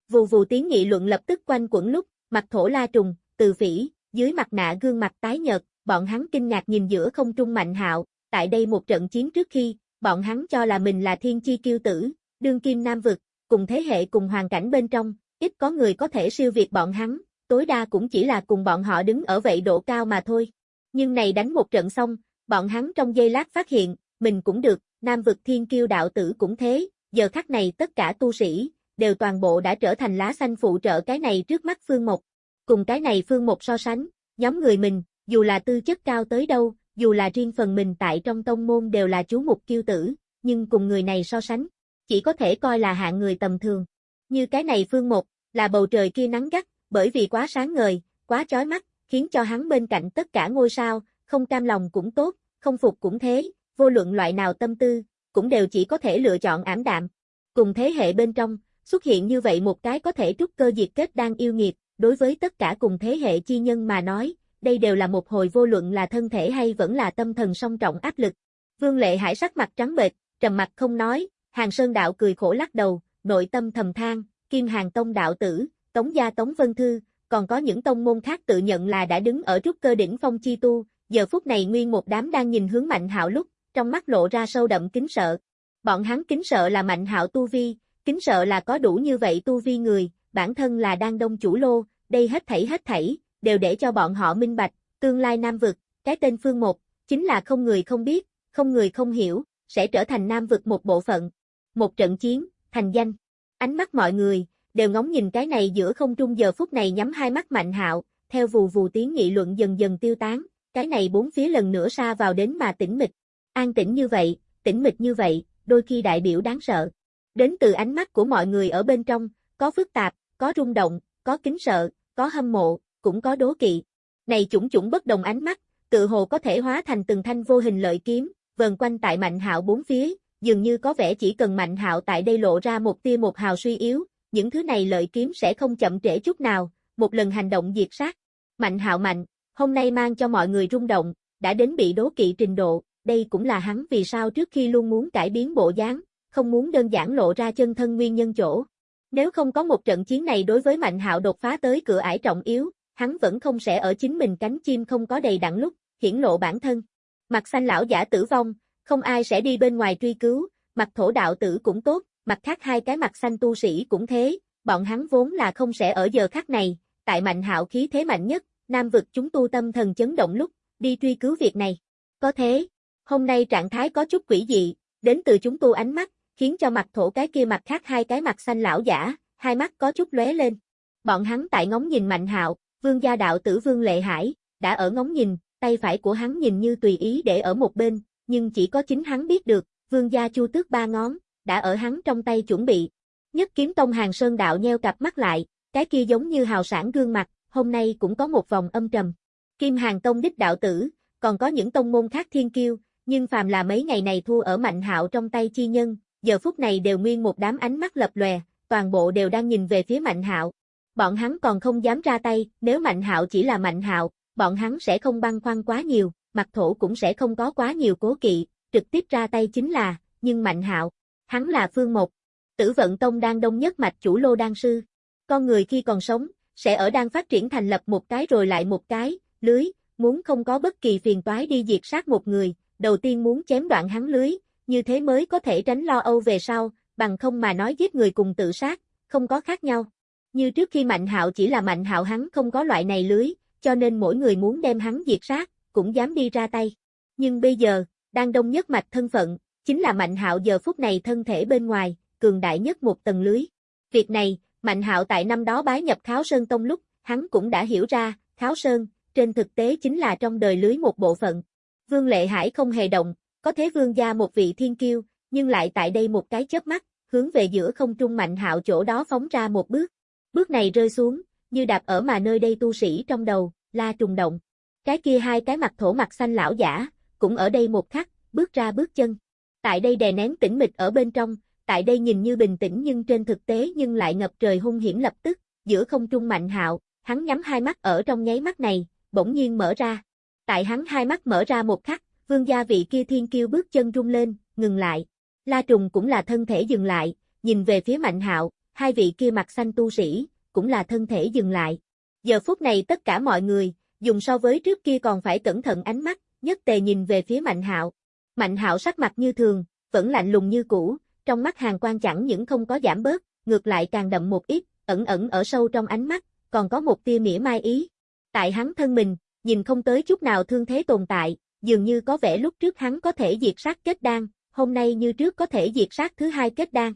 Vù vù tiếng nghị luận lập tức quanh quẩn lúc, mặt thổ la trùng, từ phỉ, dưới mặt nạ gương mặt tái nhợt, bọn hắn kinh ngạc nhìn giữa không trung mạnh hạo, tại đây một trận chiến trước khi, bọn hắn cho là mình là thiên chi kiêu tử, đương kim nam vực, cùng thế hệ cùng hoàn cảnh bên trong, ít có người có thể siêu việt bọn hắn, tối đa cũng chỉ là cùng bọn họ đứng ở vậy độ cao mà thôi. Nhưng này đánh một trận xong, bọn hắn trong giây lát phát hiện, mình cũng được, nam vực thiên kiêu đạo tử cũng thế, giờ khắc này tất cả tu sĩ, đều toàn bộ đã trở thành lá xanh phụ trợ cái này trước mắt Phương Mộc. Cùng cái này Phương Mộc so sánh, nhóm người mình, dù là tư chất cao tới đâu, dù là riêng phần mình tại trong tông môn đều là chú mục kiêu tử, nhưng cùng người này so sánh, chỉ có thể coi là hạng người tầm thường. Như cái này Phương Mộc, là bầu trời kia nắng gắt, bởi vì quá sáng ngời, quá chói mắt, khiến cho hắn bên cạnh tất cả ngôi sao, không cam lòng cũng tốt, không phục cũng thế, vô luận loại nào tâm tư, cũng đều chỉ có thể lựa chọn ảm đạm. Cùng thế hệ bên trong, xuất hiện như vậy một cái có thể trúc cơ diệt kết đang yêu nghiệt, đối với tất cả cùng thế hệ chi nhân mà nói, đây đều là một hồi vô luận là thân thể hay vẫn là tâm thần song trọng áp lực. Vương Lệ Hải sắc mặt trắng bệch, trầm mặt không nói, Hàng Sơn đạo cười khổ lắc đầu, nội tâm thầm than, Kim Hàng Tông đạo tử, Tống gia Tống Vân Thư, còn có những tông môn khác tự nhận là đã đứng ở trúc cơ đỉnh phong chi tu, giờ phút này nguyên một đám đang nhìn hướng Mạnh Hạo lúc, trong mắt lộ ra sâu đậm kính sợ. Bọn hắn kính sợ là mạnh hạo tu vi, kính sợ là có đủ như vậy tu vi người, bản thân là đang đông chủ lô, đây hết thảy hết thảy, đều để cho bọn họ minh bạch, tương lai Nam Vực, cái tên Phương Một, chính là không người không biết, không người không hiểu, sẽ trở thành Nam Vực một bộ phận. Một trận chiến, thành danh. Ánh mắt mọi người, đều ngóng nhìn cái này giữa không trung giờ phút này nhắm hai mắt mạnh hạo, theo vù vù tiếng nghị luận dần dần tiêu tán, cái này bốn phía lần nữa xa vào đến mà tĩnh mịch. An tĩnh như vậy, tĩnh mịch như vậy, đôi khi đại biểu đáng sợ. Đến từ ánh mắt của mọi người ở bên trong, có phức tạp, có rung động, có kính sợ, có hâm mộ, cũng có đố kỵ. Này chủng chủng bất đồng ánh mắt, tự hồ có thể hóa thành từng thanh vô hình lợi kiếm, vần quanh tại Mạnh Hạo bốn phía, dường như có vẻ chỉ cần Mạnh Hạo tại đây lộ ra một tia một hào suy yếu, những thứ này lợi kiếm sẽ không chậm trễ chút nào, một lần hành động diệt sát. Mạnh Hạo mạnh, hôm nay mang cho mọi người rung động, đã đến bị đố kỵ trình độ, đây cũng là hắn vì sao trước khi luôn muốn cải biến bộ dáng, không muốn đơn giản lộ ra chân thân nguyên nhân chỗ. Nếu không có một trận chiến này đối với Mạnh Hạo đột phá tới cửa ải trọng yếu, hắn vẫn không sẽ ở chính mình cánh chim không có đầy đặn lúc, hiển lộ bản thân. Mặt xanh lão giả tử vong, không ai sẽ đi bên ngoài truy cứu, mặt thổ đạo tử cũng tốt, mặt khác hai cái mặt xanh tu sĩ cũng thế, bọn hắn vốn là không sẽ ở giờ khắc này, tại mạnh hạo khí thế mạnh nhất, nam vực chúng tu tâm thần chấn động lúc, đi truy cứu việc này. Có thế, hôm nay trạng thái có chút quỷ dị, đến từ chúng tu ánh mắt, khiến cho mặt thổ cái kia mặt khác hai cái mặt xanh lão giả, hai mắt có chút lóe lên. Bọn hắn tại ngóng nhìn mạnh hạo, vương gia đạo tử vương lệ hải, đã ở ngóng nhìn, tay phải của hắn nhìn như tùy ý để ở một bên, nhưng chỉ có chính hắn biết được, vương gia chu tước ba ngón, đã ở hắn trong tay chuẩn bị. Nhất kiếm tông hàng sơn đạo nheo cặp mắt lại, cái kia giống như hào sản gương mặt, hôm nay cũng có một vòng âm trầm. Kim hàng tông đích đạo tử, còn có những tông môn khác thiên kiêu, nhưng phàm là mấy ngày này thua ở mạnh hạo trong tay chi nhân, giờ phút này đều nguyên một đám ánh mắt lập lòe, toàn bộ đều đang nhìn về phía mạnh hạo. Bọn hắn còn không dám ra tay, nếu mạnh hạo chỉ là mạnh hạo, bọn hắn sẽ không băng khoăn quá nhiều, mặt thổ cũng sẽ không có quá nhiều cố kỵ, trực tiếp ra tay chính là, nhưng mạnh hạo, hắn là phương một. Tử vận tông đang đông nhất mạch chủ lô đan sư. Con người khi còn sống, sẽ ở đang phát triển thành lập một cái rồi lại một cái, lưới, muốn không có bất kỳ phiền toái đi diệt sát một người, đầu tiên muốn chém đoạn hắn lưới, như thế mới có thể tránh lo âu về sau, bằng không mà nói giết người cùng tự sát, không có khác nhau. Như trước khi Mạnh Hạo chỉ là Mạnh Hạo hắn không có loại này lưới, cho nên mỗi người muốn đem hắn diệt sát, cũng dám đi ra tay. Nhưng bây giờ, đang đông nhất mạch thân phận, chính là Mạnh Hạo giờ phút này thân thể bên ngoài, cường đại nhất một tầng lưới. Việc này, Mạnh Hạo tại năm đó bái nhập Kháo Sơn Tông lúc, hắn cũng đã hiểu ra, Kháo Sơn, trên thực tế chính là trong đời lưới một bộ phận. Vương Lệ Hải không hề động, có thế vương gia một vị thiên kiêu, nhưng lại tại đây một cái chớp mắt, hướng về giữa không trung Mạnh Hạo chỗ đó phóng ra một bước. Bước này rơi xuống, như đạp ở mà nơi đây tu sĩ trong đầu, la trùng động. Cái kia hai cái mặt thổ mặt xanh lão giả, cũng ở đây một khắc, bước ra bước chân. Tại đây đè nén tĩnh mịch ở bên trong, tại đây nhìn như bình tĩnh nhưng trên thực tế nhưng lại ngập trời hung hiểm lập tức, giữa không trung mạnh hạo, hắn nhắm hai mắt ở trong nháy mắt này, bỗng nhiên mở ra. Tại hắn hai mắt mở ra một khắc, vương gia vị kia thiên kiêu bước chân rung lên, ngừng lại. La trùng cũng là thân thể dừng lại, nhìn về phía mạnh hạo, hai vị kia mặt xanh tu sĩ, cũng là thân thể dừng lại. Giờ phút này tất cả mọi người, dùng so với trước kia còn phải cẩn thận ánh mắt, nhất tề nhìn về phía Mạnh Hạo. Mạnh Hạo sắc mặt như thường, vẫn lạnh lùng như cũ, trong mắt hàng quan chẳng những không có giảm bớt, ngược lại càng đậm một ít, ẩn ẩn ở sâu trong ánh mắt, còn có một tia mỉa mai ý. Tại hắn thân mình, nhìn không tới chút nào thương thế tồn tại, dường như có vẻ lúc trước hắn có thể diệt sát kết đan, hôm nay như trước có thể diệt sát thứ hai kết đan.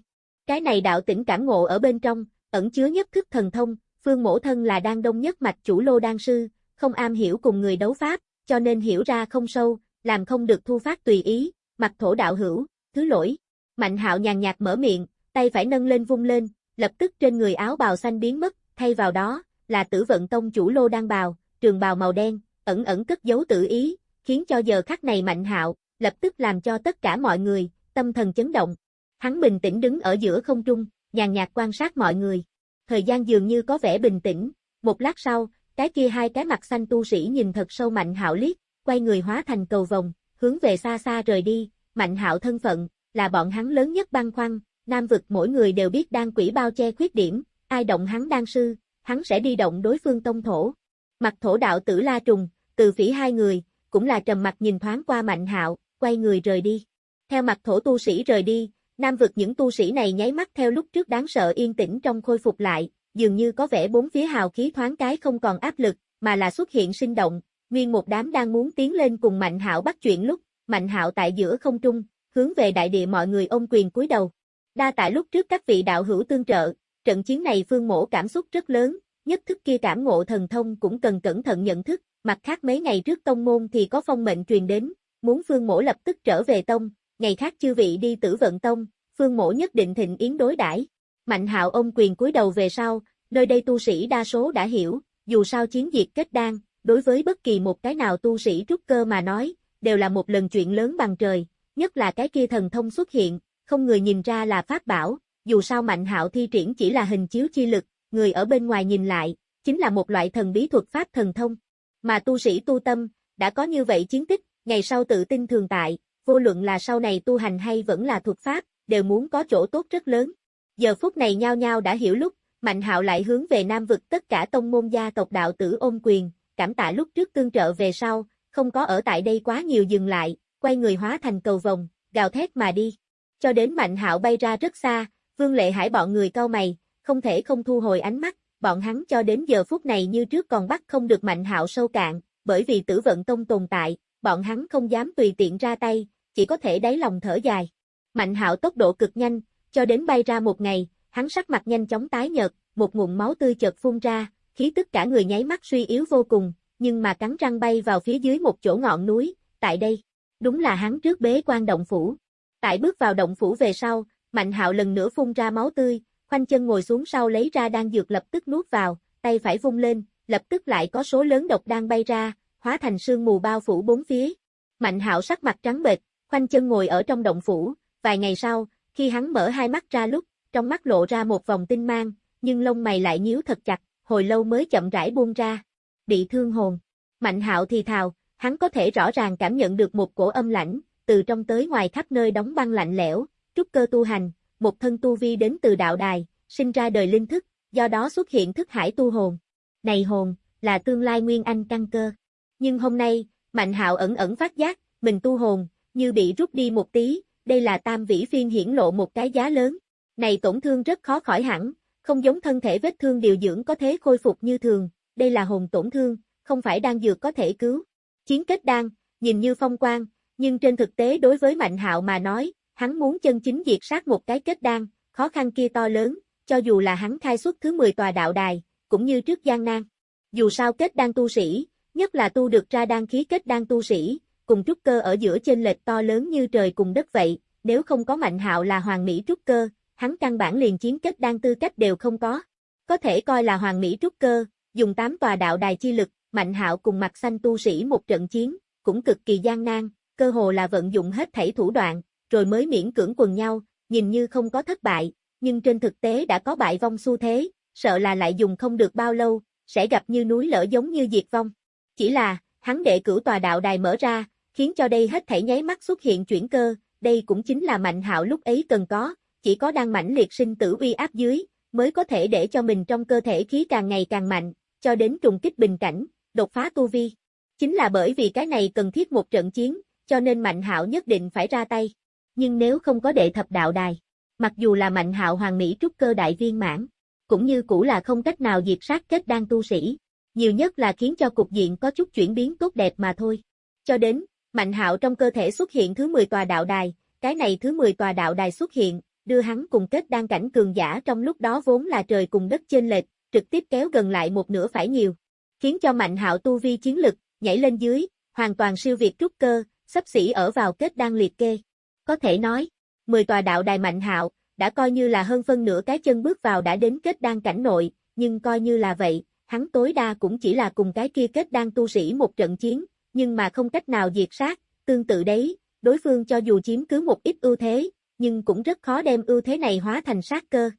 Cái này đạo tỉnh cảm ngộ ở bên trong, ẩn chứa nhất thức thần thông, phương mổ thân là đan đông nhất mạch chủ lô đan sư, không am hiểu cùng người đấu pháp, cho nên hiểu ra không sâu, làm không được thu phát tùy ý, mặt thổ đạo hữu, thứ lỗi. Mạnh hạo nhàn nhạt mở miệng, tay phải nâng lên vung lên, lập tức trên người áo bào xanh biến mất, thay vào đó, là tử vận tông chủ lô đang bào, trường bào màu đen, ẩn ẩn cất giấu tự ý, khiến cho giờ khắc này mạnh hạo, lập tức làm cho tất cả mọi người, tâm thần chấn động. Hắn bình tĩnh đứng ở giữa không trung, nhàn nhạt quan sát mọi người. Thời gian dường như có vẻ bình tĩnh, một lát sau, cái kia hai cái mặt xanh tu sĩ nhìn thật sâu Mạnh Hạo liếc, quay người hóa thành cầu vòng, hướng về xa xa rời đi, Mạnh Hạo thân phận, là bọn hắn lớn nhất băng khoăn, Nam vực mỗi người đều biết đang quỷ bao che khuyết điểm, ai động hắn đang sư, hắn sẽ đi động đối phương tông thổ. Mặt thổ đạo tử La Trùng, từ phỉ hai người, cũng là trầm mặt nhìn thoáng qua Mạnh Hạo, quay người rời đi. Theo mặt thổ tu sĩ rời đi, Nam vực những tu sĩ này nháy mắt theo lúc trước đáng sợ yên tĩnh trong khôi phục lại, dường như có vẻ bốn phía hào khí thoáng cái không còn áp lực, mà là xuất hiện sinh động, nguyên một đám đang muốn tiến lên cùng Mạnh Hạo bắt chuyện lúc, Mạnh Hạo tại giữa không trung, hướng về đại địa mọi người ôm quyền cúi đầu. Đa tại lúc trước các vị đạo hữu tương trợ, trận chiến này Phương Mổ cảm xúc rất lớn, nhất thức kia cảm ngộ thần thông cũng cần cẩn thận nhận thức, mặt khác mấy ngày trước tông môn thì có phong mệnh truyền đến, muốn Phương Mổ lập tức trở về tông, ngày khác chư vị đi tử vận tông, Phương Mổ nhất định thịnh yến đối đãi. Mạnh Hạo ôm quyền cúi đầu về sau, nơi đây tu sĩ đa số đã hiểu, dù sao chiến diệt kết đan, đối với bất kỳ một cái nào tu sĩ trúc cơ mà nói, đều là một lần chuyện lớn bằng trời, nhất là cái kia thần thông xuất hiện, không người nhìn ra là pháp bảo, dù sao Mạnh Hạo thi triển chỉ là hình chiếu chi lực, người ở bên ngoài nhìn lại, chính là một loại thần bí thuật pháp thần thông. Mà tu sĩ tu tâm, đã có như vậy chiến tích, ngày sau tự tin thường tại, vô luận là sau này tu hành hay vẫn là thuật pháp, đều muốn có chỗ tốt rất lớn. Giờ phút này nhao nhao đã hiểu lúc, Mạnh Hạo lại hướng về Nam vực tất cả tông môn gia tộc đạo tử ôm quyền, cảm tạ lúc trước tương trợ về sau, không có ở tại đây quá nhiều dừng lại, quay người hóa thành cầu vòng, gào thét mà đi. Cho đến Mạnh Hạo bay ra rất xa, Vương Lệ Hải bọn người cau mày, không thể không thu hồi ánh mắt, bọn hắn cho đến giờ phút này như trước còn bắt không được Mạnh Hạo sâu cạn, bởi vì Tử Vận Tông tồn tại, bọn hắn không dám tùy tiện ra tay, chỉ có thể đáy lòng thở dài. Mạnh Hạo tốc độ cực nhanh, cho đến bay ra một ngày, hắn sắc mặt nhanh chóng tái nhợt, một nguồn máu tươi chợt phun ra, khí tức cả người nháy mắt suy yếu vô cùng, nhưng mà cắn răng bay vào phía dưới một chỗ ngọn núi, tại đây, đúng là hắn trước bế quan động phủ. Tại bước vào động phủ về sau, Mạnh Hạo lần nữa phun ra máu tươi, khoanh chân ngồi xuống sau lấy ra đan dược lập tức nuốt vào, tay phải vung lên, lập tức lại có số lớn độc đang bay ra, hóa thành sương mù bao phủ bốn phía. Mạnh Hạo sắc mặt trắng bệch, khoanh chân ngồi ở trong động phủ, vài ngày sau, khi hắn mở hai mắt ra lúc, trong mắt lộ ra một vòng tinh mang, nhưng lông mày lại nhíu thật chặt, hồi lâu mới chậm rãi buông ra. Bị thương hồn. Mạnh hạo thì thào, hắn có thể rõ ràng cảm nhận được một cổ âm lãnh, từ trong tới ngoài khắp nơi đóng băng lạnh lẽo, trúc cơ tu hành, một thân tu vi đến từ đạo đài, sinh ra đời linh thức, do đó xuất hiện thức hải tu hồn. Này hồn, là tương lai nguyên anh căn cơ. Nhưng hôm nay, Mạnh hạo ẩn ẩn phát giác, mình tu hồn, như bị rút đi một tí, đây là tam vĩ phiên hiển lộ một cái giá lớn. Này tổn thương rất khó khỏi hẳn, không giống thân thể vết thương điều dưỡng có thể khôi phục như thường, đây là hồn tổn thương, không phải đang dược có thể cứu. Chiến kết đan, nhìn như phong quang, nhưng trên thực tế đối với Mạnh Hạo mà nói, hắn muốn chân chính diệt sát một cái kết đan, khó khăn kia to lớn, cho dù là hắn khai xuất thứ 10 tòa đạo đài, cũng như trước gian nan. Dù sao kết đan tu sĩ, nhất là tu được ra đan khí kết đan tu sĩ, cùng trúc cơ ở giữa trên lệch to lớn như trời cùng đất vậy, nếu không có Mạnh Hạo là hoàng mỹ trúc cơ, hắn căn bản liền chiến kết đang tư cách đều không có. Có thể coi là hoàng mỹ trúc cơ, dùng tám tòa đạo đài chi lực, Mạnh Hạo cùng mặt xanh tu sĩ một trận chiến, cũng cực kỳ gian nan, cơ hồ là vận dụng hết thảy thủ đoạn, rồi mới miễn cưỡng quần nhau, nhìn như không có thất bại, nhưng trên thực tế đã có bại vong xu thế, sợ là lại dùng không được bao lâu, sẽ gặp như núi lở giống như diệt vong. Chỉ là, hắn đệ cửu tòa đạo đài mở ra, khiến cho đây hết thảy nháy mắt xuất hiện chuyển cơ, đây cũng chính là Mạnh Hạo lúc ấy cần có, chỉ có đang mãnh liệt sinh tử uy áp dưới, mới có thể để cho mình trong cơ thể khí càng ngày càng mạnh, cho đến trùng kích bình cảnh, đột phá tu vi. Chính là bởi vì cái này cần thiết một trận chiến, cho nên Mạnh Hạo nhất định phải ra tay. Nhưng nếu không có đệ thập đạo đài, mặc dù là Mạnh Hạo hoàng mỹ trúc cơ đại viên mãn, cũng như cũ là không cách nào diệt sát kết đan tu sĩ, nhiều nhất là khiến cho cục diện có chút chuyển biến tốt đẹp mà thôi. Cho đến, Mạnh Hạo trong cơ thể xuất hiện thứ 10 tòa đạo đài, cái này thứ 10 tòa đạo đài xuất hiện, đưa hắn cùng kết đan cảnh cường giả trong lúc đó vốn là trời cùng đất trên lệch, trực tiếp kéo gần lại một nửa phải nhiều, khiến cho Mạnh Hạo tu vi chiến lực nhảy lên dưới, hoàn toàn siêu việt trúc cơ, sắp xỉ ở vào kết đan liệt kê. Có thể nói, 10 tòa đạo đài Mạnh Hạo đã coi như là hơn phân nửa cái chân bước vào đã đến kết đan cảnh nội, nhưng coi như là vậy, hắn tối đa cũng chỉ là cùng cái kia kết đan tu sĩ một trận chiến, nhưng mà không cách nào diệt sát, tương tự đấy, đối phương cho dù chiếm cứ một ít ưu thế, nhưng cũng rất khó đem ưu thế này hóa thành sát cơ.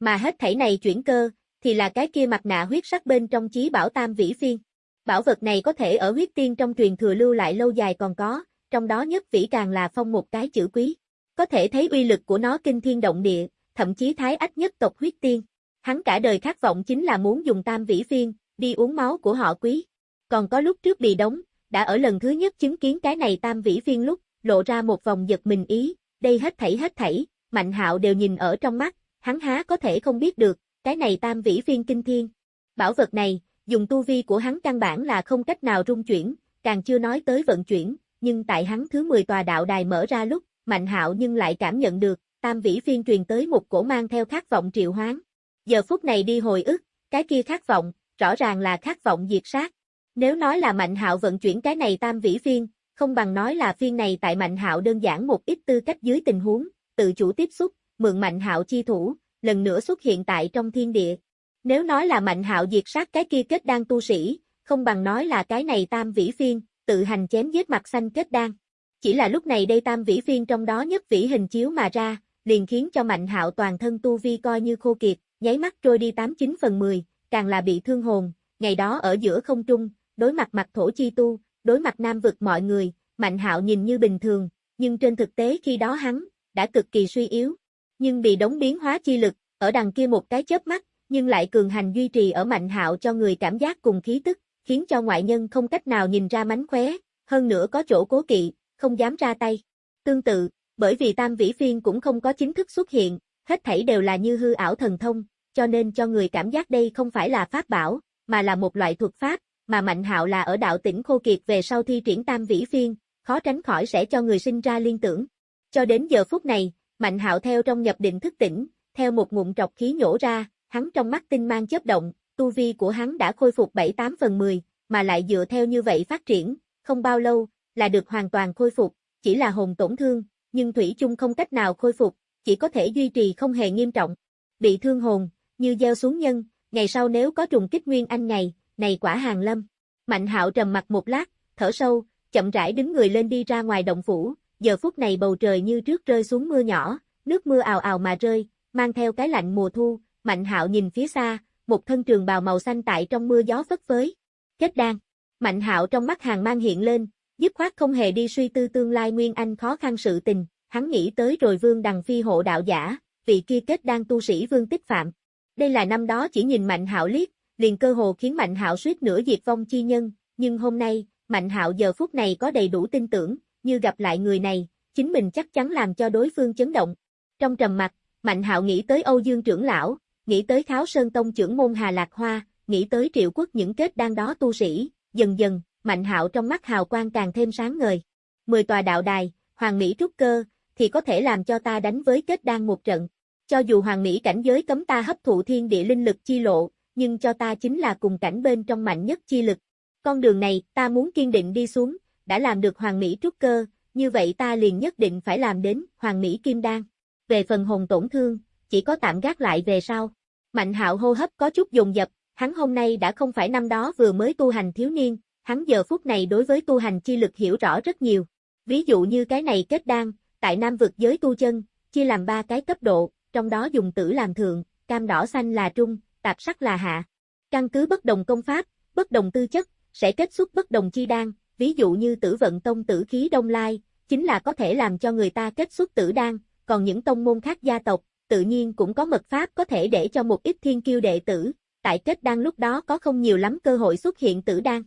Mà hết thảy này chuyển cơ, thì là cái kia mặt nạ huyết sắc bên trong chí bảo tam vĩ phiên. Bảo vật này có thể ở huyết tiên trong truyền thừa lưu lại lâu dài còn có, trong đó nhất vĩ càng là phong một cái chữ quý. Có thể thấy uy lực của nó kinh thiên động địa, thậm chí thái ách nhất tộc huyết tiên. Hắn cả đời khát vọng chính là muốn dùng tam vĩ phiên, đi uống máu của họ quý. Còn có lúc trước bị đóng, đã ở lần thứ nhất chứng kiến cái này tam vĩ phiên lúc, lộ ra một vòng giật mình ý, đây hết thảy hết thảy, Mạnh Hạo đều nhìn ở trong mắt, hắn há có thể không biết được, cái này tam vĩ phiên kinh thiên. Bảo vật này, dùng tu vi của hắn căn bản là không cách nào rung chuyển, càng chưa nói tới vận chuyển, nhưng tại hắn thứ 10 tòa đạo đài mở ra lúc, Mạnh Hạo nhưng lại cảm nhận được, tam vĩ phiên truyền tới một cổ mang theo khát vọng triệu hoán. Giờ phút này đi hồi ức, cái kia khát vọng, rõ ràng là khát vọng diệt sát. Nếu nói là Mạnh Hạo vận chuyển cái này tam vĩ phiên, không bằng nói là phiên này tại Mạnh Hạo đơn giản một ít tư cách dưới tình huống, tự chủ tiếp xúc, mượn Mạnh Hạo chi thủ, lần nữa xuất hiện tại trong thiên địa. Nếu nói là Mạnh Hạo diệt sát cái kia kết đan tu sĩ, không bằng nói là cái này tam vĩ phiên, tự hành chém giết mặt xanh kết đan. Chỉ là lúc này đây tam vĩ phiên trong đó nhất vĩ hình chiếu mà ra, liền khiến cho Mạnh Hạo toàn thân tu vi coi như khô kiệt, nháy mắt trôi đi 89 phần 10, càng là bị thương hồn, ngày đó ở giữa không trung, đối mặt mặt thổ chi tu, đối mặt nam vực mọi người, Mạnh Hạo nhìn như bình thường, nhưng trên thực tế khi đó hắn đã cực kỳ suy yếu, nhưng bị đống biến hóa chi lực, ở đằng kia một cái chớp mắt, nhưng lại cường hành duy trì ở Mạnh Hạo cho người cảm giác cùng khí tức, khiến cho ngoại nhân không cách nào nhìn ra mánh khóe, hơn nữa có chỗ cố kỵ, không dám ra tay. Tương tự, bởi vì Tam Vĩ Phiên cũng không có chính thức xuất hiện, hết thảy đều là như hư ảo thần thông, cho nên cho người cảm giác đây không phải là pháp bảo, mà là một loại thuật pháp, mà Mạnh Hạo là ở đạo tỉnh Khô Kiệt về sau thi triển Tam Vĩ Phiên, khó tránh khỏi sẽ cho người sinh ra liên tưởng. Cho đến giờ phút này, Mạnh Hạo theo trong nhập định thức tỉnh, theo một ngụm trọc khí nhổ ra, hắn trong mắt tinh mang chớp động, tu vi của hắn đã khôi phục 7-8 phần 10, mà lại dựa theo như vậy phát triển, không bao lâu, là được hoàn toàn khôi phục, chỉ là hồn tổn thương, nhưng Thủy chung không cách nào khôi phục, chỉ có thể duy trì không hề nghiêm trọng. Bị thương hồn, như gieo xuống nhân, ngày sau nếu có trùng kích nguyên anh ngày, này quả hàng lâm. Mạnh hạo trầm mặt một lát, thở sâu, chậm rãi đứng người lên đi ra ngoài động phủ, giờ phút này bầu trời như trước rơi xuống mưa nhỏ, nước mưa ào ào mà rơi, mang theo cái lạnh mùa thu, Mạnh Hạo nhìn phía xa, một thân trường bào màu xanh tại trong mưa gió phất phới. Kết đan. Mạnh Hạo trong mắt hàng mang hiện lên, dứt khoát không hề đi suy tư tương lai Nguyên Anh khó khăn sự tình, hắn nghĩ tới rồi Vương Đằng Phi hộ đạo giả, vị kia kết đan tu sĩ Vương Tích Phạm. Đây là năm đó chỉ nhìn Mạnh Hạo liếc, liền cơ hồ khiến Mạnh Hạo suýt nửa diệt vong chi nhân, nhưng hôm nay, Mạnh Hạo giờ phút này có đầy đủ tin tưởng, như gặp lại người này, chính mình chắc chắn làm cho đối phương chấn động. Trong trầm mặt, Mạnh Hạo nghĩ tới Âu Dương trưởng lão, nghĩ tới Kháo Sơn Tông trưởng môn Hà Lạc Hoa, nghĩ tới Triệu Quốc những kết đang đó tu sĩ, dần dần, Mạnh Hạo trong mắt hào quang càng thêm sáng ngời. Mười tòa đạo đài, Hoàng Mỹ trúc cơ, thì có thể làm cho ta đánh với kết đan một trận. Cho dù Hoàng Mỹ cảnh giới cấm ta hấp thụ thiên địa linh lực chi lộ, nhưng cho ta chính là cùng cảnh bên trong mạnh nhất chi lực. Con đường này, ta muốn kiên định đi xuống, đã làm được Hoàng Mỹ trúc cơ, như vậy ta liền nhất định phải làm đến Hoàng Mỹ kim đan. Về phần hồn tổn thương, chỉ có tạm gác lại về sau. Mạnh hạo hô hấp có chút dồn dập, hắn hôm nay đã không phải năm đó vừa mới tu hành thiếu niên, hắn giờ phút này đối với tu hành chi lực hiểu rõ rất nhiều. Ví dụ như cái này kết đan, tại Nam vực giới tu chân, chia làm ba cái cấp độ, trong đó dùng tử làm thượng, cam đỏ xanh là trung, tạp sắc là hạ. Căn cứ bất đồng công pháp, bất đồng tư chất, sẽ kết xuất bất đồng chi đan, ví dụ như tử vận tông tử khí đông lai, chính là có thể làm cho người ta kết xuất tử đan, còn những tông môn khác gia tộc, tự nhiên cũng có mật pháp có thể để cho một ít thiên kiêu đệ tử, tại kết đan lúc đó có không nhiều lắm cơ hội xuất hiện tử đan.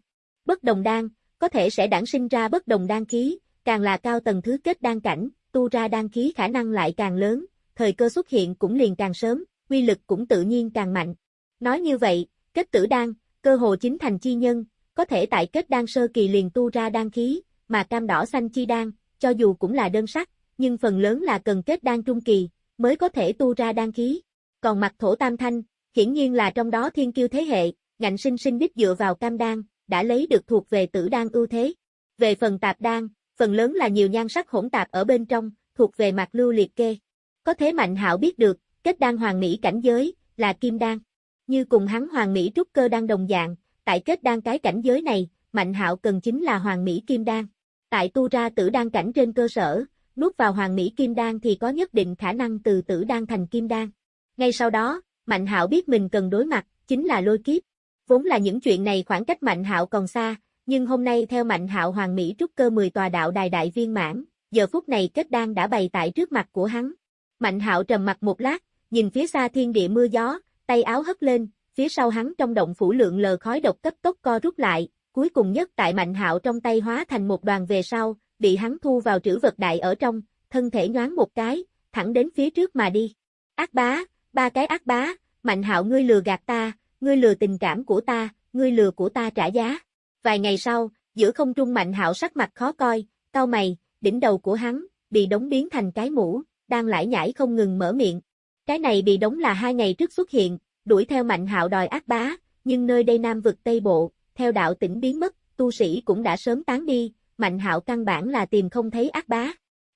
Bất đồng đan, có thể sẽ đản sinh ra bất đồng đan khí, càng là cao tầng thứ kết đan cảnh, tu ra đan khí khả năng lại càng lớn, thời cơ xuất hiện cũng liền càng sớm, quy lực cũng tự nhiên càng mạnh. Nói như vậy, kết tử đan, cơ hồ chính thành chi nhân, có thể tại kết đan sơ kỳ liền tu ra đan khí, mà cam đỏ xanh chi đan, cho dù cũng là đơn sắc, nhưng phần lớn là cần kết đan trung kỳ, mới có thể tu ra đan khí. Còn mặt thổ tam thanh, hiển nhiên là trong đó thiên kiêu thế hệ, ngạnh sinh sinh đích dựa vào cam đan, đã lấy được thuộc về tử đan ưu thế. Về phần tạp đan, phần lớn là nhiều nhan sắc hỗn tạp ở bên trong, thuộc về mặt lưu liệt kê. Có thế mạnh hạo biết được, kết đan hoàng mỹ cảnh giới, là kim đan. Như cùng hắn hoàng mỹ trúc cơ đang đồng dạng, tại kết đan cái cảnh giới này, mạnh hạo cần chính là hoàng mỹ kim đan. Tại tu ra tử đan cảnh trên cơ sở, nuốt vào hoàng mỹ kim đan thì có nhất định khả năng từ tử đan thành kim đan. Ngay sau đó, Mạnh Hạo biết mình cần đối mặt, chính là lôi kiếp. Vốn là những chuyện này khoảng cách Mạnh Hạo còn xa, nhưng hôm nay theo Mạnh Hạo hoàng mỹ trúc cơ 10 tòa đạo đài đại viên mãn, giờ phút này kết đan đã bày tại trước mặt của hắn. Mạnh Hạo trầm mặt một lát, nhìn phía xa thiên địa mưa gió, tay áo hất lên, phía sau hắn trong động phủ lượng lờ khói độc cấp tốc co rút lại, cuối cùng nhất tại Mạnh Hạo trong tay hóa thành một đoàn về sau, bị hắn thu vào trữ vật đại ở trong, thân thể nhoáng một cái, thẳng đến phía trước mà đi. Ác bá, ba cái ác bá, Mạnh hạo ngươi lừa gạt ta, ngươi lừa tình cảm của ta, ngươi lừa của ta trả giá. Vài ngày sau, giữa không trung Mạnh hạo sắc mặt khó coi, cau mày, đỉnh đầu của hắn, bị đóng biến thành cái mũ, đang lải nhải không ngừng mở miệng. Cái này bị đóng là hai ngày trước xuất hiện, đuổi theo Mạnh hạo đòi ác bá, nhưng nơi đây Nam vực Tây Bộ, theo đạo tỉnh biến mất, tu sĩ cũng đã sớm tán đi, Mạnh hạo căn bản là tìm không thấy ác bá.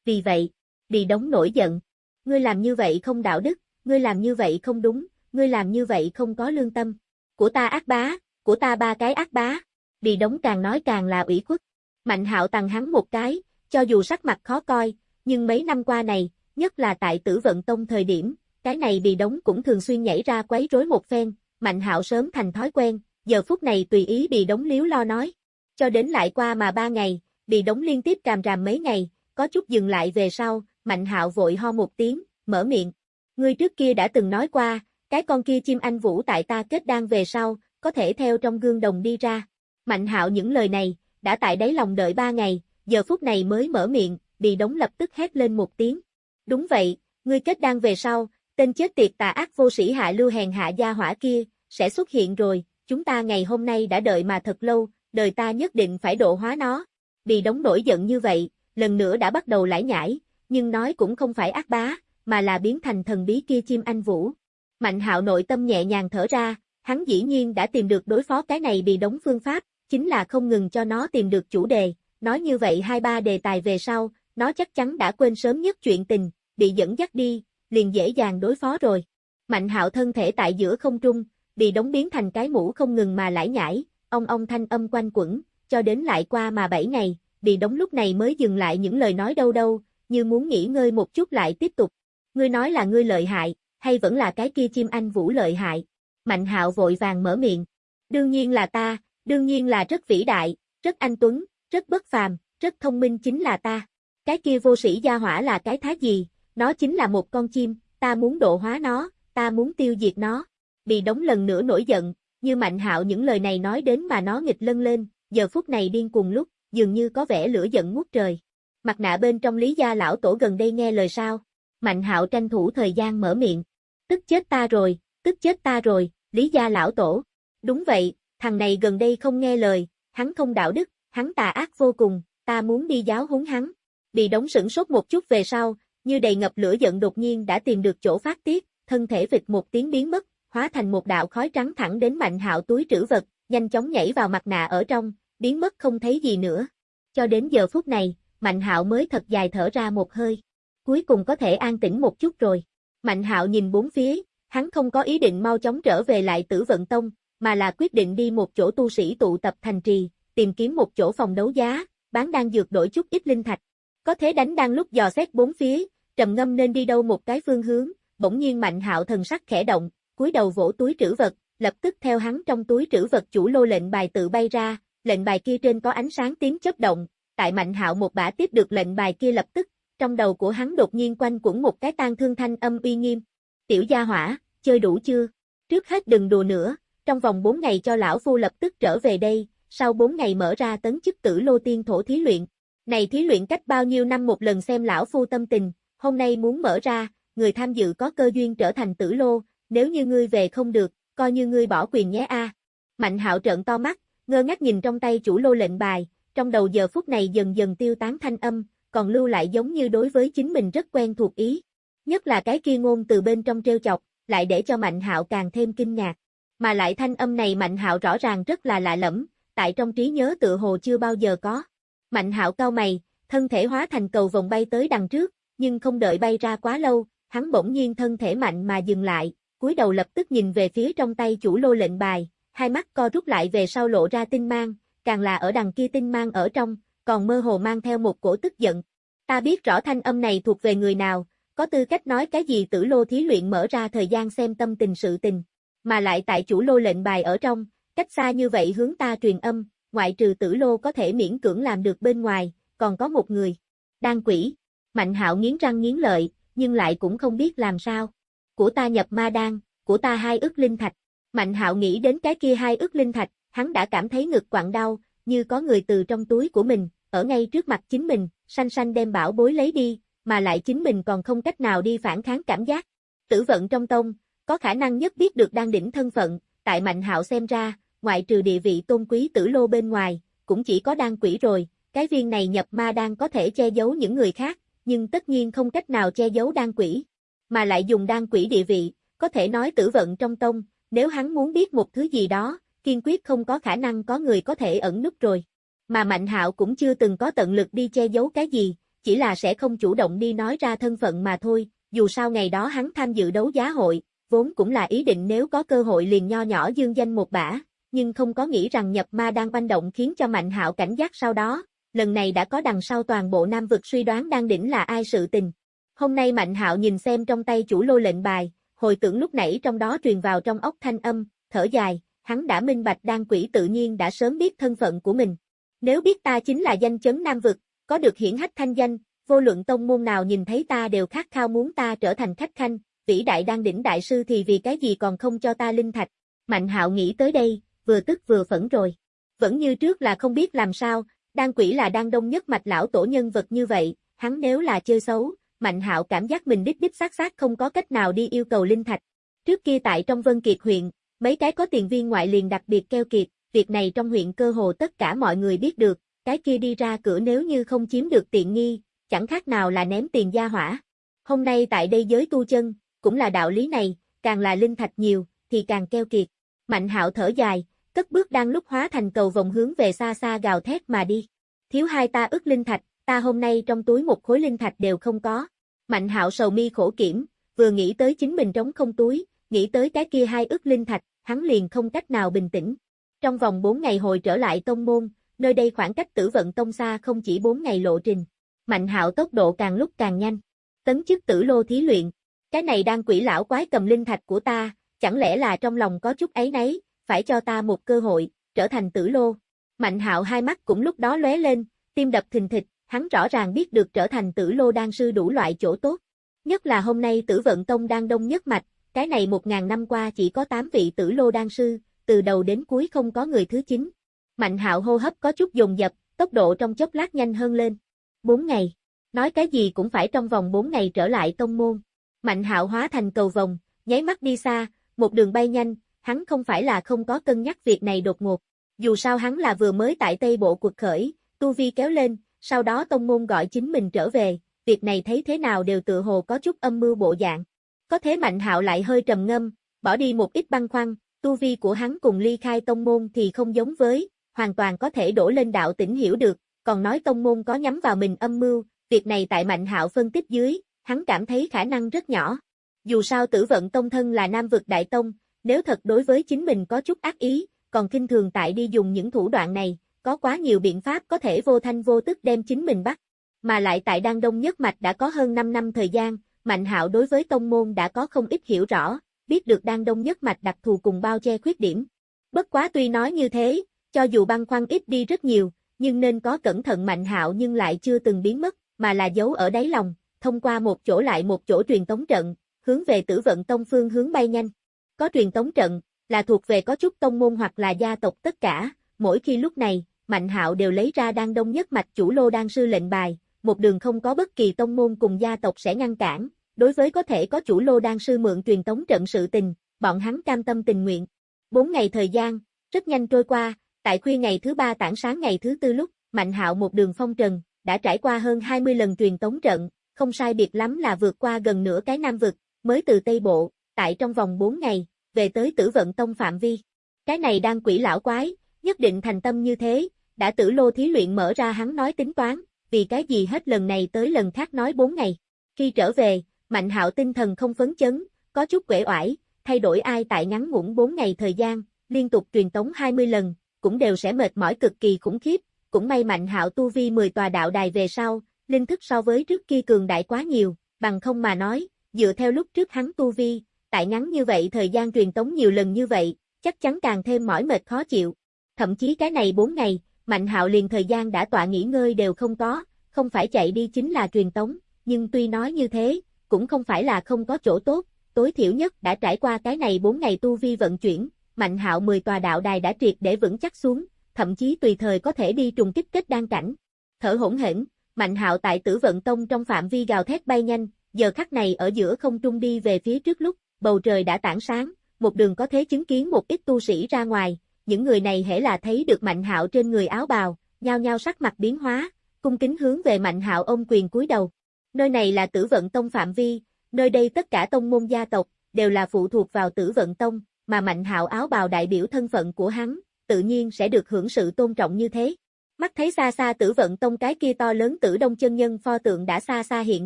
Vì vậy, bị đóng nổi giận. Ngươi làm như vậy không đạo đức, ngươi làm như vậy không đúng, ngươi làm như vậy không có lương tâm. Của ta ác bá, của ta ba cái ác bá. Bị đóng càng nói càng là ủy khuất. Mạnh hạo tặng hắn một cái, cho dù sắc mặt khó coi, nhưng mấy năm qua này, nhất là tại tử vận tông thời điểm, cái này bị đống cũng thường xuyên nhảy ra quấy rối một phen, mạnh hạo sớm thành thói quen, giờ phút này tùy ý bị đống liếu lo nói. Cho đến lại qua mà ba ngày, bị đống liên tiếp càm ràm mấy ngày, có chút dừng lại về sau, mạnh hạo vội ho một tiếng, mở miệng. Ngươi trước kia đã từng nói qua, cái con kia chim anh vũ tại ta kết đan về sau, có thể theo trong gương đồng đi ra. Mạnh hạo những lời này, đã tại đáy lòng đợi ba ngày, giờ phút này mới mở miệng, bị đống lập tức hét lên một tiếng. Đúng vậy, ngươi kết đan về sau, tên chết tiệt tà ác vô sĩ hạ lưu hèn hạ gia hỏa kia, sẽ xuất hiện rồi, chúng ta ngày hôm nay đã đợi mà thật lâu, đời ta nhất định phải độ hóa nó. Bị đóng nổi giận như vậy, lần nữa đã bắt đầu lải nhải, nhưng nói cũng không phải ác bá, mà là biến thành thần bí kia chim anh vũ. Mạnh hạo nội tâm nhẹ nhàng thở ra, hắn dĩ nhiên đã tìm được đối phó cái này bị đóng phương pháp, chính là không ngừng cho nó tìm được chủ đề, nói như vậy hai ba đề tài về sau, nó chắc chắn đã quên sớm nhất chuyện tình, bị dẫn dắt đi, liền dễ dàng đối phó rồi. Mạnh hạo thân thể tại giữa không trung, bị đóng biến thành cái mũ không ngừng mà lải nhải, ông ông thanh âm quanh quẩn, cho đến lại qua mà bảy ngày, bị đóng lúc này mới dừng lại những lời nói đâu đâu, như muốn nghỉ ngơi một chút lại tiếp tục. Ngươi nói là ngươi lợi hại, hay vẫn là cái kia chim anh vũ lợi hại? Mạnh hạo vội vàng mở miệng. Đương nhiên là ta, đương nhiên là rất vĩ đại, rất anh tuấn, rất bất phàm, rất thông minh chính là ta. Cái kia vô sĩ gia hỏa là cái thái gì? Nó chính là một con chim, ta muốn độ hóa nó, ta muốn tiêu diệt nó. Bị đóng lần nữa nổi giận, như mạnh hạo những lời này nói đến mà nó nghịch lân lên, giờ phút này điên cùng lúc, dường như có vẻ lửa giận ngút trời. Mặt nạ bên trong lý gia lão tổ gần đây nghe lời sao, Mạnh hạo tranh thủ thời gian mở miệng. Tức chết ta rồi, tức chết ta rồi, lý gia lão tổ. Đúng vậy, thằng này gần đây không nghe lời, hắn không đạo đức, hắn tà ác vô cùng, ta muốn đi giáo huấn hắn. Bị đóng sửng sốt một chút về sau, như đầy ngập lửa giận đột nhiên đã tìm được chỗ phát tiết, thân thể vịt một tiếng biến mất, hóa thành một đạo khói trắng thẳng đến mạnh hạo túi trữ vật, nhanh chóng nhảy vào mặt nạ ở trong, biến mất không thấy gì nữa. Cho đến giờ phút này, mạnh hạo mới thật dài thở ra một hơi cuối cùng có thể an tĩnh một chút rồi. Mạnh hạo nhìn bốn phía, hắn không có ý định mau chóng trở về lại tử vận tông, mà là quyết định đi một chỗ tu sĩ tụ tập thành trì, tìm kiếm một chỗ phòng đấu giá, bán đang dược đổi chút ít linh thạch. Có thế đánh đang lúc dò xét bốn phía, trầm ngâm nên đi đâu một cái phương hướng, bỗng nhiên mạnh hạo thần sắc khẽ động, cúi đầu vỗ túi trữ vật, lập tức theo hắn trong túi trữ vật chủ lô lệnh bài tự bay ra, lệnh bài kia trên có ánh sáng tiếng chớp động, tại mạnh hạo một bả tiếp được lệnh bài kia lập tức trong đầu của hắn đột nhiên quanh quẩn một cái tan thương thanh âm uy nghiêm. Tiểu gia hỏa, chơi đủ chưa? Trước hết đừng đùa nữa, trong vòng 4 ngày cho lão phu lập tức trở về đây, sau 4 ngày mở ra tấn chức tử lô tiên thổ thí luyện. Này thí luyện cách bao nhiêu năm một lần xem lão phu tâm tình, hôm nay muốn mở ra, người tham dự có cơ duyên trở thành tử lô, nếu như ngươi về không được, coi như ngươi bỏ quyền nhé a. Mạnh hạo trợn to mắt, ngơ ngác nhìn trong tay chủ lô lệnh bài, trong đầu giờ phút này dần dần tiêu tán thanh âm, còn lưu lại giống như đối với chính mình rất quen thuộc ý. Nhất là cái kia ngôn từ bên trong treo chọc, lại để cho Mạnh Hạo càng thêm kinh ngạc. Mà lại thanh âm này Mạnh Hạo rõ ràng rất là lạ lẫm, tại trong trí nhớ tự hồ chưa bao giờ có. Mạnh Hạo cao mày, thân thể hóa thành cầu vòng bay tới đằng trước, nhưng không đợi bay ra quá lâu, hắn bỗng nhiên thân thể mạnh mà dừng lại, cúi đầu lập tức nhìn về phía trong tay chủ lô lệnh bài, hai mắt co rút lại về sau lộ ra tinh mang, càng là ở đằng kia tinh mang ở trong, còn mơ hồ mang theo một cổ tức giận. Ta biết rõ thanh âm này thuộc về người nào, có tư cách nói cái gì tử lô thí luyện mở ra thời gian xem tâm tình sự tình, mà lại tại chủ lô lệnh bài ở trong, cách xa như vậy hướng ta truyền âm, ngoại trừ tử lô có thể miễn cưỡng làm được bên ngoài, còn có một người. Đan quỷ. Mạnh hạo nghiến răng nghiến lợi, nhưng lại cũng không biết làm sao. Của ta nhập ma đan, của ta hai ức linh thạch. Mạnh hạo nghĩ đến cái kia hai ức linh thạch, hắn đã cảm thấy ngực quặn đau, như có người từ trong túi của mình, ở ngay trước mặt chính mình, xanh xanh đem bảo bối lấy đi, mà lại chính mình còn không cách nào đi phản kháng cảm giác. Tử vận trong tông, có khả năng nhất biết được đang đỉnh thân phận, tại Mạnh Hạo xem ra, ngoại trừ địa vị tôn quý tử lô bên ngoài, cũng chỉ có đan quỷ rồi, cái viên này nhập ma đan có thể che giấu những người khác, nhưng tất nhiên không cách nào che giấu đan quỷ, mà lại dùng đan quỷ địa vị, có thể nói tử vận trong tông, nếu hắn muốn biết một thứ gì đó, kiên quyết không có khả năng có người có thể ẩn núp rồi. Mà Mạnh Hạo cũng chưa từng có tận lực đi che giấu cái gì, chỉ là sẽ không chủ động đi nói ra thân phận mà thôi, dù sao ngày đó hắn tham dự đấu giá hội, vốn cũng là ý định nếu có cơ hội liền nho nhỏ dương danh một bả, nhưng không có nghĩ rằng nhập ma đang banh động khiến cho Mạnh Hạo cảnh giác sau đó, lần này đã có đằng sau toàn bộ Nam vực suy đoán đang đỉnh là ai sự tình. Hôm nay Mạnh Hạo nhìn xem trong tay chủ lô lệnh bài, hồi tưởng lúc nãy trong đó truyền vào trong ốc thanh âm, thở dài, hắn đã minh bạch đan quỷ tự nhiên đã sớm biết thân phận của mình. Nếu biết ta chính là danh chấn Nam vực, có được hiển hách thanh danh, vô luận tông môn nào nhìn thấy ta đều khát khao muốn ta trở thành khách khanh, vĩ đại đang đỉnh đại sư thì vì cái gì còn không cho ta linh thạch. Mạnh hạo nghĩ tới đây, vừa tức vừa phẫn rồi. Vẫn như trước là không biết làm sao, đan quỷ là đan đông nhất mạch lão tổ nhân vật như vậy, hắn nếu là chơi xấu, Mạnh hạo cảm giác mình đích đích xác xác không có cách nào đi yêu cầu linh thạch. Trước kia tại trong Vân Kiệt huyện, mấy cái có tiền viên ngoại liền đặc biệt keo kiệt, việc này trong huyện cơ hồ tất cả mọi người biết được, cái kia đi ra cửa nếu như không chiếm được tiện nghi, chẳng khác nào là ném tiền gia hỏa. Hôm nay tại đây giới tu chân, cũng là đạo lý này, càng là linh thạch nhiều, thì càng keo kiệt. Mạnh hạo thở dài, cất bước đang lúc hóa thành cầu vòng hướng về xa xa gào thét mà đi. Thiếu hai ta ức linh thạch, ta hôm nay trong túi một khối linh thạch đều không có. Mạnh hạo sầu mi khổ kiểm, vừa nghĩ tới chính mình trống không túi, nghĩ tới cái kia hai ức linh thạch, hắn liền không cách nào bình tĩnh. Trong vòng 4 ngày hồi trở lại tông môn, nơi đây khoảng cách tử vận tông xa không chỉ 4 ngày lộ trình. Mạnh hạo tốc độ càng lúc càng nhanh. Tấn chức tử lô thí luyện. Cái này đang quỷ lão quái cầm linh thạch của ta, chẳng lẽ là trong lòng có chút ấy nấy, phải cho ta một cơ hội, trở thành tử lô. Mạnh hạo hai mắt cũng lúc đó lóe lên, tim đập thình thịch, hắn rõ ràng biết được trở thành tử lô đan sư đủ loại chỗ tốt. Nhất là hôm nay tử vận tông đang đông nhất mạch, cái này một ngàn năm qua chỉ có tám vị tử lô đan sư, từ đầu đến cuối không có người thứ chín Mạnh hạo hô hấp có chút dồn dập, tốc độ trong chốc lát nhanh hơn lên. bốn ngày. Nói cái gì cũng phải trong vòng bốn ngày trở lại tông môn. Mạnh hạo hóa thành cầu vòng, nháy mắt đi xa, một đường bay nhanh, hắn không phải là không có cân nhắc việc này đột ngột. Dù sao hắn là vừa mới tại Tây Bộ cuộc khởi, tu vi kéo lên, sau đó tông môn gọi chính mình trở về, việc này thấy thế nào đều tự hồ có chút âm mưu bộ dạng. Có thế Mạnh Hạo lại hơi trầm ngâm, bỏ đi một ít băng khoăn, tu vi của hắn cùng ly khai tông môn thì không giống với, hoàn toàn có thể đổ lên đạo tỉnh hiểu được, còn nói tông môn có nhắm vào mình âm mưu, việc này tại Mạnh Hạo phân tích dưới, hắn cảm thấy khả năng rất nhỏ. Dù sao tử vận tông thân là nam vực đại tông, nếu thật đối với chính mình có chút ác ý, còn kinh thường tại đi dùng những thủ đoạn này, có quá nhiều biện pháp có thể vô thanh vô tức đem chính mình bắt. Mà lại tại Đan Đông Nhất Mạch đã có hơn 5 năm thời gian, Mạnh Hạo đối với tông môn đã có không ít hiểu rõ, biết được Đan Đông Nhất Mạch đặc thù cùng bao che khuyết điểm. Bất quá tuy nói như thế, cho dù băng khoăn ít đi rất nhiều, nhưng nên có cẩn thận Mạnh Hạo nhưng lại chưa từng biến mất, mà là giấu ở đáy lòng, thông qua một chỗ lại một chỗ truyền tống trận, hướng về tử vận tông phương hướng bay nhanh. Có truyền tống trận, là thuộc về có chút tông môn hoặc là gia tộc tất cả, mỗi khi lúc này, Mạnh Hạo đều lấy ra đang đông nhất mạch chủ lô đan sư lệnh bài, một đường không có bất kỳ tông môn cùng gia tộc sẽ ngăn cản, đối với có thể có chủ lô đan sư mượn truyền tống trận sự tình, bọn hắn cam tâm tình nguyện. Bốn ngày thời gian, rất nhanh trôi qua, tại khuya ngày thứ ba tảng sáng ngày thứ tư lúc, Mạnh Hạo một đường phong trần, đã trải qua hơn 20 lần truyền tống trận, không sai biệt lắm là vượt qua gần nửa cái Nam vực, mới từ Tây Bộ, tại trong vòng 4 ngày, về tới tử vận tông phạm vi. Cái này đang quỷ lão quái, nhất định thành tâm như thế, đã tử lô thí luyện mở ra hắn nói tính toán, vì cái gì hết lần này tới lần khác nói 4 ngày. Khi trở về, Mạnh hạo tinh thần không phấn chấn, có chút quể oải, thay đổi ai tại ngắn ngủn 4 ngày thời gian, liên tục truyền tống 20 lần, cũng đều sẽ mệt mỏi cực kỳ khủng khiếp, cũng may Mạnh hạo tu vi 10 tòa đạo đài về sau, linh thức so với trước kia cường đại quá nhiều, bằng không mà nói, dựa theo lúc trước hắn tu vi, tại ngắn như vậy thời gian truyền tống nhiều lần như vậy, chắc chắn càng thêm mỏi mệt khó chịu. Thậm chí cái này 4 ngày, Mạnh hạo liền thời gian đã tọa nghỉ ngơi đều không có, không phải chạy đi chính là truyền tống, nhưng tuy nói như thế, cũng không phải là không có chỗ tốt, tối thiểu nhất đã trải qua cái này 4 ngày tu vi vận chuyển, Mạnh hạo 10 tòa đạo đài đã triệt để vững chắc xuống, thậm chí tùy thời có thể đi trùng kích kết đan cảnh. Thở hỗn hển, Mạnh hạo tại tử vận tông trong phạm vi gào thét bay nhanh, giờ khắc này ở giữa không trung đi về phía trước lúc, bầu trời đã tảng sáng, một đường có thể chứng kiến một ít tu sĩ ra ngoài, những người này hễ là thấy được mạnh hạo trên người áo bào, nhao nhao sắc mặt biến hóa, cung kính hướng về mạnh hạo ôm quyền cúi đầu. Nơi này là tử vận tông phạm vi, nơi đây tất cả tông môn gia tộc, đều là phụ thuộc vào tử vận tông, mà mạnh hạo áo bào đại biểu thân phận của hắn, tự nhiên sẽ được hưởng sự tôn trọng như thế. Mắt thấy xa xa tử vận tông cái kia to lớn tử đông chân nhân pho tượng đã xa xa hiện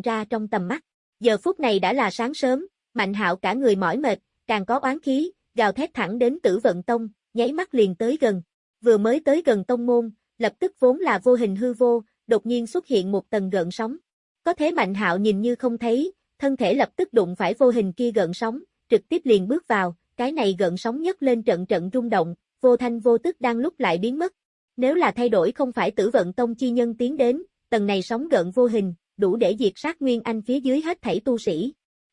ra trong tầm mắt. Giờ phút này đã là sáng sớm, mạnh hạo cả người mỏi mệt, càng có oán khí, gào thét thẳng đến tử vận tông, nháy mắt liền tới gần. Vừa mới tới gần tông môn, lập tức vốn là vô hình hư vô, đột nhiên xuất hiện một tầng gợn sóng. Có thế mạnh hạo nhìn như không thấy, thân thể lập tức đụng phải vô hình kia gợn sóng, trực tiếp liền bước vào, cái này gợn sóng nhất lên trận trận rung động, vô thanh vô tức đang lúc lại biến mất. Nếu là thay đổi không phải tử vận tông chi nhân tiến đến, tầng này sóng gợn vô hình, đủ để diệt sát Nguyên Anh phía dưới hết thảy tu sĩ.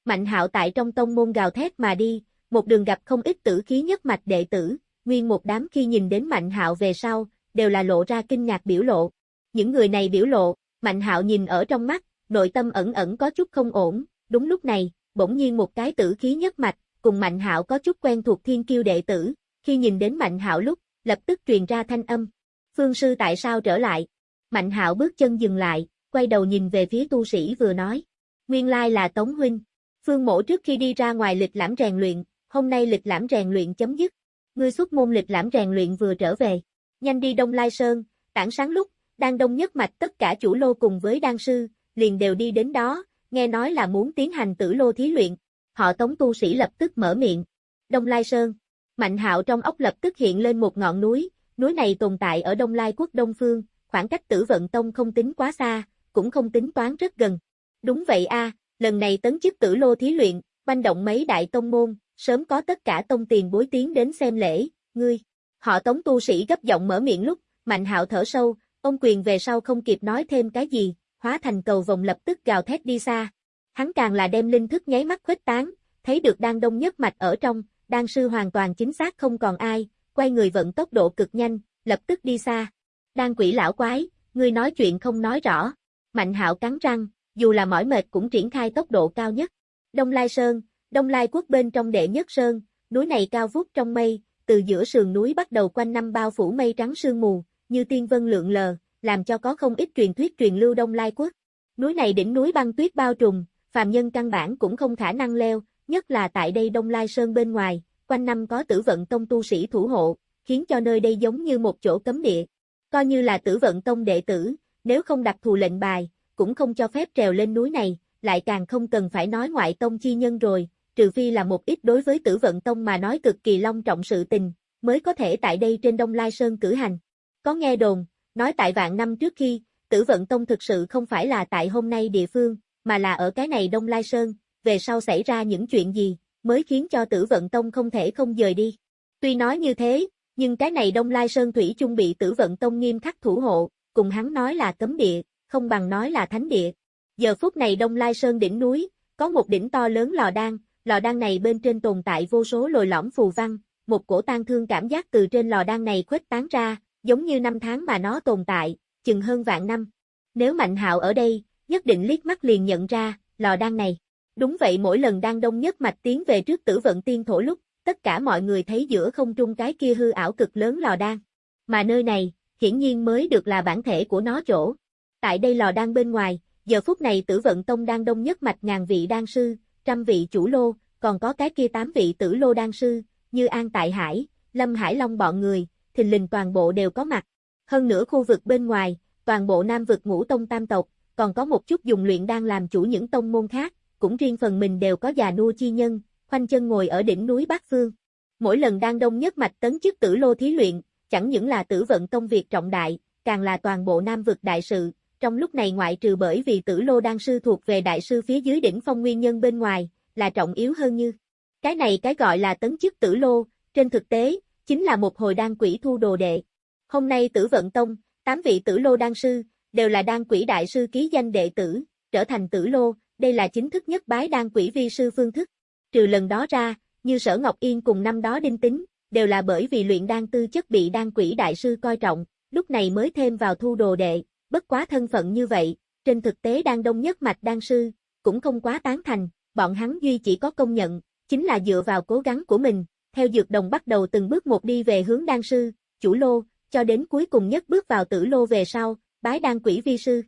Mạnh hạo tại trong tông môn gào thét mà đi, một đường gặp không ít tử khí nhất mạch đệ tử, nguyên một đám khi nhìn đến Mạnh hạo về sau, đều là lộ ra kinh ngạc biểu lộ. Những người này biểu lộ, Mạnh hạo nhìn ở trong mắt, nội tâm ẩn ẩn có chút không ổn, đúng lúc này, bỗng nhiên một cái tử khí nhất mạch, cùng Mạnh hạo có chút quen thuộc thiên kiêu đệ tử, khi nhìn đến Mạnh hạo lúc, lập tức truyền ra thanh âm. Phương sư tại sao trở lại? Mạnh hạo bước chân dừng lại, quay đầu nhìn về phía tu sĩ vừa nói. Nguyên lai là Tống Huynh. Phương mổ trước khi đi ra ngoài lịch lãm rèn luyện, hôm nay lịch lãm rèn luyện chấm dứt. Ngươi xuất môn lịch lãm rèn luyện vừa trở về. Nhanh đi Đông Lai Sơn, tảng sáng lúc, đang đông nhất mạch tất cả chủ lô cùng với đan sư, liền đều đi đến đó, nghe nói là muốn tiến hành tử lô thí luyện. Họ tống tu sĩ lập tức mở miệng. Đông Lai Sơn. Mạnh hạo trong ốc lập tức hiện lên một ngọn núi, núi này tồn tại ở Đông Lai quốc Đông Phương, khoảng cách tử vận tông không tính quá xa, cũng không tính toán rất gần. Đúng vậy a, lần này tấn chức tử lô thí luyện, banh động mấy đại tông môn, sớm có tất cả tông tiền bối tiến đến xem lễ, ngươi. Họ tống tu sĩ gấp giọng mở miệng lúc, mạnh hạo thở sâu, ông quyền về sau không kịp nói thêm cái gì, hóa thành cầu vòng lập tức gào thét đi xa. Hắn càng là đem linh thức nháy mắt khuếch tán, thấy được đang đông nhất mạch ở trong, đan sư hoàn toàn chính xác không còn ai, quay người vận tốc độ cực nhanh, lập tức đi xa. Đan quỷ lão quái, ngươi nói chuyện không nói rõ. Mạnh hạo cắn răng, dù là mỏi mệt cũng triển khai tốc độ cao nhất. Đông Lai Sơn, Đông Lai quốc bên trong đệ nhất sơn, núi này cao vút trong mây, từ giữa sườn núi bắt đầu quanh năm bao phủ mây trắng sương mù, như tiên vân lượng lờ, làm cho có không ít truyền thuyết truyền lưu Đông Lai quốc. Núi này đỉnh núi băng tuyết bao trùm, phàm nhân căn bản cũng không khả năng leo, nhất là tại đây Đông Lai Sơn bên ngoài, quanh năm có tử vận tông tu sĩ thủ hộ, khiến cho nơi đây giống như một chỗ cấm địa. Coi như là tử vận tông đệ tử, nếu không đặt thù lệnh bài, cũng không cho phép trèo lên núi này, lại càng không cần phải nói ngoại tông chi nhân rồi, trừ phi là một ít đối với tử vận tông mà nói cực kỳ long trọng sự tình, mới có thể tại đây trên Đông Lai Sơn cử hành. Có nghe đồn, nói tại vạn năm trước khi, tử vận tông thực sự không phải là tại hôm nay địa phương, mà là ở cái này Đông Lai Sơn, về sau xảy ra những chuyện gì, mới khiến cho tử vận tông không thể không dời đi. Tuy nói như thế, nhưng cái này Đông Lai Sơn Thủy chung bị tử vận tông nghiêm khắc thủ hộ, cùng hắn nói là cấm địa, không bằng nói là thánh địa. Giờ phút này Đông Lai Sơn đỉnh núi, có một đỉnh to lớn lò đan, lò đan này bên trên tồn tại vô số lồi lõm phù văn, một cổ tang thương cảm giác từ trên lò đan này khuếch tán ra, giống như năm tháng mà nó tồn tại, chừng hơn vạn năm. Nếu Mạnh Hạo ở đây, nhất định liếc mắt liền nhận ra, lò đan này. Đúng vậy mỗi lần đang đông nhất mạch tiến về trước tử vận tiên thổ lúc, tất cả mọi người thấy giữa không trung cái kia hư ảo cực lớn lò đan. Mà nơi này, hiển nhiên mới được là bản thể của nó chỗ. Tại đây lò đang bên ngoài, giờ phút này tử vận tông đang đông nhất mạch ngàn vị đan sư, trăm vị chủ lô, còn có cái kia tám vị tử lô đan sư, như An Tại Hải, Lâm Hải Long bọn người, thình lình toàn bộ đều có mặt. Hơn nữa khu vực bên ngoài, toàn bộ nam vực ngũ tông tam tộc, còn có một chút dùng luyện đang làm chủ những tông môn khác, cũng riêng phần mình đều có già nua chi nhân, khoanh chân ngồi ở đỉnh núi Bắc Phương. Mỗi lần đang đông nhất mạch tấn chức tử lô thí luyện, chẳng những là tử vận tông việc trọng đại, càng là toàn bộ nam vực đại sự, trong lúc này ngoại trừ bởi vì tử lô đan sư thuộc về đại sư phía dưới đỉnh phong nguyên nhân bên ngoài, là trọng yếu hơn như. Cái này cái gọi là tấn chức tử lô, trên thực tế, chính là một hồi đan quỷ thu đồ đệ. Hôm nay tử vận tông, tám vị tử lô đan sư, đều là đan quỷ đại sư ký danh đệ tử, trở thành tử lô, đây là chính thức nhất bái đan quỷ vi sư phương thức. Trừ lần đó ra, như Sở Ngọc Yên cùng năm đó đinh tính, đều là bởi vì luyện đan tư chất bị đan quỷ đại sư coi trọng, lúc này mới thêm vào thu đồ đệ, bất quá thân phận như vậy, trên thực tế đang đông nhất mạch đan sư, cũng không quá tán thành, bọn hắn duy chỉ có công nhận, chính là dựa vào cố gắng của mình, theo dược đồng bắt đầu từng bước một đi về hướng đan sư, chủ lô, cho đến cuối cùng nhất bước vào tử lô về sau, bái đan quỷ vi sư.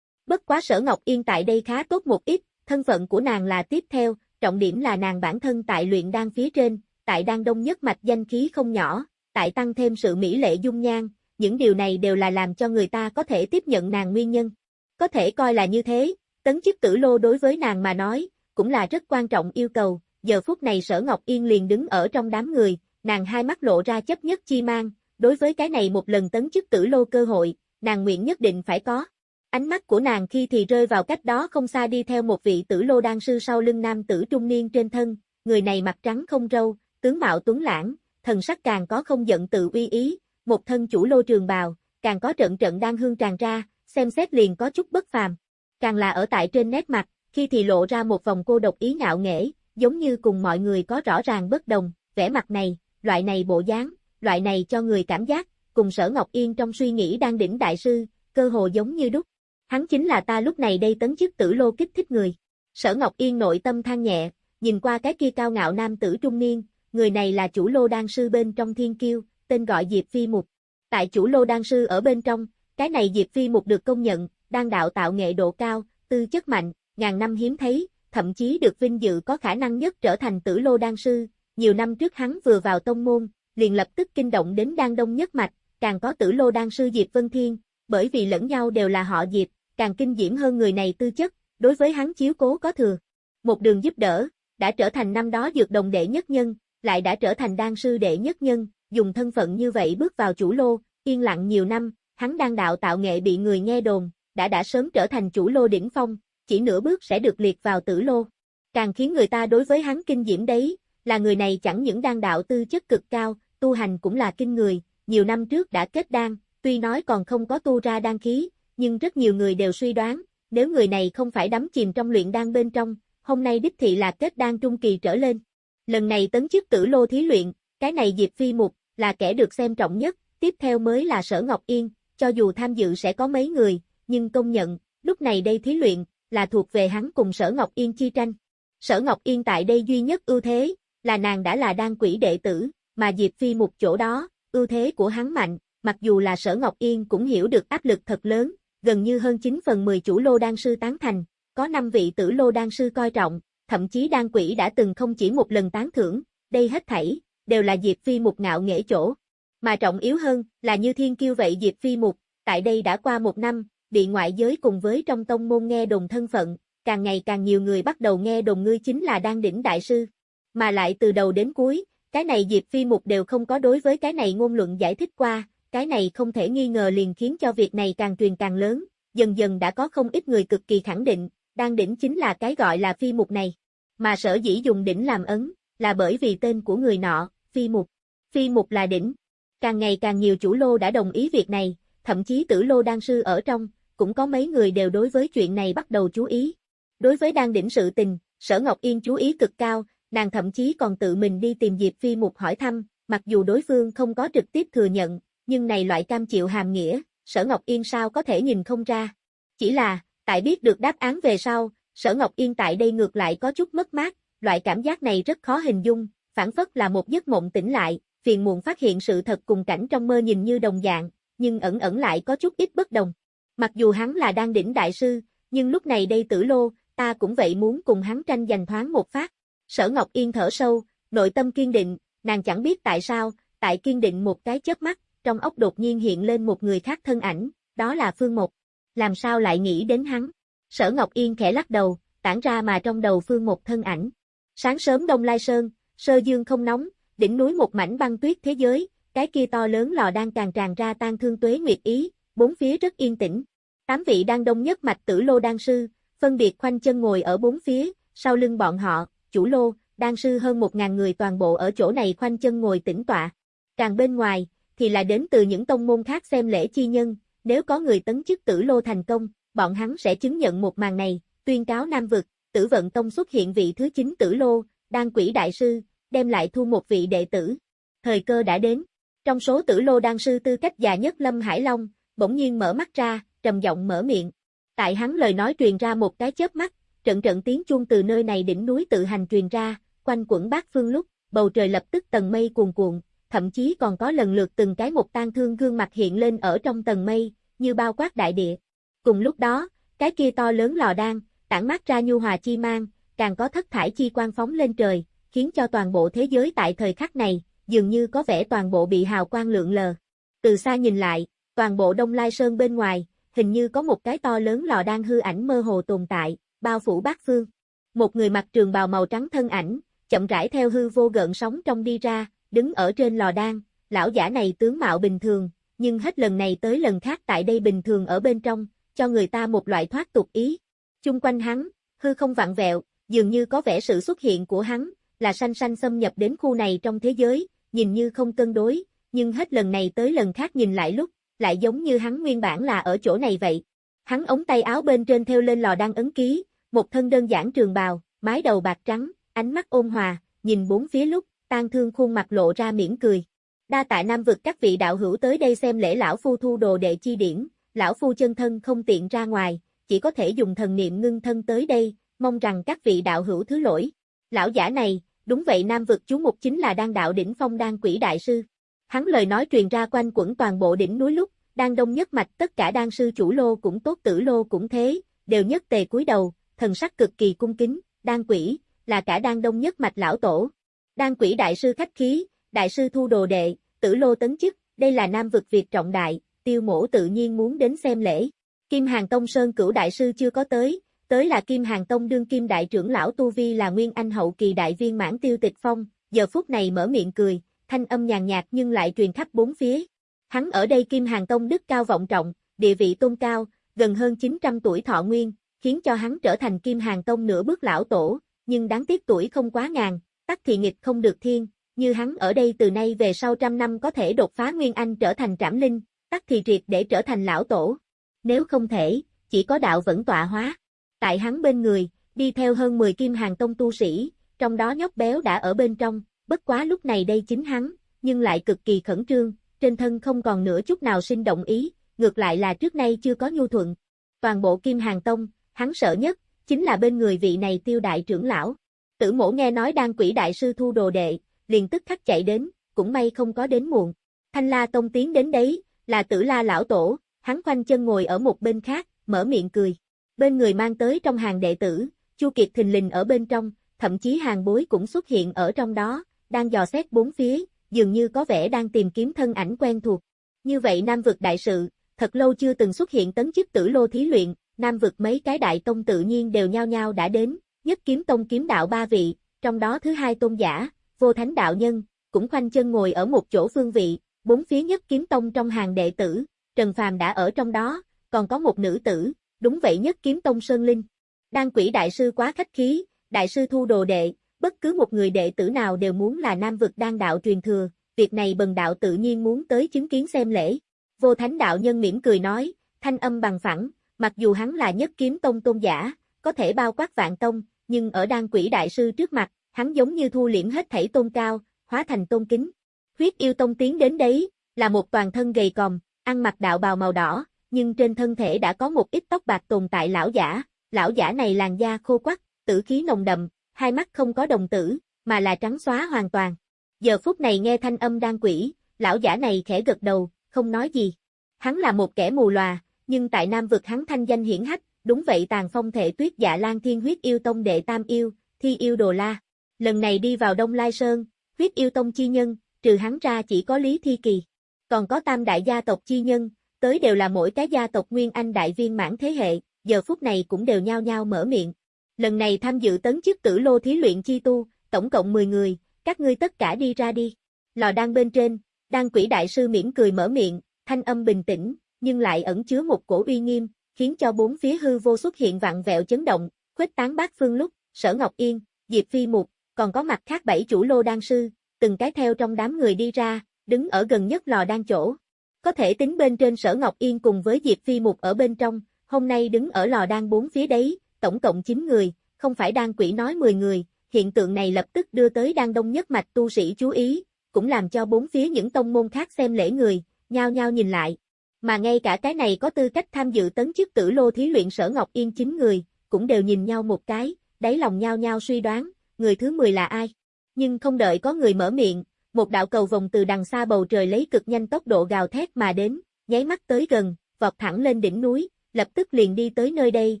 Bất quá sở Ngọc Yên tại đây khá tốt một ít, thân phận của nàng là tiếp theo, trọng điểm là nàng bản thân tại luyện đan phía trên, tại đan đông nhất mạch danh khí không nhỏ, tại tăng thêm sự mỹ lệ dung nhan, những điều này đều là làm cho người ta có thể tiếp nhận nàng nguyên nhân. Có thể coi là như thế, tấn chức tử lô đối với nàng mà nói, cũng là rất quan trọng yêu cầu, giờ phút này sở Ngọc Yên liền đứng ở trong đám người, nàng hai mắt lộ ra chấp nhất chi mang, đối với cái này một lần tấn chức tử lô cơ hội, nàng nguyện nhất định phải có. Ánh mắt của nàng khi thì rơi vào cách đó không xa đi theo một vị tử lô đan sư sau lưng nam tử trung niên trên thân, người này mặt trắng không râu, tướng mạo tuấn lãng, thần sắc càng có không giận tự uy ý, một thân chủ lô trường bào, càng có trận trận đang hương tràn ra, xem xét liền có chút bất phàm. Càng là ở tại trên nét mặt, khi thì lộ ra một vòng cô độc ý ngạo nghễ, giống như cùng mọi người có rõ ràng bất đồng, vẻ mặt này, loại này bộ dáng, loại này cho người cảm giác, cùng sở Ngọc Yên trong suy nghĩ đang đỉnh đại sư, cơ hồ giống như đúc. Hắn chính là ta lúc này đây tấn chức tử lô kích thích người. Sở Ngọc Yên nội tâm than nhẹ, nhìn qua cái kia cao ngạo nam tử trung niên, người này là chủ lô đan sư bên trong thiên kiêu, tên gọi Diệp Phi Mục. Tại chủ lô đan sư ở bên trong, cái này Diệp Phi Mục được công nhận, đang đạo tạo nghệ độ cao, tư chất mạnh, ngàn năm hiếm thấy, thậm chí được vinh dự có khả năng nhất trở thành tử lô đan sư. Nhiều năm trước hắn vừa vào tông môn, liền lập tức kinh động đến đan đông nhất mạch, càng có tử lô đan sư Diệp Vân Thiên, bởi vì lẫn nhau đều là họ Diệp, càng kinh diễm hơn người này tư chất, đối với hắn chiếu cố có thừa. Một đường giúp đỡ, đã trở thành năm đó dược đồng đệ nhất nhân, lại đã trở thành đan sư đệ nhất nhân, dùng thân phận như vậy bước vào chủ lô, yên lặng nhiều năm, hắn đang đạo tạo nghệ bị người nghe đồn, đã đã sớm trở thành chủ lô đỉnh phong, chỉ nửa bước sẽ được liệt vào tử lô. Càng khiến người ta đối với hắn kinh diễm đấy, là người này chẳng những đang đạo tư chất cực cao, tu hành cũng là kinh người, nhiều năm trước đã kết đan, tuy nói còn không có tu ra đan khí, nhưng rất nhiều người đều suy đoán, nếu người này không phải đắm chìm trong luyện đan bên trong, hôm nay đích thị là kết đan trung kỳ trở lên. Lần này tấn chức tử lô thí luyện, cái này Diệp Phi Mục, là kẻ được xem trọng nhất, tiếp theo mới là Sở Ngọc Yên, cho dù tham dự sẽ có mấy người, nhưng công nhận, lúc này đây thí luyện, là thuộc về hắn cùng Sở Ngọc Yên chi tranh. Sở Ngọc Yên tại đây duy nhất ưu thế, là nàng đã là đan quỷ đệ tử, mà Diệp Phi một chỗ đó, ưu thế của hắn mạnh, mặc dù là Sở Ngọc Yên cũng hiểu được áp lực thật lớn, gần như hơn 9 phần 10 chủ lô đan sư tán thành, có 5 vị tử lô đan sư coi trọng, thậm chí đan quỷ đã từng không chỉ một lần tán thưởng, đây hết thảy, đều là Diệp Phi Mục ngạo nghệ chỗ. Mà trọng yếu hơn, là như thiên kiêu vậy Diệp Phi Mục, tại đây đã qua một năm, bị ngoại giới cùng với trong tông môn nghe đồn thân phận, càng ngày càng nhiều người bắt đầu nghe đồn ngươi chính là đang đỉnh đại sư. Mà lại từ đầu đến cuối, cái này Diệp Phi Mục đều không có đối với cái này ngôn luận giải thích qua, cái này không thể nghi ngờ liền khiến cho việc này càng truyền càng lớn, dần dần đã có không ít người cực kỳ khẳng định, đang đỉnh chính là cái gọi là Phi Mục này. Mà sở dĩ dùng đỉnh làm ấn, là bởi vì tên của người nọ, Phi Mục. Phi Mục là đỉnh. Càng ngày càng nhiều chủ lô đã đồng ý việc này, thậm chí tử lô đan sư ở trong, cũng có mấy người đều đối với chuyện này bắt đầu chú ý. Đối với đan đỉnh sự tình, Sở Ngọc Yên chú ý cực cao, nàng thậm chí còn tự mình đi tìm Diệp Phi Mục hỏi thăm, mặc dù đối phương không có trực tiếp thừa nhận, nhưng này loại cam chịu hàm nghĩa, Sở Ngọc Yên sao có thể nhìn không ra. Chỉ là, tại biết được đáp án về sau, Sở Ngọc Yên tại đây ngược lại có chút mất mát, loại cảm giác này rất khó hình dung, phản phất là một giấc mộng tỉnh lại, phiền muộn phát hiện sự thật cùng cảnh trong mơ nhìn như đồng dạng, nhưng ẩn ẩn lại có chút ít bất đồng. Mặc dù hắn là đang đỉnh đại sư, nhưng lúc này đây tử lô, ta cũng vậy muốn cùng hắn tranh giành thoáng một phát. Sở Ngọc Yên thở sâu, nội tâm kiên định, nàng chẳng biết tại sao, tại kiên định một cái chớp mắt, trong ốc đột nhiên hiện lên một người khác thân ảnh, đó là Phương Một. Làm sao lại nghĩ đến hắn? Sở Ngọc Yên khẽ lắc đầu, tản ra mà trong đầu Phương Một thân ảnh. Sáng sớm Đông Lai Sơn, sơ dương không nóng, đỉnh núi một mảnh băng tuyết thế giới, cái kia to lớn lò đang càng tràn ra tan thương tuế nguyệt ý, bốn phía rất yên tĩnh. Tám vị đang đông nhất mạch tử lô đan sư, phân biệt khoanh chân ngồi ở bốn phía, sau lưng bọn họ, chủ lô, đan sư hơn một ngàn người toàn bộ ở chỗ này khoanh chân ngồi tĩnh tọa. Càng bên ngoài, thì là đến từ những tông môn khác xem lễ chi nhân, nếu có người tấn chức tử lô thành công, bọn hắn sẽ chứng nhận một màn này, tuyên cáo Nam Vực, tử vận tông xuất hiện vị thứ 9 tử lô, đan quỷ đại sư, đem lại thu một vị đệ tử. Thời cơ đã đến. Trong số tử lô đan sư tư cách già nhất Lâm Hải Long, bỗng nhiên mở mắt ra, trầm giọng mở miệng. Tại hắn lời nói truyền ra một cái chớp mắt, trận trận tiếng chuông từ nơi này đỉnh núi tự hành truyền ra, quanh quẩn bát phương lúc, bầu trời lập tức tầng mây cuồn cuộn, thậm chí còn có lần lượt từng cái một tang thương gương mặt hiện lên ở trong tầng mây, như bao quát đại địa. Cùng lúc đó, cái kia to lớn lò đan, tản mát ra nhu hòa chi mang, càng có thất thải chi quang phóng lên trời, khiến cho toàn bộ thế giới tại thời khắc này, dường như có vẻ toàn bộ bị hào quang lượng lờ. Từ xa nhìn lại, toàn bộ Đông Lai Sơn bên ngoài, hình như có một cái to lớn lò đan hư ảnh mơ hồ tồn tại, bao phủ bát phương. Một người mặc trường bào màu trắng thân ảnh, chậm rãi theo hư vô gợn sóng trong đi ra, đứng ở trên lò đan, lão giả này tướng mạo bình thường, nhưng hết lần này tới lần khác tại đây bình thường ở bên trong, cho người ta một loại thoát tục ý. Chung quanh hắn, hư không vặn vẹo, dường như có vẻ sự xuất hiện của hắn, là sanh sanh xâm nhập đến khu này trong thế giới, nhìn như không cân đối, nhưng hết lần này tới lần khác nhìn lại lúc, lại giống như hắn nguyên bản là ở chỗ này vậy. Hắn ống tay áo bên trên theo lên lò đang ấn ký, một thân đơn giản trường bào, mái đầu bạc trắng, ánh mắt ôn hòa, nhìn bốn phía lúc, tan thương khuôn mặt lộ ra mỉm cười. Đa tại Nam vực các vị đạo hữu tới đây xem lễ lão phu thu đồ đệ chi điển, lão phu chân thân không tiện ra ngoài, chỉ có thể dùng thần niệm ngưng thân tới đây, mong rằng các vị đạo hữu thứ lỗi. Lão giả này, đúng vậy Nam vực chú mục chính là đang đạo đỉnh phong đang quỷ đại sư. Hắn lời nói truyền ra quanh quẩn toàn bộ đỉnh núi lúc, đang đông nhất mạch tất cả đan sư chủ lô cũng tốt tử lô cũng thế, đều nhất tề cúi đầu, thần sắc cực kỳ cung kính, đan quỷ, là cả đan đông nhất mạch lão tổ. Đan quỷ đại sư khách khí, đại sư thu đồ đệ, tử lô tấn chức, đây là nam vực việc trọng đại, tiêu mổ tự nhiên muốn đến xem lễ. Kim Hàng Tông Sơn cửu đại sư chưa có tới, tới là Kim Hàng Tông đương kim đại trưởng lão Tu Vi là Nguyên Anh hậu kỳ đại viên mãn tiêu tịch phong, giờ phút này mở miệng cười, thanh âm nhàn nhạt nhưng lại truyền khắp bốn phía. Hắn ở đây Kim Hàng Tông đức cao vọng trọng, địa vị tôn cao, gần hơn 900 tuổi thọ nguyên, khiến cho hắn trở thành Kim Hàng Tông nửa bước lão tổ, nhưng đáng tiếc tuổi không quá ngàn, tắc thì nghịch không được thiên, như hắn ở đây từ nay về sau trăm năm có thể đột phá Nguyên Anh trở thành trảm linh, tắc thì triệt để trở thành lão tổ. Nếu không thể, chỉ có đạo vẫn tọa hóa. Tại hắn bên người, đi theo hơn 10 kim hàng tông tu sĩ, trong đó nhóc béo đã ở bên trong, bất quá lúc này đây chính hắn, nhưng lại cực kỳ khẩn trương, trên thân không còn nửa chút nào sinh động ý, ngược lại là trước nay chưa có nhu thuận. Toàn bộ kim hàng tông, hắn sợ nhất, chính là bên người vị này tiêu đại trưởng lão. Tử mổ nghe nói đang quỷ đại sư thu đồ đệ, liền tức khắc chạy đến, cũng may không có đến muộn. Thanh la tông tiến đến đấy, là tử la lão tổ, hắn khoanh chân ngồi ở một bên khác, mở miệng cười. Bên người mang tới trong hàng đệ tử, Chu Kiệt thình lình ở bên trong, thậm chí hàng bối cũng xuất hiện ở trong đó, đang dò xét bốn phía, dường như có vẻ đang tìm kiếm thân ảnh quen thuộc. Như vậy Nam vực đại sự, thật lâu chưa từng xuất hiện tấn chức tử lô thí luyện, Nam vực mấy cái đại tông tự nhiên đều nhao nhao đã đến, nhất kiếm tông kiếm đạo ba vị, trong đó thứ hai tôn giả, vô thánh đạo nhân, cũng khoanh chân ngồi ở một chỗ phương vị, bốn phía nhất kiếm tông trong hàng đệ tử, Trần Phàm đã ở trong đó, còn có một nữ tử, đúng vậy nhất kiếm tông Sơn Linh. Đan quỷ đại sư quá khách khí, đại sư thu đồ đệ, bất cứ một người đệ tử nào đều muốn là nam vực đan đạo truyền thừa, việc này bần đạo tự nhiên muốn tới chứng kiến xem lễ. Vô thánh đạo nhân mỉm cười nói, thanh âm bằng phẳng, mặc dù hắn là nhất kiếm tông tôn giả, có thể bao quát vạn tông, nhưng ở đan quỷ đại sư trước mặt, hắn giống như thu liễm hết thảy tôn cao, hóa thành tôn kính. Huyết yêu tông tiến đến đấy, là một toàn thân gầy còm, ăn mặc đạo bào màu đỏ, nhưng trên thân thể đã có một ít tóc bạc tồn tại lão giả, lão giả này làn da khô quắc, tử khí nồng đậm, hai mắt không có đồng tử, mà là trắng xóa hoàn toàn. Giờ phút này nghe thanh âm đang quỷ, lão giả này khẽ gật đầu, không nói gì. Hắn là một kẻ mù lòa, nhưng tại Nam vực hắn thanh danh hiển hách, đúng vậy tàn phong thể tuyết dạ lan thiên huyết yêu tông đệ tam yêu, thi yêu đồ la. Lần này đi vào Đông Lai Sơn, huyết yêu tông chi nhân, trừ hắn ra chỉ có Lý Thi Kỳ. Còn có tam đại gia tộc chi nhân, tới đều là mỗi cái gia tộc nguyên anh đại viên mãn thế hệ, giờ phút này cũng đều nhao nhao mở miệng. Lần này tham dự tấn chức tử lô thí luyện chi tu, tổng cộng 10 người, các ngươi tất cả đi ra đi. Lò đang bên trên, đang quỷ đại sư mỉm cười mở miệng, thanh âm bình tĩnh, nhưng lại ẩn chứa một cổ uy nghiêm, khiến cho bốn phía hư vô xuất hiện vặn vẹo chấn động, khuếch tán bát phương lúc, sở Ngọc Yên, Diệp Phi Mục, còn có mặt khác bảy chủ lô đan sư, từng cái theo trong đám người đi ra, đứng ở gần nhất lò đan chỗ. Có thể tính bên trên sở Ngọc Yên cùng với Diệp Phi Mục ở bên trong, hôm nay đứng ở lò đan bốn phía đấy, tổng cộng 9 người, không phải đan quỷ nói 10 người, hiện tượng này lập tức đưa tới đan đông nhất mạch tu sĩ chú ý, cũng làm cho bốn phía những tông môn khác xem lễ người, nhao nhao nhìn lại. Mà ngay cả cái này có tư cách tham dự tấn chức tử lô thí luyện sở Ngọc Yên chín người, cũng đều nhìn nhau một cái, đáy lòng nhao nhao suy đoán, người thứ 10 là ai. Nhưng không đợi có người mở miệng, một đạo cầu vòng từ đằng xa bầu trời lấy cực nhanh tốc độ gào thét mà đến, nháy mắt tới gần, vọt thẳng lên đỉnh núi, lập tức liền đi tới nơi đây,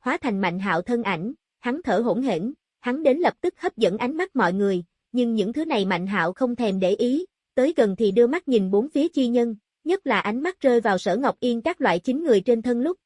hóa thành mạnh hạo thân ảnh, hắn thở hỗn hển, hắn đến lập tức hấp dẫn ánh mắt mọi người, nhưng những thứ này mạnh hạo không thèm để ý, tới gần thì đưa mắt nhìn bốn phía chi nhân, nhất là ánh mắt rơi vào sở Ngọc Yên các loại chính người trên thân lúc,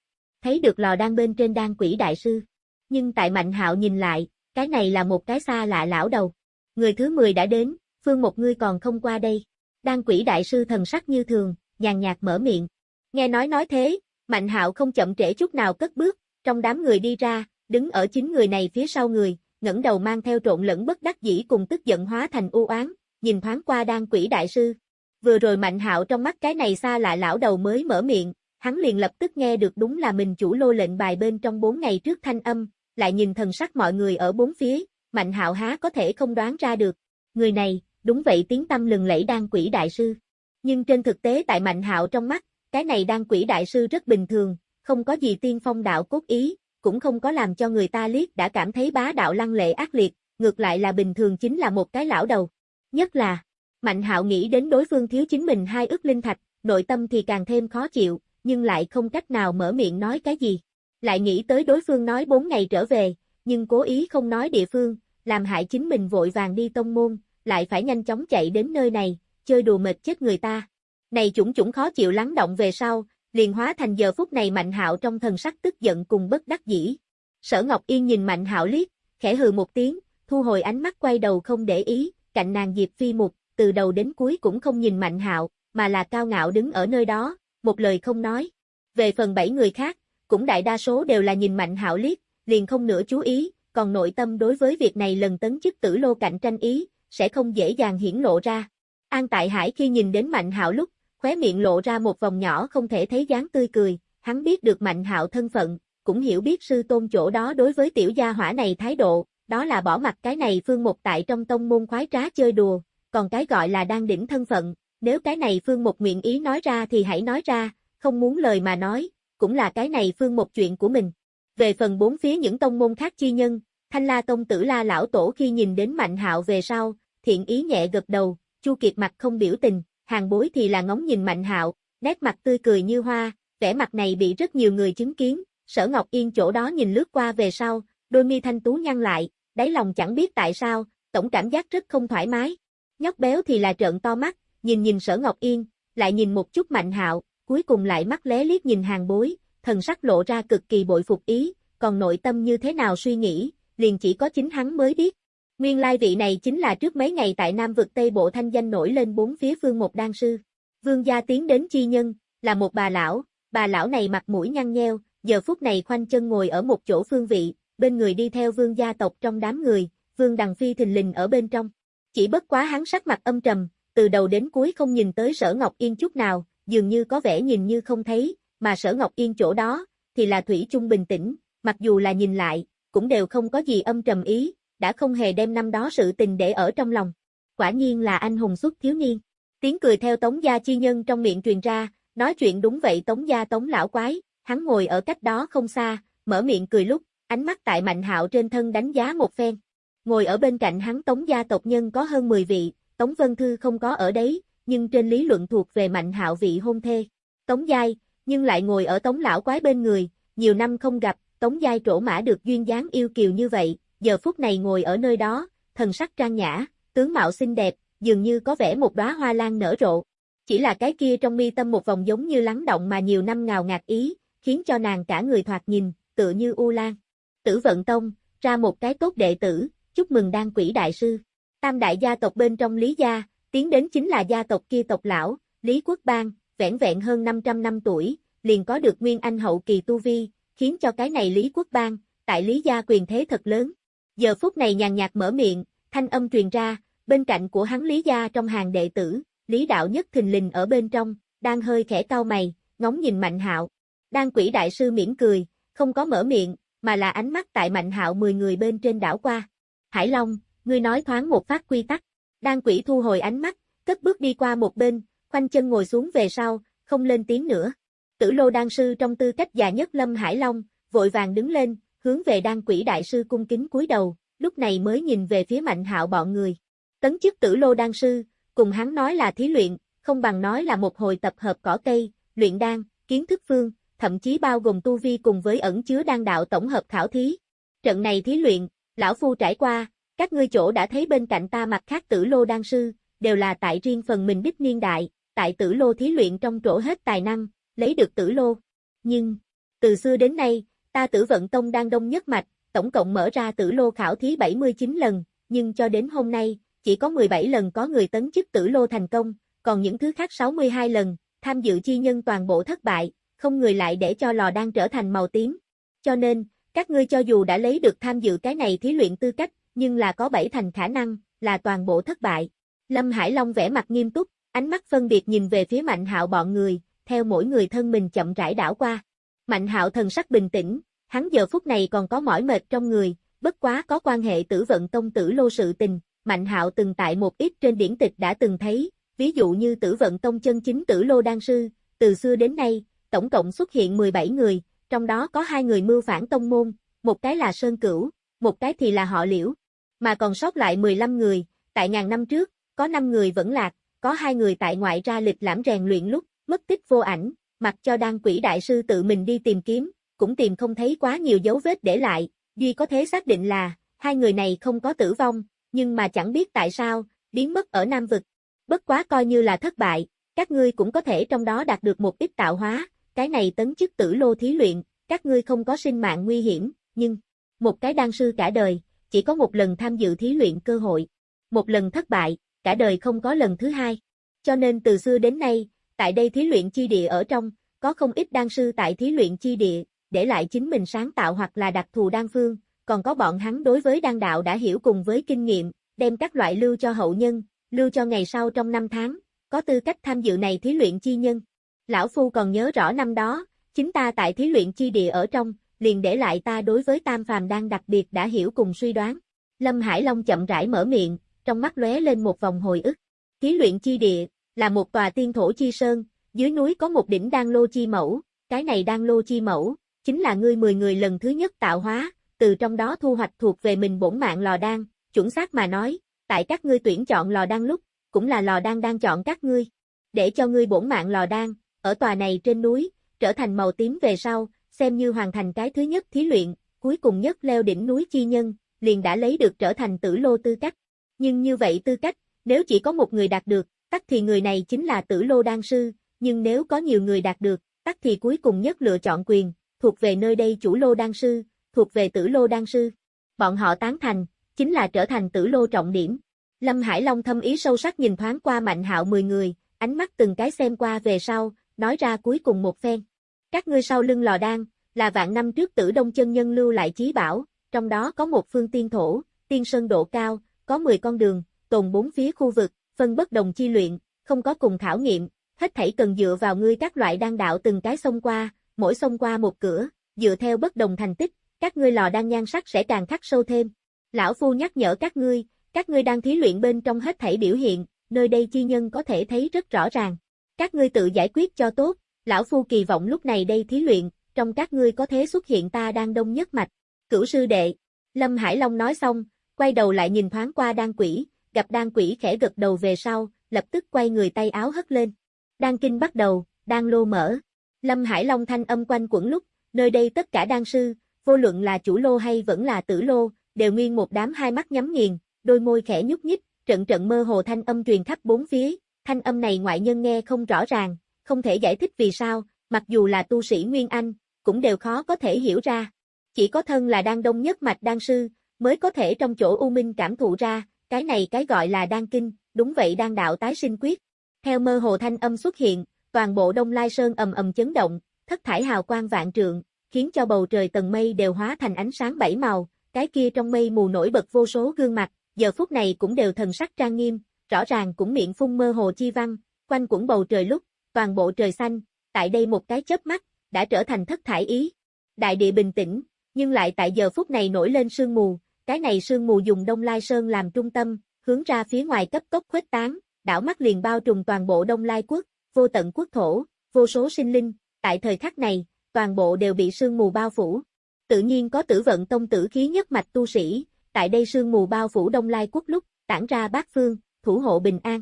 thấy được lò đang bên trên đan quỷ đại sư. Nhưng tại mạnh hạo nhìn lại, cái này là một cái xa lạ lão đầu. Người thứ 10 đã đến, phương một ngươi còn không qua đây. Đan quỷ đại sư thần sắc như thường, nhàn nhạt mở miệng. Nghe nói nói thế, mạnh hạo không chậm trễ chút nào cất bước, trong đám người đi ra, đứng ở chính người này phía sau người, ngẩng đầu mang theo trộn lẫn bất đắc dĩ cùng tức giận hóa thành u oán, nhìn thoáng qua đan quỷ đại sư. Vừa rồi mạnh hạo trong mắt cái này xa lạ lão đầu mới mở miệng, hắn liền lập tức nghe được đúng là mình chủ lô lệnh bài bên trong bốn ngày trước thanh âm, lại nhìn thần sắc mọi người ở bốn phía, mạnh hạo há có thể không đoán ra được. Người này, đúng vậy tiếng tâm lừng lẫy đan quỷ đại sư. Nhưng trên thực tế tại mạnh hạo trong mắt, cái này đan quỷ đại sư rất bình thường, không có gì tiên phong đạo cốt ý, cũng không có làm cho người ta liếc đã cảm thấy bá đạo lăng lệ ác liệt, ngược lại là bình thường chính là một cái lão đầu. Nhất là, Mạnh hạo nghĩ đến đối phương thiếu chính mình hai ức linh thạch, nội tâm thì càng thêm khó chịu, nhưng lại không cách nào mở miệng nói cái gì. Lại nghĩ tới đối phương nói bốn ngày trở về, nhưng cố ý không nói địa phương, làm hại chính mình vội vàng đi tông môn, lại phải nhanh chóng chạy đến nơi này, chơi đùa mệt chết người ta. Này chủng chủng khó chịu lắng động về sau, liền hóa thành giờ phút này Mạnh Hạo trong thần sắc tức giận cùng bất đắc dĩ. Sở Ngọc Yên nhìn Mạnh Hạo liếc, khẽ hừ một tiếng, thu hồi ánh mắt quay đầu không để ý, cạnh nàng Diệp Phi Mục, từ đầu đến cuối cũng không nhìn Mạnh Hạo, mà là cao ngạo đứng ở nơi đó, một lời không nói. Về phần bảy người khác, cũng đại đa số đều là nhìn Mạnh Hạo liếc, liền không nữa chú ý, còn nội tâm đối với việc này lần tấn chức tử lô cạnh tranh ý, sẽ không dễ dàng hiển lộ ra. An Tại Hải khi nhìn đến Mạnh Hạo lúc, khóe miệng lộ ra một vòng nhỏ không thể thấy dáng tươi cười, hắn biết được Mạnh Hạo thân phận, cũng hiểu biết sư tôn chỗ đó đối với tiểu gia hỏa này thái độ, đó là bỏ mặt cái này phương một tại trong tông môn khoái trá chơi đùa, còn cái gọi là đang đỉnh thân phận, nếu cái này Phương một nguyện ý nói ra thì hãy nói ra, không muốn lời mà nói, cũng là cái này Phương một chuyện của mình. Về phần bốn phía những tông môn khác chi nhân, Thanh La Tông tử La Lão Tổ khi nhìn đến Mạnh Hạo về sau, thiện ý nhẹ gật đầu, Chu Kiệt mặt không biểu tình, hàng bối thì là ngóng nhìn Mạnh Hạo, nét mặt tươi cười như hoa, vẻ mặt này bị rất nhiều người chứng kiến, Sở Ngọc Yên chỗ đó nhìn lướt qua về sau, đôi mi thanh tú nhăn lại, đáy lòng chẳng biết tại sao, tổng cảm giác rất không thoải mái. Nhóc béo thì là trợn to mắt, nhìn nhìn sở Ngọc Yên, lại nhìn một chút mạnh hạo, cuối cùng lại mắt lé liếc nhìn hàng bối, thần sắc lộ ra cực kỳ bội phục ý, còn nội tâm như thế nào suy nghĩ, liền chỉ có chính hắn mới biết. Nguyên lai vị này chính là trước mấy ngày tại Nam vực Tây Bộ thanh danh nổi lên bốn phía phương một đan sư. Vương gia tiến đến chi nhân, là một bà lão, bà lão này mặt mũi nhăn nheo, giờ phút này khoanh chân ngồi ở một chỗ phương vị, bên người đi theo vương gia tộc trong đám người, vương đằng phi thình lình ở bên trong. Chỉ bất quá hắn sắc mặt âm trầm, từ đầu đến cuối không nhìn tới sở Ngọc Yên chút nào, dường như có vẻ nhìn như không thấy, mà sở Ngọc Yên chỗ đó, thì là Thủy chung bình tĩnh, mặc dù là nhìn lại, cũng đều không có gì âm trầm ý, đã không hề đem năm đó sự tình để ở trong lòng. Quả nhiên là anh hùng xuất thiếu niên. Tiếng cười theo Tống Gia Chi Nhân trong miệng truyền ra, nói chuyện đúng vậy Tống Gia Tống Lão Quái, hắn ngồi ở cách đó không xa, mở miệng cười lúc, ánh mắt tại Mạnh Hạo trên thân đánh giá một phen. Ngồi ở bên cạnh hắn Tống gia tộc nhân có hơn 10 vị, Tống Vân Thư không có ở đấy, nhưng trên lý luận thuộc về mạnh hạo vị hôn thê. Tống Giai, nhưng lại ngồi ở Tống Lão Quái bên người, nhiều năm không gặp, Tống Giai trổ mã được duyên dáng yêu kiều như vậy, giờ phút này ngồi ở nơi đó, thần sắc trang nhã, tướng mạo xinh đẹp, dường như có vẻ một đóa hoa lan nở rộ. Chỉ là cái kia trong mi tâm một vòng giống như lắng động mà nhiều năm ngào ngạt ý, khiến cho nàng cả người thoạt nhìn, tựa như u lan. Tử vận tông, ra một cái tốt đệ tử, chúc mừng đan quỷ đại sư. Tam đại gia tộc bên trong Lý gia, tiến đến chính là gia tộc kia tộc lão, Lý Quốc Bang, vẹn vẹn hơn 500 năm tuổi, liền có được nguyên anh hậu kỳ tu vi, khiến cho cái này Lý Quốc Bang, tại Lý gia quyền thế thật lớn. Giờ phút này nhàn nhạt mở miệng, thanh âm truyền ra, bên cạnh của hắn Lý gia trong hàng đệ tử, Lý đạo nhất thình lình ở bên trong, đang hơi khẽ cau mày, ngóng nhìn Mạnh Hạo. Đan quỷ đại sư mỉm cười, không có mở miệng, mà là ánh mắt tại Mạnh Hạo 10 người bên trên đảo qua. Hải Long, ngươi nói thoáng một phát quy tắc. Đan quỷ thu hồi ánh mắt, cất bước đi qua một bên, khoanh chân ngồi xuống về sau, không lên tiếng nữa. tử lô đan sư trong tư cách già nhất Lâm Hải Long, vội vàng đứng lên, hướng về đan quỷ đại sư cung kính cúi đầu, lúc này mới nhìn về phía mạnh hạo bọn người. Tấn chức tử lô đan sư, cùng hắn nói là thí luyện, không bằng nói là một hồi tập hợp cỏ cây, luyện đan, kiến thức phương, thậm chí bao gồm tu vi cùng với ẩn chứa đan đạo tổng hợp khảo thí. Trận này thí luyện, lão phu trải qua, các ngươi chỗ đã thấy bên cạnh ta mặt khác tử lô đan sư, đều là tại riêng phần mình đích niên đại, tại tử lô thí luyện trong chỗ hết tài năng, lấy được tử lô. Nhưng, từ xưa đến nay, ta tử vận tông đang đông nhất mạch, tổng cộng mở ra tử lô khảo thí 79 lần, nhưng cho đến hôm nay, chỉ có 17 lần có người tấn chức tử lô thành công, còn những thứ khác 62 lần, tham dự chi nhân toàn bộ thất bại, không người lại để cho lò đang trở thành màu tím. Cho nên, các ngươi cho dù đã lấy được tham dự cái này thí luyện tư cách, nhưng là có bảy thành khả năng, là toàn bộ thất bại. Lâm Hải Long vẽ mặt nghiêm túc, ánh mắt phân biệt nhìn về phía Mạnh Hạo bọn người, theo mỗi người thân mình chậm rãi đảo qua. Mạnh Hạo thần sắc bình tĩnh, hắn giờ phút này còn có mỏi mệt trong người, bất quá có quan hệ tử vận tông tử lô sự tình, Mạnh Hạo từng tại một ít trên điển tịch đã từng thấy, ví dụ như tử vận tông chân chính tử lô đan sư, từ xưa đến nay, tổng cộng xuất hiện 17 người, trong đó có hai người mưu phản tông môn, một cái là Sơn Cửu, một cái thì là họ Liễu, mà còn sót lại 15 người, tại ngàn năm trước, có 5 người vẫn lạc, có hai người tại ngoại ra lịch lãm rèn luyện lúc, mất tích vô ảnh, mặc cho đan quỷ đại sư tự mình đi tìm kiếm, cũng tìm không thấy quá nhiều dấu vết để lại, duy có thể xác định là, hai người này không có tử vong, nhưng mà chẳng biết tại sao, biến mất ở Nam Vực. Bất quá coi như là thất bại, các ngươi cũng có thể trong đó đạt được một ít tạo hóa, cái này tấn chức tử lô thí luyện, các ngươi không có sinh mạng nguy hiểm, nhưng, một cái đan sư cả đời, chỉ có một lần tham dự thí luyện cơ hội. Một lần thất bại, cả đời không có lần thứ hai. Cho nên từ xưa đến nay, tại đây thí luyện chi địa ở trong, có không ít đan sư tại thí luyện chi địa, để lại chính mình sáng tạo hoặc là đặc thù đan phương, còn có bọn hắn đối với đan đạo đã hiểu cùng với kinh nghiệm, đem các loại lưu cho hậu nhân, lưu cho ngày sau trong năm tháng, có tư cách tham dự này thí luyện chi nhân. Lão Phu còn nhớ rõ năm đó, chính ta tại thí luyện chi địa ở trong, liền để lại ta đối với tam phàm đang đặc biệt đã hiểu cùng suy đoán. Lâm Hải Long chậm rãi mở miệng, trong mắt lóe lên một vòng hồi ức. Thí luyện chi địa, là một tòa tiên thổ chi sơn, dưới núi có một đỉnh đan lô chi mẫu, cái này đan lô chi mẫu, chính là ngươi 10 người lần thứ nhất tạo hóa, từ trong đó thu hoạch thuộc về mình bổn mạng lò đan, chuẩn xác mà nói, tại các ngươi tuyển chọn lò đan lúc, cũng là lò đan đang chọn các ngươi. Để cho ngươi bổn mạng lò đan, ở tòa này trên núi, trở thành màu tím về sau, xem như hoàn thành cái thứ nhất thí luyện, cuối cùng nhất leo đỉnh núi chi nhân, liền đã lấy được trở thành tử lô tư cách. Nhưng như vậy tư cách, nếu chỉ có một người đạt được, tắc thì người này chính là tử lô đan sư, nhưng nếu có nhiều người đạt được, tắc thì cuối cùng nhất lựa chọn quyền, thuộc về nơi đây chủ lô đan sư, thuộc về tử lô đan sư. Bọn họ tán thành, chính là trở thành tử lô trọng điểm. Lâm Hải Long thâm ý sâu sắc nhìn thoáng qua mạnh hạo 10 người, ánh mắt từng cái xem qua về sau, nói ra cuối cùng một phen. Các ngươi sau lưng lò đan, là vạn năm trước tử đông chân nhân lưu lại chí bảo, trong đó có một phương tiên thổ, tiên sơn độ cao, có 10 con đường, tồn bốn phía khu vực, phân bất đồng chi luyện, không có cùng khảo nghiệm, hết thảy cần dựa vào ngươi các loại đan đạo từng cái xông qua, mỗi xông qua một cửa, dựa theo bất đồng thành tích, các ngươi lò đan nhan sắc sẽ càng khắc sâu thêm. Lão Phu nhắc nhở các ngươi, các ngươi đang thí luyện bên trong hết thảy biểu hiện, nơi đây chi nhân có thể thấy rất rõ ràng. Các ngươi tự giải quyết cho tốt, Lão Phu kỳ vọng lúc này đây thí luyện, trong các ngươi có thế xuất hiện ta đang đông nhất mạch. Cửu sư đệ, Lâm Hải Long nói xong, quay đầu lại nhìn thoáng qua đan quỷ, gặp đan quỷ khẽ gật đầu về sau, lập tức quay người tay áo hất lên. Đan kinh bắt đầu, đan lô mở. Lâm Hải Long thanh âm quanh quẩn lúc, nơi đây tất cả đan sư, vô luận là chủ lô hay vẫn là tử lô, đều nguyên một đám hai mắt nhắm nghiền, đôi môi khẽ nhúc nhích, trận trận mơ hồ thanh âm truyền khắp bốn phía, thanh âm này ngoại nhân nghe không rõ ràng, không thể giải thích vì sao, mặc dù là tu sĩ Nguyên Anh, cũng đều khó có thể hiểu ra. Chỉ có thân là đan đông nhất mạch đan sư, mới có thể trong chỗ U Minh cảm thụ ra, cái này cái gọi là đan kinh, đúng vậy đan đạo tái sinh quyết. Theo mơ hồ thanh âm xuất hiện, toàn bộ Đông Lai Sơn ầm ầm chấn động, thất thải hào quang vạn trượng, khiến cho bầu trời tầng mây đều hóa thành ánh sáng bảy màu, cái kia trong mây mù nổi bật vô số gương mặt, giờ phút này cũng đều thần sắc trang nghiêm, rõ ràng cũng miệng phun mơ hồ chi văn, quanh quẩn bầu trời lúc, toàn bộ trời xanh, tại đây một cái chớp mắt, đã trở thành thất thải ý. Đại địa bình tĩnh, nhưng lại tại giờ phút này nổi lên sương mù, cái này sương mù dùng Đông Lai Sơn làm trung tâm, hướng ra phía ngoài cấp tốc khuếch tán, đảo mắt liền bao trùm toàn bộ Đông Lai quốc, vô tận quốc thổ, vô số sinh linh, tại thời khắc này, toàn bộ đều bị sương mù bao phủ. Tự nhiên có tử vận tông tử khí nhất mạch tu sĩ, tại đây sương mù bao phủ đông lai quốc lúc, tản ra bát phương, thủ hộ bình an.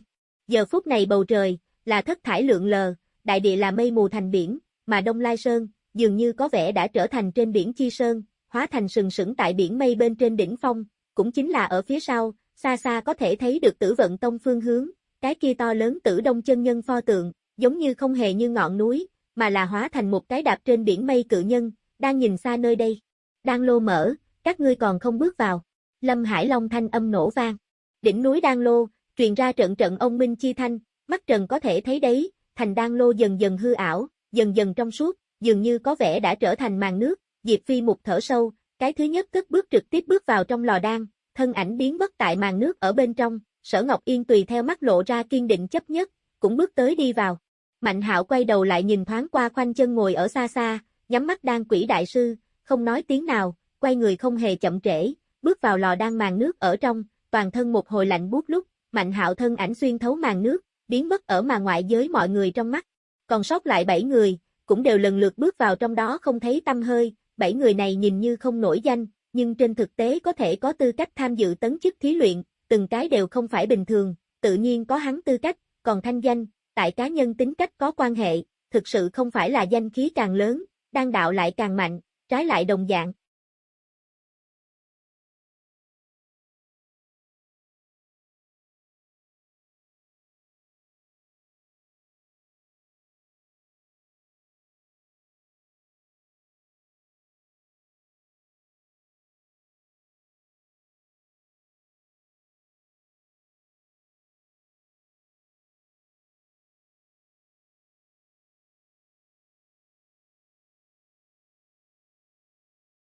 Giờ phút này bầu trời, là thất thải lượng lờ, đại địa là mây mù thành biển, mà đông lai sơn, dường như có vẻ đã trở thành trên biển chi sơn, hóa thành sừng sững tại biển mây bên trên đỉnh phong, cũng chính là ở phía sau, xa xa có thể thấy được tử vận tông phương hướng, cái kia to lớn tử đông chân nhân pho tượng, giống như không hề như ngọn núi, mà là hóa thành một cái đạp trên biển mây cự nhân, đang nhìn xa nơi đây. Đang lô mở, các ngươi còn không bước vào. Lâm Hải Long thanh âm nổ vang. Đỉnh núi Đan Lô, truyền ra trận trận ông minh chi thanh, mắt trần có thể thấy đấy, thành Đan Lô dần dần hư ảo, dần dần trong suốt, dường như có vẻ đã trở thành màn nước, Diệp Phi một thở sâu, cái thứ nhất cất bước trực tiếp bước vào trong lò đan, thân ảnh biến mất tại màn nước ở bên trong, Sở Ngọc Yên tùy theo mắt lộ ra kiên định chấp nhất, cũng bước tới đi vào. Mạnh Hạo quay đầu lại nhìn thoáng qua khoanh chân ngồi ở xa xa, nhắm mắt đan quỷ đại sư, không nói tiếng nào, quay người không hề chậm trễ, bước vào lò đan màn nước ở trong, toàn thân một hồi lạnh buốt lúc, Mạnh Hạo thân ảnh xuyên thấu màn nước, biến mất ở mà ngoại giới mọi người trong mắt. Còn sót lại bảy người, cũng đều lần lượt bước vào trong đó không thấy tâm hơi, bảy người này nhìn như không nổi danh, nhưng trên thực tế có thể có tư cách tham dự tấn chức thí luyện, từng cái đều không phải bình thường, tự nhiên có hắn tư cách, còn thanh danh, tại cá nhân tính cách có quan hệ, thực sự không phải là danh khí càng lớn, đan đạo lại càng mạnh, trái lại đồng dạng.